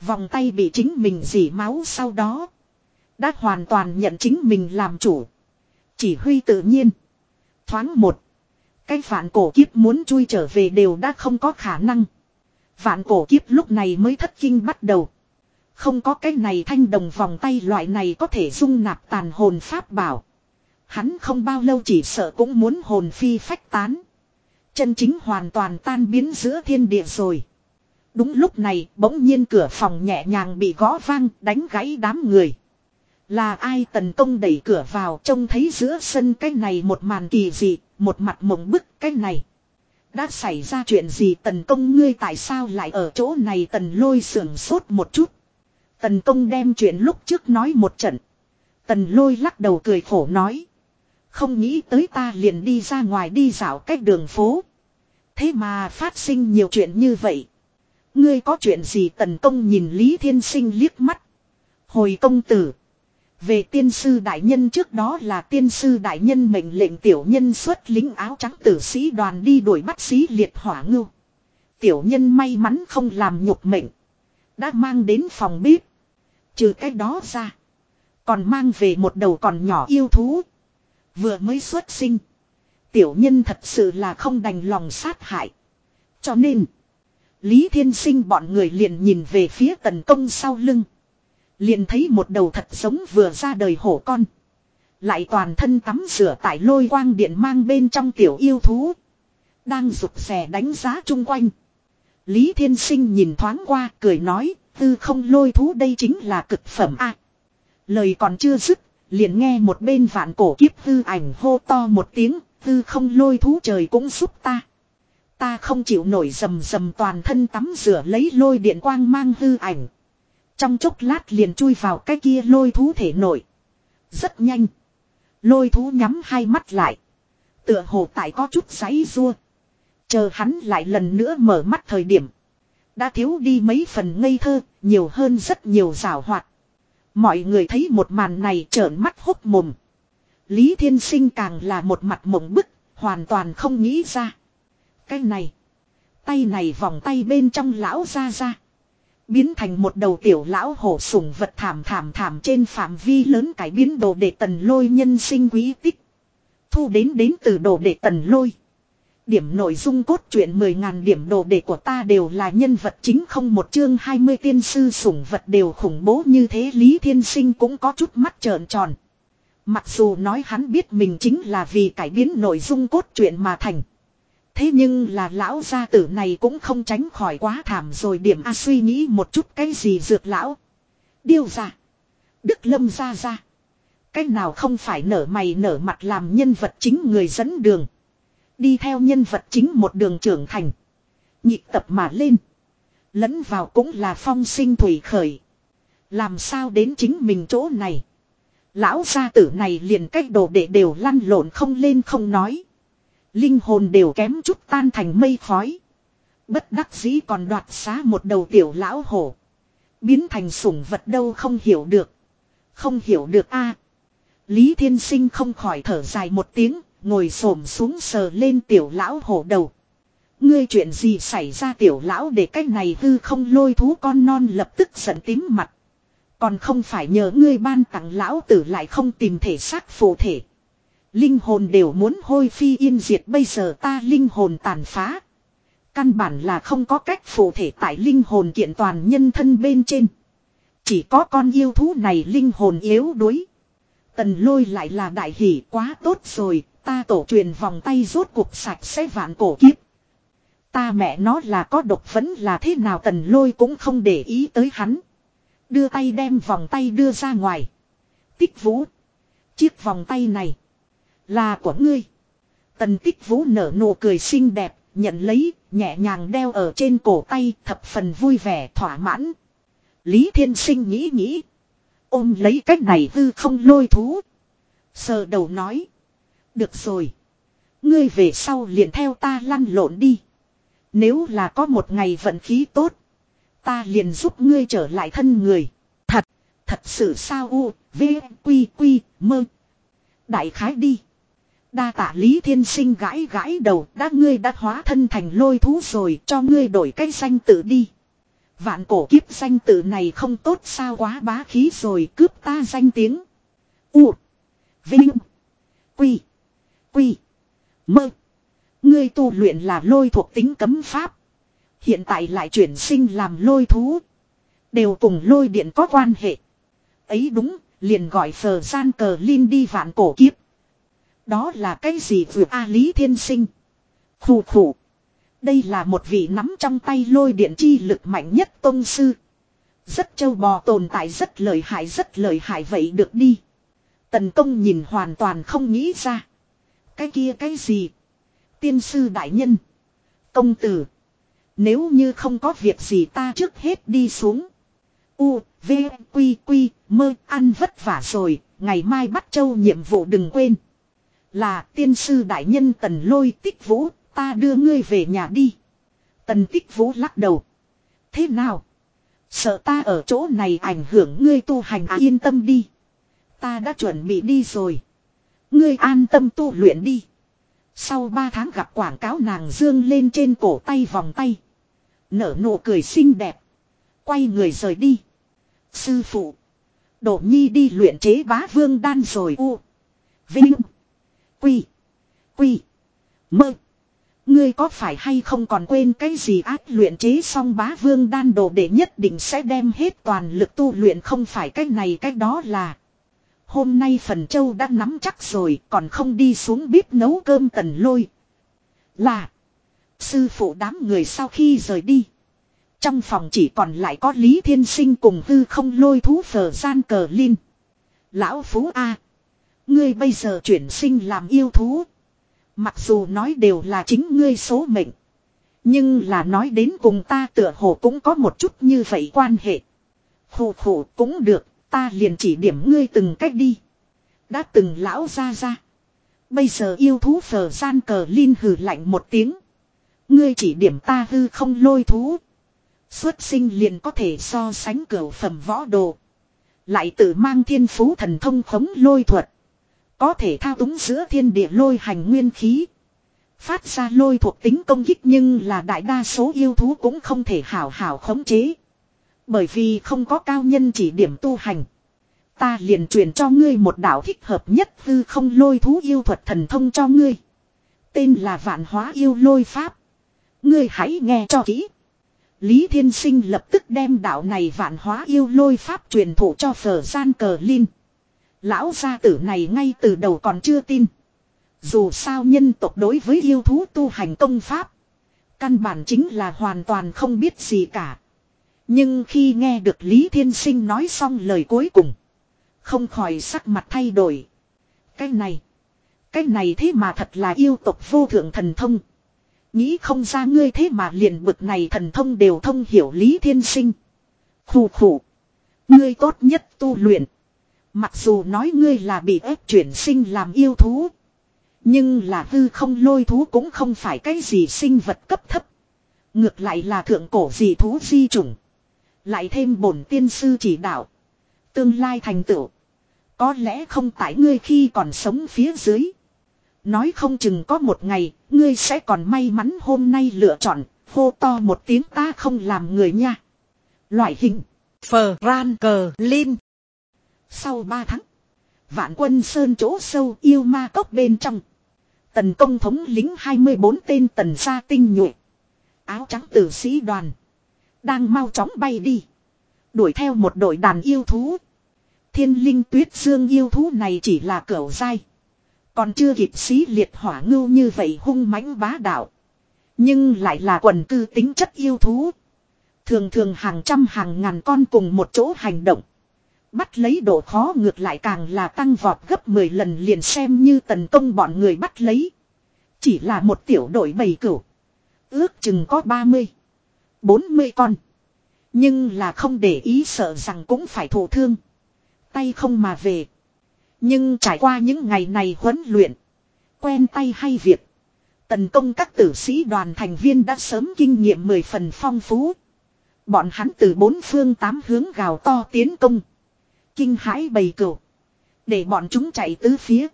Vòng tay bị chính mình dỉ máu sau đó. Đã hoàn toàn nhận chính mình làm chủ. Chỉ huy tự nhiên. Thoáng một. Cái phản cổ kiếp muốn chui trở về đều đã không có khả năng. Vạn cổ kiếp lúc này mới thất kinh bắt đầu. Không có cái này thanh đồng vòng tay loại này có thể dung nạp tàn hồn pháp bảo. Hắn không bao lâu chỉ sợ cũng muốn hồn phi phách tán. Chân chính hoàn toàn tan biến giữa thiên địa rồi. Đúng lúc này bỗng nhiên cửa phòng nhẹ nhàng bị gõ vang đánh gãy đám người. Là ai tần công đẩy cửa vào trông thấy giữa sân cái này một màn kỳ dị, một mặt mộng bức cái này. Đã xảy ra chuyện gì tần công ngươi tại sao lại ở chỗ này tần lôi sưởng sốt một chút. Tần công đem chuyện lúc trước nói một trận. Tần lôi lắc đầu cười khổ nói. Không nghĩ tới ta liền đi ra ngoài đi dạo cách đường phố. Thế mà phát sinh nhiều chuyện như vậy. Ngươi có chuyện gì tần công nhìn Lý Thiên Sinh liếc mắt. Hồi công tử. Về tiên sư đại nhân trước đó là tiên sư đại nhân mệnh lệnh tiểu nhân xuất lính áo trắng tử sĩ đoàn đi đuổi bắt sĩ liệt hỏa ngưu. Tiểu nhân may mắn không làm nhục mệnh. Đã mang đến phòng bếp. Trừ cái đó ra. Còn mang về một đầu còn nhỏ yêu thú. Vừa mới xuất sinh. Tiểu nhân thật sự là không đành lòng sát hại. Cho nên. Lý Thiên Sinh bọn người liền nhìn về phía tần công sau lưng. Liền thấy một đầu thật sống vừa ra đời hổ con. Lại toàn thân tắm rửa tại lôi quang điện mang bên trong tiểu yêu thú. Đang rụt rè đánh giá chung quanh. Lý Thiên Sinh nhìn thoáng qua cười nói, tư không lôi thú đây chính là cực phẩm a. lời còn chưa dứt, liền nghe một bên vạn cổ kiếp hư ảnh hô to một tiếng, tư không lôi thú trời cũng giúp ta. Ta không chịu nổi rầm rầm toàn thân tắm rửa lấy lôi điện quang mang hư ảnh. Trong chốc lát liền chui vào cái kia lôi thú thể nổi. Rất nhanh. Lôi thú nhắm hai mắt lại. Tựa hồ tại có chút giấy rua. Chờ hắn lại lần nữa mở mắt thời điểm. Đã thiếu đi mấy phần ngây thơ, nhiều hơn rất nhiều rào hoạt. Mọi người thấy một màn này trợn mắt hốc mồm. Lý Thiên Sinh càng là một mặt mộng bức, hoàn toàn không nghĩ ra. Cái này, tay này vòng tay bên trong lão ra ra. Biến thành một đầu tiểu lão hổ sủng vật thảm thảm thảm trên phạm vi lớn cải biến đồ để tần lôi nhân sinh quý tích. Thu đến đến từ đồ để tần lôi. Điểm nội dung cốt truyện 10.000 điểm đồ đệ của ta đều là nhân vật chính không một chương 20 tiên sư sủng vật đều khủng bố như thế Lý Thiên Sinh cũng có chút mắt trợn tròn. Mặc dù nói hắn biết mình chính là vì cải biến nội dung cốt truyện mà thành. Thế nhưng là lão gia tử này cũng không tránh khỏi quá thảm rồi điểm A suy nghĩ một chút cái gì dược lão. Điêu ra. Đức lâm ra ra. Cái nào không phải nở mày nở mặt làm nhân vật chính người dẫn đường. Đi theo nhân vật chính một đường trưởng thành. Nhịp tập mà lên. Lẫn vào cũng là phong sinh thủy khởi. Làm sao đến chính mình chỗ này. Lão gia tử này liền cách đồ đệ đều lăn lộn không lên không nói. Linh hồn đều kém chút tan thành mây khói. Bất đắc dĩ còn đoạt xá một đầu tiểu lão hổ. Biến thành sủng vật đâu không hiểu được. Không hiểu được a Lý Thiên Sinh không khỏi thở dài một tiếng, ngồi xổm xuống sờ lên tiểu lão hổ đầu. Ngươi chuyện gì xảy ra tiểu lão để cách này hư không lôi thú con non lập tức giận tím mặt. Còn không phải nhờ ngươi ban tặng lão tử lại không tìm thể xác phù thể. Linh hồn đều muốn hôi phi yên diệt bây giờ ta linh hồn tàn phá. Căn bản là không có cách phù thể tại linh hồn kiện toàn nhân thân bên trên. Chỉ có con yêu thú này linh hồn yếu đuối. Tần lôi lại là đại hỷ quá tốt rồi, ta tổ truyền vòng tay rốt cuộc sạch sẽ vạn cổ kiếp. Ta mẹ nó là có độc vẫn là thế nào tần lôi cũng không để ý tới hắn. Đưa tay đem vòng tay đưa ra ngoài. Tích vũ. Chiếc vòng tay này. Là của ngươi. Tần tích vũ nở nụ cười xinh đẹp. Nhận lấy. Nhẹ nhàng đeo ở trên cổ tay. Thập phần vui vẻ thỏa mãn. Lý thiên sinh nghĩ nghĩ. Ôm lấy cách này hư không lôi thú. Sờ đầu nói. Được rồi. Ngươi về sau liền theo ta lăn lộn đi. Nếu là có một ngày vận khí tốt. Ta liền giúp ngươi trở lại thân người. Thật, thật sự sao u, v, quy, quy, mơ. Đại khái đi. Đa tạ Lý Thiên Sinh gãi gãi đầu, đã ngươi đã hóa thân thành lôi thú rồi, cho ngươi đổi cái danh tự đi. Vạn cổ kiếp danh tự này không tốt sao quá bá khí rồi, cướp ta danh tiếng. U. Vinh. Quy. Quy. Mơ. Ngươi tu luyện là lôi thuộc tính cấm pháp. Hiện tại lại chuyển sinh làm lôi thú. Đều cùng lôi điện có quan hệ. Ấy đúng, liền gọi phờ gian cờ linh đi vạn cổ kiếp. Đó là cái gì vừa A Lý Thiên Sinh. Khủ khủ. Đây là một vị nắm trong tay lôi điện chi lực mạnh nhất tôn sư. Rất châu bò tồn tại rất lợi hại rất lợi hại vậy được đi. Tần công nhìn hoàn toàn không nghĩ ra. Cái kia cái gì? Tiên sư đại nhân. Công tử. Nếu như không có việc gì ta trước hết đi xuống. U, V, Quy, Quy, mơ, ăn vất vả rồi, ngày mai bắt châu nhiệm vụ đừng quên. Là tiên sư đại nhân tần lôi tích vũ, ta đưa ngươi về nhà đi. Tần tích vũ lắc đầu. Thế nào? Sợ ta ở chỗ này ảnh hưởng ngươi tu hành à, yên tâm đi. Ta đã chuẩn bị đi rồi. Ngươi an tâm tu luyện đi. Sau ba tháng gặp quảng cáo nàng dương lên trên cổ tay vòng tay. Nở nụ cười xinh đẹp. Quay người rời đi. Sư phụ. Đổ nhi đi luyện chế bá vương đan rồi u. Vinh. Quy. Quy. Mơ. Ngươi có phải hay không còn quên cái gì ác luyện chế xong bá vương đan đồ để nhất định sẽ đem hết toàn lực tu luyện không phải cái này cái đó là. Hôm nay phần châu đã nắm chắc rồi, còn không đi xuống bếp nấu cơm tần lôi. Là. Sư phụ đám người sau khi rời đi. Trong phòng chỉ còn lại có Lý Thiên Sinh cùng hư không lôi thú phở gian cờ linh. Lão Phú A. Ngươi bây giờ chuyển sinh làm yêu thú. Mặc dù nói đều là chính ngươi số mệnh. Nhưng là nói đến cùng ta tựa hồ cũng có một chút như vậy quan hệ. Khổ khổ cũng được, ta liền chỉ điểm ngươi từng cách đi. Đã từng lão ra ra. Bây giờ yêu thú phở gian cờ linh hừ lạnh một tiếng. Ngươi chỉ điểm ta hư không lôi thú. Xuất sinh liền có thể so sánh cửa phẩm võ đồ. Lại tự mang thiên phú thần thông khống lôi thuật. Có thể thao túng giữa thiên địa lôi hành nguyên khí. Phát ra lôi thuộc tính công kích nhưng là đại đa số yêu thú cũng không thể hảo hảo khống chế. Bởi vì không có cao nhân chỉ điểm tu hành. Ta liền truyền cho ngươi một đạo thích hợp nhất hư không lôi thú yêu thuật thần thông cho ngươi. Tên là vạn hóa yêu lôi pháp. Ngươi hãy nghe cho kỹ. Lý Thiên Sinh lập tức đem đạo này vạn hóa yêu lôi pháp truyền thụ cho phở gian cờ linh. Lão gia tử này ngay từ đầu còn chưa tin. Dù sao nhân tộc đối với yêu thú tu hành công pháp. Căn bản chính là hoàn toàn không biết gì cả. Nhưng khi nghe được Lý Thiên Sinh nói xong lời cuối cùng. Không khỏi sắc mặt thay đổi. Cái này. Cái này thế mà thật là yêu tộc vô thượng thần thông. Nghĩ không ra ngươi thế mà liền bực này thần thông đều thông hiểu Lý Thiên Sinh. Khủ khủ. Ngươi tốt nhất tu luyện. Mặc dù nói ngươi là bị ép chuyển sinh làm yêu thú. Nhưng là hư không lôi thú cũng không phải cái gì sinh vật cấp thấp. Ngược lại là thượng cổ dị thú di chủng. Lại thêm bổn tiên sư chỉ đạo. Tương lai thành tựu. Có lẽ không tại ngươi khi còn sống phía dưới. Nói không chừng có một ngày, ngươi sẽ còn may mắn hôm nay lựa chọn, hô to một tiếng ta không làm người nha. Loại hình. Phờ ran cờ linh. Sau ba tháng. Vạn quân sơn chỗ sâu yêu ma cốc bên trong. Tần công thống lính 24 tên tần gia tinh nhuệ. Áo trắng tử sĩ đoàn. Đang mau chóng bay đi. Đuổi theo một đội đàn yêu thú. Thiên linh tuyết dương yêu thú này chỉ là cẩu dai. Còn chưa kịp xí liệt hỏa ngưu như vậy hung mãnh bá đạo. Nhưng lại là quần cư tính chất yêu thú. Thường thường hàng trăm hàng ngàn con cùng một chỗ hành động. Bắt lấy độ khó ngược lại càng là tăng vọt gấp 10 lần liền xem như tấn công bọn người bắt lấy. Chỉ là một tiểu đội bầy cửu. Ước chừng có 30, 40 con. Nhưng là không để ý sợ rằng cũng phải thổ thương. Tay không mà về. Nhưng trải qua những ngày này huấn luyện. Quen tay hay việc. Tấn công các tử sĩ đoàn thành viên đã sớm kinh nghiệm mười phần phong phú. Bọn hắn từ bốn phương tám hướng gào to tiến công. Kinh hãi bầy cửu. Để bọn chúng chạy tứ phía.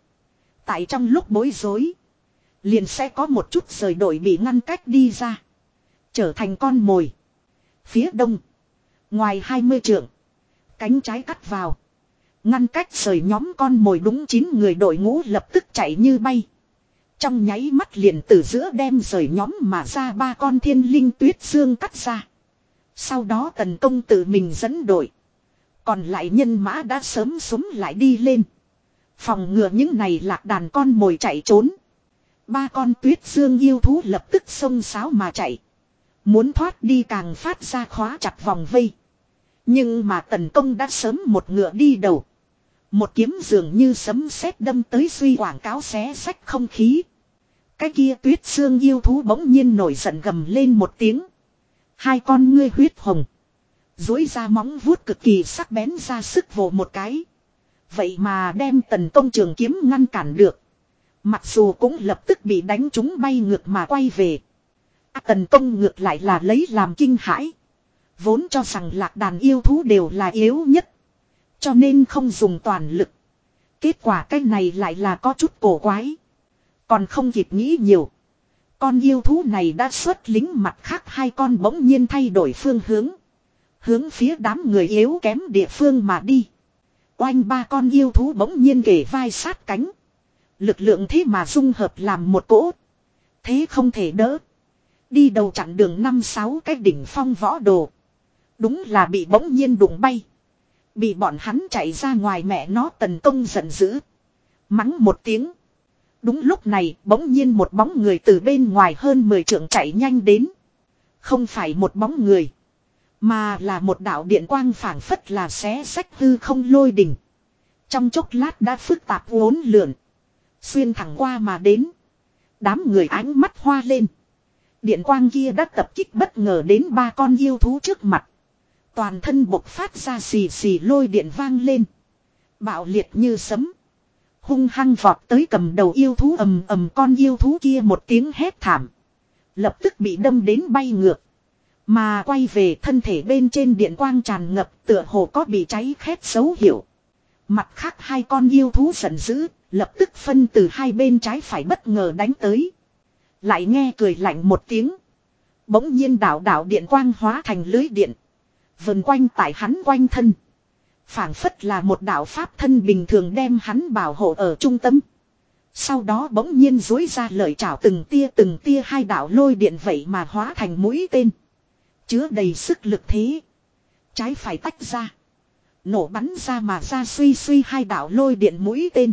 Tại trong lúc bối rối. Liền sẽ có một chút rời đổi bị ngăn cách đi ra. Trở thành con mồi. Phía đông. Ngoài 20 trượng. Cánh trái cắt vào. Ngăn cách rời nhóm con mồi đúng chín người đội ngũ lập tức chạy như bay. Trong nháy mắt liền từ giữa đem rời nhóm mà ra ba con thiên linh tuyết dương cắt ra. Sau đó tần công tự mình dẫn đội. Còn lại nhân mã đã sớm súng lại đi lên. Phòng ngừa những này lạc đàn con mồi chạy trốn. Ba con tuyết dương yêu thú lập tức xông xáo mà chạy. Muốn thoát đi càng phát ra khóa chặt vòng vây. Nhưng mà tần công đã sớm một ngựa đi đầu. Một kiếm dường như sấm sét đâm tới suy quảng cáo xé sách không khí. Cái kia tuyết xương yêu thú bỗng nhiên nổi giận gầm lên một tiếng. Hai con ngươi huyết hồng. Dối ra móng vuốt cực kỳ sắc bén ra sức vồ một cái. Vậy mà đem tần công trường kiếm ngăn cản được. Mặc dù cũng lập tức bị đánh chúng bay ngược mà quay về. À, tần công ngược lại là lấy làm kinh hãi. Vốn cho rằng lạc đàn yêu thú đều là yếu nhất. Cho nên không dùng toàn lực. Kết quả cái này lại là có chút cổ quái. Còn không kịp nghĩ nhiều. Con yêu thú này đã xuất lính mặt khác hai con bỗng nhiên thay đổi phương hướng. Hướng phía đám người yếu kém địa phương mà đi. Oanh ba con yêu thú bỗng nhiên kể vai sát cánh. Lực lượng thế mà dung hợp làm một cỗ. Thế không thể đỡ. Đi đầu chặn đường năm sáu cái đỉnh phong võ đồ. Đúng là bị bỗng nhiên đụng bay. Bị bọn hắn chạy ra ngoài mẹ nó tấn công giận dữ. Mắng một tiếng. Đúng lúc này, bỗng nhiên một bóng người từ bên ngoài hơn 10 trượng chạy nhanh đến. Không phải một bóng người. Mà là một đạo điện quang phảng phất là xé sách hư không lôi đỉnh. Trong chốc lát đã phức tạp uốn lượn. Xuyên thẳng qua mà đến. Đám người ánh mắt hoa lên. Điện quang kia đã tập kích bất ngờ đến ba con yêu thú trước mặt. Toàn thân bộc phát ra xì xì lôi điện vang lên. Bạo liệt như sấm. Hung hăng vọt tới cầm đầu yêu thú ầm ầm con yêu thú kia một tiếng hét thảm. Lập tức bị đâm đến bay ngược. Mà quay về thân thể bên trên điện quang tràn ngập tựa hồ có bị cháy khét xấu hiểu. Mặt khác hai con yêu thú giận dữ, lập tức phân từ hai bên trái phải bất ngờ đánh tới. Lại nghe cười lạnh một tiếng. Bỗng nhiên đảo đảo điện quang hóa thành lưới điện. Vần quanh tại hắn quanh thân. phảng phất là một đạo pháp thân bình thường đem hắn bảo hộ ở trung tâm. Sau đó bỗng nhiên dối ra lời chào từng tia từng tia hai đạo lôi điện vậy mà hóa thành mũi tên. Chứa đầy sức lực thế. Trái phải tách ra. Nổ bắn ra mà ra suy suy hai đạo lôi điện mũi tên.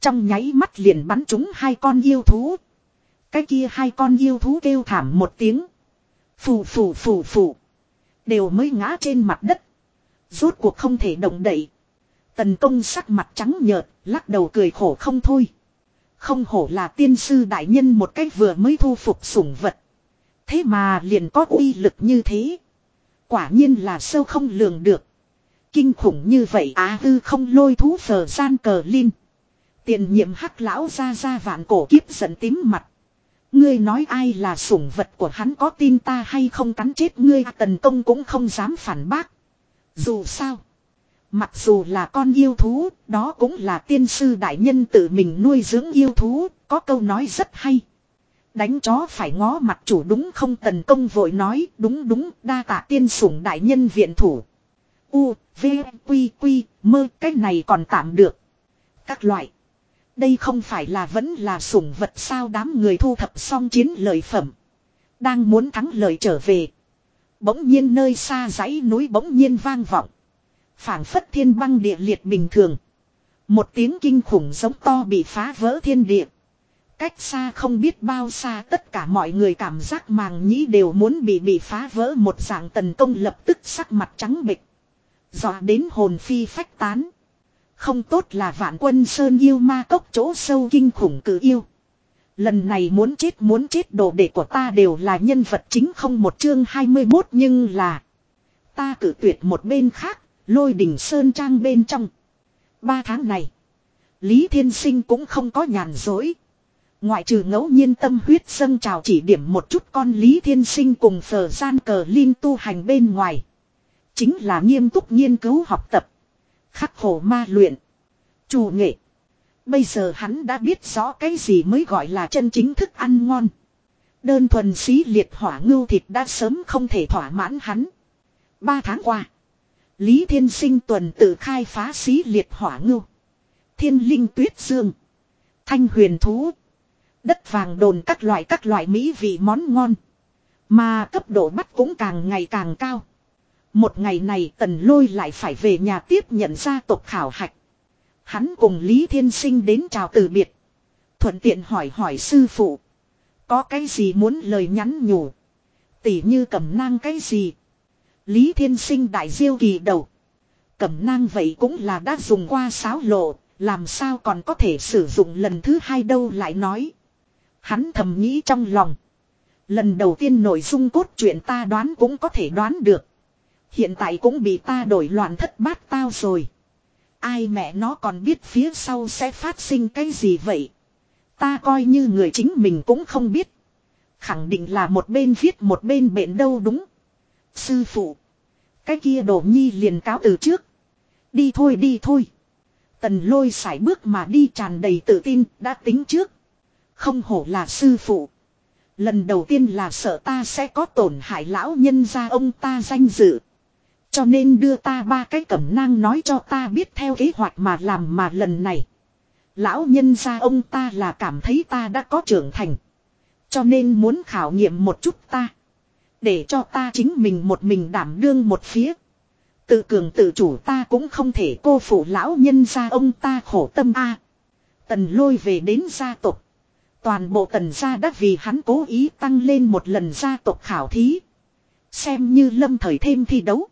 Trong nháy mắt liền bắn trúng hai con yêu thú. Cái kia hai con yêu thú kêu thảm một tiếng. Phù phù phù phù. Đều mới ngã trên mặt đất. Rốt cuộc không thể động đậy. Tần công sắc mặt trắng nhợt, lắc đầu cười khổ không thôi. Không hổ là tiên sư đại nhân một cách vừa mới thu phục sủng vật. Thế mà liền có uy lực như thế. Quả nhiên là sâu không lường được. Kinh khủng như vậy á hư không lôi thú phở gian cờ linh. Tiền nhiệm hắc lão ra ra vạn cổ kiếp giận tím mặt. Ngươi nói ai là sủng vật của hắn có tin ta hay không cắn chết ngươi tần công cũng không dám phản bác. Dù sao. Mặc dù là con yêu thú, đó cũng là tiên sư đại nhân tự mình nuôi dưỡng yêu thú, có câu nói rất hay. Đánh chó phải ngó mặt chủ đúng không tần công vội nói đúng đúng đa tạ tiên sủng đại nhân viện thủ. U, V, Quy, Quy, mơ cái này còn tạm được. Các loại. Đây không phải là vẫn là sủng vật sao đám người thu thập xong chiến lợi phẩm. Đang muốn thắng lợi trở về. Bỗng nhiên nơi xa dãy núi bỗng nhiên vang vọng. phảng phất thiên băng địa liệt bình thường. Một tiếng kinh khủng giống to bị phá vỡ thiên địa. Cách xa không biết bao xa tất cả mọi người cảm giác màng nhĩ đều muốn bị bị phá vỡ một dạng tần công lập tức sắc mặt trắng bệch. Dọa đến hồn phi phách tán. Không tốt là vạn quân sơn yêu ma cốc chỗ sâu kinh khủng cử yêu. Lần này muốn chết muốn chết đồ đệ của ta đều là nhân vật chính không một chương 21 nhưng là. Ta cử tuyệt một bên khác, lôi đỉnh sơn trang bên trong. Ba tháng này, Lý Thiên Sinh cũng không có nhàn dối. Ngoại trừ ngẫu nhiên tâm huyết dâng trào chỉ điểm một chút con Lý Thiên Sinh cùng phở gian cờ linh tu hành bên ngoài. Chính là nghiêm túc nghiên cứu học tập. Khắc khổ ma luyện. Chủ nghệ. Bây giờ hắn đã biết rõ cái gì mới gọi là chân chính thức ăn ngon. Đơn thuần xí liệt hỏa ngưu thịt đã sớm không thể thỏa mãn hắn. Ba tháng qua. Lý Thiên Sinh tuần tự khai phá xí liệt hỏa ngưu. Thiên linh tuyết dương. Thanh huyền thú. Đất vàng đồn các loại các loại mỹ vị món ngon. Mà cấp độ bắt cũng càng ngày càng cao. Một ngày này tần lôi lại phải về nhà tiếp nhận gia tộc khảo hạch. Hắn cùng Lý Thiên Sinh đến chào từ biệt. Thuận tiện hỏi hỏi sư phụ. Có cái gì muốn lời nhắn nhủ. Tỉ như cầm nang cái gì. Lý Thiên Sinh đại diêu kỳ đầu. Cẩm nang vậy cũng là đã dùng qua sáo lộ, làm sao còn có thể sử dụng lần thứ hai đâu lại nói. Hắn thầm nghĩ trong lòng. Lần đầu tiên nội dung cốt truyện ta đoán cũng có thể đoán được. Hiện tại cũng bị ta đổi loạn thất bát tao rồi. Ai mẹ nó còn biết phía sau sẽ phát sinh cái gì vậy. Ta coi như người chính mình cũng không biết. Khẳng định là một bên viết một bên bệnh đâu đúng. Sư phụ. Cái kia đổ nhi liền cáo từ trước. Đi thôi đi thôi. Tần lôi sải bước mà đi tràn đầy tự tin, đã tính trước. Không hổ là sư phụ. Lần đầu tiên là sợ ta sẽ có tổn hại lão nhân ra ông ta danh dự. Cho nên đưa ta ba cái cẩm nang nói cho ta biết theo kế hoạch mà làm mà lần này. Lão nhân ra ông ta là cảm thấy ta đã có trưởng thành. Cho nên muốn khảo nghiệm một chút ta. Để cho ta chính mình một mình đảm đương một phía. Tự cường tự chủ ta cũng không thể cô phụ lão nhân ra ông ta khổ tâm a. Tần lôi về đến gia tộc. Toàn bộ tần gia đã vì hắn cố ý tăng lên một lần gia tộc khảo thí. Xem như lâm thời thêm thi đấu.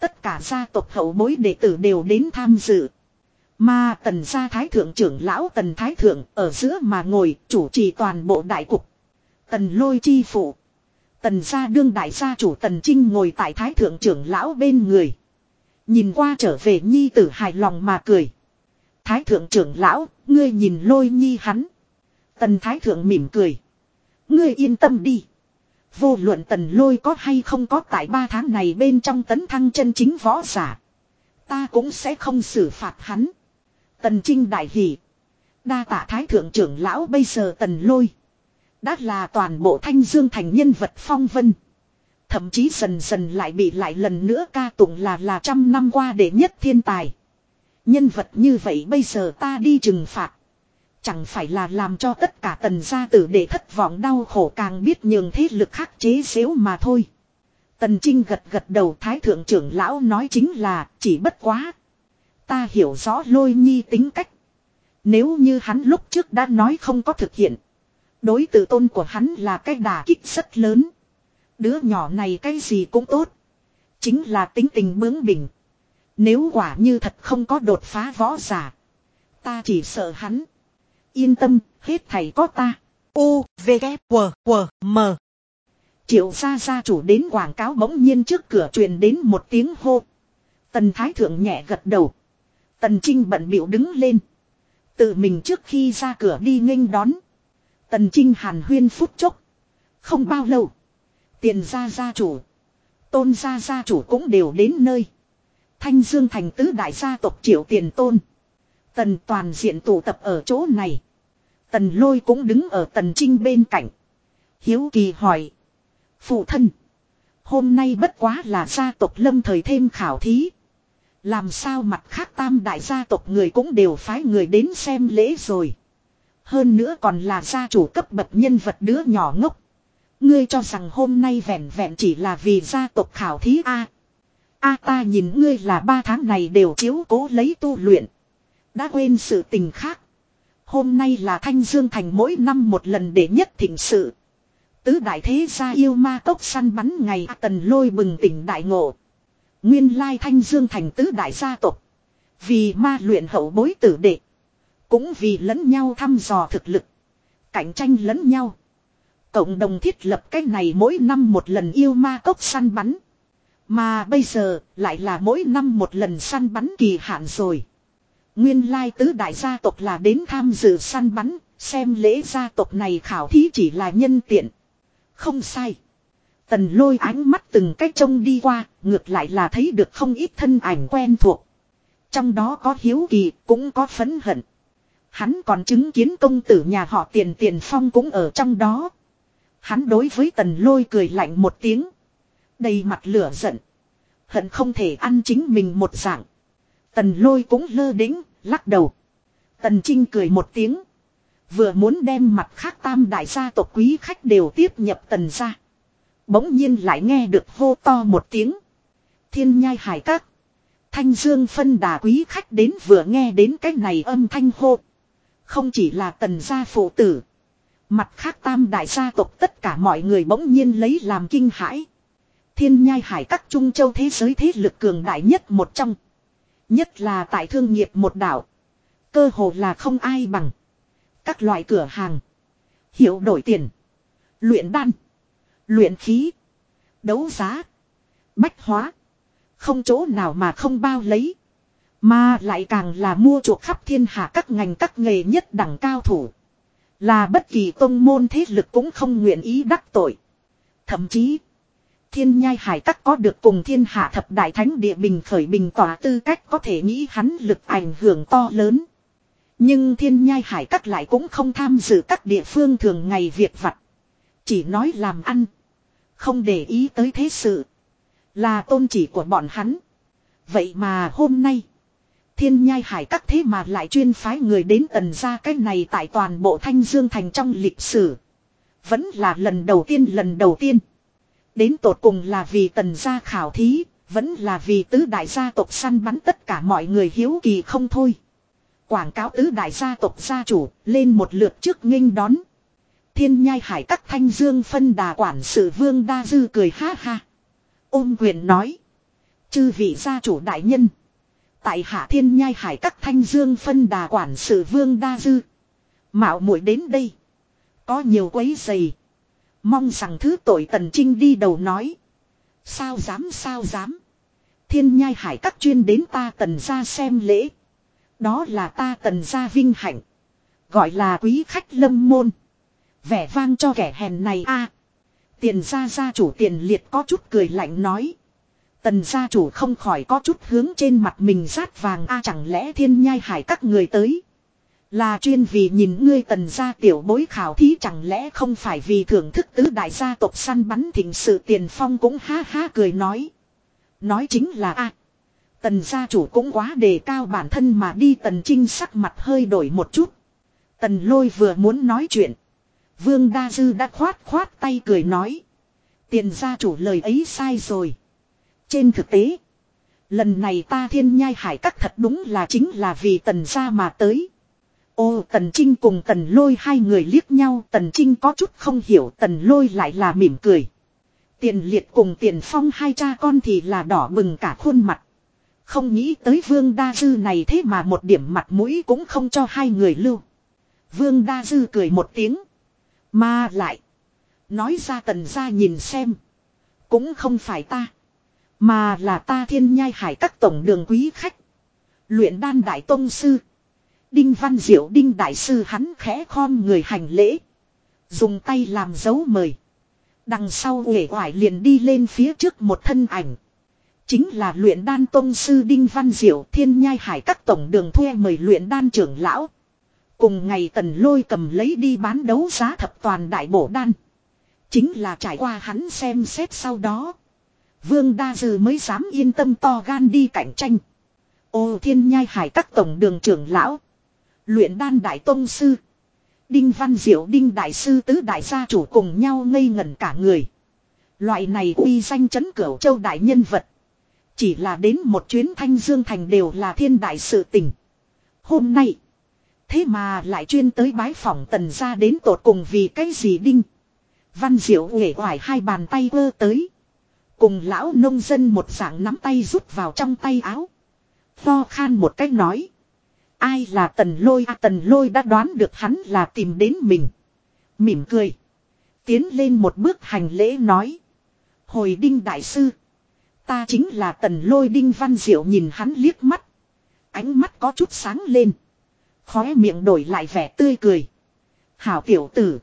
Tất cả gia tộc hậu bối đệ tử đều đến tham dự. Mà tần gia thái thượng trưởng lão tần thái thượng ở giữa mà ngồi chủ trì toàn bộ đại cục. Tần lôi chi phụ. Tần gia đương đại gia chủ tần trinh ngồi tại thái thượng trưởng lão bên người. Nhìn qua trở về nhi tử hài lòng mà cười. Thái thượng trưởng lão, ngươi nhìn lôi nhi hắn. Tần thái thượng mỉm cười. Ngươi yên tâm đi. Vô luận tần lôi có hay không có tại ba tháng này bên trong tấn thăng chân chính võ giả. Ta cũng sẽ không xử phạt hắn. Tần trinh đại hỷ. Đa tạ thái thượng trưởng lão bây giờ tần lôi. Đã là toàn bộ thanh dương thành nhân vật phong vân. Thậm chí dần dần lại bị lại lần nữa ca tụng là là trăm năm qua đệ nhất thiên tài. Nhân vật như vậy bây giờ ta đi trừng phạt. Chẳng phải là làm cho tất cả tần gia tử để thất vọng đau khổ càng biết nhường thế lực khắc chế xếu mà thôi. Tần Trinh gật gật đầu, thái thượng trưởng lão nói chính là, chỉ bất quá. Ta hiểu rõ lôi nhi tính cách. Nếu như hắn lúc trước đã nói không có thực hiện. Đối tự tôn của hắn là cái đà kích rất lớn. Đứa nhỏ này cái gì cũng tốt. Chính là tính tình bướng bỉnh. Nếu quả như thật không có đột phá võ giả. Ta chỉ sợ hắn. Yên tâm, hết thầy có ta. U, V, K, W, W, M. Triệu gia gia chủ đến quảng cáo bỗng nhiên trước cửa truyền đến một tiếng hô. Tần Thái Thượng nhẹ gật đầu. Tần Trinh bận biểu đứng lên. Tự mình trước khi ra cửa đi nghênh đón. Tần Trinh hàn huyên phút chốc. Không bao lâu. Tiền gia gia chủ. Tôn gia gia chủ cũng đều đến nơi. Thanh Dương thành tứ đại gia tộc triệu tiền tôn. Tần toàn diện tụ tập ở chỗ này. Tần lôi cũng đứng ở tần trinh bên cạnh. Hiếu kỳ hỏi. Phụ thân. Hôm nay bất quá là gia tộc lâm thời thêm khảo thí. Làm sao mặt khác tam đại gia tộc người cũng đều phái người đến xem lễ rồi. Hơn nữa còn là gia chủ cấp bậc nhân vật đứa nhỏ ngốc. Ngươi cho rằng hôm nay vẹn vẹn chỉ là vì gia tộc khảo thí A. A ta nhìn ngươi là ba tháng này đều chiếu cố lấy tu luyện. Đã quên sự tình khác. Hôm nay là Thanh Dương Thành mỗi năm một lần để nhất thịnh sự. Tứ đại thế gia yêu ma cốc săn bắn ngày tần lôi bừng tỉnh đại ngộ. Nguyên lai Thanh Dương Thành tứ đại gia tộc. Vì ma luyện hậu bối tử đệ. Cũng vì lẫn nhau thăm dò thực lực. Cạnh tranh lẫn nhau. Cộng đồng thiết lập cách này mỗi năm một lần yêu ma cốc săn bắn. Mà bây giờ lại là mỗi năm một lần săn bắn kỳ hạn rồi. Nguyên lai tứ đại gia tộc là đến tham dự săn bắn, xem lễ gia tộc này khảo thí chỉ là nhân tiện. Không sai. Tần lôi ánh mắt từng cách trông đi qua, ngược lại là thấy được không ít thân ảnh quen thuộc. Trong đó có hiếu kỳ, cũng có phấn hận. Hắn còn chứng kiến công tử nhà họ tiền tiền phong cũng ở trong đó. Hắn đối với tần lôi cười lạnh một tiếng. Đầy mặt lửa giận. Hận không thể ăn chính mình một dạng. Tần lôi cũng lơ đĩnh, lắc đầu. Tần Trinh cười một tiếng. Vừa muốn đem mặt khác tam đại gia tộc quý khách đều tiếp nhập tần gia. Bỗng nhiên lại nghe được hô to một tiếng. Thiên nhai hải các. Thanh dương phân đà quý khách đến vừa nghe đến cái này âm thanh hô. Không chỉ là tần gia phụ tử. Mặt khác tam đại gia tộc tất cả mọi người bỗng nhiên lấy làm kinh hãi. Thiên nhai hải các trung châu thế giới thế lực cường đại nhất một trong. Nhất là tại thương nghiệp một đảo. Cơ hồ là không ai bằng. Các loại cửa hàng. Hiệu đổi tiền. Luyện đan. Luyện khí. Đấu giá. Bách hóa. Không chỗ nào mà không bao lấy. Mà lại càng là mua chuộc khắp thiên hạ các ngành các nghề nhất đẳng cao thủ. Là bất kỳ tôn môn thế lực cũng không nguyện ý đắc tội. Thậm chí. Thiên nhai hải Tắc có được cùng thiên hạ thập đại thánh địa bình khởi bình tỏa tư cách có thể nghĩ hắn lực ảnh hưởng to lớn. Nhưng thiên nhai hải các lại cũng không tham dự các địa phương thường ngày việc vặt. Chỉ nói làm ăn. Không để ý tới thế sự. Là tôn chỉ của bọn hắn. Vậy mà hôm nay. Thiên nhai hải các thế mà lại chuyên phái người đến tần ra cái này tại toàn bộ thanh dương thành trong lịch sử. Vẫn là lần đầu tiên, lần đầu tiên. Đến tột cùng là vì tần gia khảo thí, vẫn là vì tứ đại gia tộc săn bắn tất cả mọi người hiếu kỳ không thôi. Quảng cáo tứ đại gia tộc gia chủ, lên một lượt trước nghênh đón. Thiên nhai hải các thanh dương phân đà quản sự vương đa dư cười ha ha. Ôm quyền nói. Chư vị gia chủ đại nhân. Tại hạ thiên nhai hải các thanh dương phân đà quản sự vương đa dư. Mạo muội đến đây. Có nhiều quấy giày. Mong rằng thứ tội tần trinh đi đầu nói. Sao dám sao dám. Thiên nhai hải các chuyên đến ta tần ra xem lễ. Đó là ta tần ra vinh hạnh. Gọi là quý khách lâm môn. Vẻ vang cho kẻ hèn này a Tiền gia gia chủ tiền liệt có chút cười lạnh nói. Tần gia chủ không khỏi có chút hướng trên mặt mình rát vàng a, chẳng lẽ thiên nhai hải các người tới. Là chuyên vì nhìn ngươi tần gia tiểu bối khảo thí chẳng lẽ không phải vì thưởng thức tứ đại gia tộc săn bắn thịnh sự tiền phong cũng ha ha cười nói. Nói chính là a Tần gia chủ cũng quá đề cao bản thân mà đi tần trinh sắc mặt hơi đổi một chút. Tần lôi vừa muốn nói chuyện. Vương Đa Dư đã khoát khoát tay cười nói. Tiền gia chủ lời ấy sai rồi. Trên thực tế. Lần này ta thiên nhai hải các thật đúng là chính là vì tần gia mà tới. Ô, tần trinh cùng tần lôi hai người liếc nhau, tần trinh có chút không hiểu, tần lôi lại là mỉm cười. Tiền liệt cùng tiền phong hai cha con thì là đỏ bừng cả khuôn mặt. Không nghĩ tới vương đa dư này thế mà một điểm mặt mũi cũng không cho hai người lưu. Vương đa dư cười một tiếng. Mà lại. Nói ra tần ra nhìn xem. Cũng không phải ta. Mà là ta thiên nhai hải các tổng đường quý khách. Luyện đan đại tông sư. Đinh Văn Diệu Đinh Đại Sư hắn khẽ khom người hành lễ. Dùng tay làm dấu mời. Đằng sau uể oải liền đi lên phía trước một thân ảnh. Chính là luyện đan tông sư Đinh Văn Diệu thiên nhai hải các tổng đường thuê mời luyện đan trưởng lão. Cùng ngày tần lôi cầm lấy đi bán đấu giá thập toàn đại bổ đan. Chính là trải qua hắn xem xét sau đó. Vương Đa Dư mới dám yên tâm to gan đi cạnh tranh. Ô thiên nhai hải các tổng đường trưởng lão. Luyện đan đại tông sư. Đinh Văn Diệu, Đinh Đại Sư, Tứ Đại gia chủ cùng nhau ngây ngẩn cả người. Loại này uy danh chấn cửu châu đại nhân vật. Chỉ là đến một chuyến thanh dương thành đều là thiên đại sự tình. Hôm nay. Thế mà lại chuyên tới bái phỏng tần ra đến tột cùng vì cái gì đinh. Văn diệu nghề hoài hai bàn tay vơ tới. Cùng lão nông dân một dạng nắm tay rút vào trong tay áo. Pho khan một cách nói. Ai là tần lôi à, tần lôi đã đoán được hắn là tìm đến mình. Mỉm cười. Tiến lên một bước hành lễ nói. Hồi đinh đại sư. Ta chính là tần lôi đinh văn diệu nhìn hắn liếc mắt. Ánh mắt có chút sáng lên. Khóe miệng đổi lại vẻ tươi cười. Hảo tiểu tử.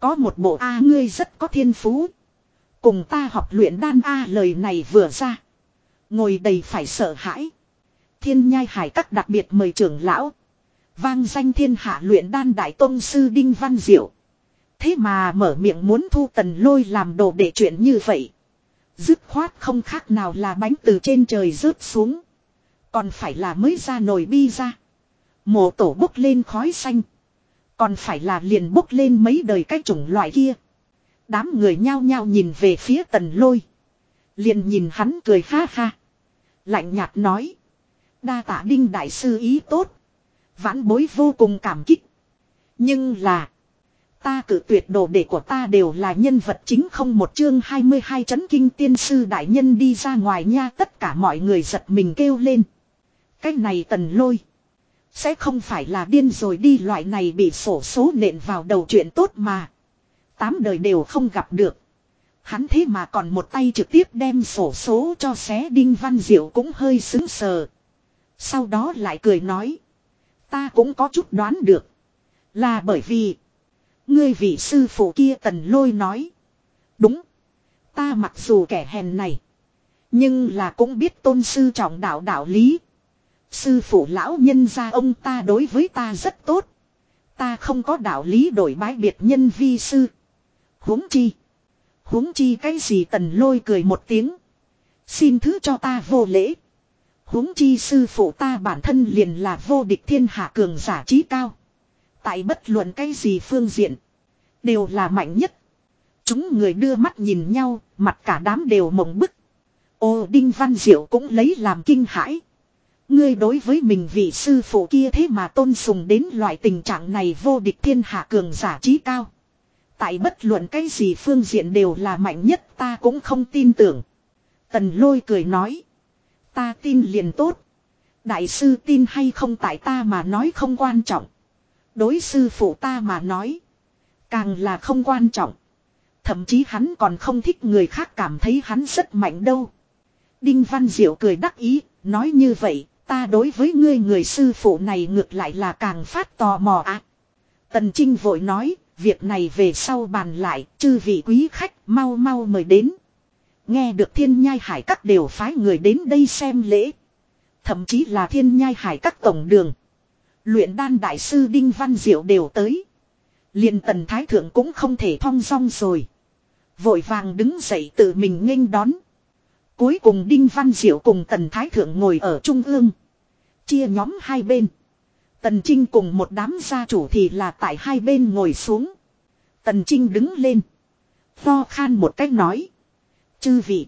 Có một bộ A ngươi rất có thiên phú. Cùng ta học luyện đan A lời này vừa ra. Ngồi đầy phải sợ hãi. Thiên nhai hải các đặc biệt mời trưởng lão. Vang danh thiên hạ luyện đan đại tôn sư Đinh Văn Diệu. Thế mà mở miệng muốn thu tần lôi làm đồ để chuyện như vậy. Dứt khoát không khác nào là bánh từ trên trời rớt xuống. Còn phải là mới ra nồi bi ra. Mộ tổ bốc lên khói xanh. Còn phải là liền bốc lên mấy đời cái chủng loại kia. Đám người nhao nhao nhìn về phía tần lôi. Liền nhìn hắn cười ha ha. Lạnh nhạt nói. Đa tạ đinh đại sư ý tốt. Vãn bối vô cùng cảm kích. Nhưng là. Ta cử tuyệt đồ để của ta đều là nhân vật chính không một chương 22 chấn kinh tiên sư đại nhân đi ra ngoài nha, tất cả mọi người giật mình kêu lên. Cái này tần lôi. Sẽ không phải là điên rồi đi, loại này bị sổ số nện vào đầu chuyện tốt mà. Tám đời đều không gặp được. Hắn thế mà còn một tay trực tiếp đem sổ số cho xé đinh văn diệu cũng hơi xứng sờ. Sau đó lại cười nói. Ta cũng có chút đoán được. Là bởi vì. Ngươi vị sư phụ kia tần lôi nói. Đúng. Ta mặc dù kẻ hèn này. Nhưng là cũng biết tôn sư trọng đạo đạo lý. Sư phụ lão nhân gia ông ta đối với ta rất tốt. Ta không có đạo lý đổi bái biệt nhân vi sư. huống chi. huống chi cái gì tần lôi cười một tiếng. Xin thứ cho ta vô lễ huống chi sư phụ ta bản thân liền là vô địch thiên hạ cường giả trí cao. Tại bất luận cái gì phương diện. Đều là mạnh nhất. Chúng người đưa mắt nhìn nhau, mặt cả đám đều mộng bức. Ô Đinh Văn Diệu cũng lấy làm kinh hãi. Ngươi đối với mình vị sư phụ kia thế mà tôn sùng đến loại tình trạng này vô địch thiên hạ cường giả trí cao. Tại bất luận cái gì phương diện đều là mạnh nhất ta cũng không tin tưởng. Tần lôi cười nói. Ta tin liền tốt. Đại sư tin hay không tại ta mà nói không quan trọng. Đối sư phụ ta mà nói. Càng là không quan trọng. Thậm chí hắn còn không thích người khác cảm thấy hắn rất mạnh đâu. Đinh Văn Diệu cười đắc ý, nói như vậy, ta đối với ngươi người sư phụ này ngược lại là càng phát tò mò ạ. À. Tần Trinh vội nói, việc này về sau bàn lại, chư vị quý khách mau mau mời đến. Nghe được thiên nhai hải các đều phái người đến đây xem lễ. Thậm chí là thiên nhai hải các tổng đường. Luyện đan đại sư Đinh Văn Diệu đều tới. liền tần thái thượng cũng không thể thong dong rồi. Vội vàng đứng dậy tự mình nghênh đón. Cuối cùng Đinh Văn Diệu cùng tần thái thượng ngồi ở trung ương. Chia nhóm hai bên. Tần Trinh cùng một đám gia chủ thì là tại hai bên ngồi xuống. Tần Trinh đứng lên. Tho khan một cách nói. Chư vị.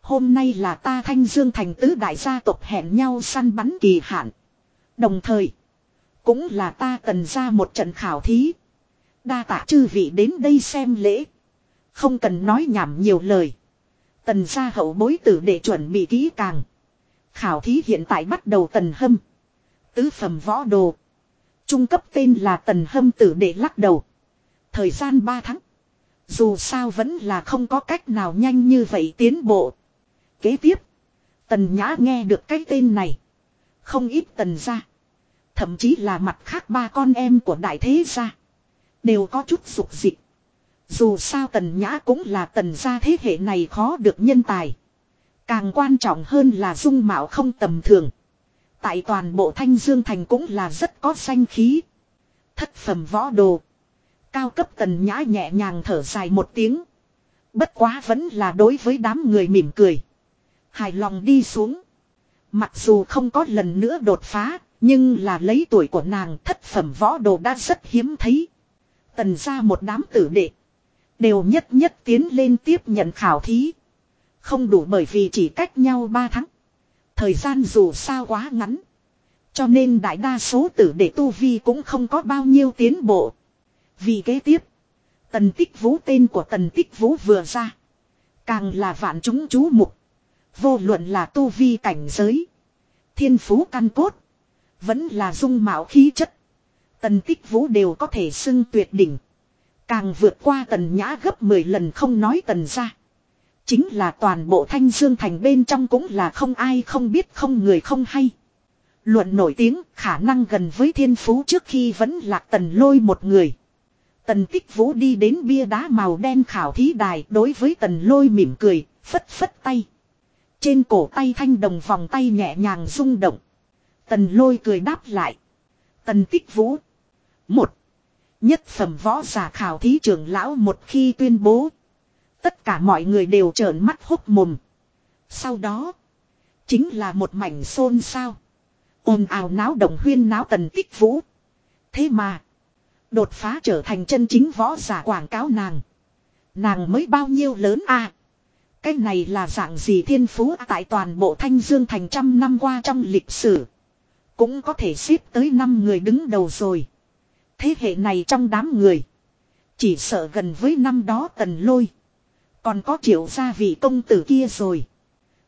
Hôm nay là ta thanh dương thành tứ đại gia tộc hẹn nhau săn bắn kỳ hạn. Đồng thời. Cũng là ta tần ra một trận khảo thí. Đa tạ chư vị đến đây xem lễ. Không cần nói nhảm nhiều lời. Tần gia hậu bối tử để chuẩn bị kỹ càng. Khảo thí hiện tại bắt đầu tần hâm. Tứ phẩm võ đồ. Trung cấp tên là tần hâm tử để lắc đầu. Thời gian 3 tháng. Dù sao vẫn là không có cách nào nhanh như vậy tiến bộ. Kế tiếp. Tần nhã nghe được cái tên này. Không ít tần gia. Thậm chí là mặt khác ba con em của đại thế gia. Đều có chút dục dịch. Dù sao tần nhã cũng là tần gia thế hệ này khó được nhân tài. Càng quan trọng hơn là dung mạo không tầm thường. Tại toàn bộ Thanh Dương Thành cũng là rất có danh khí. Thất phẩm võ đồ. Cao cấp tần nhã nhẹ nhàng thở dài một tiếng. Bất quá vẫn là đối với đám người mỉm cười. Hài lòng đi xuống. Mặc dù không có lần nữa đột phá, nhưng là lấy tuổi của nàng thất phẩm võ đồ đã rất hiếm thấy. Tần ra một đám tử đệ. Đều nhất nhất tiến lên tiếp nhận khảo thí. Không đủ bởi vì chỉ cách nhau 3 tháng. Thời gian dù sao quá ngắn. Cho nên đại đa số tử đệ tu vi cũng không có bao nhiêu tiến bộ. Vì kế tiếp. Tần tích vũ tên của tần tích vũ vừa ra. Càng là vạn chúng chú mục. Vô luận là tu vi cảnh giới. Thiên phú căn cốt. Vẫn là dung mạo khí chất. Tần tích vũ đều có thể xưng tuyệt đỉnh. Càng vượt qua tần nhã gấp 10 lần không nói tần ra. Chính là toàn bộ thanh dương thành bên trong cũng là không ai không biết không người không hay. Luận nổi tiếng, khả năng gần với thiên phú trước khi vẫn lạc tần lôi một người. Tần tích vũ đi đến bia đá màu đen khảo thí đài đối với tần lôi mỉm cười, phất phất tay. Trên cổ tay thanh đồng vòng tay nhẹ nhàng rung động. Tần lôi cười đáp lại. Tần tích vũ. Một. Nhất phẩm võ giả khảo thí trưởng lão một khi tuyên bố. Tất cả mọi người đều trợn mắt hốc mồm. Sau đó. Chính là một mảnh xôn xao. ồn ào náo động huyên náo tần tích vũ. Thế mà. Đột phá trở thành chân chính võ giả quảng cáo nàng. Nàng mới bao nhiêu lớn à. Cái này là dạng gì thiên phú tại toàn bộ Thanh Dương thành trăm năm qua trong lịch sử. Cũng có thể xếp tới năm người đứng đầu rồi. Thế hệ này trong đám người. Chỉ sợ gần với năm đó tần lôi. Còn có triệu gia vị công tử kia rồi.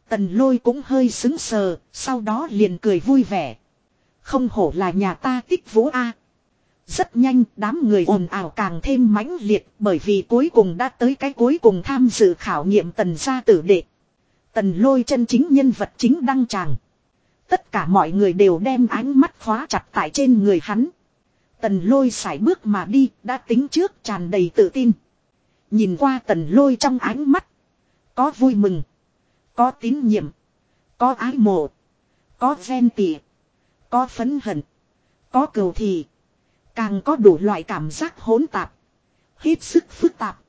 Tần lôi cũng hơi xứng sờ, sau đó liền cười vui vẻ. Không hổ là nhà ta tích vũ A. Rất nhanh, đám người ồn ào càng thêm mãnh liệt bởi vì cuối cùng đã tới cái cuối cùng tham dự khảo nghiệm tần gia tử đệ. Tần lôi chân chính nhân vật chính đăng tràng. Tất cả mọi người đều đem ánh mắt khóa chặt tại trên người hắn. Tần lôi sải bước mà đi, đã tính trước tràn đầy tự tin. Nhìn qua tần lôi trong ánh mắt. Có vui mừng. Có tín nhiệm. Có ái mộ. Có ghen tị. Có phấn hận. Có cầu thị. Càng có đủ loại cảm giác hỗn tạp. Hết sức phức tạp.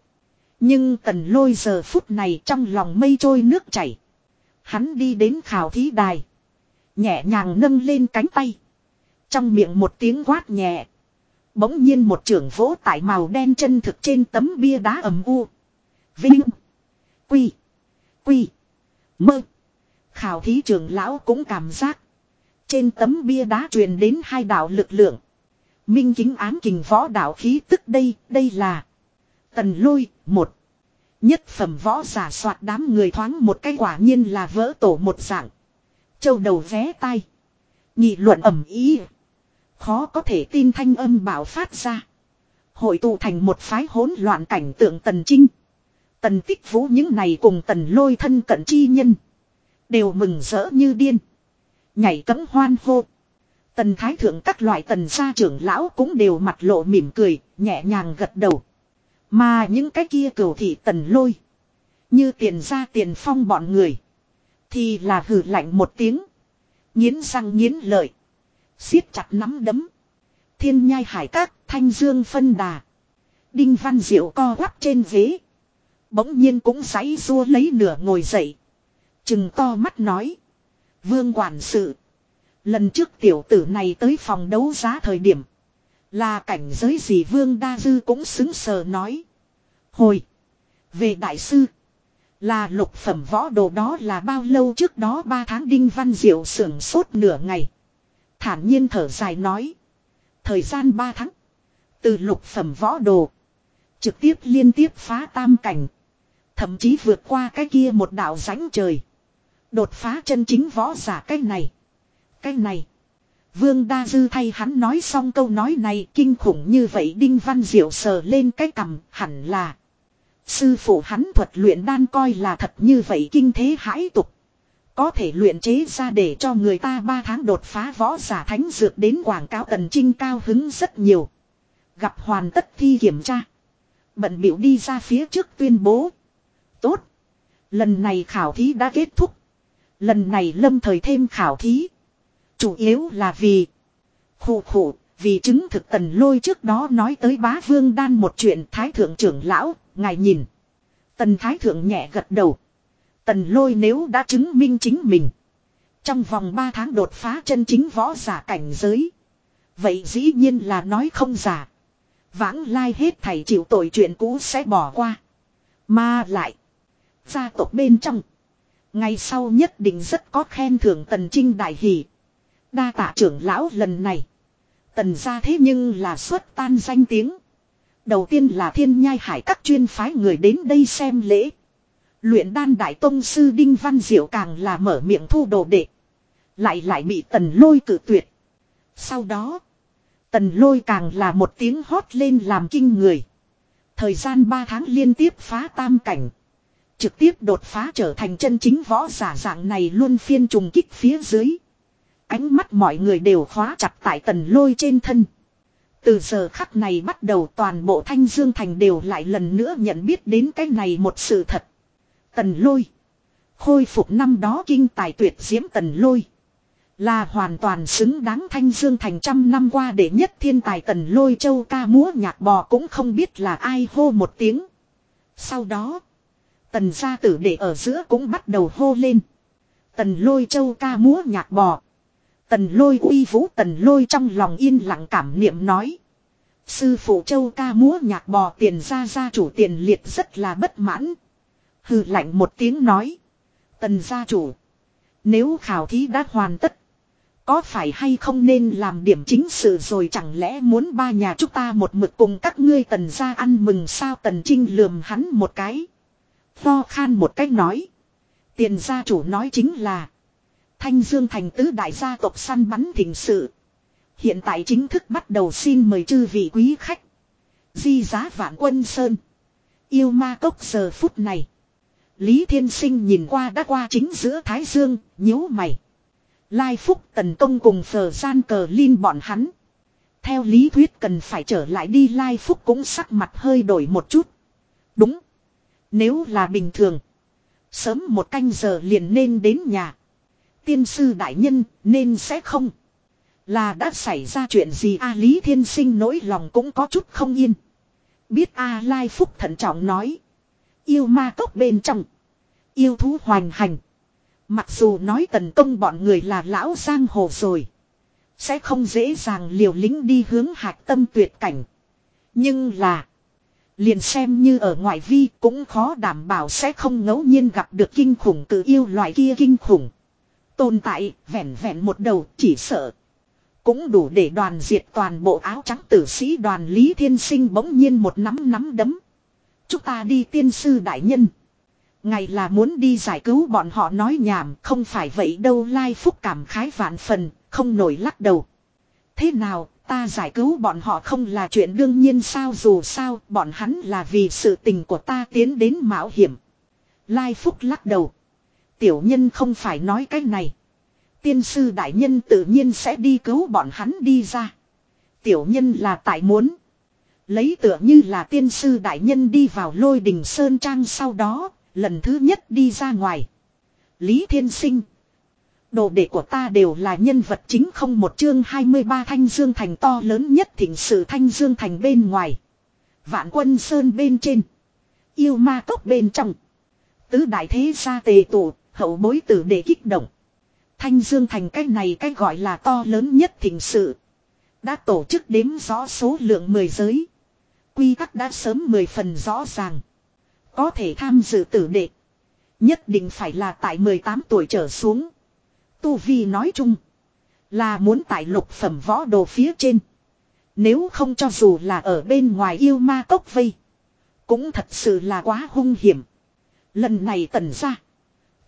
Nhưng tần lôi giờ phút này trong lòng mây trôi nước chảy. Hắn đi đến khảo thí đài. Nhẹ nhàng nâng lên cánh tay. Trong miệng một tiếng quát nhẹ. Bỗng nhiên một trưởng vỗ tại màu đen chân thực trên tấm bia đá ầm u. Vinh. Quy. Quy. Mơ. Khảo thí trưởng lão cũng cảm giác. Trên tấm bia đá truyền đến hai đạo lực lượng. Minh chính ám kình võ đạo khí tức đây, đây là. Tần lôi, một. Nhất phẩm võ giả soạt đám người thoáng một cái quả nhiên là vỡ tổ một dạng. Châu đầu vé tay Nghị luận ẩm ý. Khó có thể tin thanh âm bảo phát ra. Hội tụ thành một phái hỗn loạn cảnh tượng tần trinh. Tần tích vũ những này cùng tần lôi thân cận chi nhân. Đều mừng rỡ như điên. Nhảy cấm hoan hô. Tần thái thượng các loại tần gia trưởng lão cũng đều mặt lộ mỉm cười, nhẹ nhàng gật đầu. Mà những cái kia cửu thị tần lôi. Như tiền ra tiền phong bọn người. Thì là hử lạnh một tiếng. Nghiến răng nghiến lợi siết chặt nắm đấm. Thiên nhai hải các, thanh dương phân đà. Đinh văn diệu co quắp trên ghế. Bỗng nhiên cũng giấy rua lấy nửa ngồi dậy. Chừng to mắt nói. Vương quản sự. Lần trước tiểu tử này tới phòng đấu giá thời điểm. Là cảnh giới gì Vương Đa Dư cũng xứng sờ nói. Hồi. Về đại sư. Là lục phẩm võ đồ đó là bao lâu trước đó ba tháng đinh văn diệu sưởng sốt nửa ngày. Thản nhiên thở dài nói. Thời gian ba tháng. Từ lục phẩm võ đồ. Trực tiếp liên tiếp phá tam cảnh. Thậm chí vượt qua cái kia một đạo rãnh trời. Đột phá chân chính võ giả cái này. Cái này. Vương Đa Dư thay hắn nói xong câu nói này kinh khủng như vậy Đinh Văn Diệu sờ lên cái cằm, hẳn là. Sư phụ hắn thuật luyện đan coi là thật như vậy kinh thế hãi tục. Có thể luyện chế ra để cho người ta ba tháng đột phá võ giả thánh dược đến quảng cáo tần trinh cao hứng rất nhiều. Gặp hoàn tất thi kiểm tra. Bận biểu đi ra phía trước tuyên bố. Tốt. Lần này khảo thí đã kết thúc. Lần này lâm thời thêm khảo thí. Chủ yếu là vì. khụ khụ, vì chứng thực tần lôi trước đó nói tới bá vương đan một chuyện thái thượng trưởng lão, ngài nhìn. Tần thái thượng nhẹ gật đầu. Tần lôi nếu đã chứng minh chính mình. Trong vòng 3 tháng đột phá chân chính võ giả cảnh giới. Vậy dĩ nhiên là nói không giả. Vãng lai hết thầy chịu tội chuyện cũ sẽ bỏ qua. Mà lại. Gia tộc bên trong. Ngày sau nhất định rất có khen thưởng tần trinh đại hỷ. Đa tạ trưởng lão lần này. Tần ra thế nhưng là xuất tan danh tiếng. Đầu tiên là thiên nhai hải các chuyên phái người đến đây xem lễ. Luyện đan đại tông sư Đinh Văn Diệu càng là mở miệng thu đồ đệ. Lại lại bị tần lôi cử tuyệt. Sau đó. Tần lôi càng là một tiếng hót lên làm kinh người. Thời gian 3 tháng liên tiếp phá tam cảnh. Trực tiếp đột phá trở thành chân chính võ giả dạng này luôn phiên trùng kích phía dưới. Ánh mắt mọi người đều khóa chặt tại tần lôi trên thân. Từ giờ khắc này bắt đầu toàn bộ Thanh Dương Thành đều lại lần nữa nhận biết đến cái này một sự thật. Tần lôi. Khôi phục năm đó kinh tài tuyệt diễm tần lôi. Là hoàn toàn xứng đáng Thanh Dương Thành trăm năm qua để nhất thiên tài tần lôi châu ca múa nhạc bò cũng không biết là ai hô một tiếng. Sau đó. Tần gia tử để ở giữa cũng bắt đầu hô lên. Tần lôi châu ca múa nhạc bò. Tần lôi uy vũ tần lôi trong lòng yên lặng cảm niệm nói. Sư phụ châu ca múa nhạc bò tiền ra gia chủ tiền liệt rất là bất mãn. Hừ lạnh một tiếng nói. Tần gia chủ. Nếu khảo thí đã hoàn tất. Có phải hay không nên làm điểm chính sự rồi chẳng lẽ muốn ba nhà chúng ta một mực cùng các ngươi tần gia ăn mừng sao tần trinh lườm hắn một cái. Tho khan một cách nói. Tiền gia chủ nói chính là. Thanh Dương thành tứ đại gia tộc săn bắn thịnh sự. Hiện tại chính thức bắt đầu xin mời chư vị quý khách. Di giá vạn quân sơn. Yêu ma cốc giờ phút này. Lý Thiên Sinh nhìn qua đã qua chính giữa Thái Dương, nhíu mày. Lai Phúc tần công cùng phờ gian cờ Linh bọn hắn. Theo lý thuyết cần phải trở lại đi Lai Phúc cũng sắc mặt hơi đổi một chút. Đúng. Nếu là bình thường. Sớm một canh giờ liền nên đến nhà. Tiên sư đại nhân, nên sẽ không. Là đã xảy ra chuyện gì A Lý Thiên Sinh nỗi lòng cũng có chút không yên. Biết A Lai Phúc thận trọng nói. Yêu ma cốc bên trong. Yêu thú hoành hành. Mặc dù nói tần công bọn người là lão giang hồ rồi. Sẽ không dễ dàng liều lĩnh đi hướng hạc tâm tuyệt cảnh. Nhưng là. Liền xem như ở ngoại vi cũng khó đảm bảo sẽ không ngẫu nhiên gặp được kinh khủng tự yêu loại kia kinh khủng. Tồn tại vẹn vẹn một đầu chỉ sợ. Cũng đủ để đoàn diệt toàn bộ áo trắng tử sĩ đoàn Lý Thiên Sinh bỗng nhiên một nắm nắm đấm. Chúng ta đi tiên sư đại nhân. Ngày là muốn đi giải cứu bọn họ nói nhảm không phải vậy đâu lai phúc cảm khái vạn phần, không nổi lắc đầu. Thế nào, ta giải cứu bọn họ không là chuyện đương nhiên sao dù sao, bọn hắn là vì sự tình của ta tiến đến mạo hiểm. Lai phúc lắc đầu. Tiểu nhân không phải nói cái này. Tiên sư đại nhân tự nhiên sẽ đi cứu bọn hắn đi ra. Tiểu nhân là tại muốn. Lấy tựa như là tiên sư đại nhân đi vào lôi đình sơn trang sau đó, lần thứ nhất đi ra ngoài. Lý Thiên Sinh. Đồ đệ của ta đều là nhân vật chính không một chương 23 Thanh Dương Thành to lớn nhất thỉnh sự Thanh Dương Thành bên ngoài. Vạn quân sơn bên trên. Yêu ma cốc bên trong. Tứ đại thế gia tề tụ, hậu bối tử để kích động. Thanh Dương Thành cái này cái gọi là to lớn nhất thịnh sự. Đã tổ chức đếm rõ số lượng mười giới. Quy tắc đã sớm mười phần rõ ràng. Có thể tham dự tử đệ. Nhất định phải là tại 18 tuổi trở xuống. Tu Vi nói chung. Là muốn tại lục phẩm võ đồ phía trên. Nếu không cho dù là ở bên ngoài yêu ma cốc vây. Cũng thật sự là quá hung hiểm. Lần này tần ra.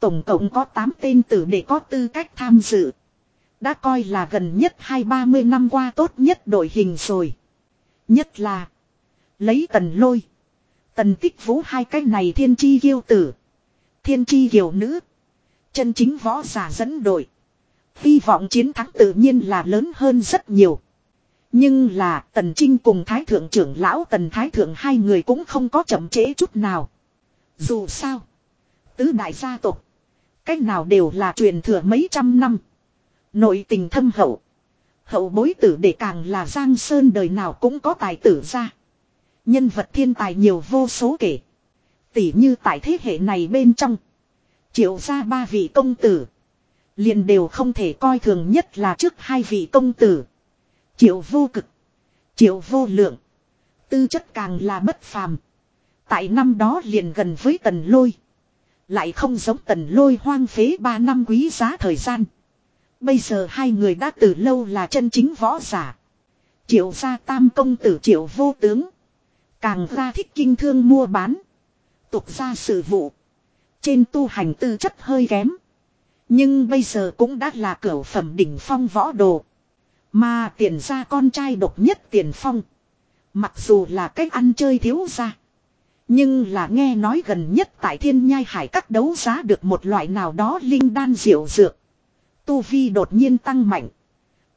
Tổng cộng có 8 tên tử để có tư cách tham dự. Đã coi là gần nhất hai ba mươi năm qua tốt nhất đội hình rồi. Nhất là. Lấy tần lôi. Tần tích vũ hai cái này thiên chi kiêu tử. Thiên chi kiều nữ. Chân chính võ giả dẫn đội. Hy vọng chiến thắng tự nhiên là lớn hơn rất nhiều. Nhưng là Tần Trinh cùng Thái Thượng trưởng lão Tần Thái Thượng hai người cũng không có chậm trễ chút nào. Dù sao. Tứ đại gia tộc Cách nào đều là truyền thừa mấy trăm năm. Nội tình thâm hậu. Hậu bối tử để càng là Giang Sơn đời nào cũng có tài tử ra. Nhân vật thiên tài nhiều vô số kể. Tỷ như tại thế hệ này bên trong. Triệu ra ba vị công tử. liền đều không thể coi thường nhất là trước hai vị công tử. Triệu vô cực. Triệu vô lượng. Tư chất càng là bất phàm. Tại năm đó liền gần với tần lôi. Lại không giống tần lôi hoang phế ba năm quý giá thời gian. Bây giờ hai người đã từ lâu là chân chính võ giả. Triệu gia tam công tử triệu vô tướng. Càng ra thích kinh thương mua bán. Tục ra sự vụ. Trên tu hành tư chất hơi kém. Nhưng bây giờ cũng đã là cửa phẩm đỉnh phong võ đồ. Mà tiền ra con trai độc nhất tiền phong. Mặc dù là cách ăn chơi thiếu ra. Nhưng là nghe nói gần nhất tại thiên nhai hải các đấu giá được một loại nào đó linh đan diệu dược. Tu Vi đột nhiên tăng mạnh.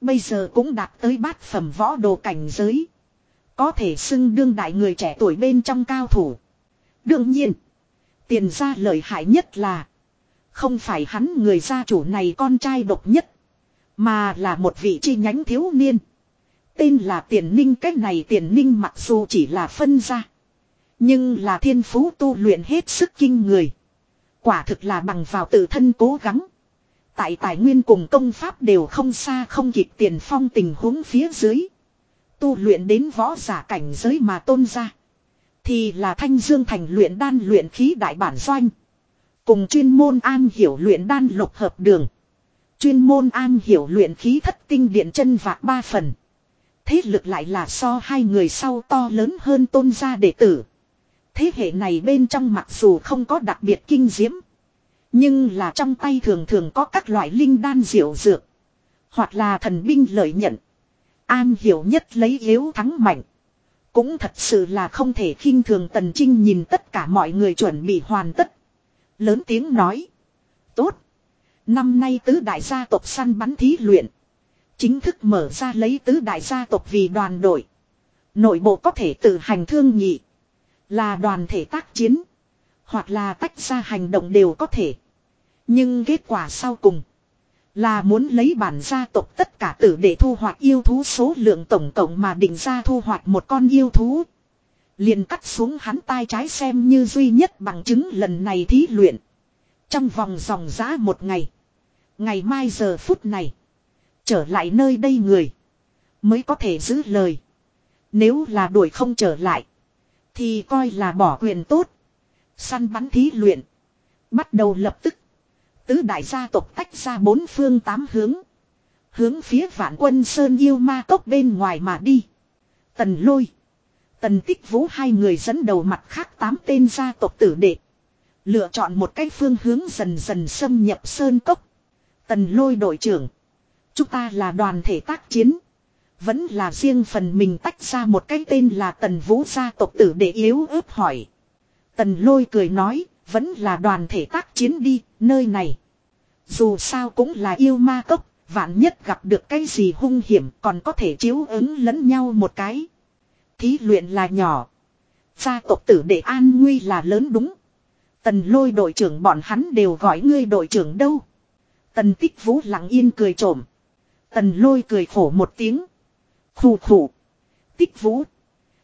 Bây giờ cũng đạt tới bát phẩm võ đồ cảnh giới. Có thể xưng đương đại người trẻ tuổi bên trong cao thủ. Đương nhiên. Tiền ra lợi hại nhất là. Không phải hắn người gia chủ này con trai độc nhất. Mà là một vị chi nhánh thiếu niên. Tên là tiền ninh cách này tiền ninh mặc dù chỉ là phân ra. Nhưng là thiên phú tu luyện hết sức kinh người. Quả thực là bằng vào tự thân cố gắng. Tại tài nguyên cùng công pháp đều không xa không kịp tiền phong tình huống phía dưới. Tu luyện đến võ giả cảnh giới mà tôn ra. Thì là thanh dương thành luyện đan luyện khí đại bản doanh. Cùng chuyên môn an hiểu luyện đan lục hợp đường. Chuyên môn an hiểu luyện khí thất tinh điện chân vạc ba phần. Thế lực lại là so hai người sau to lớn hơn tôn gia đệ tử. Thế hệ này bên trong mặc dù không có đặc biệt kinh diễm. Nhưng là trong tay thường thường có các loại linh đan diệu dược. Hoặc là thần binh lợi nhận. An hiểu nhất lấy yếu thắng mạnh. Cũng thật sự là không thể khinh thường Tần Trinh nhìn tất cả mọi người chuẩn bị hoàn tất. Lớn tiếng nói. Tốt. Năm nay tứ đại gia tộc săn bắn thí luyện. Chính thức mở ra lấy tứ đại gia tộc vì đoàn đội. Nội bộ có thể tự hành thương nghị. Là đoàn thể tác chiến. Hoặc là tách ra hành động đều có thể. Nhưng kết quả sau cùng. Là muốn lấy bản gia tộc tất cả tử để thu hoạch yêu thú số lượng tổng cộng mà định ra thu hoạch một con yêu thú. Liền cắt xuống hắn tai trái xem như duy nhất bằng chứng lần này thí luyện. Trong vòng dòng giã một ngày. Ngày mai giờ phút này. Trở lại nơi đây người. Mới có thể giữ lời. Nếu là đuổi không trở lại. Thì coi là bỏ quyền tốt. Săn bắn thí luyện. Bắt đầu lập tức. Tứ đại gia tộc tách ra bốn phương tám hướng. Hướng phía vạn quân Sơn yêu ma cốc bên ngoài mà đi. Tần lôi. Tần tích vũ hai người dẫn đầu mặt khác tám tên gia tộc tử đệ. Lựa chọn một cái phương hướng dần dần xâm nhập Sơn cốc. Tần lôi đội trưởng. Chúng ta là đoàn thể tác chiến. Vẫn là riêng phần mình tách ra một cái tên là tần vũ gia tộc tử để yếu ớt hỏi. Tần lôi cười nói, vẫn là đoàn thể tác chiến đi, nơi này. Dù sao cũng là yêu ma cốc, vạn nhất gặp được cái gì hung hiểm còn có thể chiếu ứng lẫn nhau một cái. Thí luyện là nhỏ. Gia tộc tử để an nguy là lớn đúng. Tần lôi đội trưởng bọn hắn đều gọi ngươi đội trưởng đâu. Tần tích vũ lặng yên cười trộm. Tần lôi cười khổ một tiếng. Khủ khủ. Tích vũ.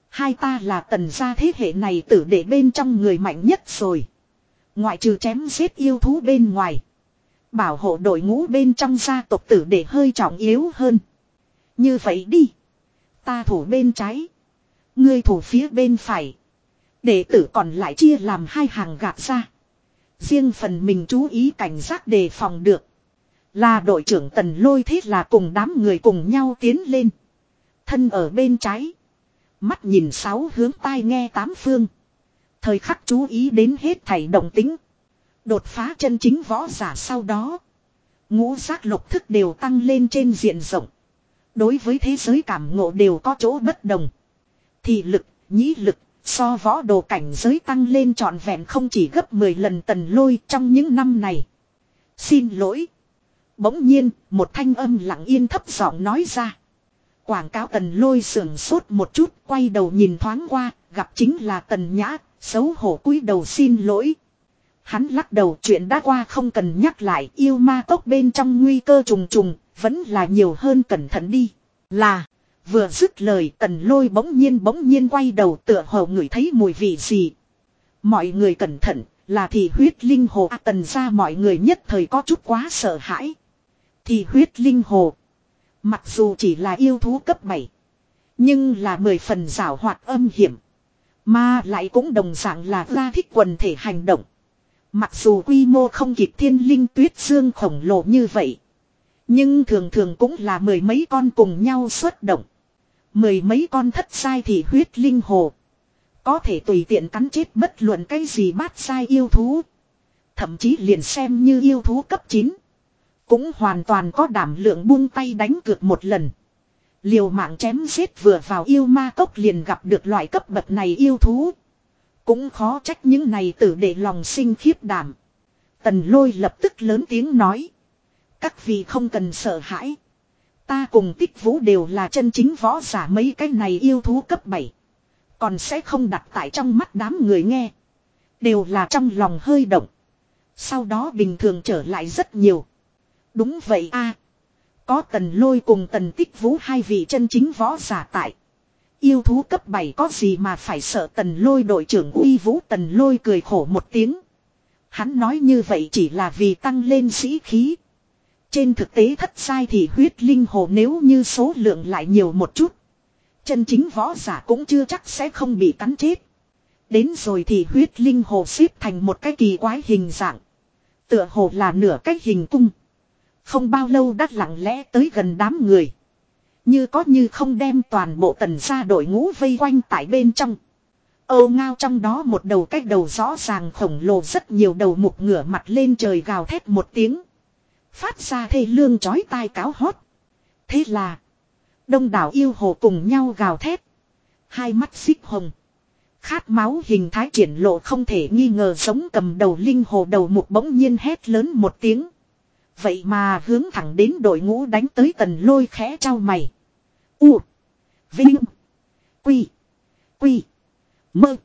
Hai ta là tần gia thế hệ này tử để bên trong người mạnh nhất rồi. Ngoại trừ chém giết yêu thú bên ngoài. Bảo hộ đội ngũ bên trong gia tộc tử để hơi trọng yếu hơn. Như vậy đi. Ta thủ bên trái. Ngươi thủ phía bên phải. Đệ tử còn lại chia làm hai hàng gạt ra. Riêng phần mình chú ý cảnh giác đề phòng được. Là đội trưởng tần lôi thế là cùng đám người cùng nhau tiến lên. Thân ở bên trái. Mắt nhìn sáu hướng tai nghe tám phương. Thời khắc chú ý đến hết thảy động tính. Đột phá chân chính võ giả sau đó. Ngũ giác lục thức đều tăng lên trên diện rộng. Đối với thế giới cảm ngộ đều có chỗ bất đồng. Thị lực, nhĩ lực, so võ đồ cảnh giới tăng lên trọn vẹn không chỉ gấp 10 lần tần lôi trong những năm này. Xin lỗi. Bỗng nhiên, một thanh âm lặng yên thấp giọng nói ra. Quảng cáo tần lôi sưởng sốt một chút, quay đầu nhìn thoáng qua, gặp chính là tần nhã, xấu hổ cúi đầu xin lỗi. Hắn lắc đầu chuyện đã qua không cần nhắc lại yêu ma tốc bên trong nguy cơ trùng trùng, vẫn là nhiều hơn cẩn thận đi. Là, vừa dứt lời tần lôi bỗng nhiên bỗng nhiên quay đầu tựa hồ ngửi thấy mùi vị gì. Mọi người cẩn thận, là thì huyết linh hồ à, tần ra mọi người nhất thời có chút quá sợ hãi. Thì huyết linh hồ. Mặc dù chỉ là yêu thú cấp 7. Nhưng là mười phần rảo hoạt âm hiểm. Mà lại cũng đồng dạng là ra thích quần thể hành động. Mặc dù quy mô không kịp thiên linh tuyết dương khổng lồ như vậy. Nhưng thường thường cũng là mười mấy con cùng nhau xuất động. Mười mấy con thất sai thì huyết linh hồ. Có thể tùy tiện cắn chết bất luận cái gì bát sai yêu thú. Thậm chí liền xem như yêu thú cấp 9. Cũng hoàn toàn có đảm lượng buông tay đánh cược một lần. Liều mạng chém giết vừa vào yêu ma cốc liền gặp được loại cấp bậc này yêu thú. Cũng khó trách những này tử để lòng sinh khiếp đảm. Tần lôi lập tức lớn tiếng nói. Các vị không cần sợ hãi. Ta cùng tích vũ đều là chân chính võ giả mấy cái này yêu thú cấp 7. Còn sẽ không đặt tại trong mắt đám người nghe. Đều là trong lòng hơi động. Sau đó bình thường trở lại rất nhiều. Đúng vậy a Có tần lôi cùng tần tích vũ hai vị chân chính võ giả tại. Yêu thú cấp 7 có gì mà phải sợ tần lôi đội trưởng uy vũ tần lôi cười khổ một tiếng. Hắn nói như vậy chỉ là vì tăng lên sĩ khí. Trên thực tế thất sai thì huyết linh hồ nếu như số lượng lại nhiều một chút. Chân chính võ giả cũng chưa chắc sẽ không bị cắn chết. Đến rồi thì huyết linh hồ xếp thành một cái kỳ quái hình dạng. Tựa hồ là nửa cái hình cung. Không bao lâu đã lặng lẽ tới gần đám người. Như có như không đem toàn bộ tần gia đội ngũ vây quanh tại bên trong. Âu ngao trong đó một đầu cách đầu rõ ràng khổng lồ rất nhiều đầu mục ngửa mặt lên trời gào thét một tiếng. Phát ra thê lương chói tai cáo hót. Thế là. Đông đảo yêu hồ cùng nhau gào thét. Hai mắt xích hồng. Khát máu hình thái triển lộ không thể nghi ngờ sống cầm đầu linh hồ đầu mục bỗng nhiên hét lớn một tiếng. Vậy mà hướng thẳng đến đội ngũ đánh tới tần lôi khẽ trao mày. U. Vinh. Quy. Quy. Mơ.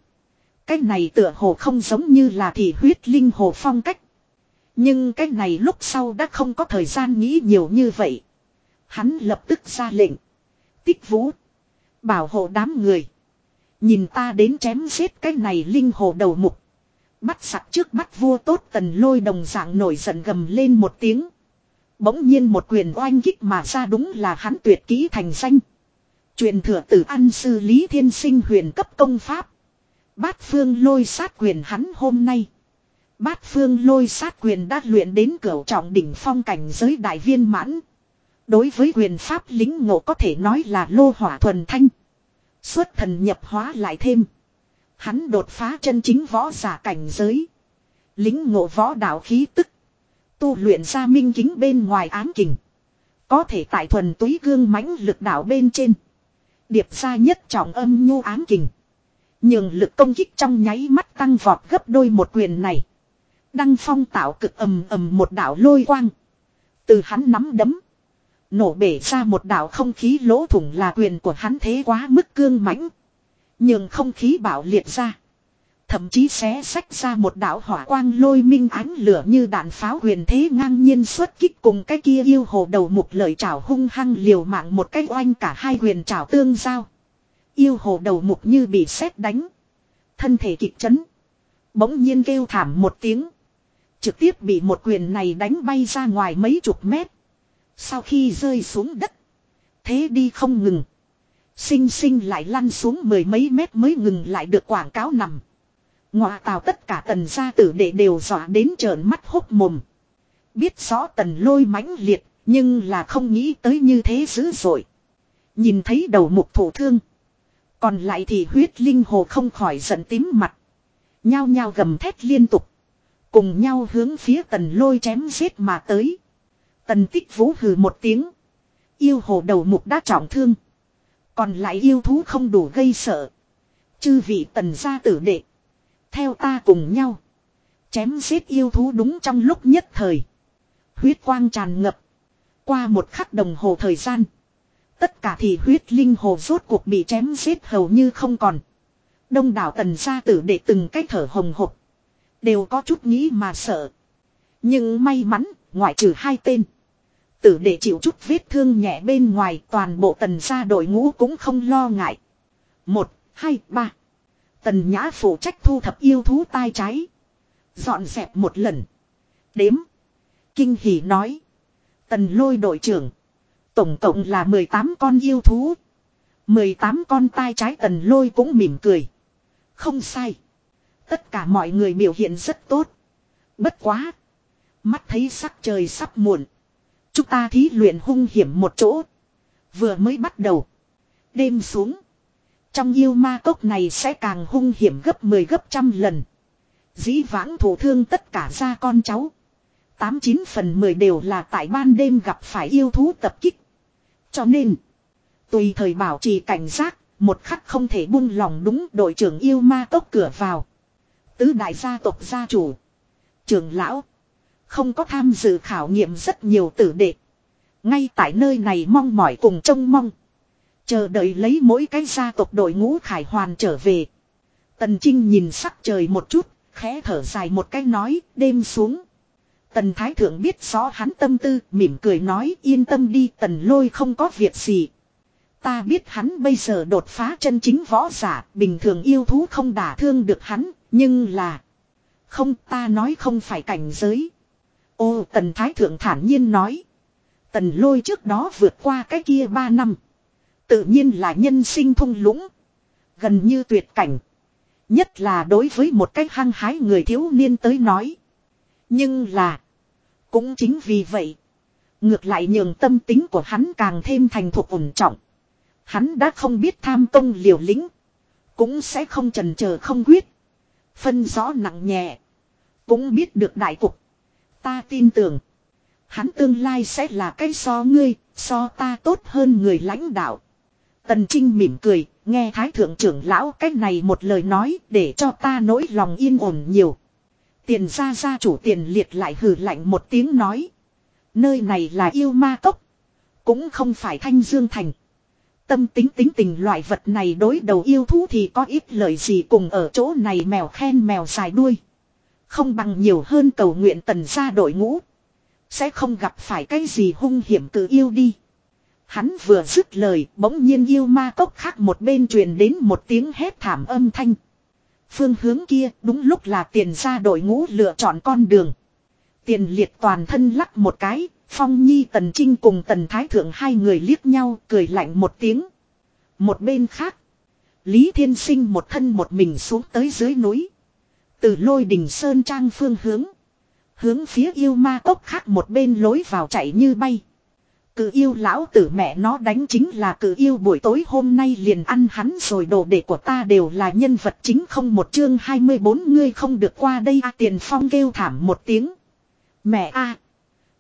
Cái này tựa hồ không giống như là thị huyết linh hồ phong cách. Nhưng cái này lúc sau đã không có thời gian nghĩ nhiều như vậy. Hắn lập tức ra lệnh. Tích vũ. Bảo hộ đám người. Nhìn ta đến chém giết cái này linh hồ đầu mục. Bắt sặc trước mắt vua tốt tần lôi đồng dạng nổi giận gầm lên một tiếng. Bỗng nhiên một quyền oanh kích mà ra đúng là hắn tuyệt kỹ thành danh. Truyền thừa tử ăn sư Lý Thiên Sinh huyền cấp công pháp. Bát phương lôi sát quyền hắn hôm nay. Bát phương lôi sát quyền đã luyện đến cửa trọng đỉnh phong cảnh giới đại viên mãn. Đối với quyền pháp lính ngộ có thể nói là lô hỏa thuần thanh. Xuất thần nhập hóa lại thêm. Hắn đột phá chân chính võ giả cảnh giới. Lính ngộ võ đạo khí tức. Tu luyện ra minh kính bên ngoài ám kình. Có thể tại thuần túy gương mãnh lực đạo bên trên. Điệp ra nhất trọng âm nhu ám kình. nhưng lực công kích trong nháy mắt tăng vọt gấp đôi một quyền này. Đăng phong tạo cực ầm ầm một đạo lôi quang. Từ hắn nắm đấm. Nổ bể ra một đạo không khí lỗ thủng là quyền của hắn thế quá mức cương mãnh nhường không khí bạo liệt ra. Thậm chí xé sách ra một đạo hỏa quang lôi minh ánh lửa như đạn pháo huyền thế ngang nhiên xuất kích cùng cái kia yêu hồ đầu mục lời trảo hung hăng liều mạng một cách oanh cả hai huyền trảo tương giao. Yêu hồ đầu mục như bị sét đánh. Thân thể kịch chấn. Bỗng nhiên kêu thảm một tiếng. Trực tiếp bị một quyền này đánh bay ra ngoài mấy chục mét. Sau khi rơi xuống đất. Thế đi không ngừng. Sinh sinh lại lăn xuống mười mấy mét mới ngừng lại được quảng cáo nằm. Ngọa tào tất cả tần gia tử đệ đều dọa đến trợn mắt hốc mồm. Biết rõ tần lôi mãnh liệt, nhưng là không nghĩ tới như thế dữ dội. Nhìn thấy đầu mục thổ thương. Còn lại thì huyết linh hồ không khỏi giận tím mặt. Nhao nhao gầm thét liên tục. Cùng nhau hướng phía tần lôi chém giết mà tới. Tần tích vũ hừ một tiếng. Yêu hồ đầu mục đã trọng thương. Còn lại yêu thú không đủ gây sợ. Chư vị tần gia tử đệ. Theo ta cùng nhau. Chém giết yêu thú đúng trong lúc nhất thời. Huyết quang tràn ngập. Qua một khắc đồng hồ thời gian. Tất cả thì huyết linh hồ rốt cuộc bị chém giết hầu như không còn. Đông đảo tần gia tử đệ từng cái thở hồng hộc. Đều có chút nghĩ mà sợ. Nhưng may mắn, ngoại trừ hai tên. Tử để chịu chút vết thương nhẹ bên ngoài toàn bộ tần gia đội ngũ cũng không lo ngại. Một, hai, ba. Tần nhã phụ trách thu thập yêu thú tai trái. Dọn dẹp một lần. Đếm. Kinh hỉ nói. Tần lôi đội trưởng. Tổng cộng là 18 con yêu thú. 18 con tai trái tần lôi cũng mỉm cười. Không sai. Tất cả mọi người biểu hiện rất tốt. Bất quá. Mắt thấy sắc trời sắp muộn. Chúng ta thí luyện hung hiểm một chỗ. Vừa mới bắt đầu. Đêm xuống. Trong yêu ma cốc này sẽ càng hung hiểm gấp 10 gấp trăm lần. Dĩ vãng thủ thương tất cả gia con cháu. 89 phần 10 đều là tại ban đêm gặp phải yêu thú tập kích. Cho nên. Tùy thời bảo trì cảnh giác. Một khắc không thể buông lòng đúng đội trưởng yêu ma cốc cửa vào. Tứ đại gia tộc gia chủ. Trưởng lão. Không có tham dự khảo nghiệm rất nhiều tử đệ. Ngay tại nơi này mong mỏi cùng trông mong. Chờ đợi lấy mỗi cái gia tộc đội ngũ khải hoàn trở về. Tần Trinh nhìn sắc trời một chút, khẽ thở dài một cái nói, đêm xuống. Tần Thái Thượng biết rõ hắn tâm tư, mỉm cười nói yên tâm đi tần lôi không có việc gì. Ta biết hắn bây giờ đột phá chân chính võ giả, bình thường yêu thú không đả thương được hắn, nhưng là... Không ta nói không phải cảnh giới. Ô, tần Thái Thượng thản nhiên nói. Tần lôi trước đó vượt qua cái kia ba năm. Tự nhiên là nhân sinh thung lũng. Gần như tuyệt cảnh. Nhất là đối với một cái hăng hái người thiếu niên tới nói. Nhưng là. Cũng chính vì vậy. Ngược lại nhường tâm tính của hắn càng thêm thành thục ổn trọng. Hắn đã không biết tham công liều lĩnh. Cũng sẽ không trần chờ không quyết. Phân rõ nặng nhẹ. Cũng biết được đại cục. Ta tin tưởng. Hắn tương lai sẽ là cái so ngươi, so ta tốt hơn người lãnh đạo. Tần Trinh mỉm cười, nghe Thái Thượng trưởng lão cách này một lời nói để cho ta nỗi lòng yên ổn nhiều. Tiền ra ra chủ tiền liệt lại hừ lạnh một tiếng nói. Nơi này là yêu ma cốc. Cũng không phải thanh dương thành. Tâm tính tính tình loại vật này đối đầu yêu thú thì có ít lời gì cùng ở chỗ này mèo khen mèo dài đuôi. Không bằng nhiều hơn cầu nguyện tần ra đội ngũ. Sẽ không gặp phải cái gì hung hiểm cử yêu đi. Hắn vừa dứt lời bỗng nhiên yêu ma cốc khác một bên truyền đến một tiếng hét thảm âm thanh. Phương hướng kia đúng lúc là tiền ra đội ngũ lựa chọn con đường. Tiền liệt toàn thân lắc một cái, Phong Nhi Tần Trinh cùng Tần Thái Thượng hai người liếc nhau cười lạnh một tiếng. Một bên khác, Lý Thiên Sinh một thân một mình xuống tới dưới núi. Từ lôi đình Sơn Trang phương hướng. Hướng phía yêu ma cốc khác một bên lối vào chạy như bay. Cự yêu lão tử mẹ nó đánh chính là cự yêu buổi tối hôm nay liền ăn hắn rồi đồ đệ của ta đều là nhân vật chính không một chương 24 ngươi không được qua đây a tiền phong kêu thảm một tiếng. Mẹ a,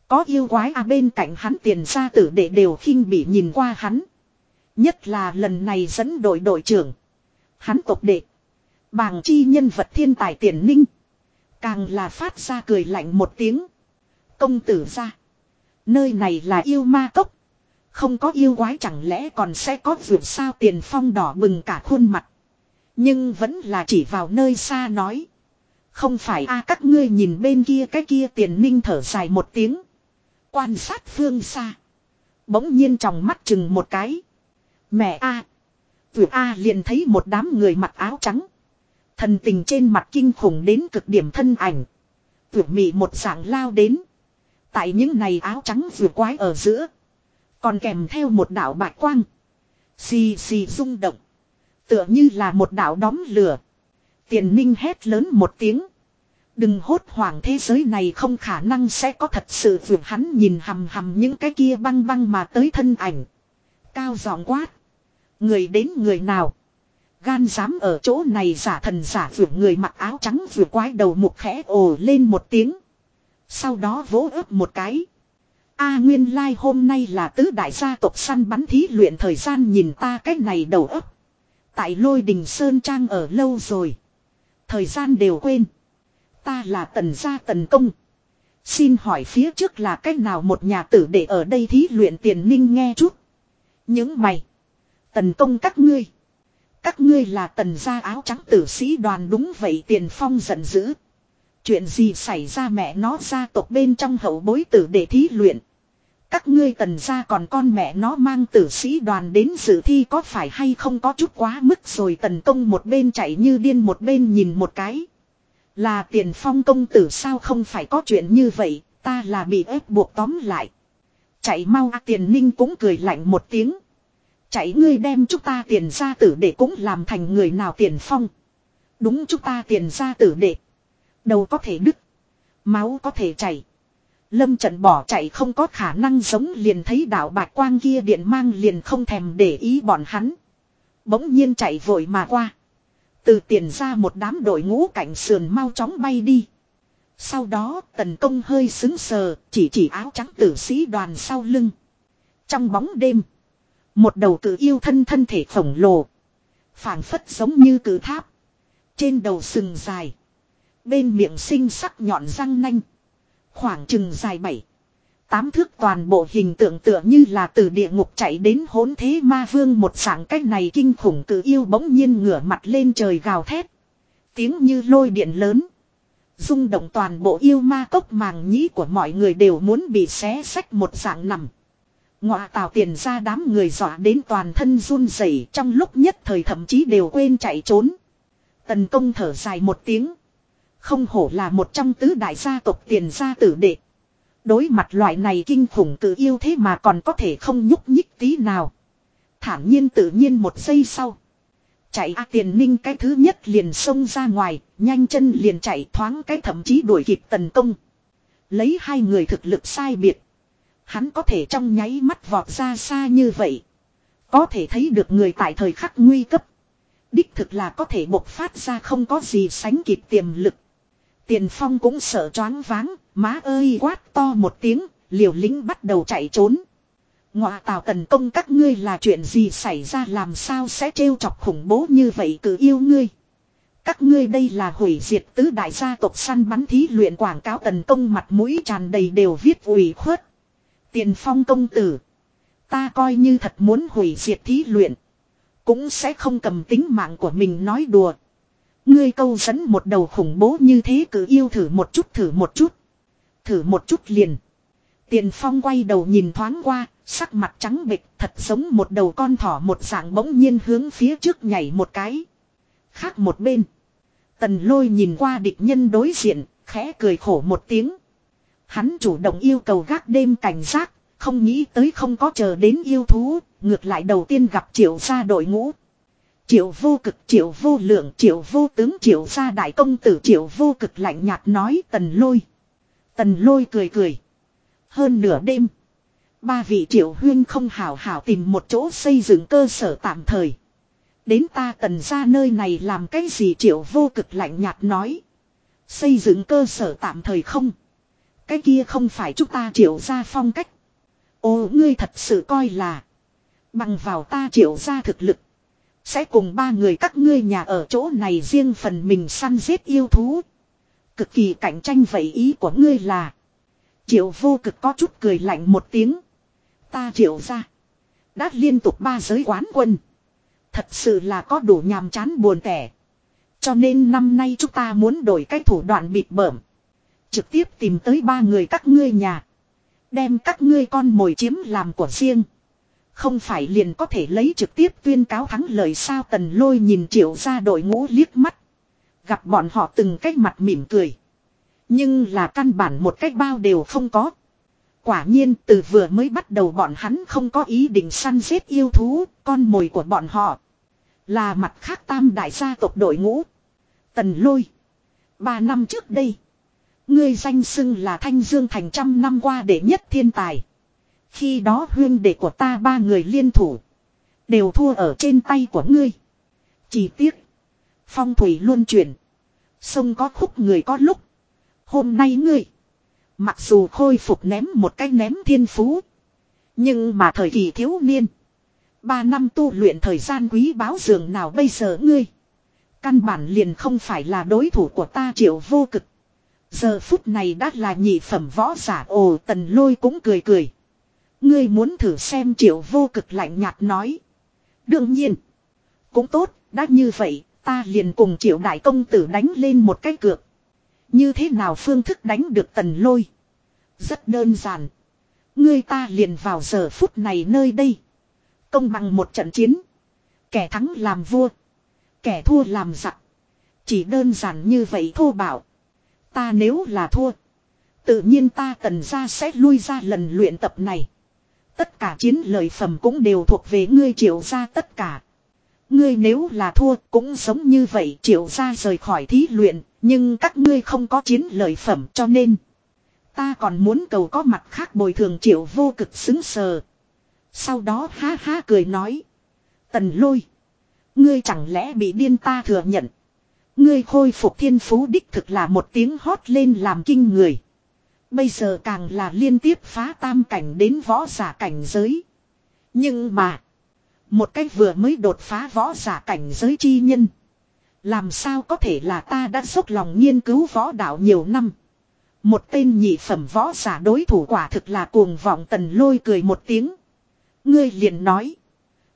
Có yêu quái a bên cạnh hắn tiền gia tử đệ đều khinh bị nhìn qua hắn. Nhất là lần này dẫn đội đội trưởng. Hắn tộc đệ. Bàng chi nhân vật thiên tài tiền ninh. Càng là phát ra cười lạnh một tiếng. Công tử ra. Nơi này là yêu ma cốc. Không có yêu quái chẳng lẽ còn sẽ có vượt sao tiền phong đỏ bừng cả khuôn mặt. Nhưng vẫn là chỉ vào nơi xa nói. Không phải a, các ngươi nhìn bên kia cái kia tiền ninh thở dài một tiếng. Quan sát phương xa. Bỗng nhiên trong mắt chừng một cái. Mẹ a Vừa a liền thấy một đám người mặc áo trắng. Thần tình trên mặt kinh khủng đến cực điểm thân ảnh. Vượt mị một dạng lao đến. Tại những này áo trắng vừa quái ở giữa. Còn kèm theo một đạo bạch quang. Xì xì rung động. Tựa như là một đạo đóm lửa. Tiền ninh hét lớn một tiếng. Đừng hốt hoảng thế giới này không khả năng sẽ có thật sự vượt hắn nhìn hầm hầm những cái kia băng băng mà tới thân ảnh. Cao giọng quát. Người đến người nào. Gan dám ở chỗ này giả thần giả vượt người mặc áo trắng vượt quái đầu mục khẽ ồ lên một tiếng. Sau đó vỗ ấp một cái. A nguyên lai like hôm nay là tứ đại gia tộc săn bắn thí luyện thời gian nhìn ta cái này đầu ấp. Tại lôi đình Sơn Trang ở lâu rồi. Thời gian đều quên. Ta là tần gia tần công. Xin hỏi phía trước là cách nào một nhà tử để ở đây thí luyện tiền ninh nghe chút. Những mày. Tần công các ngươi. Các ngươi là tần gia áo trắng tử sĩ đoàn đúng vậy tiền phong giận dữ. Chuyện gì xảy ra mẹ nó gia tộc bên trong hậu bối tử để thí luyện. Các ngươi tần gia còn con mẹ nó mang tử sĩ đoàn đến dự thi có phải hay không có chút quá mức rồi tần công một bên chạy như điên một bên nhìn một cái. Là tiền phong công tử sao không phải có chuyện như vậy, ta là bị ép buộc tóm lại. Chạy mau tiền ninh cũng cười lạnh một tiếng. Chạy ngươi đem chúng ta tiền ra tử để cũng làm thành người nào tiền phong. Đúng chúng ta tiền ra tử để. Đầu có thể đứt. Máu có thể chảy. Lâm trận bỏ chạy không có khả năng giống liền thấy đạo bạc quang kia điện mang liền không thèm để ý bọn hắn. Bỗng nhiên chạy vội mà qua. Từ tiền ra một đám đội ngũ cảnh sườn mau chóng bay đi. Sau đó tần công hơi xứng sờ, chỉ chỉ áo trắng tử sĩ đoàn sau lưng. Trong bóng đêm, một đầu cử yêu thân thân thể khổng lồ. phảng phất giống như cử tháp. Trên đầu sừng dài. Bên miệng sinh sắc nhọn răng nanh. Khoảng chừng dài bảy. Tám thước toàn bộ hình tượng tựa như là từ địa ngục chạy đến hỗn thế ma vương một dạng cách này kinh khủng cử yêu bỗng nhiên ngửa mặt lên trời gào thét. Tiếng như lôi điện lớn. rung động toàn bộ yêu ma cốc màng nhĩ của mọi người đều muốn bị xé sách một dạng nằm. Ngọa tào tiền ra đám người dọa đến toàn thân run rẩy trong lúc nhất thời thậm chí đều quên chạy trốn. Tần công thở dài một tiếng. Không hổ là một trong tứ đại gia tộc tiền gia tử đệ. Đối mặt loại này kinh khủng tự yêu thế mà còn có thể không nhúc nhích tí nào. Thản nhiên tự nhiên một giây sau. Chạy A tiền ninh cái thứ nhất liền xông ra ngoài, nhanh chân liền chạy thoáng cái thậm chí đuổi kịp tần công. Lấy hai người thực lực sai biệt. Hắn có thể trong nháy mắt vọt ra xa như vậy. Có thể thấy được người tại thời khắc nguy cấp. Đích thực là có thể bộc phát ra không có gì sánh kịp tiềm lực. Tiền phong cũng sợ choáng váng, má ơi quát to một tiếng, liều lính bắt đầu chạy trốn. Ngọa tào tần công các ngươi là chuyện gì xảy ra làm sao sẽ trêu chọc khủng bố như vậy cứ yêu ngươi. Các ngươi đây là hủy diệt tứ đại gia tộc săn bắn thí luyện quảng cáo tần công mặt mũi tràn đầy đều viết ủy khuất. Tiền phong công tử. Ta coi như thật muốn hủy diệt thí luyện. Cũng sẽ không cầm tính mạng của mình nói đùa. Ngươi câu dẫn một đầu khủng bố như thế cứ yêu thử một chút thử một chút. Thử một chút liền. Tiền phong quay đầu nhìn thoáng qua, sắc mặt trắng bệch thật giống một đầu con thỏ một dạng bỗng nhiên hướng phía trước nhảy một cái. Khác một bên. Tần lôi nhìn qua địch nhân đối diện, khẽ cười khổ một tiếng. Hắn chủ động yêu cầu gác đêm cảnh giác, không nghĩ tới không có chờ đến yêu thú, ngược lại đầu tiên gặp triệu gia đội ngũ. Triệu vô cực triệu vô lượng triệu vô tướng triệu gia đại công tử triệu vô cực lạnh nhạt nói tần lôi. Tần lôi cười cười. Hơn nửa đêm. Ba vị triệu huyên không hảo hảo tìm một chỗ xây dựng cơ sở tạm thời. Đến ta tần ra nơi này làm cái gì triệu vô cực lạnh nhạt nói. Xây dựng cơ sở tạm thời không. Cái kia không phải chúng ta triệu ra phong cách. Ô ngươi thật sự coi là. Bằng vào ta triệu ra thực lực. Sẽ cùng ba người các ngươi nhà ở chỗ này riêng phần mình săn giết yêu thú. Cực kỳ cạnh tranh vậy ý của ngươi là. Triệu vô cực có chút cười lạnh một tiếng. Ta triệu ra. Đã liên tục ba giới quán quân. Thật sự là có đủ nhàm chán buồn tẻ. Cho nên năm nay chúng ta muốn đổi cái thủ đoạn bịt bởm. Trực tiếp tìm tới ba người các ngươi nhà. Đem các ngươi con mồi chiếm làm của riêng. Không phải liền có thể lấy trực tiếp tuyên cáo thắng lời sao tần lôi nhìn triệu ra đội ngũ liếc mắt. Gặp bọn họ từng cái mặt mỉm cười. Nhưng là căn bản một cách bao đều không có. Quả nhiên từ vừa mới bắt đầu bọn hắn không có ý định săn giết yêu thú, con mồi của bọn họ. Là mặt khác tam đại gia tộc đội ngũ. Tần lôi. Ba năm trước đây. Ngươi danh xưng là Thanh Dương thành trăm năm qua đệ nhất thiên tài. Khi đó huyên đệ của ta ba người liên thủ. Đều thua ở trên tay của ngươi. Chỉ tiếc. Phong thủy luôn chuyển. Sông có khúc người có lúc. Hôm nay ngươi. Mặc dù khôi phục ném một cái ném thiên phú. Nhưng mà thời kỳ thiếu niên. Ba năm tu luyện thời gian quý báo dường nào bây giờ ngươi. Căn bản liền không phải là đối thủ của ta triệu vô cực. Giờ phút này đã là nhị phẩm võ giả ồ tần lôi cũng cười cười. Ngươi muốn thử xem triệu vô cực lạnh nhạt nói. Đương nhiên. Cũng tốt, đã như vậy, ta liền cùng triệu đại công tử đánh lên một cái cược. Như thế nào phương thức đánh được tần lôi? Rất đơn giản. Ngươi ta liền vào giờ phút này nơi đây. Công bằng một trận chiến. Kẻ thắng làm vua. Kẻ thua làm giặc. Chỉ đơn giản như vậy thô bảo. Ta nếu là thua. Tự nhiên ta tần ra sẽ lui ra lần luyện tập này. Tất cả chiến lợi phẩm cũng đều thuộc về ngươi triệu ra tất cả. Ngươi nếu là thua cũng giống như vậy triệu ra rời khỏi thí luyện. Nhưng các ngươi không có chiến lợi phẩm cho nên. Ta còn muốn cầu có mặt khác bồi thường triệu vô cực xứng sờ. Sau đó ha ha cười nói. Tần lôi. Ngươi chẳng lẽ bị điên ta thừa nhận. Ngươi khôi phục thiên phú đích thực là một tiếng hót lên làm kinh người. Bây giờ càng là liên tiếp phá tam cảnh đến võ giả cảnh giới. Nhưng mà. Một cách vừa mới đột phá võ giả cảnh giới chi nhân. Làm sao có thể là ta đã dốc lòng nghiên cứu võ đạo nhiều năm. Một tên nhị phẩm võ giả đối thủ quả thực là cuồng vọng tần lôi cười một tiếng. Ngươi liền nói.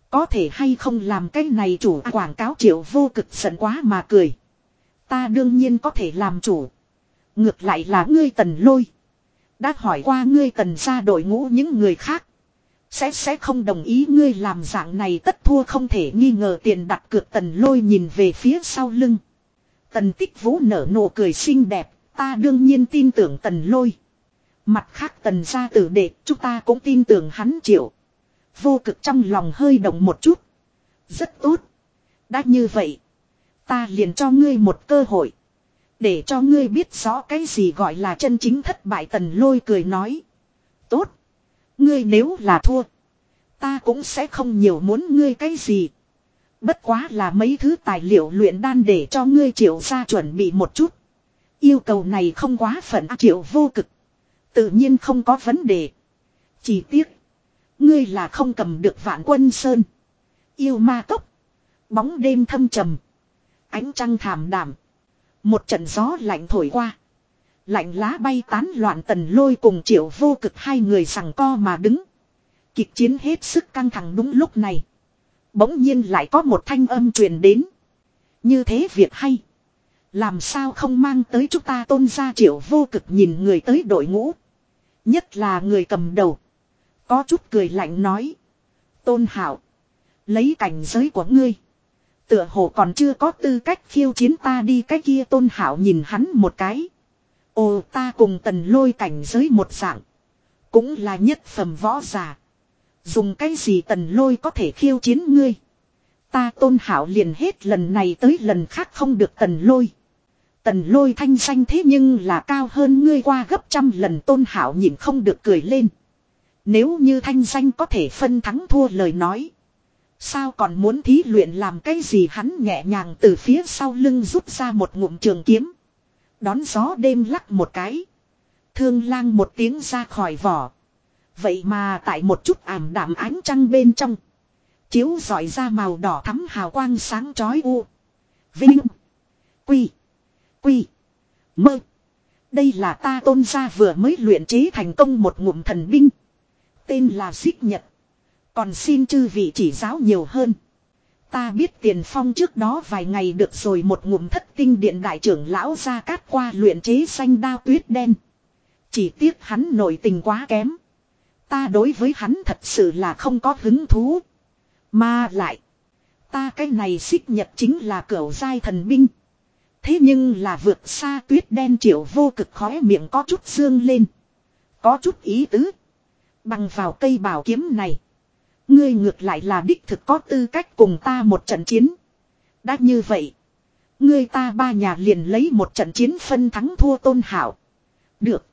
Có thể hay không làm cái này chủ quảng cáo triệu vô cực giận quá mà cười. Ta đương nhiên có thể làm chủ. Ngược lại là ngươi tần lôi. Đã hỏi qua ngươi tần ra đội ngũ những người khác. Sẽ sẽ không đồng ý ngươi làm dạng này tất thua không thể nghi ngờ tiền đặt cược tần lôi nhìn về phía sau lưng. Tần tích vũ nở nụ cười xinh đẹp, ta đương nhiên tin tưởng tần lôi. Mặt khác tần gia tử đệ, chúng ta cũng tin tưởng hắn chịu. Vô cực trong lòng hơi động một chút. Rất tốt. Đã như vậy. Ta liền cho ngươi một cơ hội. Để cho ngươi biết rõ cái gì gọi là chân chính thất bại tần lôi cười nói. Tốt. Ngươi nếu là thua. Ta cũng sẽ không nhiều muốn ngươi cái gì. Bất quá là mấy thứ tài liệu luyện đan để cho ngươi triệu ra chuẩn bị một chút. Yêu cầu này không quá phận triệu vô cực. Tự nhiên không có vấn đề. Chỉ tiếc. Ngươi là không cầm được vạn quân sơn. Yêu ma tốc. Bóng đêm thâm trầm. Ánh trăng thảm đảm. Một trận gió lạnh thổi qua. Lạnh lá bay tán loạn tần lôi cùng triệu vô cực hai người sằng co mà đứng. Kịch chiến hết sức căng thẳng đúng lúc này. Bỗng nhiên lại có một thanh âm truyền đến. Như thế việc hay. Làm sao không mang tới chúng ta tôn ra triệu vô cực nhìn người tới đội ngũ. Nhất là người cầm đầu. Có chút cười lạnh nói. Tôn hảo. Lấy cảnh giới của ngươi. Tựa hồ còn chưa có tư cách khiêu chiến ta đi, cái kia tôn hảo nhìn hắn một cái. Ồ, ta cùng tần lôi cảnh giới một dạng. Cũng là nhất phẩm võ giả. Dùng cái gì tần lôi có thể khiêu chiến ngươi. Ta tôn hảo liền hết lần này tới lần khác không được tần lôi. Tần lôi thanh danh thế nhưng là cao hơn ngươi qua gấp trăm lần, tôn hảo nhìn không được cười lên. Nếu như thanh danh có thể phân thắng thua lời nói. Sao còn muốn thí luyện làm cái gì hắn nhẹ nhàng từ phía sau lưng rút ra một ngụm trường kiếm. Đón gió đêm lắc một cái. Thương lang một tiếng ra khỏi vỏ. Vậy mà tại một chút ảm đạm ánh trăng bên trong. Chiếu dọi ra màu đỏ thắm hào quang sáng chói u. Vinh. Quy. Quy. Mơ. Đây là ta tôn gia vừa mới luyện chế thành công một ngụm thần binh. Tên là xích nhật. Còn xin chư vị chỉ giáo nhiều hơn. Ta biết tiền phong trước đó vài ngày được rồi một ngụm thất tinh điện đại trưởng lão ra cát qua luyện chế xanh đao tuyết đen. Chỉ tiếc hắn nổi tình quá kém. Ta đối với hắn thật sự là không có hứng thú. Mà lại. Ta cái này xích nhật chính là cửu giai thần binh. Thế nhưng là vượt xa tuyết đen triệu vô cực khóe miệng có chút dương lên. Có chút ý tứ. Bằng vào cây bảo kiếm này. Ngươi ngược lại là đích thực có tư cách cùng ta một trận chiến. Đã như vậy. Ngươi ta ba nhà liền lấy một trận chiến phân thắng thua tôn hảo. Được.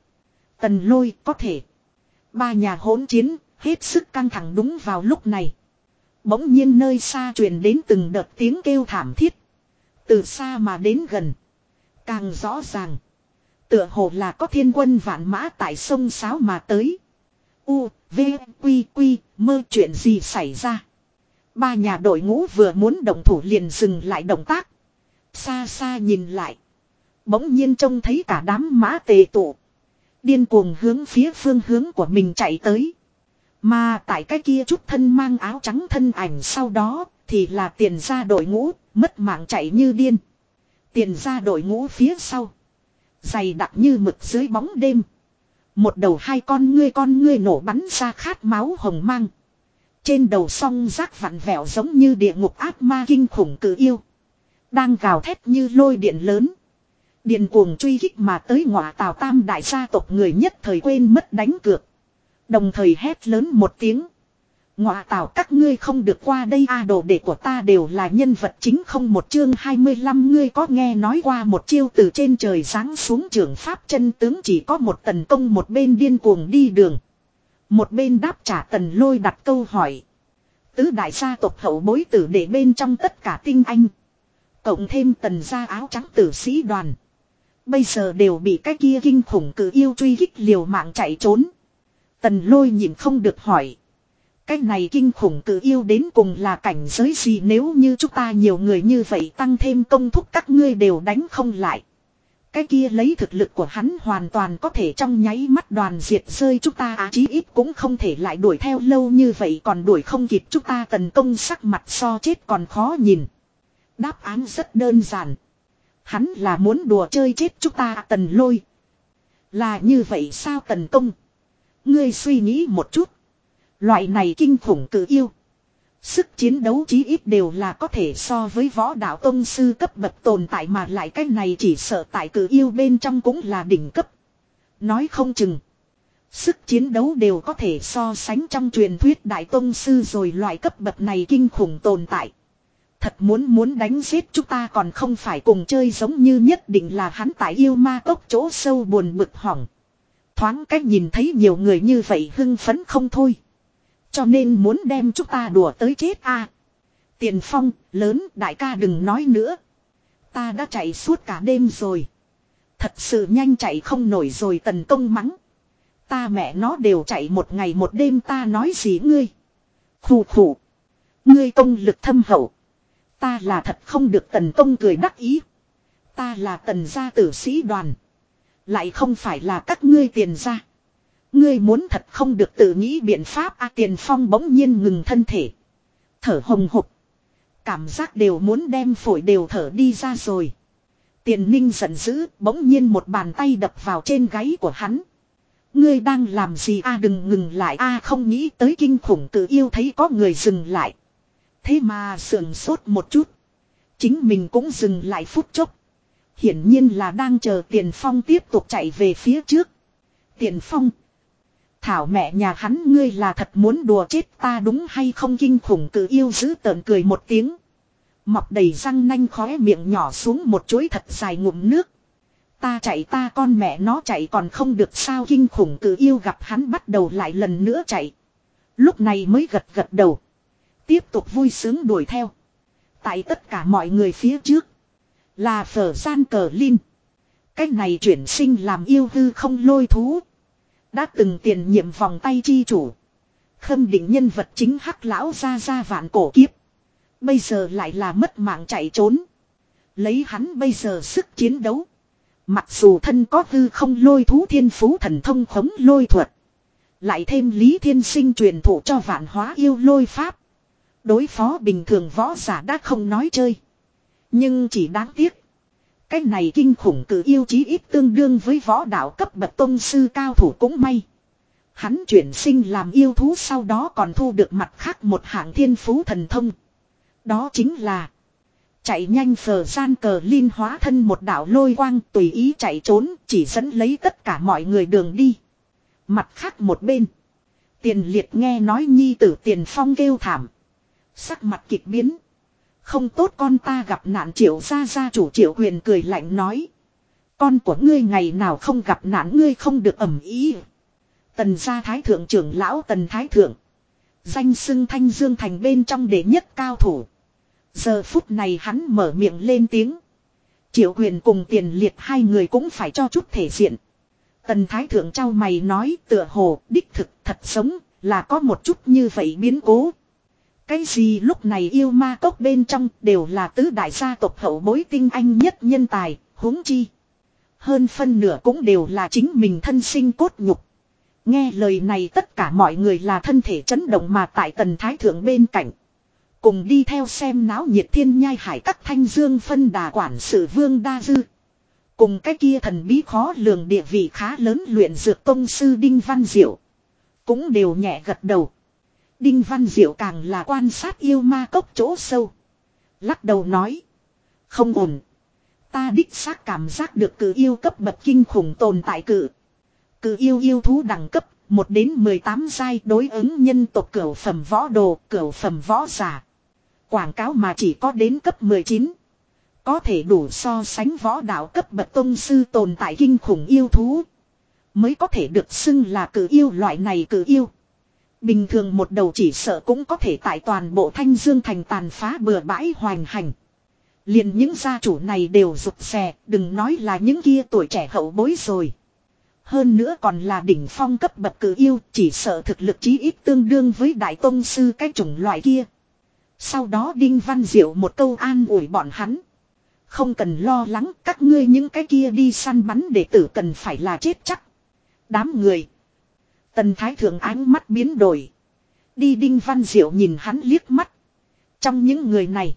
Tần lôi có thể. Ba nhà hỗn chiến, hết sức căng thẳng đúng vào lúc này. Bỗng nhiên nơi xa truyền đến từng đợt tiếng kêu thảm thiết. Từ xa mà đến gần. Càng rõ ràng. Tựa hồ là có thiên quân vạn mã tại sông Sáo mà tới. U, V, Quy, Quy, mơ chuyện gì xảy ra. Ba nhà đội ngũ vừa muốn động thủ liền dừng lại động tác. Xa xa nhìn lại. Bỗng nhiên trông thấy cả đám mã tề tụ. Điên cuồng hướng phía phương hướng của mình chạy tới. Mà tại cái kia chút thân mang áo trắng thân ảnh sau đó thì là tiền ra đội ngũ, mất mạng chạy như điên. Tiền ra đội ngũ phía sau. Dày đặc như mực dưới bóng đêm. Một đầu hai con ngươi con ngươi nổ bắn ra khát máu hồng mang. Trên đầu song rác vặn vẹo giống như địa ngục ác ma kinh khủng cử yêu. Đang gào thét như lôi điện lớn. Điện cuồng truy kích mà tới ngọa tào tam đại gia tộc người nhất thời quên mất đánh cược. Đồng thời hét lớn một tiếng. Ngọa tạo các ngươi không được qua đây a, đồ đệ của ta đều là nhân vật chính không một chương 25 ngươi có nghe nói qua một chiêu từ trên trời giáng xuống trường pháp chân tướng chỉ có một tần công một bên điên cuồng đi đường. Một bên đáp trả tần lôi đặt câu hỏi. Tứ đại gia tộc hậu bối tử để bên trong tất cả tinh anh. Cộng thêm tần gia áo trắng tử sĩ đoàn. Bây giờ đều bị cái kia kinh khủng cử yêu truy kích liều mạng chạy trốn. Tần lôi nhìn không được hỏi. Cái này kinh khủng cử yêu đến cùng là cảnh giới gì nếu như chúng ta nhiều người như vậy tăng thêm công thúc các ngươi đều đánh không lại. Cái kia lấy thực lực của hắn hoàn toàn có thể trong nháy mắt đoàn diệt rơi chúng ta á chí ít cũng không thể lại đuổi theo lâu như vậy, còn đuổi không kịp chúng ta tấn công sắc mặt so chết còn khó nhìn. Đáp án rất đơn giản. Hắn là muốn đùa chơi chết chúng ta, tần lôi. Là như vậy sao tần công? Ngươi suy nghĩ một chút. Loại này kinh khủng cử yêu. Sức chiến đấu chí ít đều là có thể so với võ đạo tông sư cấp bậc tồn tại mà lại cái này chỉ sợ tại cử yêu bên trong cũng là đỉnh cấp. Nói không chừng. Sức chiến đấu đều có thể so sánh trong truyền thuyết đại tông sư rồi loại cấp bậc này kinh khủng tồn tại. Thật muốn muốn đánh giết chúng ta còn không phải cùng chơi giống như nhất định là hắn tại yêu ma tốc chỗ sâu buồn bực hỏng. Thoáng cách nhìn thấy nhiều người như vậy hưng phấn không thôi. Cho nên muốn đem chúng ta đùa tới chết a. Tiền phong, lớn, đại ca đừng nói nữa. Ta đã chạy suốt cả đêm rồi. Thật sự nhanh chạy không nổi rồi tần công mắng. Ta mẹ nó đều chạy một ngày một đêm ta nói gì ngươi. Khủ khủ. Ngươi công lực thâm hậu. Ta là thật không được tần công cười đắc ý. Ta là tần gia tử sĩ đoàn. Lại không phải là các ngươi tiền gia. Ngươi muốn thật không được tự nghĩ biện pháp a tiền phong bỗng nhiên ngừng thân thể. Thở hồng hộc. Cảm giác đều muốn đem phổi đều thở đi ra rồi. Tiền ninh giận dữ, bỗng nhiên một bàn tay đập vào trên gáy của hắn. Ngươi đang làm gì a đừng ngừng lại a không nghĩ tới kinh khủng tự yêu thấy có người dừng lại. Thế mà sườn sốt một chút. Chính mình cũng dừng lại phút chốc. Hiển nhiên là đang chờ tiền phong tiếp tục chạy về phía trước. Tiền phong. Thảo mẹ nhà hắn ngươi là thật muốn đùa chết ta đúng hay không kinh khủng cử yêu giữ tợn cười một tiếng. Mọc đầy răng nanh khóe miệng nhỏ xuống một chuỗi thật dài ngụm nước. Ta chạy ta con mẹ nó chạy còn không được sao kinh khủng cử yêu gặp hắn bắt đầu lại lần nữa chạy. Lúc này mới gật gật đầu. Tiếp tục vui sướng đuổi theo. Tại tất cả mọi người phía trước. Là phở gian cờ linh. Cách này chuyển sinh làm yêu hư không lôi thú. Đã từng tiền nhiệm vòng tay chi chủ. Khâm định nhân vật chính hắc lão ra ra vạn cổ kiếp. Bây giờ lại là mất mạng chạy trốn. Lấy hắn bây giờ sức chiến đấu. Mặc dù thân có hư không lôi thú thiên phú thần thông khống lôi thuật. Lại thêm lý thiên sinh truyền thụ cho vạn hóa yêu lôi pháp. Đối phó bình thường võ giả đã không nói chơi. Nhưng chỉ đáng tiếc. Cái này kinh khủng cử yêu chí ít tương đương với võ đạo cấp bậc tôn sư cao thủ cũng may. Hắn chuyển sinh làm yêu thú sau đó còn thu được mặt khác một hạng thiên phú thần thông. Đó chính là Chạy nhanh phờ gian cờ liên hóa thân một đạo lôi quang tùy ý chạy trốn chỉ dẫn lấy tất cả mọi người đường đi. Mặt khác một bên. Tiền liệt nghe nói nhi tử tiền phong kêu thảm. Sắc mặt kịch biến. Không tốt con ta gặp nạn triệu gia gia chủ triệu huyền cười lạnh nói. Con của ngươi ngày nào không gặp nạn ngươi không được ẩm ý. Tần gia thái thượng trưởng lão tần thái thượng. Danh xưng thanh dương thành bên trong đệ nhất cao thủ. Giờ phút này hắn mở miệng lên tiếng. Triệu huyền cùng tiền liệt hai người cũng phải cho chút thể diện. Tần thái thượng trao mày nói tựa hồ, đích thực, thật sống là có một chút như vậy biến cố. Cái gì lúc này yêu ma cốc bên trong đều là tứ đại gia tộc hậu bối tinh anh nhất nhân tài, huống chi. Hơn phân nửa cũng đều là chính mình thân sinh cốt nhục. Nghe lời này tất cả mọi người là thân thể chấn động mà tại tần thái thượng bên cạnh. Cùng đi theo xem náo nhiệt thiên nhai hải các thanh dương phân đà quản sự vương đa dư. Cùng cái kia thần bí khó lường địa vị khá lớn luyện dược công sư Đinh Văn Diệu. Cũng đều nhẹ gật đầu. Đinh Văn Diệu càng là quan sát yêu ma cốc chỗ sâu. Lắc đầu nói. Không ổn. Ta đích xác cảm giác được cử yêu cấp bậc kinh khủng tồn tại cử. Cử yêu yêu thú đẳng cấp, 1 đến 18 giai đối ứng nhân tộc cửu phẩm võ đồ, cửu phẩm võ giả. Quảng cáo mà chỉ có đến cấp 19. Có thể đủ so sánh võ đạo cấp bậc tôn sư tồn tại kinh khủng yêu thú. Mới có thể được xưng là cử yêu loại này cử yêu. Bình thường một đầu chỉ sợ cũng có thể tại toàn bộ thanh dương thành tàn phá bừa bãi hoành hành. liền những gia chủ này đều rụt xè, đừng nói là những kia tuổi trẻ hậu bối rồi. Hơn nữa còn là đỉnh phong cấp bậc cử yêu, chỉ sợ thực lực chí ít tương đương với đại tông sư cái chủng loại kia. Sau đó Đinh Văn Diệu một câu an ủi bọn hắn. Không cần lo lắng các ngươi những cái kia đi săn bắn đệ tử cần phải là chết chắc. Đám người. Tần Thái Thượng ánh mắt biến đổi. Đi Đinh Văn Diệu nhìn hắn liếc mắt. Trong những người này.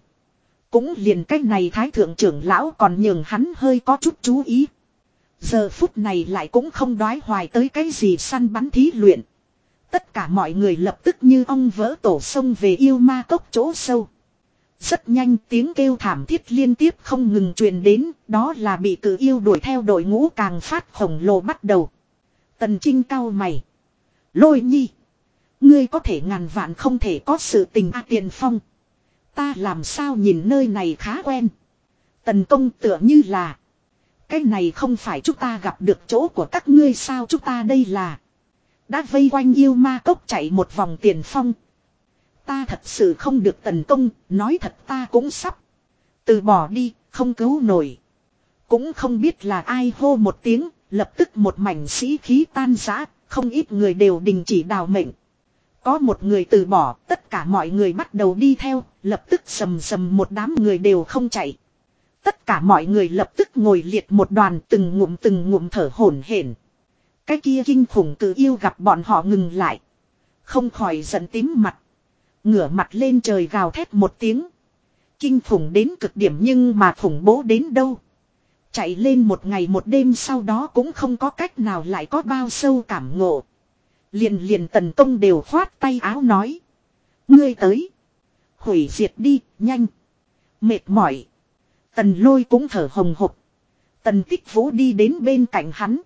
Cũng liền cái này Thái Thượng trưởng lão còn nhường hắn hơi có chút chú ý. Giờ phút này lại cũng không đoái hoài tới cái gì săn bắn thí luyện. Tất cả mọi người lập tức như ông vỡ tổ sông về yêu ma cốc chỗ sâu. Rất nhanh tiếng kêu thảm thiết liên tiếp không ngừng truyền đến, đó là bị cử yêu đuổi theo đội ngũ càng phát khổng lồ bắt đầu. Tần Trinh cao mày. Lôi nhi. Ngươi có thể ngàn vạn không thể có sự tình a tiền phong. Ta làm sao nhìn nơi này khá quen. Tần công tựa như là. Cái này không phải chúng ta gặp được chỗ của các ngươi sao chúng ta đây là. Đã vây quanh yêu ma cốc chạy một vòng tiền phong. Ta thật sự không được tần công, nói thật ta cũng sắp. Từ bỏ đi, không cứu nổi. Cũng không biết là ai hô một tiếng, lập tức một mảnh sĩ khí tan rã, không ít người đều đình chỉ đào mệnh. Có một người từ bỏ, tất cả mọi người bắt đầu đi theo, lập tức sầm sầm một đám người đều không chạy. Tất cả mọi người lập tức ngồi liệt một đoàn từng ngụm từng ngụm thở hổn hển. Cái kia kinh khủng cử yêu gặp bọn họ ngừng lại. Không khỏi giận tím mặt. Ngửa mặt lên trời gào thét một tiếng. Kinh khủng đến cực điểm nhưng mà khủng bố đến đâu. Chạy lên một ngày một đêm sau đó cũng không có cách nào lại có bao sâu cảm ngộ. Liền liền tần công đều khoát tay áo nói. Ngươi tới. Hủy diệt đi, nhanh. Mệt mỏi. Tần lôi cũng thở hồng hộc. Tần tích vũ đi đến bên cạnh hắn.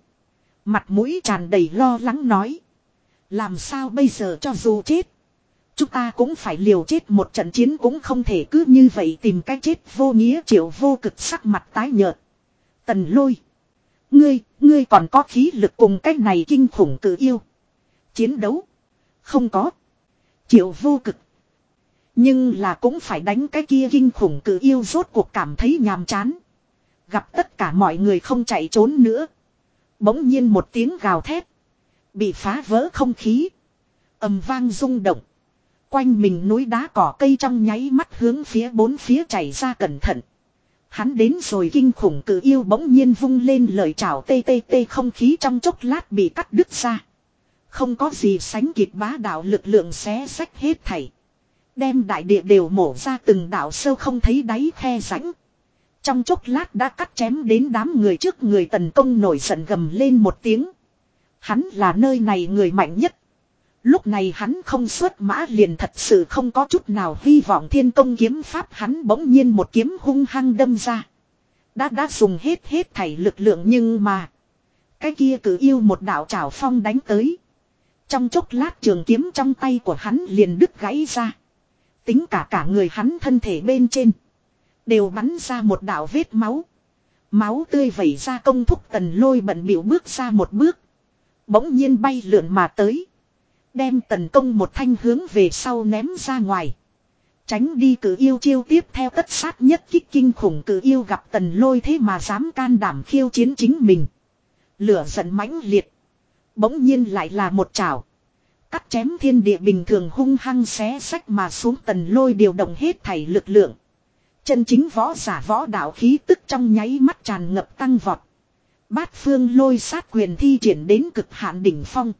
Mặt mũi tràn đầy lo lắng nói. Làm sao bây giờ cho dù chết. Chúng ta cũng phải liều chết một trận chiến cũng không thể cứ như vậy tìm cái chết vô nghĩa triệu vô cực sắc mặt tái nhợt. Tần lôi. Ngươi, ngươi còn có khí lực cùng cái này kinh khủng tự yêu. Chiến đấu. Không có. Triệu vô cực. Nhưng là cũng phải đánh cái kia kinh khủng cử yêu rốt cuộc cảm thấy nhàm chán. Gặp tất cả mọi người không chạy trốn nữa. Bỗng nhiên một tiếng gào thét. Bị phá vỡ không khí. ầm vang rung động. Quanh mình núi đá cỏ cây trong nháy mắt hướng phía bốn phía chảy ra cẩn thận. Hắn đến rồi kinh khủng cử yêu bỗng nhiên vung lên lời chào tê tê tê không khí trong chốc lát bị cắt đứt ra. Không có gì sánh kịp bá đạo lực lượng xé sách hết thảy. Đem đại địa đều mổ ra từng đạo sâu không thấy đáy khe rãnh. Trong chốc lát đã cắt chém đến đám người trước người tần công nổi giận gầm lên một tiếng. Hắn là nơi này người mạnh nhất. Lúc này hắn không xuất mã liền thật sự không có chút nào hy vọng thiên công kiếm pháp hắn bỗng nhiên một kiếm hung hăng đâm ra. Đã đã dùng hết hết thảy lực lượng nhưng mà. Cái kia cử yêu một đạo trảo phong đánh tới. Trong chốc lát trường kiếm trong tay của hắn liền đứt gãy ra. Tính cả cả người hắn thân thể bên trên. Đều bắn ra một đạo vết máu. Máu tươi vẩy ra công thúc tần lôi bận biểu bước ra một bước. Bỗng nhiên bay lượn mà tới. Đem tần công một thanh hướng về sau ném ra ngoài. Tránh đi cử yêu chiêu tiếp theo tất sát nhất kích kinh khủng cử yêu gặp tần lôi thế mà dám can đảm khiêu chiến chính mình. Lửa giận mãnh liệt. Bỗng nhiên lại là một chảo. Cắt chém thiên địa bình thường hung hăng xé sách mà xuống tần lôi điều động hết thảy lực lượng. Chân chính võ giả võ đạo khí tức trong nháy mắt tràn ngập tăng vọt. Bát phương lôi sát quyền thi triển đến cực hạn đỉnh phong.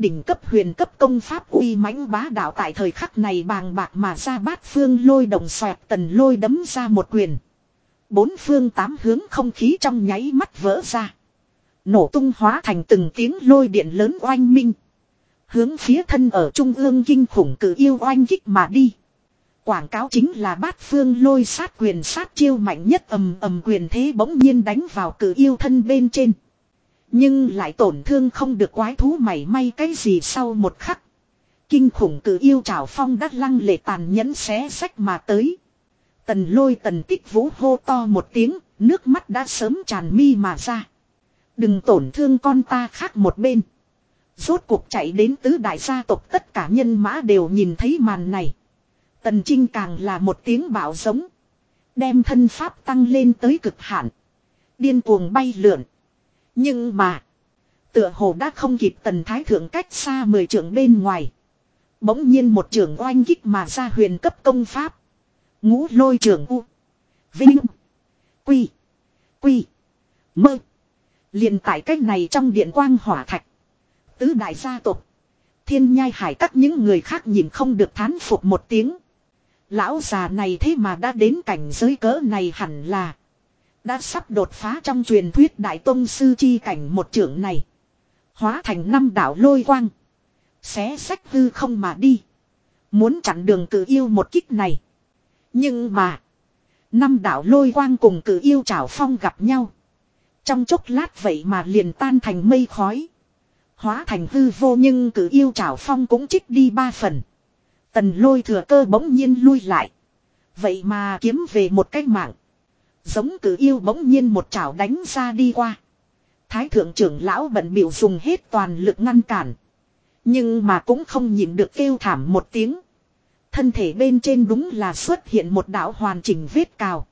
Đỉnh cấp huyền cấp công pháp uy mãnh bá đạo tại thời khắc này bàng bạc mà ra bát phương lôi đồng xoẹt tần lôi đấm ra một quyền. Bốn phương tám hướng không khí trong nháy mắt vỡ ra. Nổ tung hóa thành từng tiếng lôi điện lớn oanh minh. Hướng phía thân ở trung ương kinh khủng cử yêu oanh kích mà đi. Quảng cáo chính là bát phương lôi sát quyền sát chiêu mạnh nhất ầm ầm quyền thế bỗng nhiên đánh vào cử yêu thân bên trên. Nhưng lại tổn thương không được quái thú mảy may cái gì sau một khắc. Kinh khủng cử yêu trào phong đắt lăng lệ tàn nhẫn xé sách mà tới. Tần lôi tần tích vũ hô to một tiếng, nước mắt đã sớm tràn mi mà ra. Đừng tổn thương con ta khác một bên. Rốt cuộc chạy đến tứ đại gia tộc tất cả nhân mã đều nhìn thấy màn này. Tần Trinh càng là một tiếng bảo giống. Đem thân pháp tăng lên tới cực hạn. Điên cuồng bay lượn. Nhưng mà. Tựa hồ đã không kịp tần thái thượng cách xa mười trưởng bên ngoài. Bỗng nhiên một trưởng oanh kích mà ra huyền cấp công pháp. Ngũ lôi trưởng U. Vinh. Quy. Quy. Mơ. liền tại cách này trong điện quang hỏa thạch. Tứ đại gia tộc, Thiên nhai hải các những người khác nhìn không được thán phục một tiếng. Lão già này thế mà đã đến cảnh giới cỡ này hẳn là. Đã sắp đột phá trong truyền thuyết Đại Tông Sư chi cảnh một trưởng này. Hóa thành năm đảo lôi quang. Xé sách hư không mà đi. Muốn chặn đường cử yêu một kích này. Nhưng mà. Năm đảo lôi quang cùng cử yêu trảo phong gặp nhau. Trong chốc lát vậy mà liền tan thành mây khói. Hóa thành hư vô nhưng cử yêu trảo phong cũng trích đi ba phần. Tần lôi thừa cơ bỗng nhiên lui lại. Vậy mà kiếm về một cái mạng. Giống cử yêu bỗng nhiên một chảo đánh ra đi qua. Thái thượng trưởng lão bận biểu dùng hết toàn lực ngăn cản. Nhưng mà cũng không nhịn được kêu thảm một tiếng. Thân thể bên trên đúng là xuất hiện một đạo hoàn chỉnh vết cào.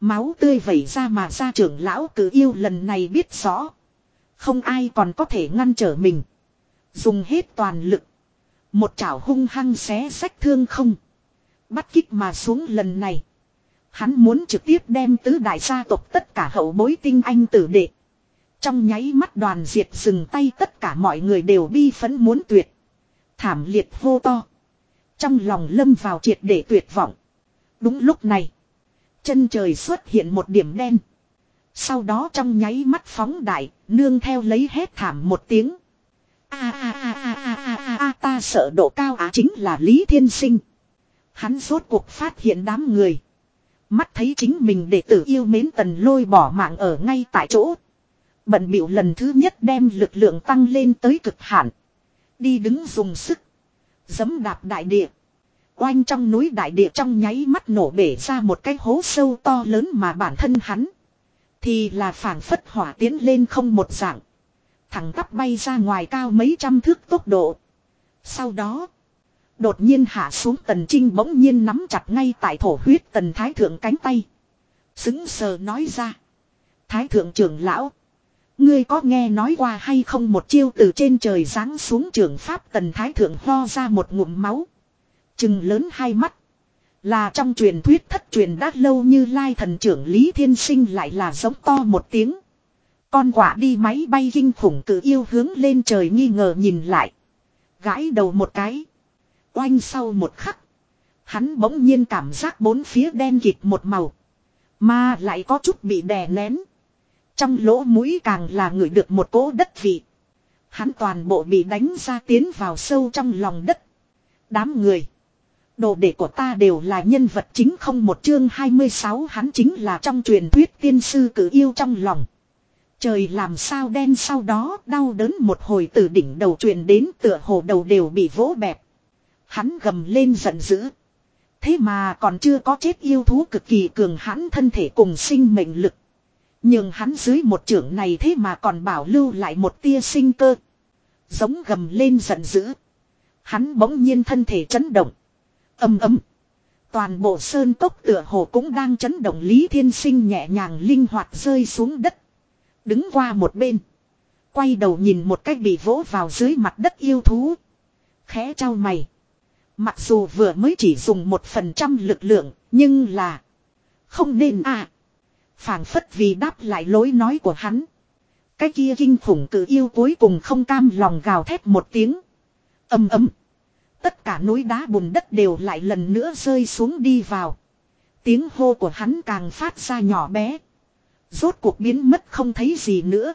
Máu tươi vẩy ra mà ra trưởng lão cử yêu lần này biết rõ. Không ai còn có thể ngăn trở mình. Dùng hết toàn lực. Một chảo hung hăng xé sách thương không. Bắt kích mà xuống lần này. Hắn muốn trực tiếp đem tứ đại gia tộc tất cả hậu bối tinh anh tử đệ. Trong nháy mắt đoàn diệt dừng tay tất cả mọi người đều bi phấn muốn tuyệt. Thảm liệt hô to. Trong lòng lâm vào triệt để tuyệt vọng. Đúng lúc này. Chân trời xuất hiện một điểm đen. Sau đó trong nháy mắt phóng đại, nương theo lấy hét thảm một tiếng. A a a a a a a a ta sợ độ cao á chính là Lý Thiên Sinh. Hắn rốt cuộc phát hiện đám người. Mắt thấy chính mình đệ tử yêu mến tần lôi bỏ mạng ở ngay tại chỗ. Bận biểu lần thứ nhất đem lực lượng tăng lên tới cực hạn. Đi đứng dùng sức. Dấm đạp đại địa. Oanh trong núi đại địa trong nháy mắt nổ bể ra một cái hố sâu to lớn mà bản thân hắn. Thì là phản phất hỏa tiến lên không một dạng. Thẳng tắp bay ra ngoài cao mấy trăm thước tốc độ. Sau đó. Đột nhiên hạ xuống tần trinh bỗng nhiên nắm chặt ngay tại thổ huyết tần thái thượng cánh tay. Xứng sờ nói ra. Thái thượng trưởng lão. Ngươi có nghe nói qua hay không một chiêu từ trên trời giáng xuống trường pháp tần thái thượng ho ra một ngụm máu. Chừng lớn hai mắt. Là trong truyền thuyết thất truyền đã lâu như lai thần trưởng Lý Thiên Sinh lại là giống to một tiếng. Con quả đi máy bay kinh khủng cử yêu hướng lên trời nghi ngờ nhìn lại. Gãi đầu một cái. Oanh sau một khắc. Hắn bỗng nhiên cảm giác bốn phía đen kịt một màu. Mà lại có chút bị đè nén. Trong lỗ mũi càng là ngửi được một cỗ đất vị. Hắn toàn bộ bị đánh ra tiến vào sâu trong lòng đất. Đám người. Đồ đệ của ta đều là nhân vật chính không một chương 26 hắn chính là trong truyền thuyết tiên sư cử yêu trong lòng. Trời làm sao đen sau đó, đau đớn một hồi từ đỉnh đầu truyền đến tựa hồ đầu đều bị vỗ bẹp. Hắn gầm lên giận dữ. Thế mà còn chưa có chết yêu thú cực kỳ cường hãn thân thể cùng sinh mệnh lực. Nhưng hắn dưới một trưởng này thế mà còn bảo lưu lại một tia sinh cơ. Giống gầm lên giận dữ. Hắn bỗng nhiên thân thể chấn động. Âm ấm. Toàn bộ sơn cốc tựa hồ cũng đang chấn động Lý Thiên Sinh nhẹ nhàng linh hoạt rơi xuống đất. Đứng qua một bên. Quay đầu nhìn một cách bị vỗ vào dưới mặt đất yêu thú. Khẽ trao mày. Mặc dù vừa mới chỉ dùng một phần trăm lực lượng, nhưng là... Không nên à. phảng phất vì đáp lại lối nói của hắn. Cái kia kinh khủng cử yêu cuối cùng không cam lòng gào thét một tiếng. Âm ấm. Tất cả núi đá bùn đất đều lại lần nữa rơi xuống đi vào. Tiếng hô của hắn càng phát ra nhỏ bé. Rốt cuộc biến mất không thấy gì nữa.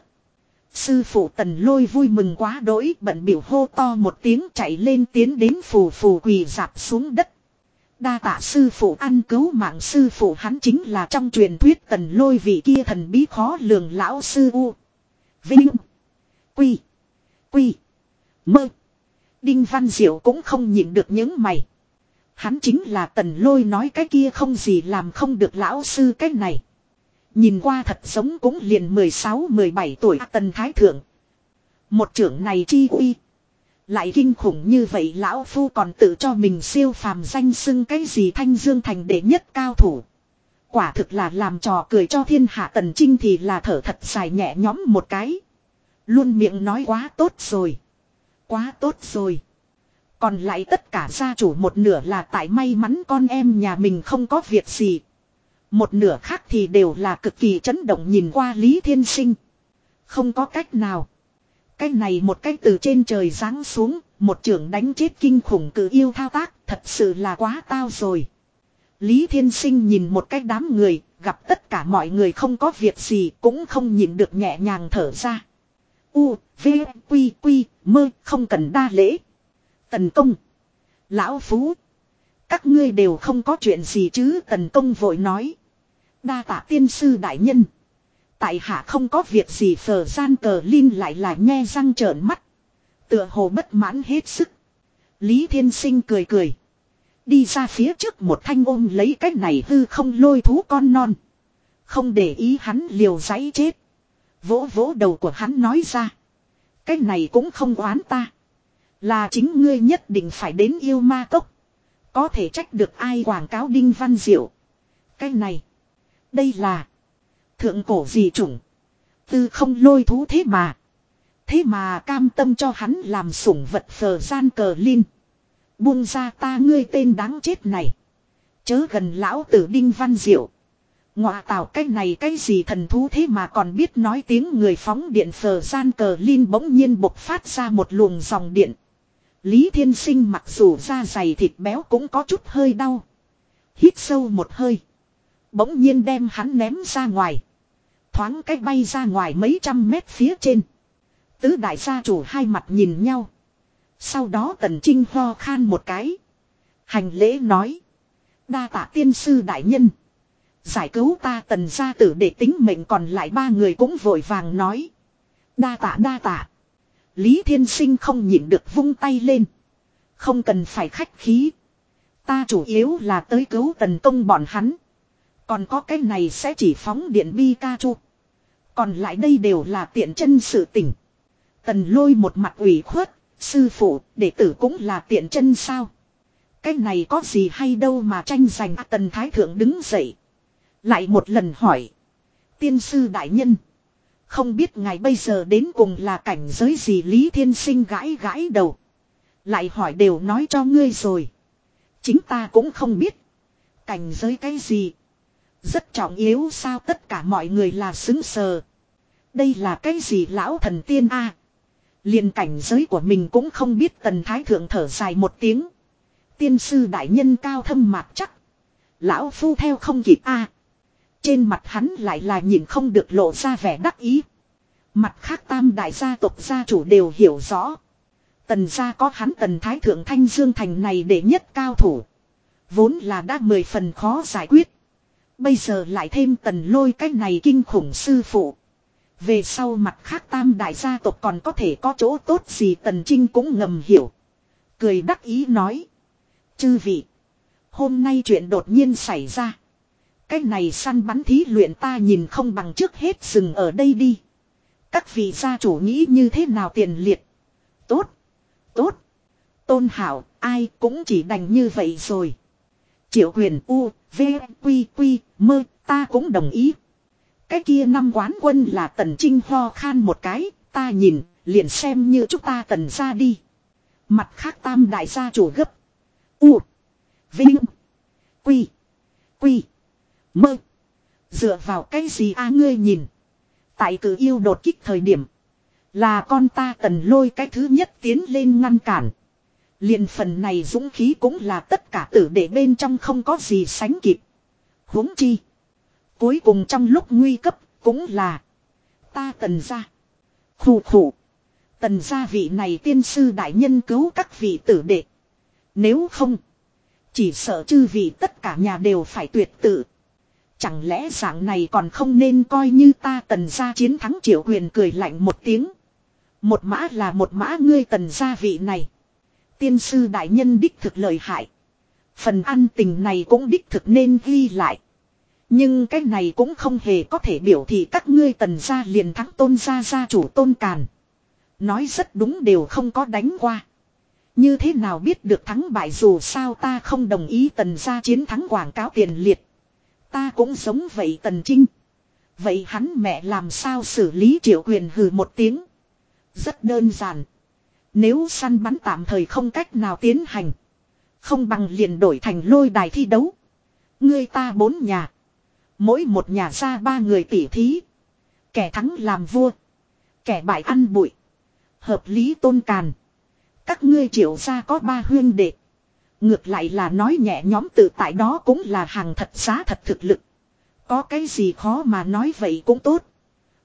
Sư phụ tần lôi vui mừng quá đỗi, bận biểu hô to một tiếng chạy lên tiến đến phù phù quỳ dạp xuống đất. Đa tạ sư phụ ăn cứu mạng sư phụ hắn chính là trong truyền thuyết tần lôi vị kia thần bí khó lường lão sư U. Vinh. Quy. Quy. Mơ. Đinh Văn Diệu cũng không nhịn được những mày. Hắn chính là tần lôi nói cái kia không gì làm không được lão sư cái này. Nhìn qua thật sống cũng liền 16-17 tuổi tần thái thượng. Một trưởng này chi uy. Lại kinh khủng như vậy lão phu còn tự cho mình siêu phàm danh xưng cái gì thanh dương thành đệ nhất cao thủ. Quả thực là làm trò cười cho thiên hạ tần trinh thì là thở thật dài nhẹ nhõm một cái. Luôn miệng nói quá tốt rồi. Quá tốt rồi. Còn lại tất cả gia chủ một nửa là tại may mắn con em nhà mình không có việc gì. Một nửa khác thì đều là cực kỳ chấn động nhìn qua Lý Thiên Sinh. Không có cách nào. Cái này một cách từ trên trời giáng xuống, một trưởng đánh chết kinh khủng cử yêu thao tác, thật sự là quá tao rồi. Lý Thiên Sinh nhìn một cách đám người, gặp tất cả mọi người không có việc gì, cũng không nhìn được nhẹ nhàng thở ra. U, V, Quy, Quy, mơ, không cần đa lễ. Tần công. Lão Phú. Các ngươi đều không có chuyện gì chứ tần công vội nói. Đa tạ tiên sư đại nhân. Tại hạ không có việc gì phở gian cờ linh lại là nghe răng trợn mắt. Tựa hồ bất mãn hết sức. Lý Thiên Sinh cười cười. Đi ra phía trước một thanh ôm lấy cái này hư không lôi thú con non. Không để ý hắn liều giấy chết. Vỗ vỗ đầu của hắn nói ra. Cái này cũng không oán ta. Là chính ngươi nhất định phải đến yêu ma tốc. Có thể trách được ai quảng cáo đinh văn diệu. Cái này. Đây là. Thượng cổ gì chủng. Tư không lôi thú thế mà. Thế mà cam tâm cho hắn làm sủng vật phờ gian cờ linh. Buông ra ta ngươi tên đáng chết này. Chớ gần lão tử đinh văn diệu. Ngọa tạo cái này cái gì thần thú thế mà còn biết nói tiếng người phóng điện phờ gian cờ linh bỗng nhiên bộc phát ra một luồng dòng điện. Lý Thiên Sinh mặc dù da dày thịt béo cũng có chút hơi đau. Hít sâu một hơi. Bỗng nhiên đem hắn ném ra ngoài. Thoáng cách bay ra ngoài mấy trăm mét phía trên. Tứ đại gia chủ hai mặt nhìn nhau. Sau đó tần trinh ho khan một cái. Hành lễ nói. Đa tạ tiên sư đại nhân. Giải cứu ta tần gia tử để tính mệnh còn lại ba người cũng vội vàng nói. Đa tạ đa tạ. Lý Thiên Sinh không nhịn được vung tay lên. Không cần phải khách khí. Ta chủ yếu là tới cứu tần công bọn hắn. Còn có cái này sẽ chỉ phóng điện bi ca chu. Còn lại đây đều là tiện chân sự tỉnh. Tần lôi một mặt ủy khuất, sư phụ, đệ tử cũng là tiện chân sao. Cái này có gì hay đâu mà tranh giành tần thái thượng đứng dậy. Lại một lần hỏi. Tiên sư đại nhân. Không biết ngài bây giờ đến cùng là cảnh giới gì Lý Thiên Sinh gãi gãi đầu. Lại hỏi đều nói cho ngươi rồi. Chính ta cũng không biết. Cảnh giới cái gì. Rất trọng yếu sao tất cả mọi người là xứng sờ. Đây là cái gì lão thần tiên a à? liền cảnh giới của mình cũng không biết tần thái thượng thở dài một tiếng. Tiên sư đại nhân cao thâm mạc chắc. Lão phu theo không kịp a Trên mặt hắn lại là nhìn không được lộ ra vẻ đắc ý. Mặt khác tam đại gia tộc gia chủ đều hiểu rõ. Tần gia có hắn tần thái thượng thanh dương thành này để nhất cao thủ. Vốn là đã mười phần khó giải quyết. Bây giờ lại thêm tần lôi cái này kinh khủng sư phụ. Về sau mặt khác tam đại gia tộc còn có thể có chỗ tốt gì tần trinh cũng ngầm hiểu. Cười đắc ý nói. Chư vị. Hôm nay chuyện đột nhiên xảy ra. Cái này săn bắn thí luyện ta nhìn không bằng trước hết dừng ở đây đi. Các vị gia chủ nghĩ như thế nào tiền liệt. Tốt. Tốt. Tôn hảo, ai cũng chỉ đành như vậy rồi. Triệu huyền U, V, Quy, Quy, Mơ, ta cũng đồng ý. Cái kia năm quán quân là tần trinh ho khan một cái, ta nhìn, liền xem như chúng ta tần ra đi. Mặt khác tam đại gia chủ gấp. U. Vinh. Quy. Quy. Mơ. Dựa vào cái gì a ngươi nhìn. Tại cử yêu đột kích thời điểm. Là con ta tần lôi cái thứ nhất tiến lên ngăn cản liền phần này dũng khí cũng là tất cả tử để bên trong không có gì sánh kịp. huống chi. Cuối cùng trong lúc nguy cấp cũng là. Ta tần ra. Khủ khủ. Tần gia vị này tiên sư đại nhân cứu các vị tử đệ. Nếu không. Chỉ sợ chư vị tất cả nhà đều phải tuyệt tự. Chẳng lẽ dạng này còn không nên coi như ta tần gia chiến thắng triệu huyền cười lạnh một tiếng. Một mã là một mã ngươi tần gia vị này. Tiên sư đại nhân đích thực lời hại. Phần ăn tình này cũng đích thực nên ghi lại. Nhưng cái này cũng không hề có thể biểu thị các ngươi tần gia liền thắng tôn gia gia chủ tôn càn. Nói rất đúng đều không có đánh qua. Như thế nào biết được thắng bại dù sao ta không đồng ý tần gia chiến thắng quảng cáo tiền liệt. Ta cũng giống vậy tần trinh. Vậy hắn mẹ làm sao xử lý triệu quyền hừ một tiếng. Rất đơn giản. Nếu săn bắn tạm thời không cách nào tiến hành. Không bằng liền đổi thành lôi đài thi đấu. Ngươi ta bốn nhà. Mỗi một nhà ra ba người tỉ thí. Kẻ thắng làm vua. Kẻ bại ăn bụi. Hợp lý tôn càn. Các ngươi triệu ra có ba huyên đệ. Ngược lại là nói nhẹ nhóm tự tại đó cũng là hàng thật giá thật thực lực. Có cái gì khó mà nói vậy cũng tốt.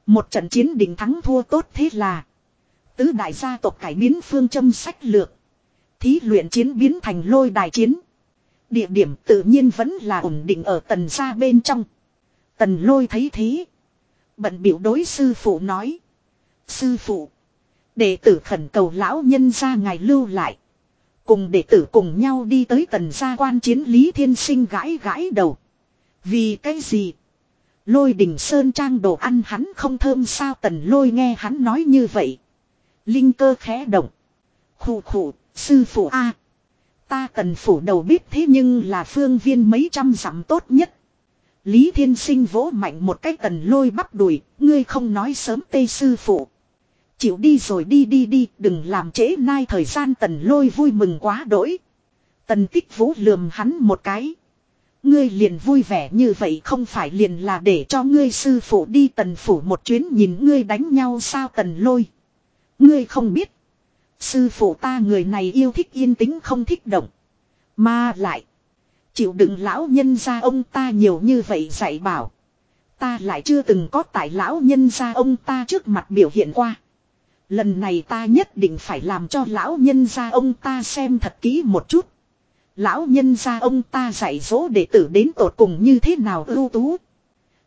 Một trận chiến đỉnh thắng thua tốt thế là. Tứ đại gia tộc cải biến phương châm sách lược. Thí luyện chiến biến thành lôi đài chiến. Địa điểm tự nhiên vẫn là ổn định ở tần gia bên trong. Tần lôi thấy thế. Bận biểu đối sư phụ nói. Sư phụ. Đệ tử khẩn cầu lão nhân ra ngài lưu lại. Cùng đệ tử cùng nhau đi tới tần gia quan chiến Lý Thiên Sinh gãi gãi đầu. Vì cái gì? Lôi đỉnh sơn trang đồ ăn hắn không thơm sao tần lôi nghe hắn nói như vậy. Linh cơ khẽ động. Khủ khủ, sư phụ A. Ta tần phủ đầu biết thế nhưng là phương viên mấy trăm dặm tốt nhất. Lý Thiên Sinh vỗ mạnh một cái tần lôi bắp đùi, ngươi không nói sớm tê sư phụ. Chịu đi rồi đi đi đi, đừng làm trễ nai thời gian tần lôi vui mừng quá đỗi. Tần tích vũ lườm hắn một cái. Ngươi liền vui vẻ như vậy không phải liền là để cho ngươi sư phụ đi tần phủ một chuyến nhìn ngươi đánh nhau sao tần lôi. Ngươi không biết. Sư phụ ta người này yêu thích yên tĩnh không thích động. Mà lại. Chịu đựng lão nhân gia ông ta nhiều như vậy dạy bảo. Ta lại chưa từng có tại lão nhân gia ông ta trước mặt biểu hiện qua. Lần này ta nhất định phải làm cho lão nhân gia ông ta xem thật kỹ một chút. Lão nhân gia ông ta dạy dỗ đệ tử đến tột cùng như thế nào ưu tú.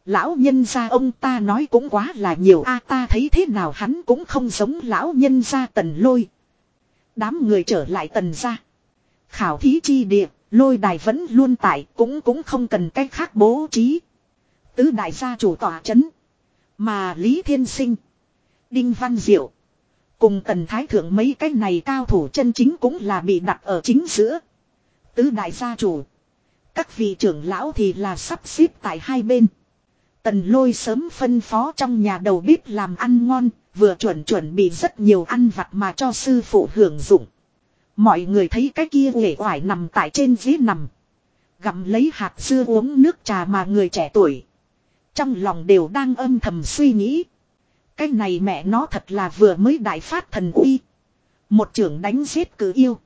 Lão nhân gia ông ta nói cũng quá là nhiều a ta thấy thế nào hắn cũng không giống lão nhân gia tần lôi. Đám người trở lại tần gia. Khảo thí chi địa, lôi đài vẫn luôn tại cũng cũng không cần cách khác bố trí. Tứ đại gia chủ tòa chấn. Mà Lý Thiên Sinh. Đinh Văn Diệu. Cùng tần thái thượng mấy cái này cao thủ chân chính cũng là bị đặt ở chính giữa. Tứ đại gia chủ. Các vị trưởng lão thì là sắp xếp tại hai bên. Tần lôi sớm phân phó trong nhà đầu bếp làm ăn ngon, vừa chuẩn chuẩn bị rất nhiều ăn vặt mà cho sư phụ hưởng dụng. Mọi người thấy cái kia nghệ oải nằm tại trên ghế nằm. Gặm lấy hạt dưa uống nước trà mà người trẻ tuổi. Trong lòng đều đang âm thầm suy nghĩ. Cái này mẹ nó thật là vừa mới đại phát thần uy. Một trưởng đánh giết cử yêu.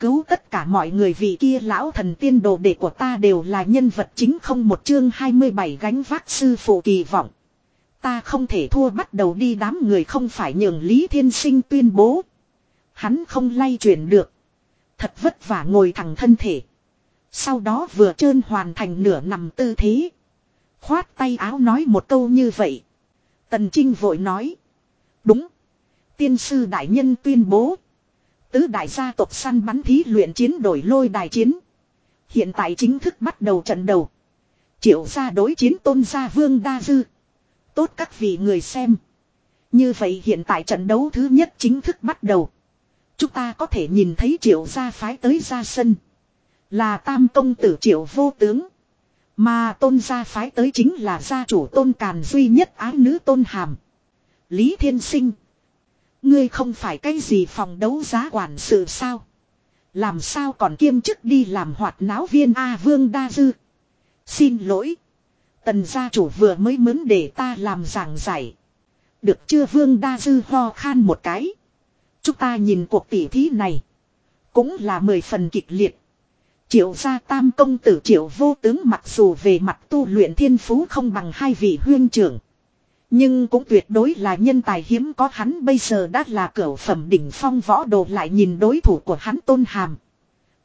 Cứu tất cả mọi người vì kia lão thần tiên đồ đệ của ta đều là nhân vật chính không một chương 27 gánh vác sư phụ kỳ vọng. Ta không thể thua bắt đầu đi đám người không phải nhường Lý Thiên Sinh tuyên bố. Hắn không lay chuyển được. Thật vất vả ngồi thẳng thân thể. Sau đó vừa trơn hoàn thành nửa nằm tư thế. Khoát tay áo nói một câu như vậy. Tần Trinh vội nói. Đúng. Tiên sư đại nhân tuyên bố. Tứ đại gia tộc săn bắn thí luyện chiến đổi lôi đài chiến. Hiện tại chính thức bắt đầu trận đầu. Triệu gia đối chiến tôn gia vương đa dư. Tốt các vị người xem. Như vậy hiện tại trận đấu thứ nhất chính thức bắt đầu. Chúng ta có thể nhìn thấy triệu gia phái tới ra sân. Là tam công tử triệu vô tướng. Mà tôn gia phái tới chính là gia chủ tôn càn duy nhất ái nữ tôn hàm. Lý Thiên Sinh. Ngươi không phải cái gì phòng đấu giá quản sự sao? Làm sao còn kiêm chức đi làm hoạt náo viên A Vương Đa Dư? Xin lỗi. Tần gia chủ vừa mới mướn để ta làm giảng giải. Được chưa Vương Đa Dư ho khan một cái. Chúng ta nhìn cuộc tỉ thí này. Cũng là mười phần kịch liệt. Triệu gia tam công tử triệu vô tướng mặc dù về mặt tu luyện thiên phú không bằng hai vị huyên trưởng. Nhưng cũng tuyệt đối là nhân tài hiếm có hắn bây giờ đã là cửa phẩm đỉnh phong võ đồ lại nhìn đối thủ của hắn tôn hàm.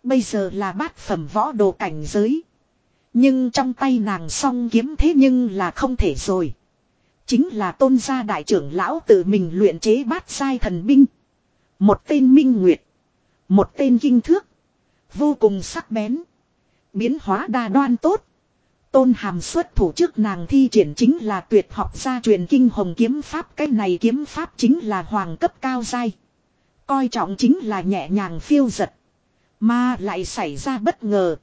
Bây giờ là bát phẩm võ đồ cảnh giới. Nhưng trong tay nàng song kiếm thế nhưng là không thể rồi. Chính là tôn gia đại trưởng lão tự mình luyện chế bát sai thần binh. Một tên minh nguyệt. Một tên kinh thước. Vô cùng sắc bén. Biến hóa đa đoan tốt. Tôn hàm xuất thủ trước nàng thi triển chính là tuyệt học gia truyền kinh hồng kiếm pháp. Cái này kiếm pháp chính là hoàng cấp cao dai. Coi trọng chính là nhẹ nhàng phiêu giật. Mà lại xảy ra bất ngờ.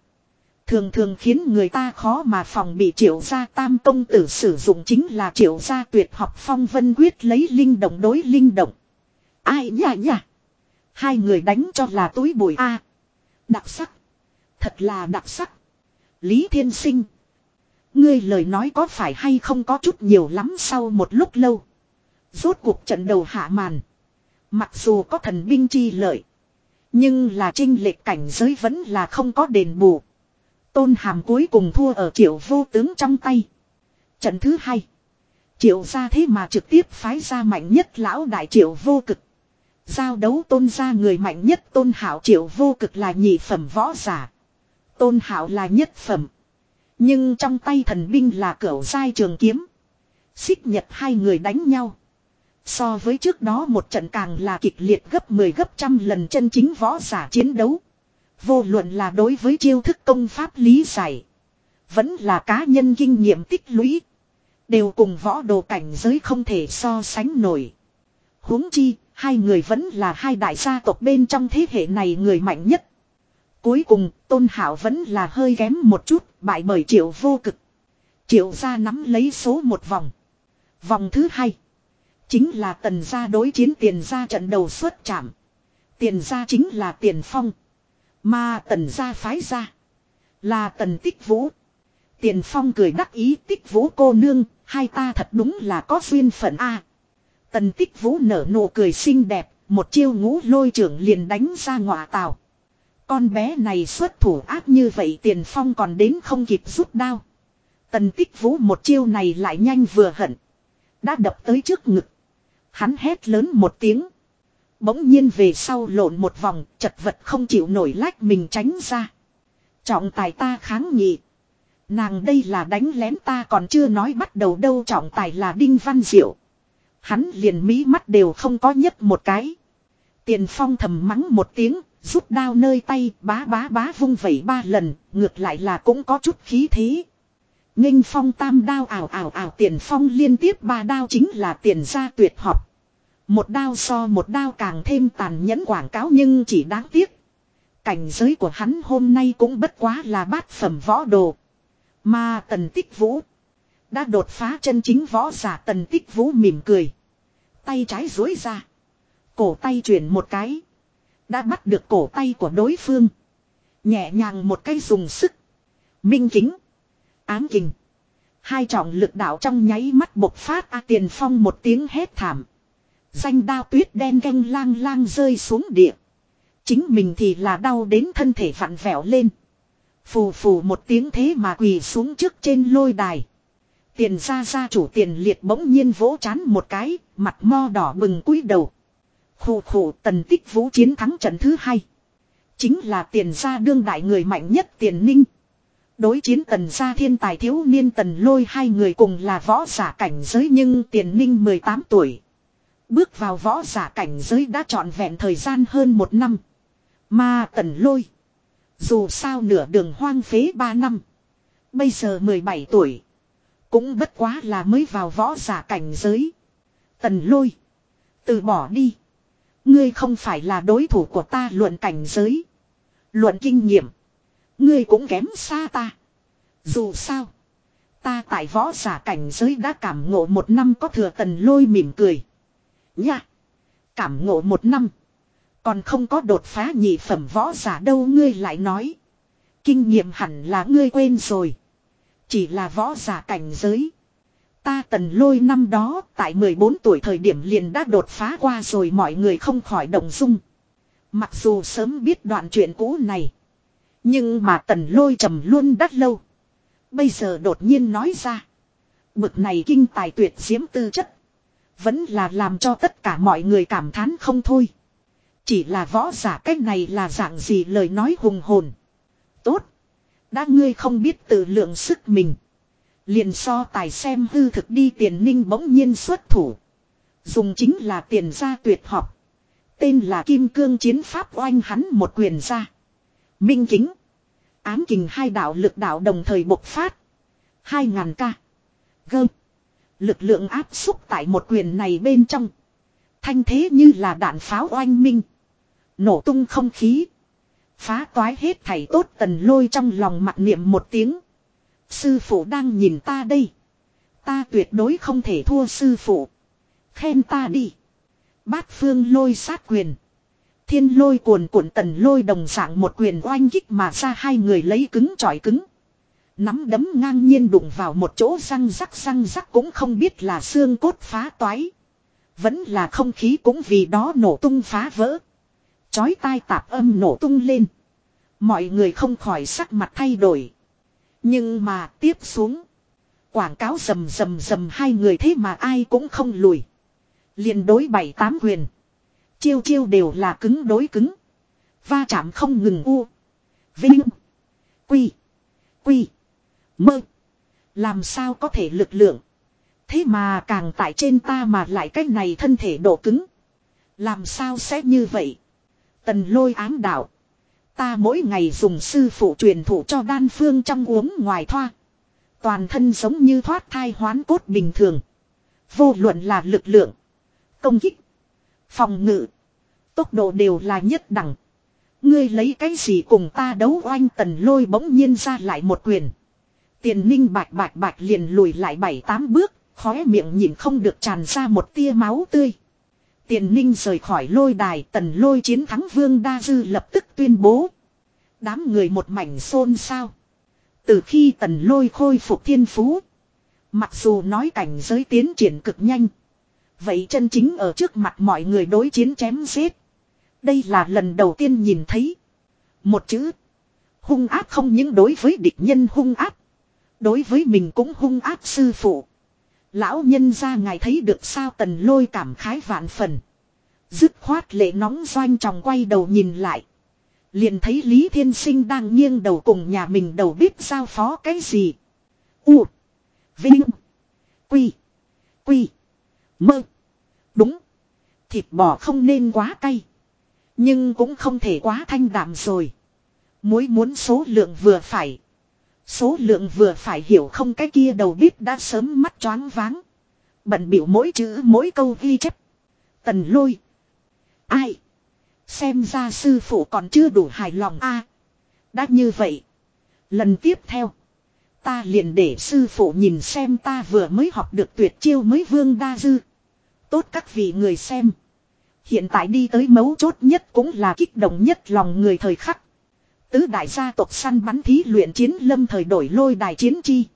Thường thường khiến người ta khó mà phòng bị triệu gia tam công tử sử dụng chính là triệu gia tuyệt học phong vân quyết lấy linh động đối linh động. Ai nhả nhả. Hai người đánh cho là túi bụi A. Đặc sắc. Thật là đặc sắc. Lý Thiên Sinh. Ngươi lời nói có phải hay không có chút nhiều lắm sau một lúc lâu. Rốt cuộc trận đầu hạ màn. Mặc dù có thần binh chi lợi. Nhưng là trinh lệch cảnh giới vẫn là không có đền bù. Tôn hàm cuối cùng thua ở triệu vô tướng trong tay. Trận thứ hai. Triệu ra thế mà trực tiếp phái ra mạnh nhất lão đại triệu vô cực. Giao đấu tôn ra người mạnh nhất tôn hảo triệu vô cực là nhị phẩm võ giả. Tôn hảo là nhất phẩm. Nhưng trong tay thần binh là cửu sai trường kiếm. Xích nhật hai người đánh nhau. So với trước đó một trận càng là kịch liệt gấp 10 gấp trăm lần chân chính võ giả chiến đấu. Vô luận là đối với chiêu thức công pháp lý giải. Vẫn là cá nhân kinh nghiệm tích lũy. Đều cùng võ đồ cảnh giới không thể so sánh nổi. huống chi, hai người vẫn là hai đại gia tộc bên trong thế hệ này người mạnh nhất. Cuối cùng, Tôn Hảo vẫn là hơi kém một chút, bại bởi triệu vô cực. Triệu gia nắm lấy số một vòng. Vòng thứ hai. Chính là tần gia đối chiến tiền gia trận đầu xuất chạm. Tiền gia chính là tiền phong. Mà tần gia phái ra. Là tần tích vũ. Tiền phong cười đắc ý tích vũ cô nương. Hai ta thật đúng là có duyên phận a. tần tích vũ nở nụ cười xinh đẹp. Một chiêu ngũ lôi trưởng liền đánh ra ngọa tàu. Con bé này xuất thủ áp như vậy tiền phong còn đến không kịp rút đao. Tần tích vũ một chiêu này lại nhanh vừa hận. Đã đập tới trước ngực. Hắn hét lớn một tiếng. Bỗng nhiên về sau lộn một vòng, chật vật không chịu nổi lách mình tránh ra. Trọng tài ta kháng nghị. Nàng đây là đánh lén ta còn chưa nói bắt đầu đâu trọng tài là Đinh Văn Diệu. Hắn liền mí mắt đều không có nhất một cái. Tiền phong thầm mắng một tiếng, rút đao nơi tay bá bá bá vung vẩy ba lần, ngược lại là cũng có chút khí thế. Nghênh phong tam đao ảo ảo ảo tiền phong liên tiếp ba đao chính là tiền ra tuyệt học. Một đao so một đao càng thêm tàn nhẫn quảng cáo nhưng chỉ đáng tiếc. Cảnh giới của hắn hôm nay cũng bất quá là bát phẩm võ đồ. Mà tần tích vũ. Đã đột phá chân chính võ giả tần tích vũ mỉm cười. Tay trái dối ra. Cổ tay chuyển một cái. Đã bắt được cổ tay của đối phương. Nhẹ nhàng một cái dùng sức. Minh kính. Ám kình. Hai trọng lực đạo trong nháy mắt bộc phát A tiền phong một tiếng hét thảm. Danh đao tuyết đen ganh lang lang rơi xuống địa. Chính mình thì là đau đến thân thể vặn vẹo lên. Phù phù một tiếng thế mà quỳ xuống trước trên lôi đài. Tiền ra ra chủ tiền liệt bỗng nhiên vỗ chán một cái, mặt mo đỏ bừng cúi đầu. Khủ khủ tần tích vũ chiến thắng trận thứ hai. Chính là tiền gia đương đại người mạnh nhất tiền ninh. Đối chiến tần gia thiên tài thiếu niên tần lôi hai người cùng là võ giả cảnh giới nhưng tiền ninh 18 tuổi. Bước vào võ giả cảnh giới đã trọn vẹn thời gian hơn một năm. Mà tần lôi. Dù sao nửa đường hoang phế 3 năm. Bây giờ 17 tuổi. Cũng bất quá là mới vào võ giả cảnh giới. Tần lôi. Từ bỏ đi. Ngươi không phải là đối thủ của ta luận cảnh giới. Luận kinh nghiệm. Ngươi cũng kém xa ta. Dù sao. Ta tại võ giả cảnh giới đã cảm ngộ một năm có thừa tần lôi mỉm cười. Nha. Cảm ngộ một năm. Còn không có đột phá nhị phẩm võ giả đâu ngươi lại nói. Kinh nghiệm hẳn là ngươi quên rồi. Chỉ là võ giả cảnh giới. Ta tần lôi năm đó, tại 14 tuổi thời điểm liền đã đột phá qua rồi, mọi người không khỏi động dung. Mặc dù sớm biết đoạn chuyện cũ này. Nhưng mà tần lôi trầm luôn đắt lâu. Bây giờ đột nhiên nói ra. Bực này kinh tài tuyệt diễm tư chất. Vẫn là làm cho tất cả mọi người cảm thán không thôi. Chỉ là võ giả cách này là dạng gì lời nói hùng hồn. Tốt. Đã ngươi không biết tự lượng sức mình. Liền so tài xem hư thực đi tiền ninh bỗng nhiên xuất thủ. Dùng chính là tiền gia tuyệt học. Tên là Kim Cương Chiến Pháp oanh hắn một quyền ra. Minh kính. Ám kình hai đạo lực đạo đồng thời bộc phát. Hai ngàn ca. Gơm. Lực lượng áp xúc tại một quyền này bên trong. Thanh thế như là đạn pháo oanh minh. Nổ tung không khí. Phá toái hết thảy tốt tần lôi trong lòng mặt niệm một tiếng. Sư phụ đang nhìn ta đây. Ta tuyệt đối không thể thua sư phụ. Khen ta đi. Bát phương lôi sát quyền. Thiên lôi cuồn cuộn tần lôi đồng dạng một quyền oanh kích mà ra hai người lấy cứng chọi cứng. Nắm đấm ngang nhiên đụng vào một chỗ răng rắc răng rắc cũng không biết là xương cốt phá toái. Vẫn là không khí cũng vì đó nổ tung phá vỡ. Chói tai tạp âm nổ tung lên. Mọi người không khỏi sắc mặt thay đổi. Nhưng mà tiếp xuống. Quảng cáo rầm rầm rầm hai người thế mà ai cũng không lùi. liền đối bảy tám quyền. Chiêu chiêu đều là cứng đối cứng. Va chạm không ngừng u. Vinh. Quy. Quy. Mơ. Làm sao có thể lực lượng. Thế mà càng tại trên ta mà lại cách này thân thể độ cứng. Làm sao sẽ như vậy. Tần lôi ám đạo. Ta mỗi ngày dùng sư phụ truyền thụ cho đan phương trong uống ngoài thoa. Toàn thân giống như thoát thai hoán cốt bình thường. Vô luận là lực lượng. Công kích. Phòng ngự. Tốc độ đều là nhất đẳng. Ngươi lấy cái gì cùng ta đấu oanh tần lôi bỗng nhiên ra lại một quyền. Tiền ninh bạch bạch bạch liền lùi lại bảy tám bước, khóe miệng nhìn không được tràn ra một tia máu tươi. Tiền ninh rời khỏi lôi đài, tần lôi chiến thắng vương đa dư lập tức tuyên bố. Đám người một mảnh xôn xao. Từ khi tần lôi khôi phục thiên phú. Mặc dù nói cảnh giới tiến triển cực nhanh. Vậy chân chính ở trước mặt mọi người đối chiến chém giết. Đây là lần đầu tiên nhìn thấy. Một chữ. Hung áp không những đối với địch nhân hung áp. Đối với mình cũng hung áp sư phụ. Lão nhân ra ngài thấy được sao tần lôi cảm khái vạn phần. Dứt khoát lệ nóng doanh tròng quay đầu nhìn lại. Liền thấy Lý Thiên Sinh đang nghiêng đầu cùng nhà mình đầu bếp giao phó cái gì. U. Vinh. Quy. Quy. Mơ. Đúng. Thịt bò không nên quá cay. Nhưng cũng không thể quá thanh đạm rồi. Muối muốn số lượng vừa phải. Số lượng vừa phải hiểu không cái kia đầu bếp đã sớm mắt choáng váng. Bận biểu mỗi chữ, mỗi câu ghi chép. Tần lôi. Ai. Xem ra sư phụ còn chưa đủ hài lòng a. đã như vậy. Lần tiếp theo. Ta liền để sư phụ nhìn xem ta vừa mới học được tuyệt chiêu mới vương đa dư. Tốt các vị người xem. Hiện tại đi tới mấu chốt nhất cũng là kích động nhất lòng người thời khắc. Tứ đại gia tộc săn bắn thí luyện chiến lâm thời đổi lôi đài chiến chi.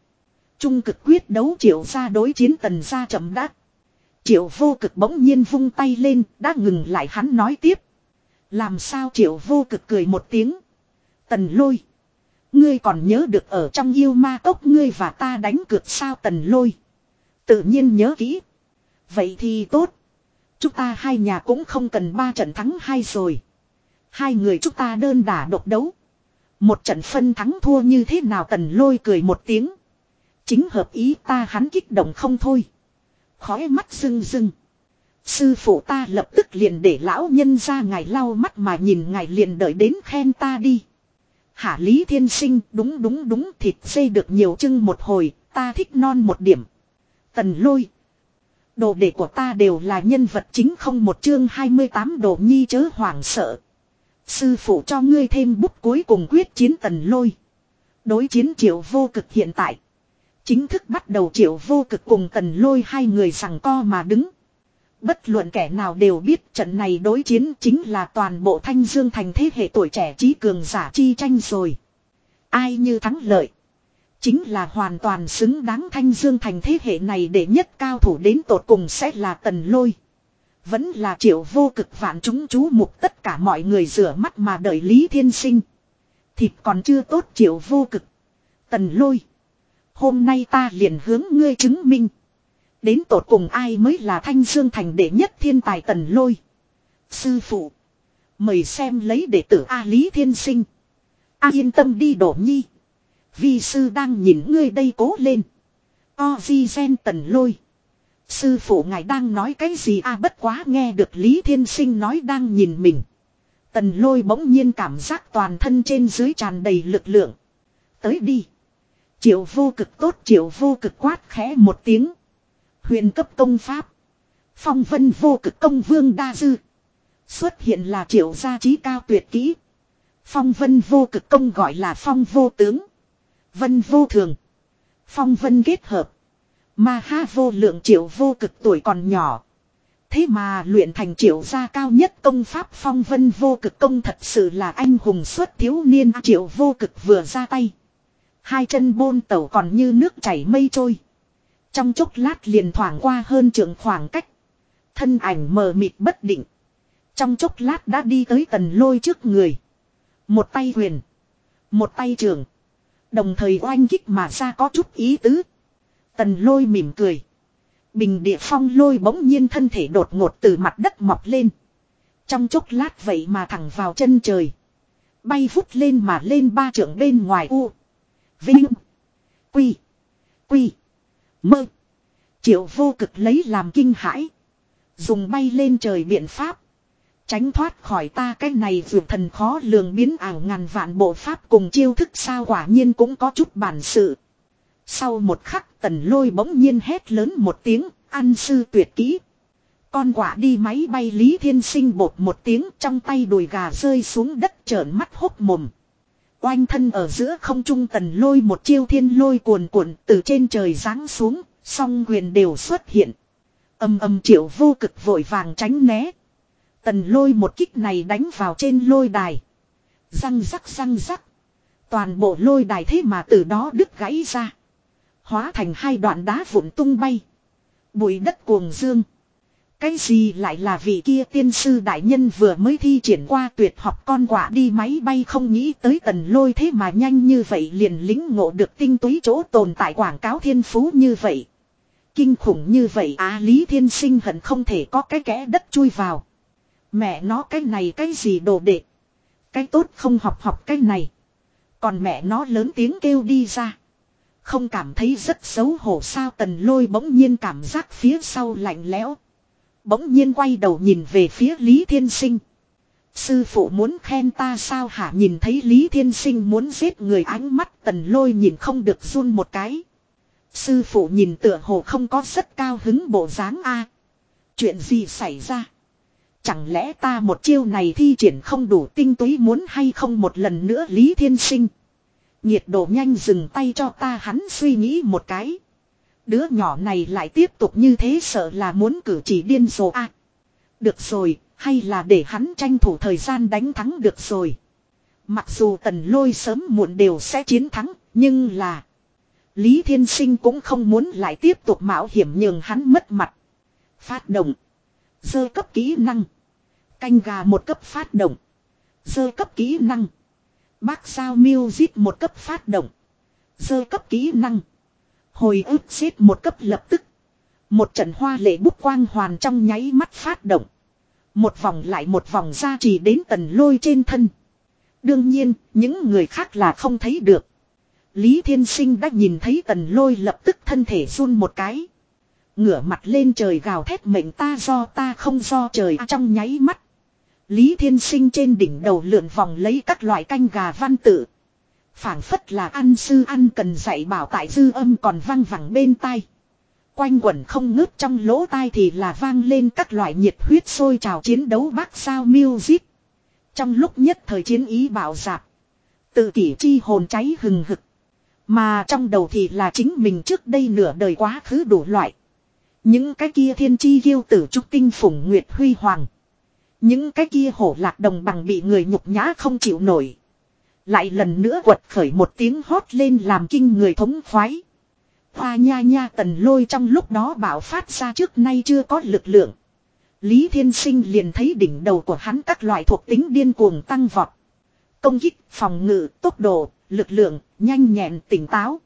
Trung cực quyết đấu triệu gia đối chiến tần gia chậm đắc. Triệu vô cực bỗng nhiên vung tay lên, đã ngừng lại hắn nói tiếp. Làm sao triệu vô cực cười một tiếng. Tần lôi. Ngươi còn nhớ được ở trong yêu ma tốc ngươi và ta đánh cược sao tần lôi. Tự nhiên nhớ kỹ. Vậy thì tốt. Chúng ta hai nhà cũng không cần ba trận thắng hai rồi. Hai người chúng ta đơn đả độc đấu. Một trận phân thắng thua như thế nào tần lôi cười một tiếng. Chính hợp ý ta hắn kích động không thôi. Khói mắt rưng rưng. Sư phụ ta lập tức liền để lão nhân ra ngài lau mắt mà nhìn ngài liền đợi đến khen ta đi. Hạ Lý Thiên Sinh đúng đúng đúng thịt xây được nhiều chưng một hồi, ta thích non một điểm. Tần lôi. Đồ đệ của ta đều là nhân vật chính không một chương 28 đồ nhi chớ hoảng sợ. Sư phụ cho ngươi thêm bút cuối cùng quyết chiến tần lôi. Đối chiến triệu vô cực hiện tại. Chính thức bắt đầu triệu vô cực cùng tần lôi hai người rằng co mà đứng. Bất luận kẻ nào đều biết trận này đối chiến chính là toàn bộ thanh dương thành thế hệ tuổi trẻ trí cường giả chi tranh rồi. Ai như thắng lợi. Chính là hoàn toàn xứng đáng thanh dương thành thế hệ này để nhất cao thủ đến tột cùng sẽ là tần lôi. Vẫn là triệu vô cực vạn chúng chú mục tất cả mọi người rửa mắt mà đợi Lý Thiên Sinh. Thịt còn chưa tốt triệu vô cực. Tần lôi. Hôm nay ta liền hướng ngươi chứng minh. Đến tột cùng ai mới là thanh dương thành đệ nhất thiên tài tần lôi. Sư phụ. Mời xem lấy đệ tử A Lý Thiên Sinh. A yên tâm đi đổ nhi. Vi sư đang nhìn ngươi đây cố lên. O di gen tần lôi. Sư phụ ngài đang nói cái gì a bất quá nghe được Lý Thiên Sinh nói đang nhìn mình. Tần lôi bỗng nhiên cảm giác toàn thân trên dưới tràn đầy lực lượng. Tới đi. Triệu vô cực tốt, triệu vô cực quát khẽ một tiếng. Huyền cấp công pháp. Phong vân vô cực công vương đa dư. Xuất hiện là triệu gia trí cao tuyệt kỹ. Phong vân vô cực công gọi là phong vô tướng. Vân vô thường. Phong vân kết hợp ma ha vô lượng triệu vô cực tuổi còn nhỏ. Thế mà luyện thành triệu gia cao nhất công pháp phong vân vô cực công thật sự là anh hùng xuất thiếu niên triệu vô cực vừa ra tay. Hai chân bôn tẩu còn như nước chảy mây trôi. Trong chốc lát liền thoảng qua hơn trường khoảng cách. Thân ảnh mờ mịt bất định. Trong chốc lát đã đi tới tần lôi trước người. Một tay huyền. Một tay trường. Đồng thời oanh kích mà ra có chút ý tứ. Tần lôi mỉm cười. Bình địa phong lôi bỗng nhiên thân thể đột ngột từ mặt đất mọc lên. Trong chốc lát vậy mà thẳng vào chân trời. Bay vút lên mà lên ba trượng bên ngoài u. Vinh. Quy. Quy. Mơ. Triệu vô cực lấy làm kinh hãi. Dùng bay lên trời biện pháp. Tránh thoát khỏi ta cái này vượt thần khó lường biến ảo ngàn vạn bộ pháp cùng chiêu thức sao quả nhiên cũng có chút bản sự. Sau một khắc tần lôi bỗng nhiên hét lớn một tiếng, ăn sư tuyệt kỹ. Con quả đi máy bay Lý Thiên Sinh bột một tiếng trong tay đùi gà rơi xuống đất trợn mắt hốc mồm. Oanh thân ở giữa không trung tần lôi một chiêu thiên lôi cuồn cuộn từ trên trời giáng xuống, song quyền đều xuất hiện. Âm âm triệu vô cực vội vàng tránh né. Tần lôi một kích này đánh vào trên lôi đài. Răng rắc răng rắc. Toàn bộ lôi đài thế mà từ đó đứt gãy ra. Hóa thành hai đoạn đá vụn tung bay. Bụi đất cuồng dương. Cái gì lại là vị kia tiên sư đại nhân vừa mới thi triển qua tuyệt học con quả đi máy bay không nghĩ tới tần lôi thế mà nhanh như vậy liền lính ngộ được tinh túy chỗ tồn tại quảng cáo thiên phú như vậy. Kinh khủng như vậy, á Lý Thiên Sinh hận không thể có cái kẽ đất chui vào. Mẹ nó cái này cái gì đồ đệ. Cái tốt không học học cái này. Còn mẹ nó lớn tiếng kêu đi ra. Không cảm thấy rất xấu hổ sao tần lôi bỗng nhiên cảm giác phía sau lạnh lẽo. Bỗng nhiên quay đầu nhìn về phía Lý Thiên Sinh. Sư phụ muốn khen ta sao hả nhìn thấy Lý Thiên Sinh muốn giết người ánh mắt tần lôi nhìn không được run một cái. Sư phụ nhìn tựa hồ không có rất cao hứng bộ dáng a. Chuyện gì xảy ra? Chẳng lẽ ta một chiêu này thi triển không đủ tinh túy muốn hay không một lần nữa Lý Thiên Sinh? Nhiệt độ nhanh dừng tay cho ta hắn suy nghĩ một cái. Đứa nhỏ này lại tiếp tục như thế sợ là muốn cử chỉ điên rồ à được rồi, hay là để hắn tranh thủ thời gian đánh thắng được rồi. Mặc dù tần lôi sớm muộn đều sẽ chiến thắng, nhưng là... Lý Thiên Sinh cũng không muốn lại tiếp tục mạo hiểm nhường hắn mất mặt. Phát động. Dơ cấp kỹ năng. Canh gà một cấp phát động. Dơ cấp kỹ năng. Bác sao miêu giết một cấp phát động. sơ cấp kỹ năng. Hồi ức xếp một cấp lập tức. Một trận hoa lệ bút quang hoàn trong nháy mắt phát động. Một vòng lại một vòng ra chỉ đến tần lôi trên thân. Đương nhiên, những người khác là không thấy được. Lý Thiên Sinh đã nhìn thấy tần lôi lập tức thân thể run một cái. Ngửa mặt lên trời gào thét mệnh ta do ta không do trời trong nháy mắt. Lý Thiên Sinh trên đỉnh đầu lượn vòng lấy các loại canh gà văn tự. phảng phất là ăn sư ăn cần dạy bảo tại dư âm còn vang vẳng bên tai. Quanh quẩn không ngớt trong lỗ tai thì là vang lên các loại nhiệt huyết sôi trào chiến đấu bác sao music. Trong lúc nhất thời chiến ý bảo giạc. Tự kỷ chi hồn cháy hừng hực. Mà trong đầu thì là chính mình trước đây nửa đời quá khứ đủ loại. Những cái kia thiên chi yêu tử trúc tinh phủng nguyệt huy hoàng. Những cái kia hổ lạc đồng bằng bị người nhục nhã không chịu nổi. Lại lần nữa quật khởi một tiếng hót lên làm kinh người thống khoái. Hoa nha nha tần lôi trong lúc đó bảo phát ra trước nay chưa có lực lượng. Lý Thiên Sinh liền thấy đỉnh đầu của hắn các loại thuộc tính điên cuồng tăng vọt. Công kích, phòng ngự, tốc độ, lực lượng, nhanh nhẹn, tỉnh táo.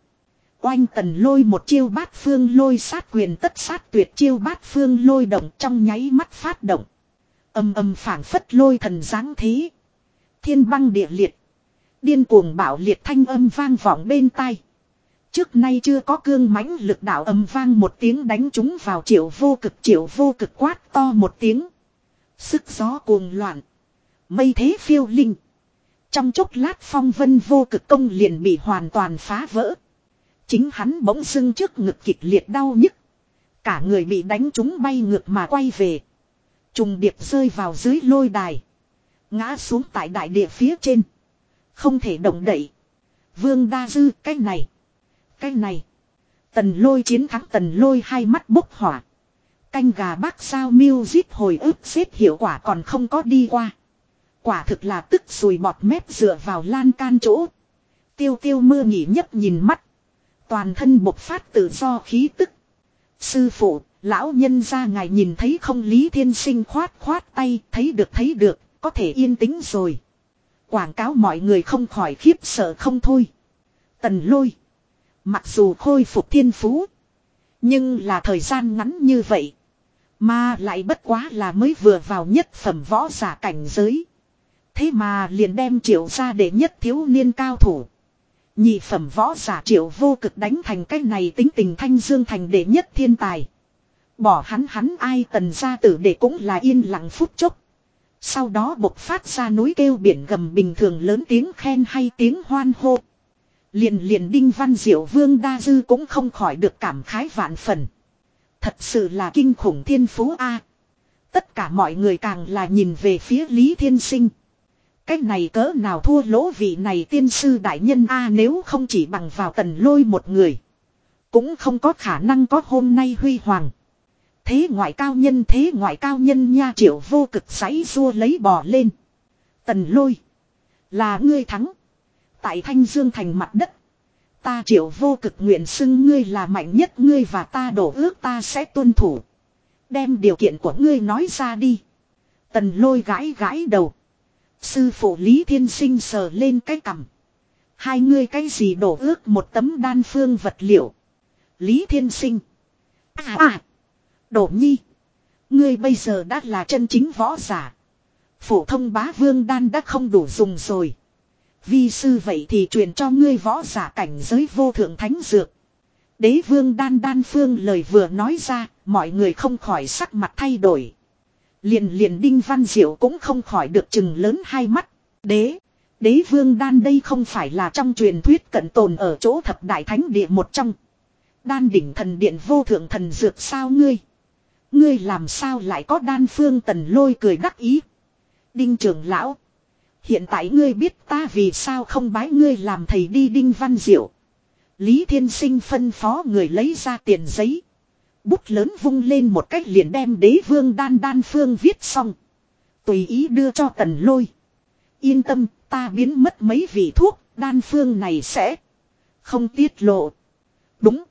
Oanh tần lôi một chiêu bát phương lôi sát quyền tất sát tuyệt chiêu bát phương lôi động trong nháy mắt phát động. Âm âm phảng phất lôi thần giáng thế. Thiên băng địa liệt. Điên cuồng bảo liệt thanh âm vang vọng bên tai. Trước nay chưa có cương mãnh lực đạo âm vang một tiếng đánh chúng vào triệu vô cực, triệu vô cực quát to một tiếng. Sức gió cuồng loạn. Mây thế phiêu linh. Trong chốc lát phong vân vô cực công liền bị hoàn toàn phá vỡ. Chính hắn bỗng dưng trước ngực kịch liệt đau nhức. Cả người bị đánh chúng bay ngược mà quay về. Trùng điệp rơi vào dưới lôi đài. Ngã xuống tại đại địa phía trên. Không thể động đậy. Vương đa dư cái này. Cái này. Tần lôi chiến thắng tần lôi hai mắt bốc hỏa. Canh gà bác sao miêu giết hồi ức xếp hiệu quả còn không có đi qua. Quả thực là tức sùi bọt mép dựa vào lan can chỗ. Tiêu tiêu mưa nghỉ nhấp nhìn mắt. Toàn thân bộc phát tự do khí tức. Sư phụ, lão nhân ra ngài nhìn thấy không Lý Thiên Sinh khoát khoát tay, thấy được thấy được, có thể yên tĩnh rồi. Quảng cáo mọi người không khỏi khiếp sợ không thôi. Tần lôi. Mặc dù khôi phục thiên phú. Nhưng là thời gian ngắn như vậy. Mà lại bất quá là mới vừa vào nhất phẩm võ giả cảnh giới. Thế mà liền đem triệu ra để nhất thiếu niên cao thủ. Nhị phẩm võ giả triệu vô cực đánh thành cái này tính tình thanh dương thành đệ nhất thiên tài. Bỏ hắn hắn ai tần gia tử để cũng là yên lặng phút chốc. Sau đó bộc phát ra núi kêu biển gầm bình thường lớn tiếng khen hay tiếng hoan hô. Liền liền đinh văn diệu vương đa dư cũng không khỏi được cảm khái vạn phần. Thật sự là kinh khủng thiên phú A. Tất cả mọi người càng là nhìn về phía Lý Thiên Sinh. Cách này cỡ nào thua lỗ vị này tiên sư đại nhân A nếu không chỉ bằng vào tần lôi một người. Cũng không có khả năng có hôm nay huy hoàng. Thế ngoại cao nhân, thế ngoại cao nhân nha triệu vô cực sáy xua lấy bò lên. Tần lôi. Là ngươi thắng. Tại Thanh Dương thành mặt đất. Ta triệu vô cực nguyện xưng ngươi là mạnh nhất, ngươi và ta đổ ước ta sẽ tuân thủ. Đem điều kiện của ngươi nói ra đi. Tần lôi gãi gãi đầu. Sư phụ Lý Thiên Sinh sờ lên cái cằm. Hai ngươi cái gì đổ ước một tấm đan phương vật liệu. Lý Thiên Sinh. À à. Đổ nhi. Ngươi bây giờ đã là chân chính võ giả. Phổ thông bá vương đan đã không đủ dùng rồi. Vi sư vậy thì truyền cho ngươi võ giả cảnh giới vô thượng thánh dược. Đế vương đan đan phương lời vừa nói ra, mọi người không khỏi sắc mặt thay đổi. Liền liền đinh văn diệu cũng không khỏi được chừng lớn hai mắt. Đế, đế vương đan đây không phải là trong truyền thuyết cận tồn ở chỗ thập đại thánh địa một trong. Đan đỉnh thần điện vô thượng thần dược sao ngươi? Ngươi làm sao lại có đan phương tần lôi cười đắc ý. Đinh trưởng lão. Hiện tại ngươi biết ta vì sao không bái ngươi làm thầy đi đinh văn diệu. Lý Thiên Sinh phân phó người lấy ra tiền giấy. Bút lớn vung lên một cách liền đem đế vương đan đan phương viết xong. Tùy ý đưa cho tần lôi. Yên tâm, ta biến mất mấy vị thuốc, đan phương này sẽ không tiết lộ. Đúng.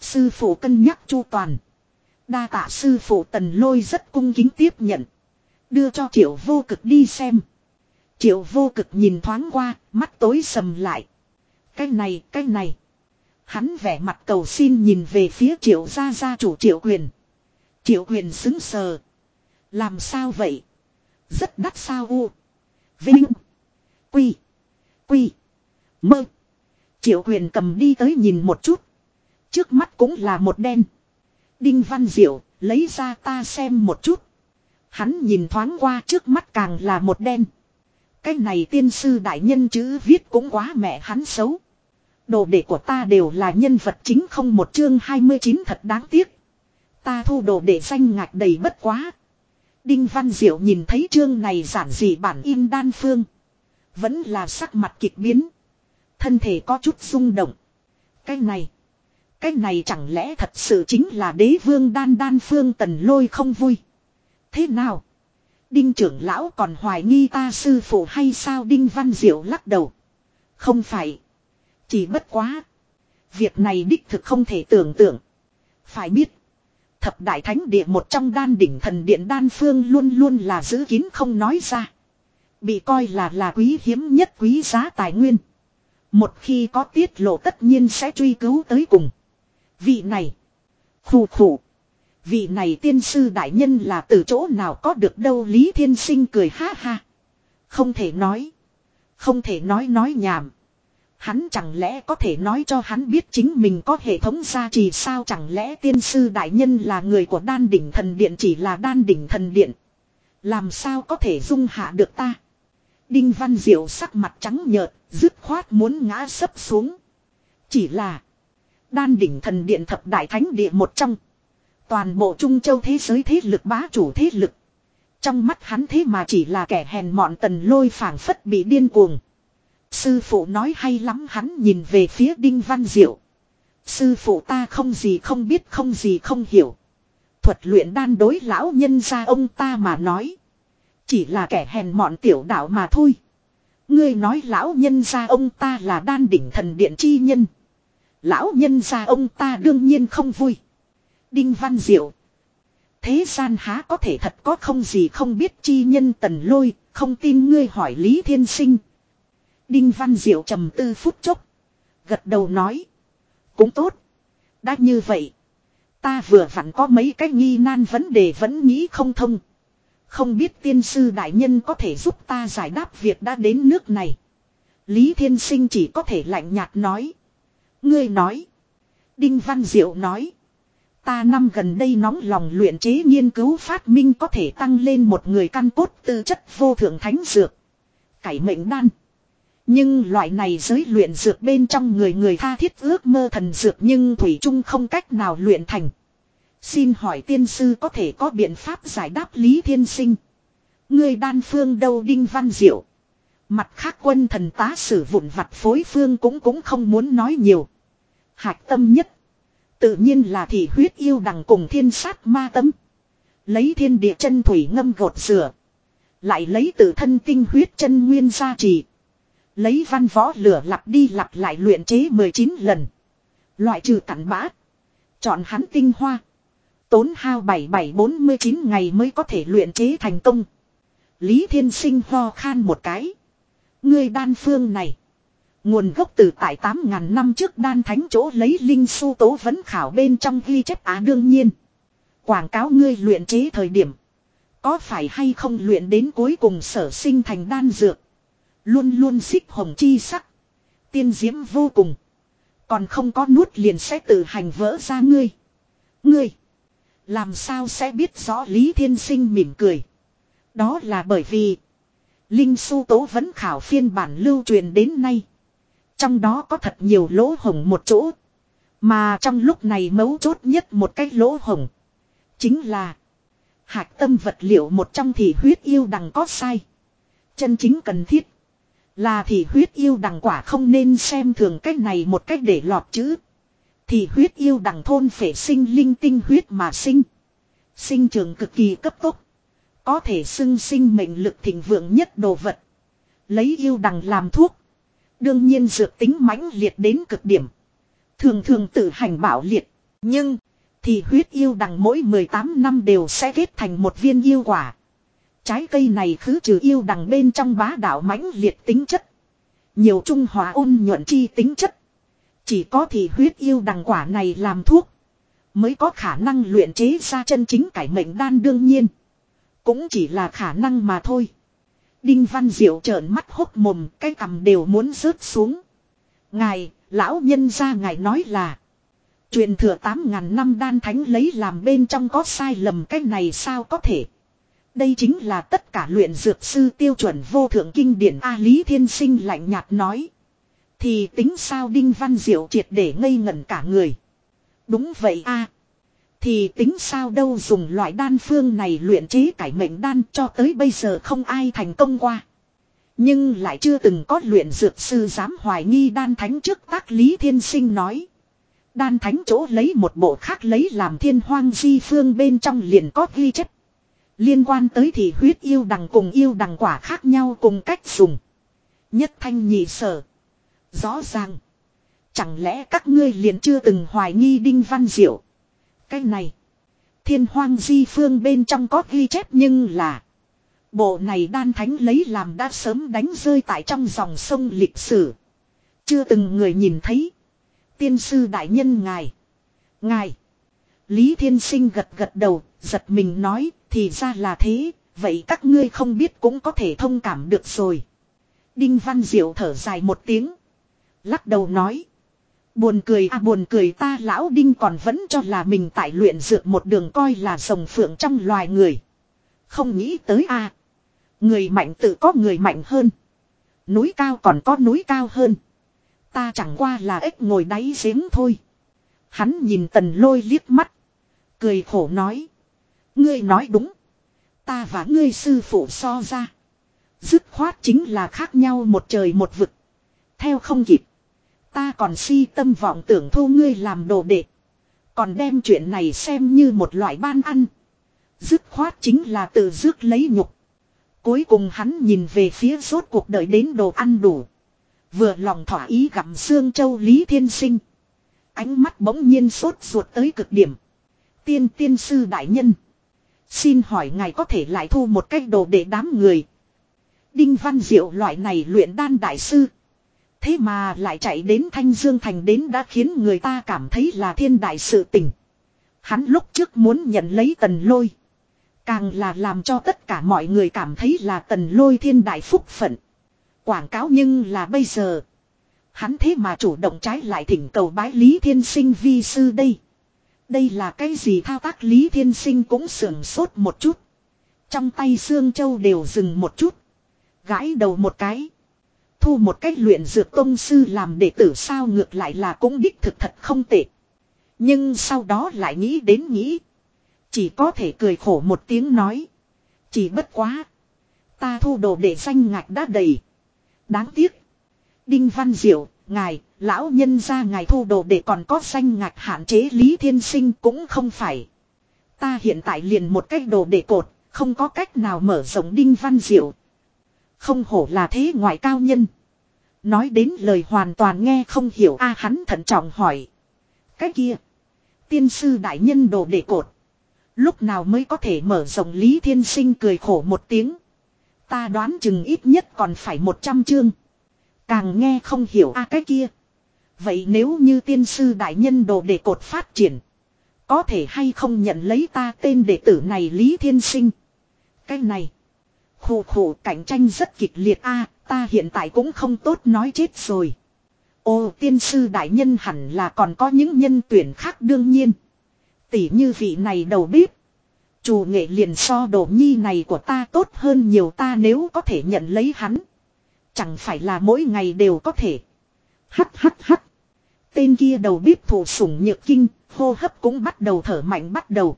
Sư phụ cân nhắc chu toàn. Đa tạ sư phụ tần lôi rất cung kính tiếp nhận. Đưa cho triệu vô cực đi xem. Triệu vô cực nhìn thoáng qua, mắt tối sầm lại. Cái này, cái này. Hắn vẻ mặt cầu xin nhìn về phía triệu gia gia chủ triệu quyền. Triệu quyền xứng sờ. Làm sao vậy? Rất đắt sao u. Vinh. Quy. Quy. Mơ. Triệu quyền cầm đi tới nhìn một chút. Trước mắt cũng là một đen. Đinh Văn Diệu, lấy ra ta xem một chút. Hắn nhìn thoáng qua trước mắt càng là một đen. Cái này tiên sư đại nhân chữ viết cũng quá mẹ hắn xấu. Đồ đệ của ta đều là nhân vật chính không một chương 29 thật đáng tiếc. Ta thu đồ đệ danh ngạch đầy bất quá. Đinh Văn Diệu nhìn thấy chương này giản dị bản in đan phương. Vẫn là sắc mặt kịch biến. Thân thể có chút rung động. Cái này. Cái này chẳng lẽ thật sự chính là đế vương đan đan phương tần lôi không vui. Thế nào? Đinh trưởng lão còn hoài nghi ta sư phụ hay sao Đinh Văn Diệu lắc đầu. Không phải. Chỉ bất quá. Việc này đích thực không thể tưởng tượng. Phải biết. Thập đại thánh địa một trong đan đỉnh thần điện đan phương luôn luôn là giữ kín không nói ra. Bị coi là là quý hiếm nhất quý giá tài nguyên. Một khi có tiết lộ tất nhiên sẽ truy cứu tới cùng. Vị này. Khủ khủ. Vị này tiên sư đại nhân là từ chỗ nào có được đâu Lý Thiên Sinh cười ha ha. Không thể nói. Không thể nói nói nhảm. Hắn chẳng lẽ có thể nói cho hắn biết chính mình có hệ thống gia trì sao chẳng lẽ tiên sư đại nhân là người của đan đỉnh thần điện chỉ là đan đỉnh thần điện. Làm sao có thể dung hạ được ta. Đinh Văn Diệu sắc mặt trắng nhợt, dứt khoát muốn ngã sấp xuống. Chỉ là đan đỉnh thần điện thập đại thánh địa một trong. Toàn bộ Trung Châu thế giới thế lực bá chủ thế lực. Trong mắt hắn thế mà chỉ là kẻ hèn mọn tần lôi phảng phất bị điên cuồng. Sư phụ nói hay lắm hắn nhìn về phía Đinh Văn Diệu. Sư phụ ta không gì không biết không gì không hiểu. Thuật luyện đan đối lão nhân gia ông ta mà nói. Chỉ là kẻ hèn mọn tiểu đạo mà thôi. Ngươi nói lão nhân gia ông ta là đan đỉnh thần điện chi nhân. Lão nhân gia ông ta đương nhiên không vui. Đinh Văn Diệu. Thế gian há có thể thật có không gì không biết chi nhân tần lôi, không tin ngươi hỏi Lý Thiên Sinh. Đinh Văn Diệu trầm tư phút chốc. Gật đầu nói. Cũng tốt. Đã như vậy. Ta vừa vặn có mấy cái nghi nan vấn đề vẫn nghĩ không thông. Không biết tiên sư đại nhân có thể giúp ta giải đáp việc đã đến nước này. Lý Thiên Sinh chỉ có thể lạnh nhạt nói. Ngươi nói. Đinh Văn Diệu nói. Ta năm gần đây nóng lòng luyện chế nghiên cứu phát minh có thể tăng lên một người căn cốt tư chất vô thượng thánh dược. Cải mệnh đan. Nhưng loại này giới luyện dược bên trong người người tha thiết ước mơ thần dược nhưng Thủy Trung không cách nào luyện thành. Xin hỏi tiên sư có thể có biện pháp giải đáp Lý Thiên Sinh. Người đan phương đâu đinh văn diệu. Mặt khác quân thần tá sử vụn vặt phối phương cũng cũng không muốn nói nhiều. Hạch tâm nhất. Tự nhiên là thị huyết yêu đằng cùng thiên sát ma tâm. Lấy thiên địa chân thủy ngâm gột rửa. Lại lấy tự thân tinh huyết chân nguyên gia trì. Lấy văn võ lửa lặp đi lặp lại luyện chế 19 lần. Loại trừ cặn bã. Chọn hắn tinh hoa. Tốn hao 7749 ngày mới có thể luyện chế thành công. Lý Thiên Sinh ho khan một cái. Người đan phương này. Nguồn gốc từ tại 8.000 năm trước đan thánh chỗ lấy linh su tố vấn khảo bên trong ghi chép á đương nhiên. Quảng cáo ngươi luyện chế thời điểm. Có phải hay không luyện đến cuối cùng sở sinh thành đan dược. Luôn luôn xích hồng chi sắc. Tiên diễm vô cùng. Còn không có nuốt liền sẽ tự hành vỡ ra ngươi. Ngươi. Làm sao sẽ biết rõ Lý Thiên Sinh mỉm cười. Đó là bởi vì. Linh su tố vẫn khảo phiên bản lưu truyền đến nay. Trong đó có thật nhiều lỗ hồng một chỗ. Mà trong lúc này mấu chốt nhất một cái lỗ hồng. Chính là. Hạch tâm vật liệu một trong thì huyết yêu đằng có sai. Chân chính cần thiết. Là thì huyết yêu đằng quả không nên xem thường cách này một cách để lọt chứ. Thì huyết yêu đằng thôn phải sinh linh tinh huyết mà sinh. Sinh trường cực kỳ cấp tốc. Có thể xưng sinh mệnh lực thịnh vượng nhất đồ vật. Lấy yêu đằng làm thuốc. Đương nhiên dược tính mãnh liệt đến cực điểm. Thường thường tự hành bảo liệt. Nhưng, thì huyết yêu đằng mỗi 18 năm đều sẽ kết thành một viên yêu quả. Trái cây này khứ trừ yêu đằng bên trong bá đạo mãnh liệt tính chất. Nhiều trung hòa ôn nhuận chi tính chất. Chỉ có thì huyết yêu đằng quả này làm thuốc. Mới có khả năng luyện chế ra chân chính cải mệnh đan đương nhiên. Cũng chỉ là khả năng mà thôi. Đinh Văn Diệu trợn mắt hốc mồm, cái cầm đều muốn rớt xuống. Ngài, lão nhân gia ngài nói là. Truyền thừa 8.000 năm đan thánh lấy làm bên trong có sai lầm cái này sao có thể. Đây chính là tất cả luyện dược sư tiêu chuẩn vô thượng kinh điển A Lý Thiên Sinh lạnh nhạt nói. Thì tính sao Đinh Văn Diệu triệt để ngây ngẩn cả người. Đúng vậy a thì tính sao đâu dùng loại đan phương này luyện chế cải mệnh đan cho tới bây giờ không ai thành công qua. Nhưng lại chưa từng có luyện dược sư dám hoài nghi đan thánh trước tác Lý Thiên Sinh nói. Đan thánh chỗ lấy một bộ khác lấy làm thiên hoang di phương bên trong liền có ghi chất. Liên quan tới thì huyết yêu đằng cùng yêu đằng quả khác nhau cùng cách dùng. Nhất thanh nhị sở. Rõ ràng. Chẳng lẽ các ngươi liền chưa từng hoài nghi Đinh Văn Diệu. Cái này. Thiên hoang di phương bên trong có ghi chép nhưng là. Bộ này đan thánh lấy làm đã sớm đánh rơi tại trong dòng sông lịch sử. Chưa từng người nhìn thấy. Tiên sư đại nhân ngài. Ngài. Lý Thiên Sinh gật gật đầu, giật mình nói, thì ra là thế, vậy các ngươi không biết cũng có thể thông cảm được rồi. Đinh Văn Diệu thở dài một tiếng. Lắc đầu nói. Buồn cười à buồn cười, ta lão Đinh còn vẫn cho là mình tại luyện dược một đường coi là rồng phượng trong loài người. Không nghĩ tới a Người mạnh tự có người mạnh hơn. Núi cao còn có núi cao hơn. Ta chẳng qua là ếch ngồi đáy giếng thôi. Hắn nhìn tần lôi liếc mắt. Cười khổ nói. Ngươi nói đúng. Ta và ngươi sư phụ so ra. Dứt khoát chính là khác nhau một trời một vực. Theo không kịp. Ta còn si tâm vọng tưởng thu ngươi làm đồ đệ. Còn đem chuyện này xem như một loại ban ăn. Dứt khoát chính là tự dứt lấy nhục. Cuối cùng hắn nhìn về phía rốt cuộc đời đến đồ ăn đủ. Vừa lòng thỏa ý gặm xương châu Lý Thiên Sinh. Ánh mắt bỗng nhiên sốt ruột tới cực điểm. Tiên tiên sư đại nhân. Xin hỏi ngài có thể lại thu một cách đồ để đám người. Đinh Văn Diệu loại này luyện đan đại sư. Thế mà lại chạy đến Thanh Dương Thành đến đã khiến người ta cảm thấy là thiên đại sự tình. Hắn lúc trước muốn nhận lấy tần lôi. Càng là làm cho tất cả mọi người cảm thấy là tần lôi thiên đại phúc phận. Quảng cáo nhưng là bây giờ. Hắn thế mà chủ động trái lại thỉnh cầu bái Lý Thiên Sinh vi sư đây. Đây là cái gì thao tác Lý Thiên Sinh cũng sưởng sốt một chút. Trong tay xương Châu đều dừng một chút. Gãi đầu một cái. Thu một cách luyện dược tôn sư làm đệ tử sao ngược lại là cũng đích thực thật không tệ. Nhưng sau đó lại nghĩ đến nghĩ. Chỉ có thể cười khổ một tiếng nói. Chỉ bất quá. Ta thu đồ để danh ngạch đã đầy. Đáng tiếc. Đinh Văn Diệu, ngài, lão nhân ra ngài thu đồ để còn có danh ngạch hạn chế Lý Thiên Sinh cũng không phải. Ta hiện tại liền một cách đồ để cột, không có cách nào mở rộng Đinh Văn Diệu. Không hổ là thế ngoại cao nhân. Nói đến lời hoàn toàn nghe không hiểu a hắn thận trọng hỏi. Cái kia. Tiên sư đại nhân đồ để cột. Lúc nào mới có thể mở rộng Lý Thiên Sinh cười khổ một tiếng. Ta đoán chừng ít nhất còn phải một trăm chương. Càng nghe không hiểu a cái kia. Vậy nếu như tiên sư đại nhân đồ để cột phát triển. Có thể hay không nhận lấy ta tên đệ tử này Lý Thiên Sinh. Cái này. Khổ khổ cạnh tranh rất kịch liệt a ta hiện tại cũng không tốt nói chết rồi. Ô tiên sư đại nhân hẳn là còn có những nhân tuyển khác đương nhiên. Tỷ như vị này đầu bếp. Chủ nghệ liền so đồ nhi này của ta tốt hơn nhiều ta nếu có thể nhận lấy hắn. Chẳng phải là mỗi ngày đều có thể. Hắt hắt hắt. Tên kia đầu bếp thủ sủng nhược kinh, hô hấp cũng bắt đầu thở mạnh bắt đầu.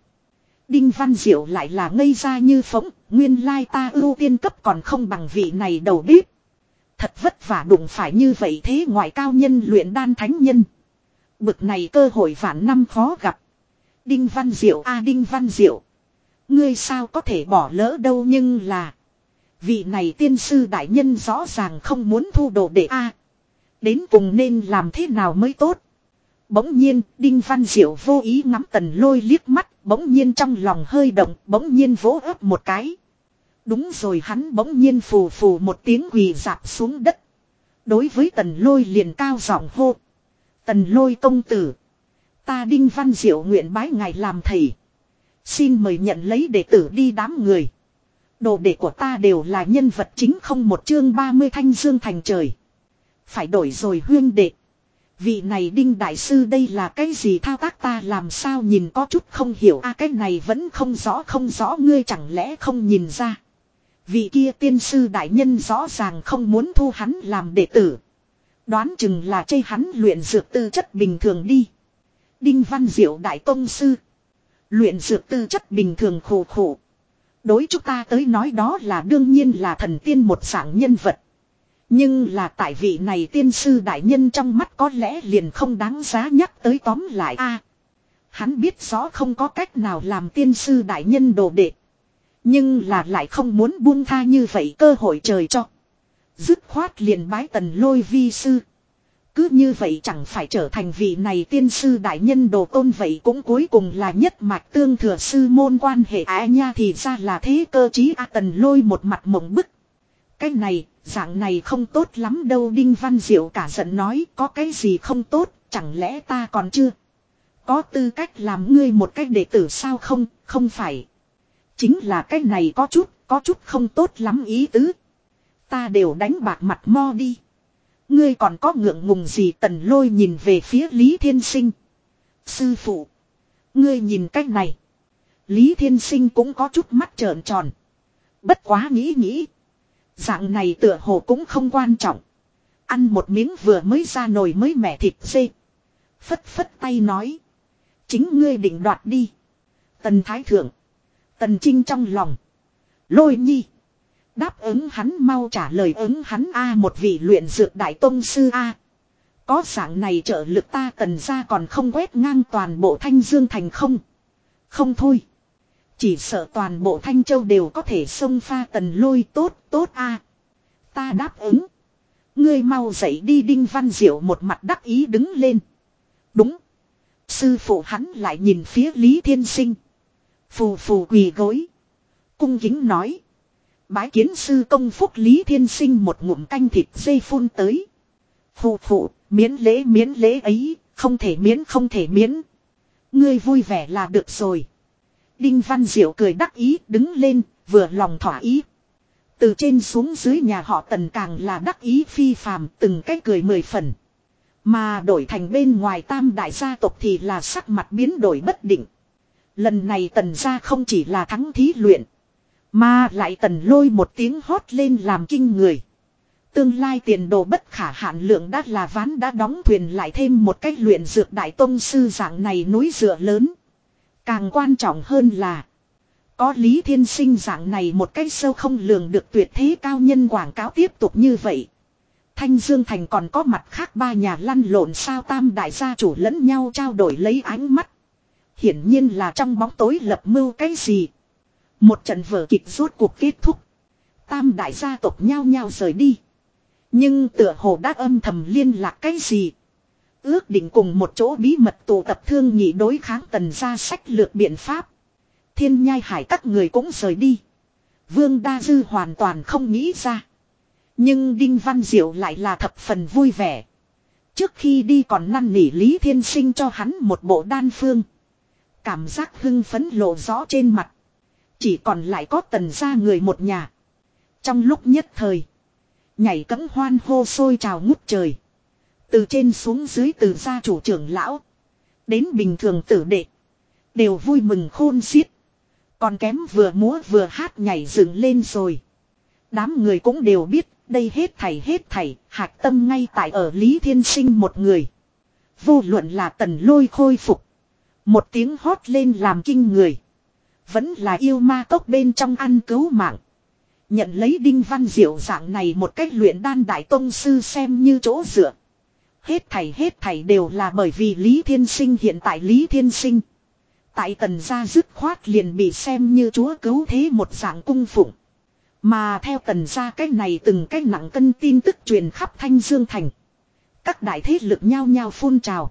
Đinh Văn Diệu lại là ngây ra như phóng, nguyên lai ta ưu tiên cấp còn không bằng vị này đầu bếp. Thật vất vả đụng phải như vậy thế ngoại cao nhân luyện đan thánh nhân. Bực này cơ hội vạn năm khó gặp. Đinh Văn Diệu a Đinh Văn Diệu. Ngươi sao có thể bỏ lỡ đâu nhưng là. Vị này tiên sư đại nhân rõ ràng không muốn thu đồ đệ a Đến cùng nên làm thế nào mới tốt. Bỗng nhiên, Đinh Văn Diệu vô ý ngắm tần lôi liếc mắt, bỗng nhiên trong lòng hơi động, bỗng nhiên vỗ ấp một cái. Đúng rồi hắn bỗng nhiên phù phù một tiếng quỳ dạp xuống đất. Đối với tần lôi liền cao giọng hô. Tần lôi công tử. Ta đinh văn diệu nguyện bái ngài làm thầy. Xin mời nhận lấy đệ tử đi đám người. Đồ đệ của ta đều là nhân vật chính không một chương 30 thanh dương thành trời. Phải đổi rồi huyên đệ. Vị này đinh đại sư đây là cái gì thao tác ta làm sao nhìn có chút không hiểu a cái này vẫn không rõ không rõ, ngươi chẳng lẽ không nhìn ra. Vị kia tiên sư đại nhân rõ ràng không muốn thu hắn làm đệ tử. Đoán chừng là chê hắn luyện dược tư chất bình thường đi. Đinh Văn Diệu Đại Tông Sư. Luyện dược tư chất bình thường khổ khổ. Đối chúng ta tới nói đó là đương nhiên là thần tiên một dạng nhân vật. Nhưng là tại vị này tiên sư đại nhân trong mắt có lẽ liền không đáng giá nhắc tới tóm lại a Hắn biết rõ không có cách nào làm tiên sư đại nhân đồ đệ. Nhưng là lại không muốn buông tha như vậy cơ hội trời cho. Dứt khoát liền bái tần lôi vi sư. Cứ như vậy chẳng phải trở thành vị này tiên sư đại nhân đồ tôn vậy cũng cuối cùng là nhất mạch tương thừa sư môn quan hệ á nha thì ra là thế cơ chí a tần lôi một mặt mộng bức. Cái này, dạng này không tốt lắm đâu Đinh Văn Diệu cả giận nói có cái gì không tốt, chẳng lẽ ta còn chưa. Có tư cách làm ngươi một cách đệ tử sao không, không phải. Chính là cái này có chút, có chút không tốt lắm ý tứ. Ta đều đánh bạc mặt mo đi. Ngươi còn có ngượng ngùng gì tần lôi nhìn về phía Lý Thiên Sinh. Sư phụ. Ngươi nhìn cách này. Lý Thiên Sinh cũng có chút mắt trợn tròn. Bất quá nghĩ nghĩ. Dạng này tựa hồ cũng không quan trọng. Ăn một miếng vừa mới ra nồi mới mẻ thịt dê. Phất phất tay nói. Chính ngươi định đoạt đi. Tần Thái Thượng. Tần Trinh trong lòng. Lôi nhi. Đáp ứng hắn mau trả lời ứng hắn A một vị luyện dược đại tông sư A. Có dạng này trợ lực ta tần ra còn không quét ngang toàn bộ thanh dương thành không. Không thôi. Chỉ sợ toàn bộ thanh châu đều có thể xông pha tần lôi tốt tốt A. Ta đáp ứng. Ngươi mau dậy đi đinh văn diệu một mặt đắc ý đứng lên. Đúng. Sư phụ hắn lại nhìn phía Lý Thiên Sinh. Phù phù quỳ gối. Cung kính nói. Bái kiến sư công phúc Lý Thiên Sinh một ngụm canh thịt dây phun tới. Phù phù, miễn lễ miễn lễ ấy, không thể miễn không thể miễn. Ngươi vui vẻ là được rồi. Đinh Văn Diệu cười đắc ý đứng lên, vừa lòng thỏa ý. Từ trên xuống dưới nhà họ tần càng là đắc ý phi phàm từng cái cười mười phần. Mà đổi thành bên ngoài tam đại gia tộc thì là sắc mặt biến đổi bất định. Lần này tần gia không chỉ là thắng thí luyện. Mà lại tần lôi một tiếng hót lên làm kinh người. Tương lai tiền đồ bất khả hạn lượng đã là ván đã đóng thuyền lại thêm một cách luyện dược đại tông sư dạng này núi dựa lớn. Càng quan trọng hơn là. Có lý thiên sinh dạng này một cách sâu không lường được tuyệt thế cao nhân quảng cáo tiếp tục như vậy. Thanh Dương Thành còn có mặt khác ba nhà lăn lộn sao tam đại gia chủ lẫn nhau trao đổi lấy ánh mắt. Hiển nhiên là trong bóng tối lập mưu cái gì. Một trận vở kịch rốt cuộc kết thúc. Tam đại gia tộc nhau nhau rời đi. Nhưng tựa hồ đã âm thầm liên lạc cái gì. Ước định cùng một chỗ bí mật tụ tập thương nhị đối kháng tần ra sách lược biện pháp. Thiên nhai hải các người cũng rời đi. Vương Đa Dư hoàn toàn không nghĩ ra. Nhưng Đinh Văn Diệu lại là thập phần vui vẻ. Trước khi đi còn năn nỉ Lý Thiên Sinh cho hắn một bộ đan phương. Cảm giác hưng phấn lộ rõ trên mặt. Chỉ còn lại có tần ra người một nhà. Trong lúc nhất thời. Nhảy cấm hoan hô sôi trào ngút trời. Từ trên xuống dưới từ gia chủ trưởng lão. Đến bình thường tử đệ. Đều vui mừng khôn xiết. Còn kém vừa múa vừa hát nhảy dựng lên rồi. Đám người cũng đều biết, đây hết thảy hết thảy, hạc tâm ngay tại ở Lý Thiên Sinh một người. Vô luận là tần lôi khôi phục. Một tiếng hót lên làm kinh người. Vẫn là yêu ma tốc bên trong ăn cứu mạng. Nhận lấy đinh văn diệu dạng này một cách luyện đan đại tông sư xem như chỗ dựa. Hết thảy hết thảy đều là bởi vì Lý Thiên Sinh hiện tại Lý Thiên Sinh. Tại tần gia dứt khoát liền bị xem như chúa cứu thế một dạng cung phụng. Mà theo tần gia cách này từng cách nặng cân tin tức truyền khắp Thanh Dương Thành. Các đại thế lực nhao nhao phun trào.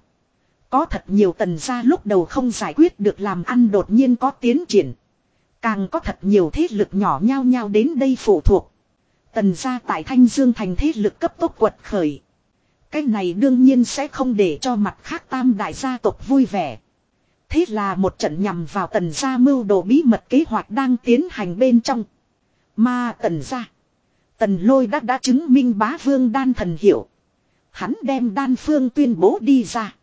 Có thật nhiều tần gia lúc đầu không giải quyết được làm ăn đột nhiên có tiến triển. Càng có thật nhiều thế lực nhỏ nhau nhau đến đây phụ thuộc. Tần gia tại Thanh Dương thành thế lực cấp tốc quật khởi. Cái này đương nhiên sẽ không để cho mặt khác tam đại gia tộc vui vẻ. Thế là một trận nhằm vào tần gia mưu đồ bí mật kế hoạch đang tiến hành bên trong. Mà tần gia. Tần lôi đã đã chứng minh bá vương đan thần hiểu, Hắn đem đan phương tuyên bố đi ra.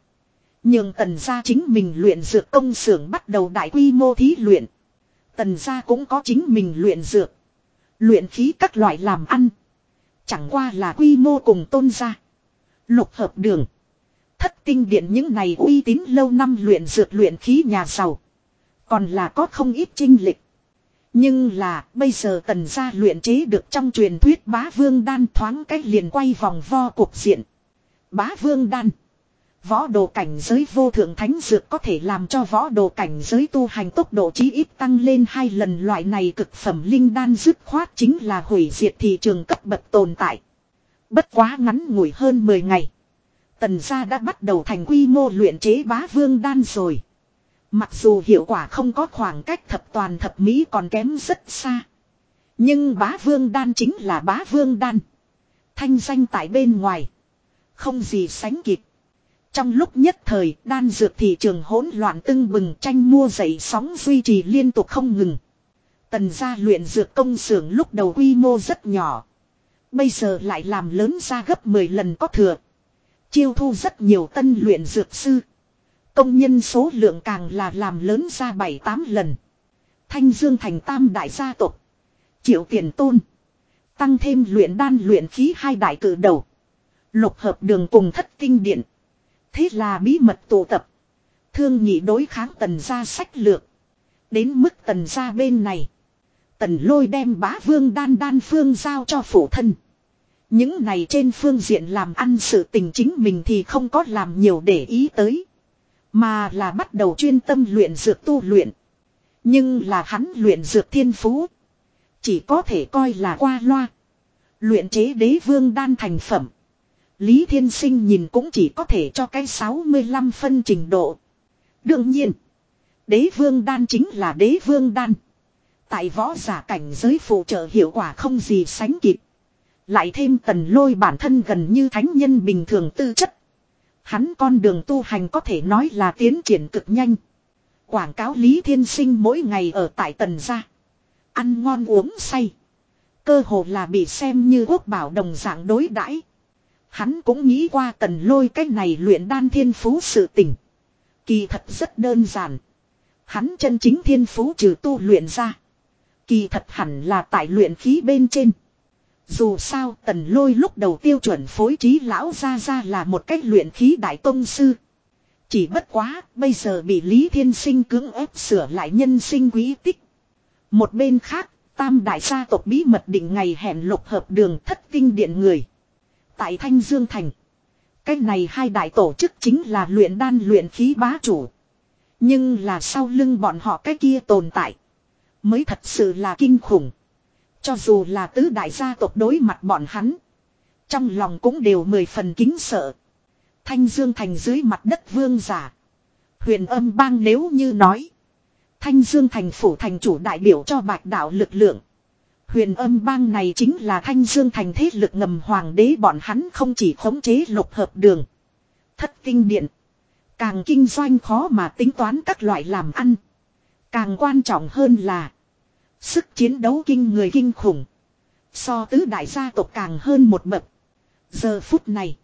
Nhưng tần gia chính mình luyện dược công xưởng bắt đầu đại quy mô thí luyện. Tần gia cũng có chính mình luyện dược. Luyện khí các loại làm ăn. Chẳng qua là quy mô cùng tôn gia. Lục hợp đường. Thất tinh điện những này uy tín lâu năm luyện dược luyện khí nhà giàu. Còn là có không ít trinh lịch. Nhưng là, bây giờ tần gia luyện chế được trong truyền thuyết bá vương đan thoáng cách liền quay vòng vo cục diện. Bá vương đan. Võ đồ cảnh giới vô thượng thánh dược có thể làm cho võ đồ cảnh giới tu hành tốc độ chí ít tăng lên hai lần loại này cực phẩm linh đan dứt khoát chính là hủy diệt thị trường cấp bậc tồn tại. Bất quá ngắn ngủi hơn 10 ngày. Tần gia đã bắt đầu thành quy mô luyện chế bá vương đan rồi. Mặc dù hiệu quả không có khoảng cách thập toàn thập mỹ còn kém rất xa. Nhưng bá vương đan chính là bá vương đan. Thanh danh tại bên ngoài. Không gì sánh kịp. Trong lúc nhất thời, đan dược thị trường hỗn loạn tưng bừng tranh mua dậy sóng duy trì liên tục không ngừng. Tần gia luyện dược công xưởng lúc đầu quy mô rất nhỏ. Bây giờ lại làm lớn ra gấp 10 lần có thừa. Chiêu thu rất nhiều tân luyện dược sư. Công nhân số lượng càng là làm lớn ra 7-8 lần. Thanh Dương thành tam đại gia tộc. Triệu tiền tôn. Tăng thêm luyện đan luyện khí hai đại cử đầu. Lục hợp đường cùng thất kinh điện. Thế là bí mật tụ tập. Thương nhị đối kháng tần gia sách lược. Đến mức tần gia bên này. Tần lôi đem bá vương đan đan phương giao cho phụ thân. Những này trên phương diện làm ăn sự tình chính mình thì không có làm nhiều để ý tới. Mà là bắt đầu chuyên tâm luyện dược tu luyện. Nhưng là hắn luyện dược thiên phú. Chỉ có thể coi là qua loa. Luyện chế đế vương đan thành phẩm. Lý Thiên Sinh nhìn cũng chỉ có thể cho cái 65 phân trình độ. Đương nhiên. Đế vương đan chính là đế vương đan. Tại võ giả cảnh giới phụ trợ hiệu quả không gì sánh kịp. Lại thêm tần lôi bản thân gần như thánh nhân bình thường tư chất. Hắn con đường tu hành có thể nói là tiến triển cực nhanh. Quảng cáo Lý Thiên Sinh mỗi ngày ở tại tần gia. Ăn ngon uống say. Cơ hồ là bị xem như quốc bảo đồng dạng đối đãi. Hắn cũng nghĩ qua tần lôi cách này luyện đan thiên phú sự tình. Kỳ thật rất đơn giản. Hắn chân chính thiên phú trừ tu luyện ra. Kỳ thật hẳn là tại luyện khí bên trên. Dù sao tần lôi lúc đầu tiêu chuẩn phối trí lão ra ra là một cách luyện khí đại tông sư. Chỉ bất quá bây giờ bị Lý Thiên Sinh cưỡng ép sửa lại nhân sinh quý tích. Một bên khác, tam đại gia tộc bí mật định ngày hẹn lục hợp đường thất kinh điện người. Tại Thanh Dương Thành. Cách này hai đại tổ chức chính là luyện đan luyện khí bá chủ. Nhưng là sau lưng bọn họ cái kia tồn tại. Mới thật sự là kinh khủng. Cho dù là tứ đại gia tộc đối mặt bọn hắn. Trong lòng cũng đều mười phần kính sợ. Thanh Dương Thành dưới mặt đất vương giả. Huyền âm bang nếu như nói. Thanh Dương Thành phủ thành chủ đại biểu cho bạch đạo lực lượng. Huyền âm bang này chính là Thanh Dương Thành thế lực ngầm hoàng đế bọn hắn không chỉ khống chế lục hợp đường. Thất kinh điện. Càng kinh doanh khó mà tính toán các loại làm ăn. Càng quan trọng hơn là. Sức chiến đấu kinh người kinh khủng. So tứ đại gia tộc càng hơn một bậc. Giờ phút này.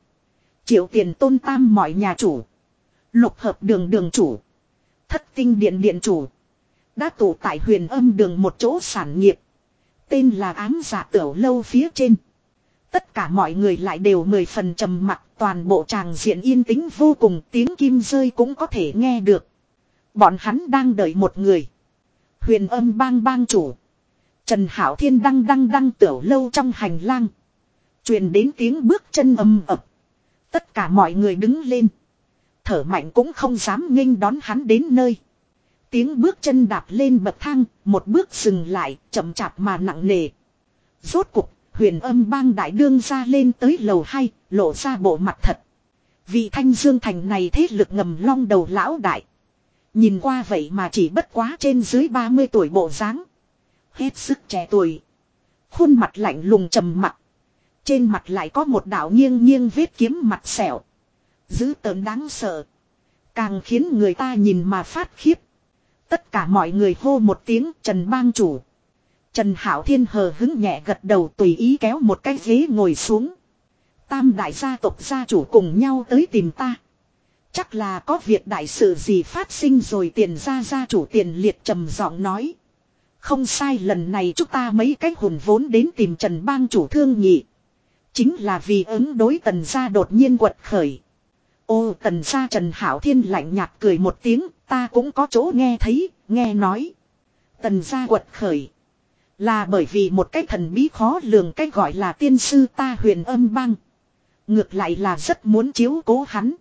Triệu tiền tôn tam mọi nhà chủ. Lục hợp đường đường chủ. Thất tinh điện điện chủ. Đã tụ tại huyền âm đường một chỗ sản nghiệp. Tên là ám giả tiểu lâu phía trên. Tất cả mọi người lại đều mười phần trầm mặc, toàn bộ tràng diện yên tĩnh vô cùng, tiếng kim rơi cũng có thể nghe được. Bọn hắn đang đợi một người. Huyền âm bang bang chủ. Trần Hảo Thiên đăng đăng đăng tiểu lâu trong hành lang. truyền đến tiếng bước chân âm ập. Tất cả mọi người đứng lên. Thở mạnh cũng không dám nghênh đón hắn đến nơi. Tiếng bước chân đạp lên bậc thang, một bước dừng lại, chậm chạp mà nặng nề. Rốt cục, huyền âm bang đại đương ra lên tới lầu hai, lộ ra bộ mặt thật. Vị thanh dương thành này thế lực ngầm long đầu lão đại. Nhìn qua vậy mà chỉ bất quá trên dưới 30 tuổi bộ dáng, Hết sức trẻ tuổi. Khuôn mặt lạnh lùng trầm mặt. Trên mặt lại có một đạo nghiêng nghiêng vết kiếm mặt sẹo. Dữ tợn đáng sợ. Càng khiến người ta nhìn mà phát khiếp. Tất cả mọi người hô một tiếng Trần Bang Chủ. Trần Hảo Thiên hờ hứng nhẹ gật đầu tùy ý kéo một cái ghế ngồi xuống. Tam đại gia tộc gia chủ cùng nhau tới tìm ta. Chắc là có việc đại sự gì phát sinh rồi tiền ra gia chủ tiền liệt trầm giọng nói. Không sai lần này chúng ta mấy cái hồn vốn đến tìm Trần Bang chủ thương nhị. Chính là vì ứng đối tần gia đột nhiên quật khởi. Ô tần gia Trần Hảo Thiên lạnh nhạt cười một tiếng, ta cũng có chỗ nghe thấy, nghe nói. Tần gia quật khởi. Là bởi vì một cái thần bí khó lường cái gọi là tiên sư ta huyền âm băng Ngược lại là rất muốn chiếu cố hắn.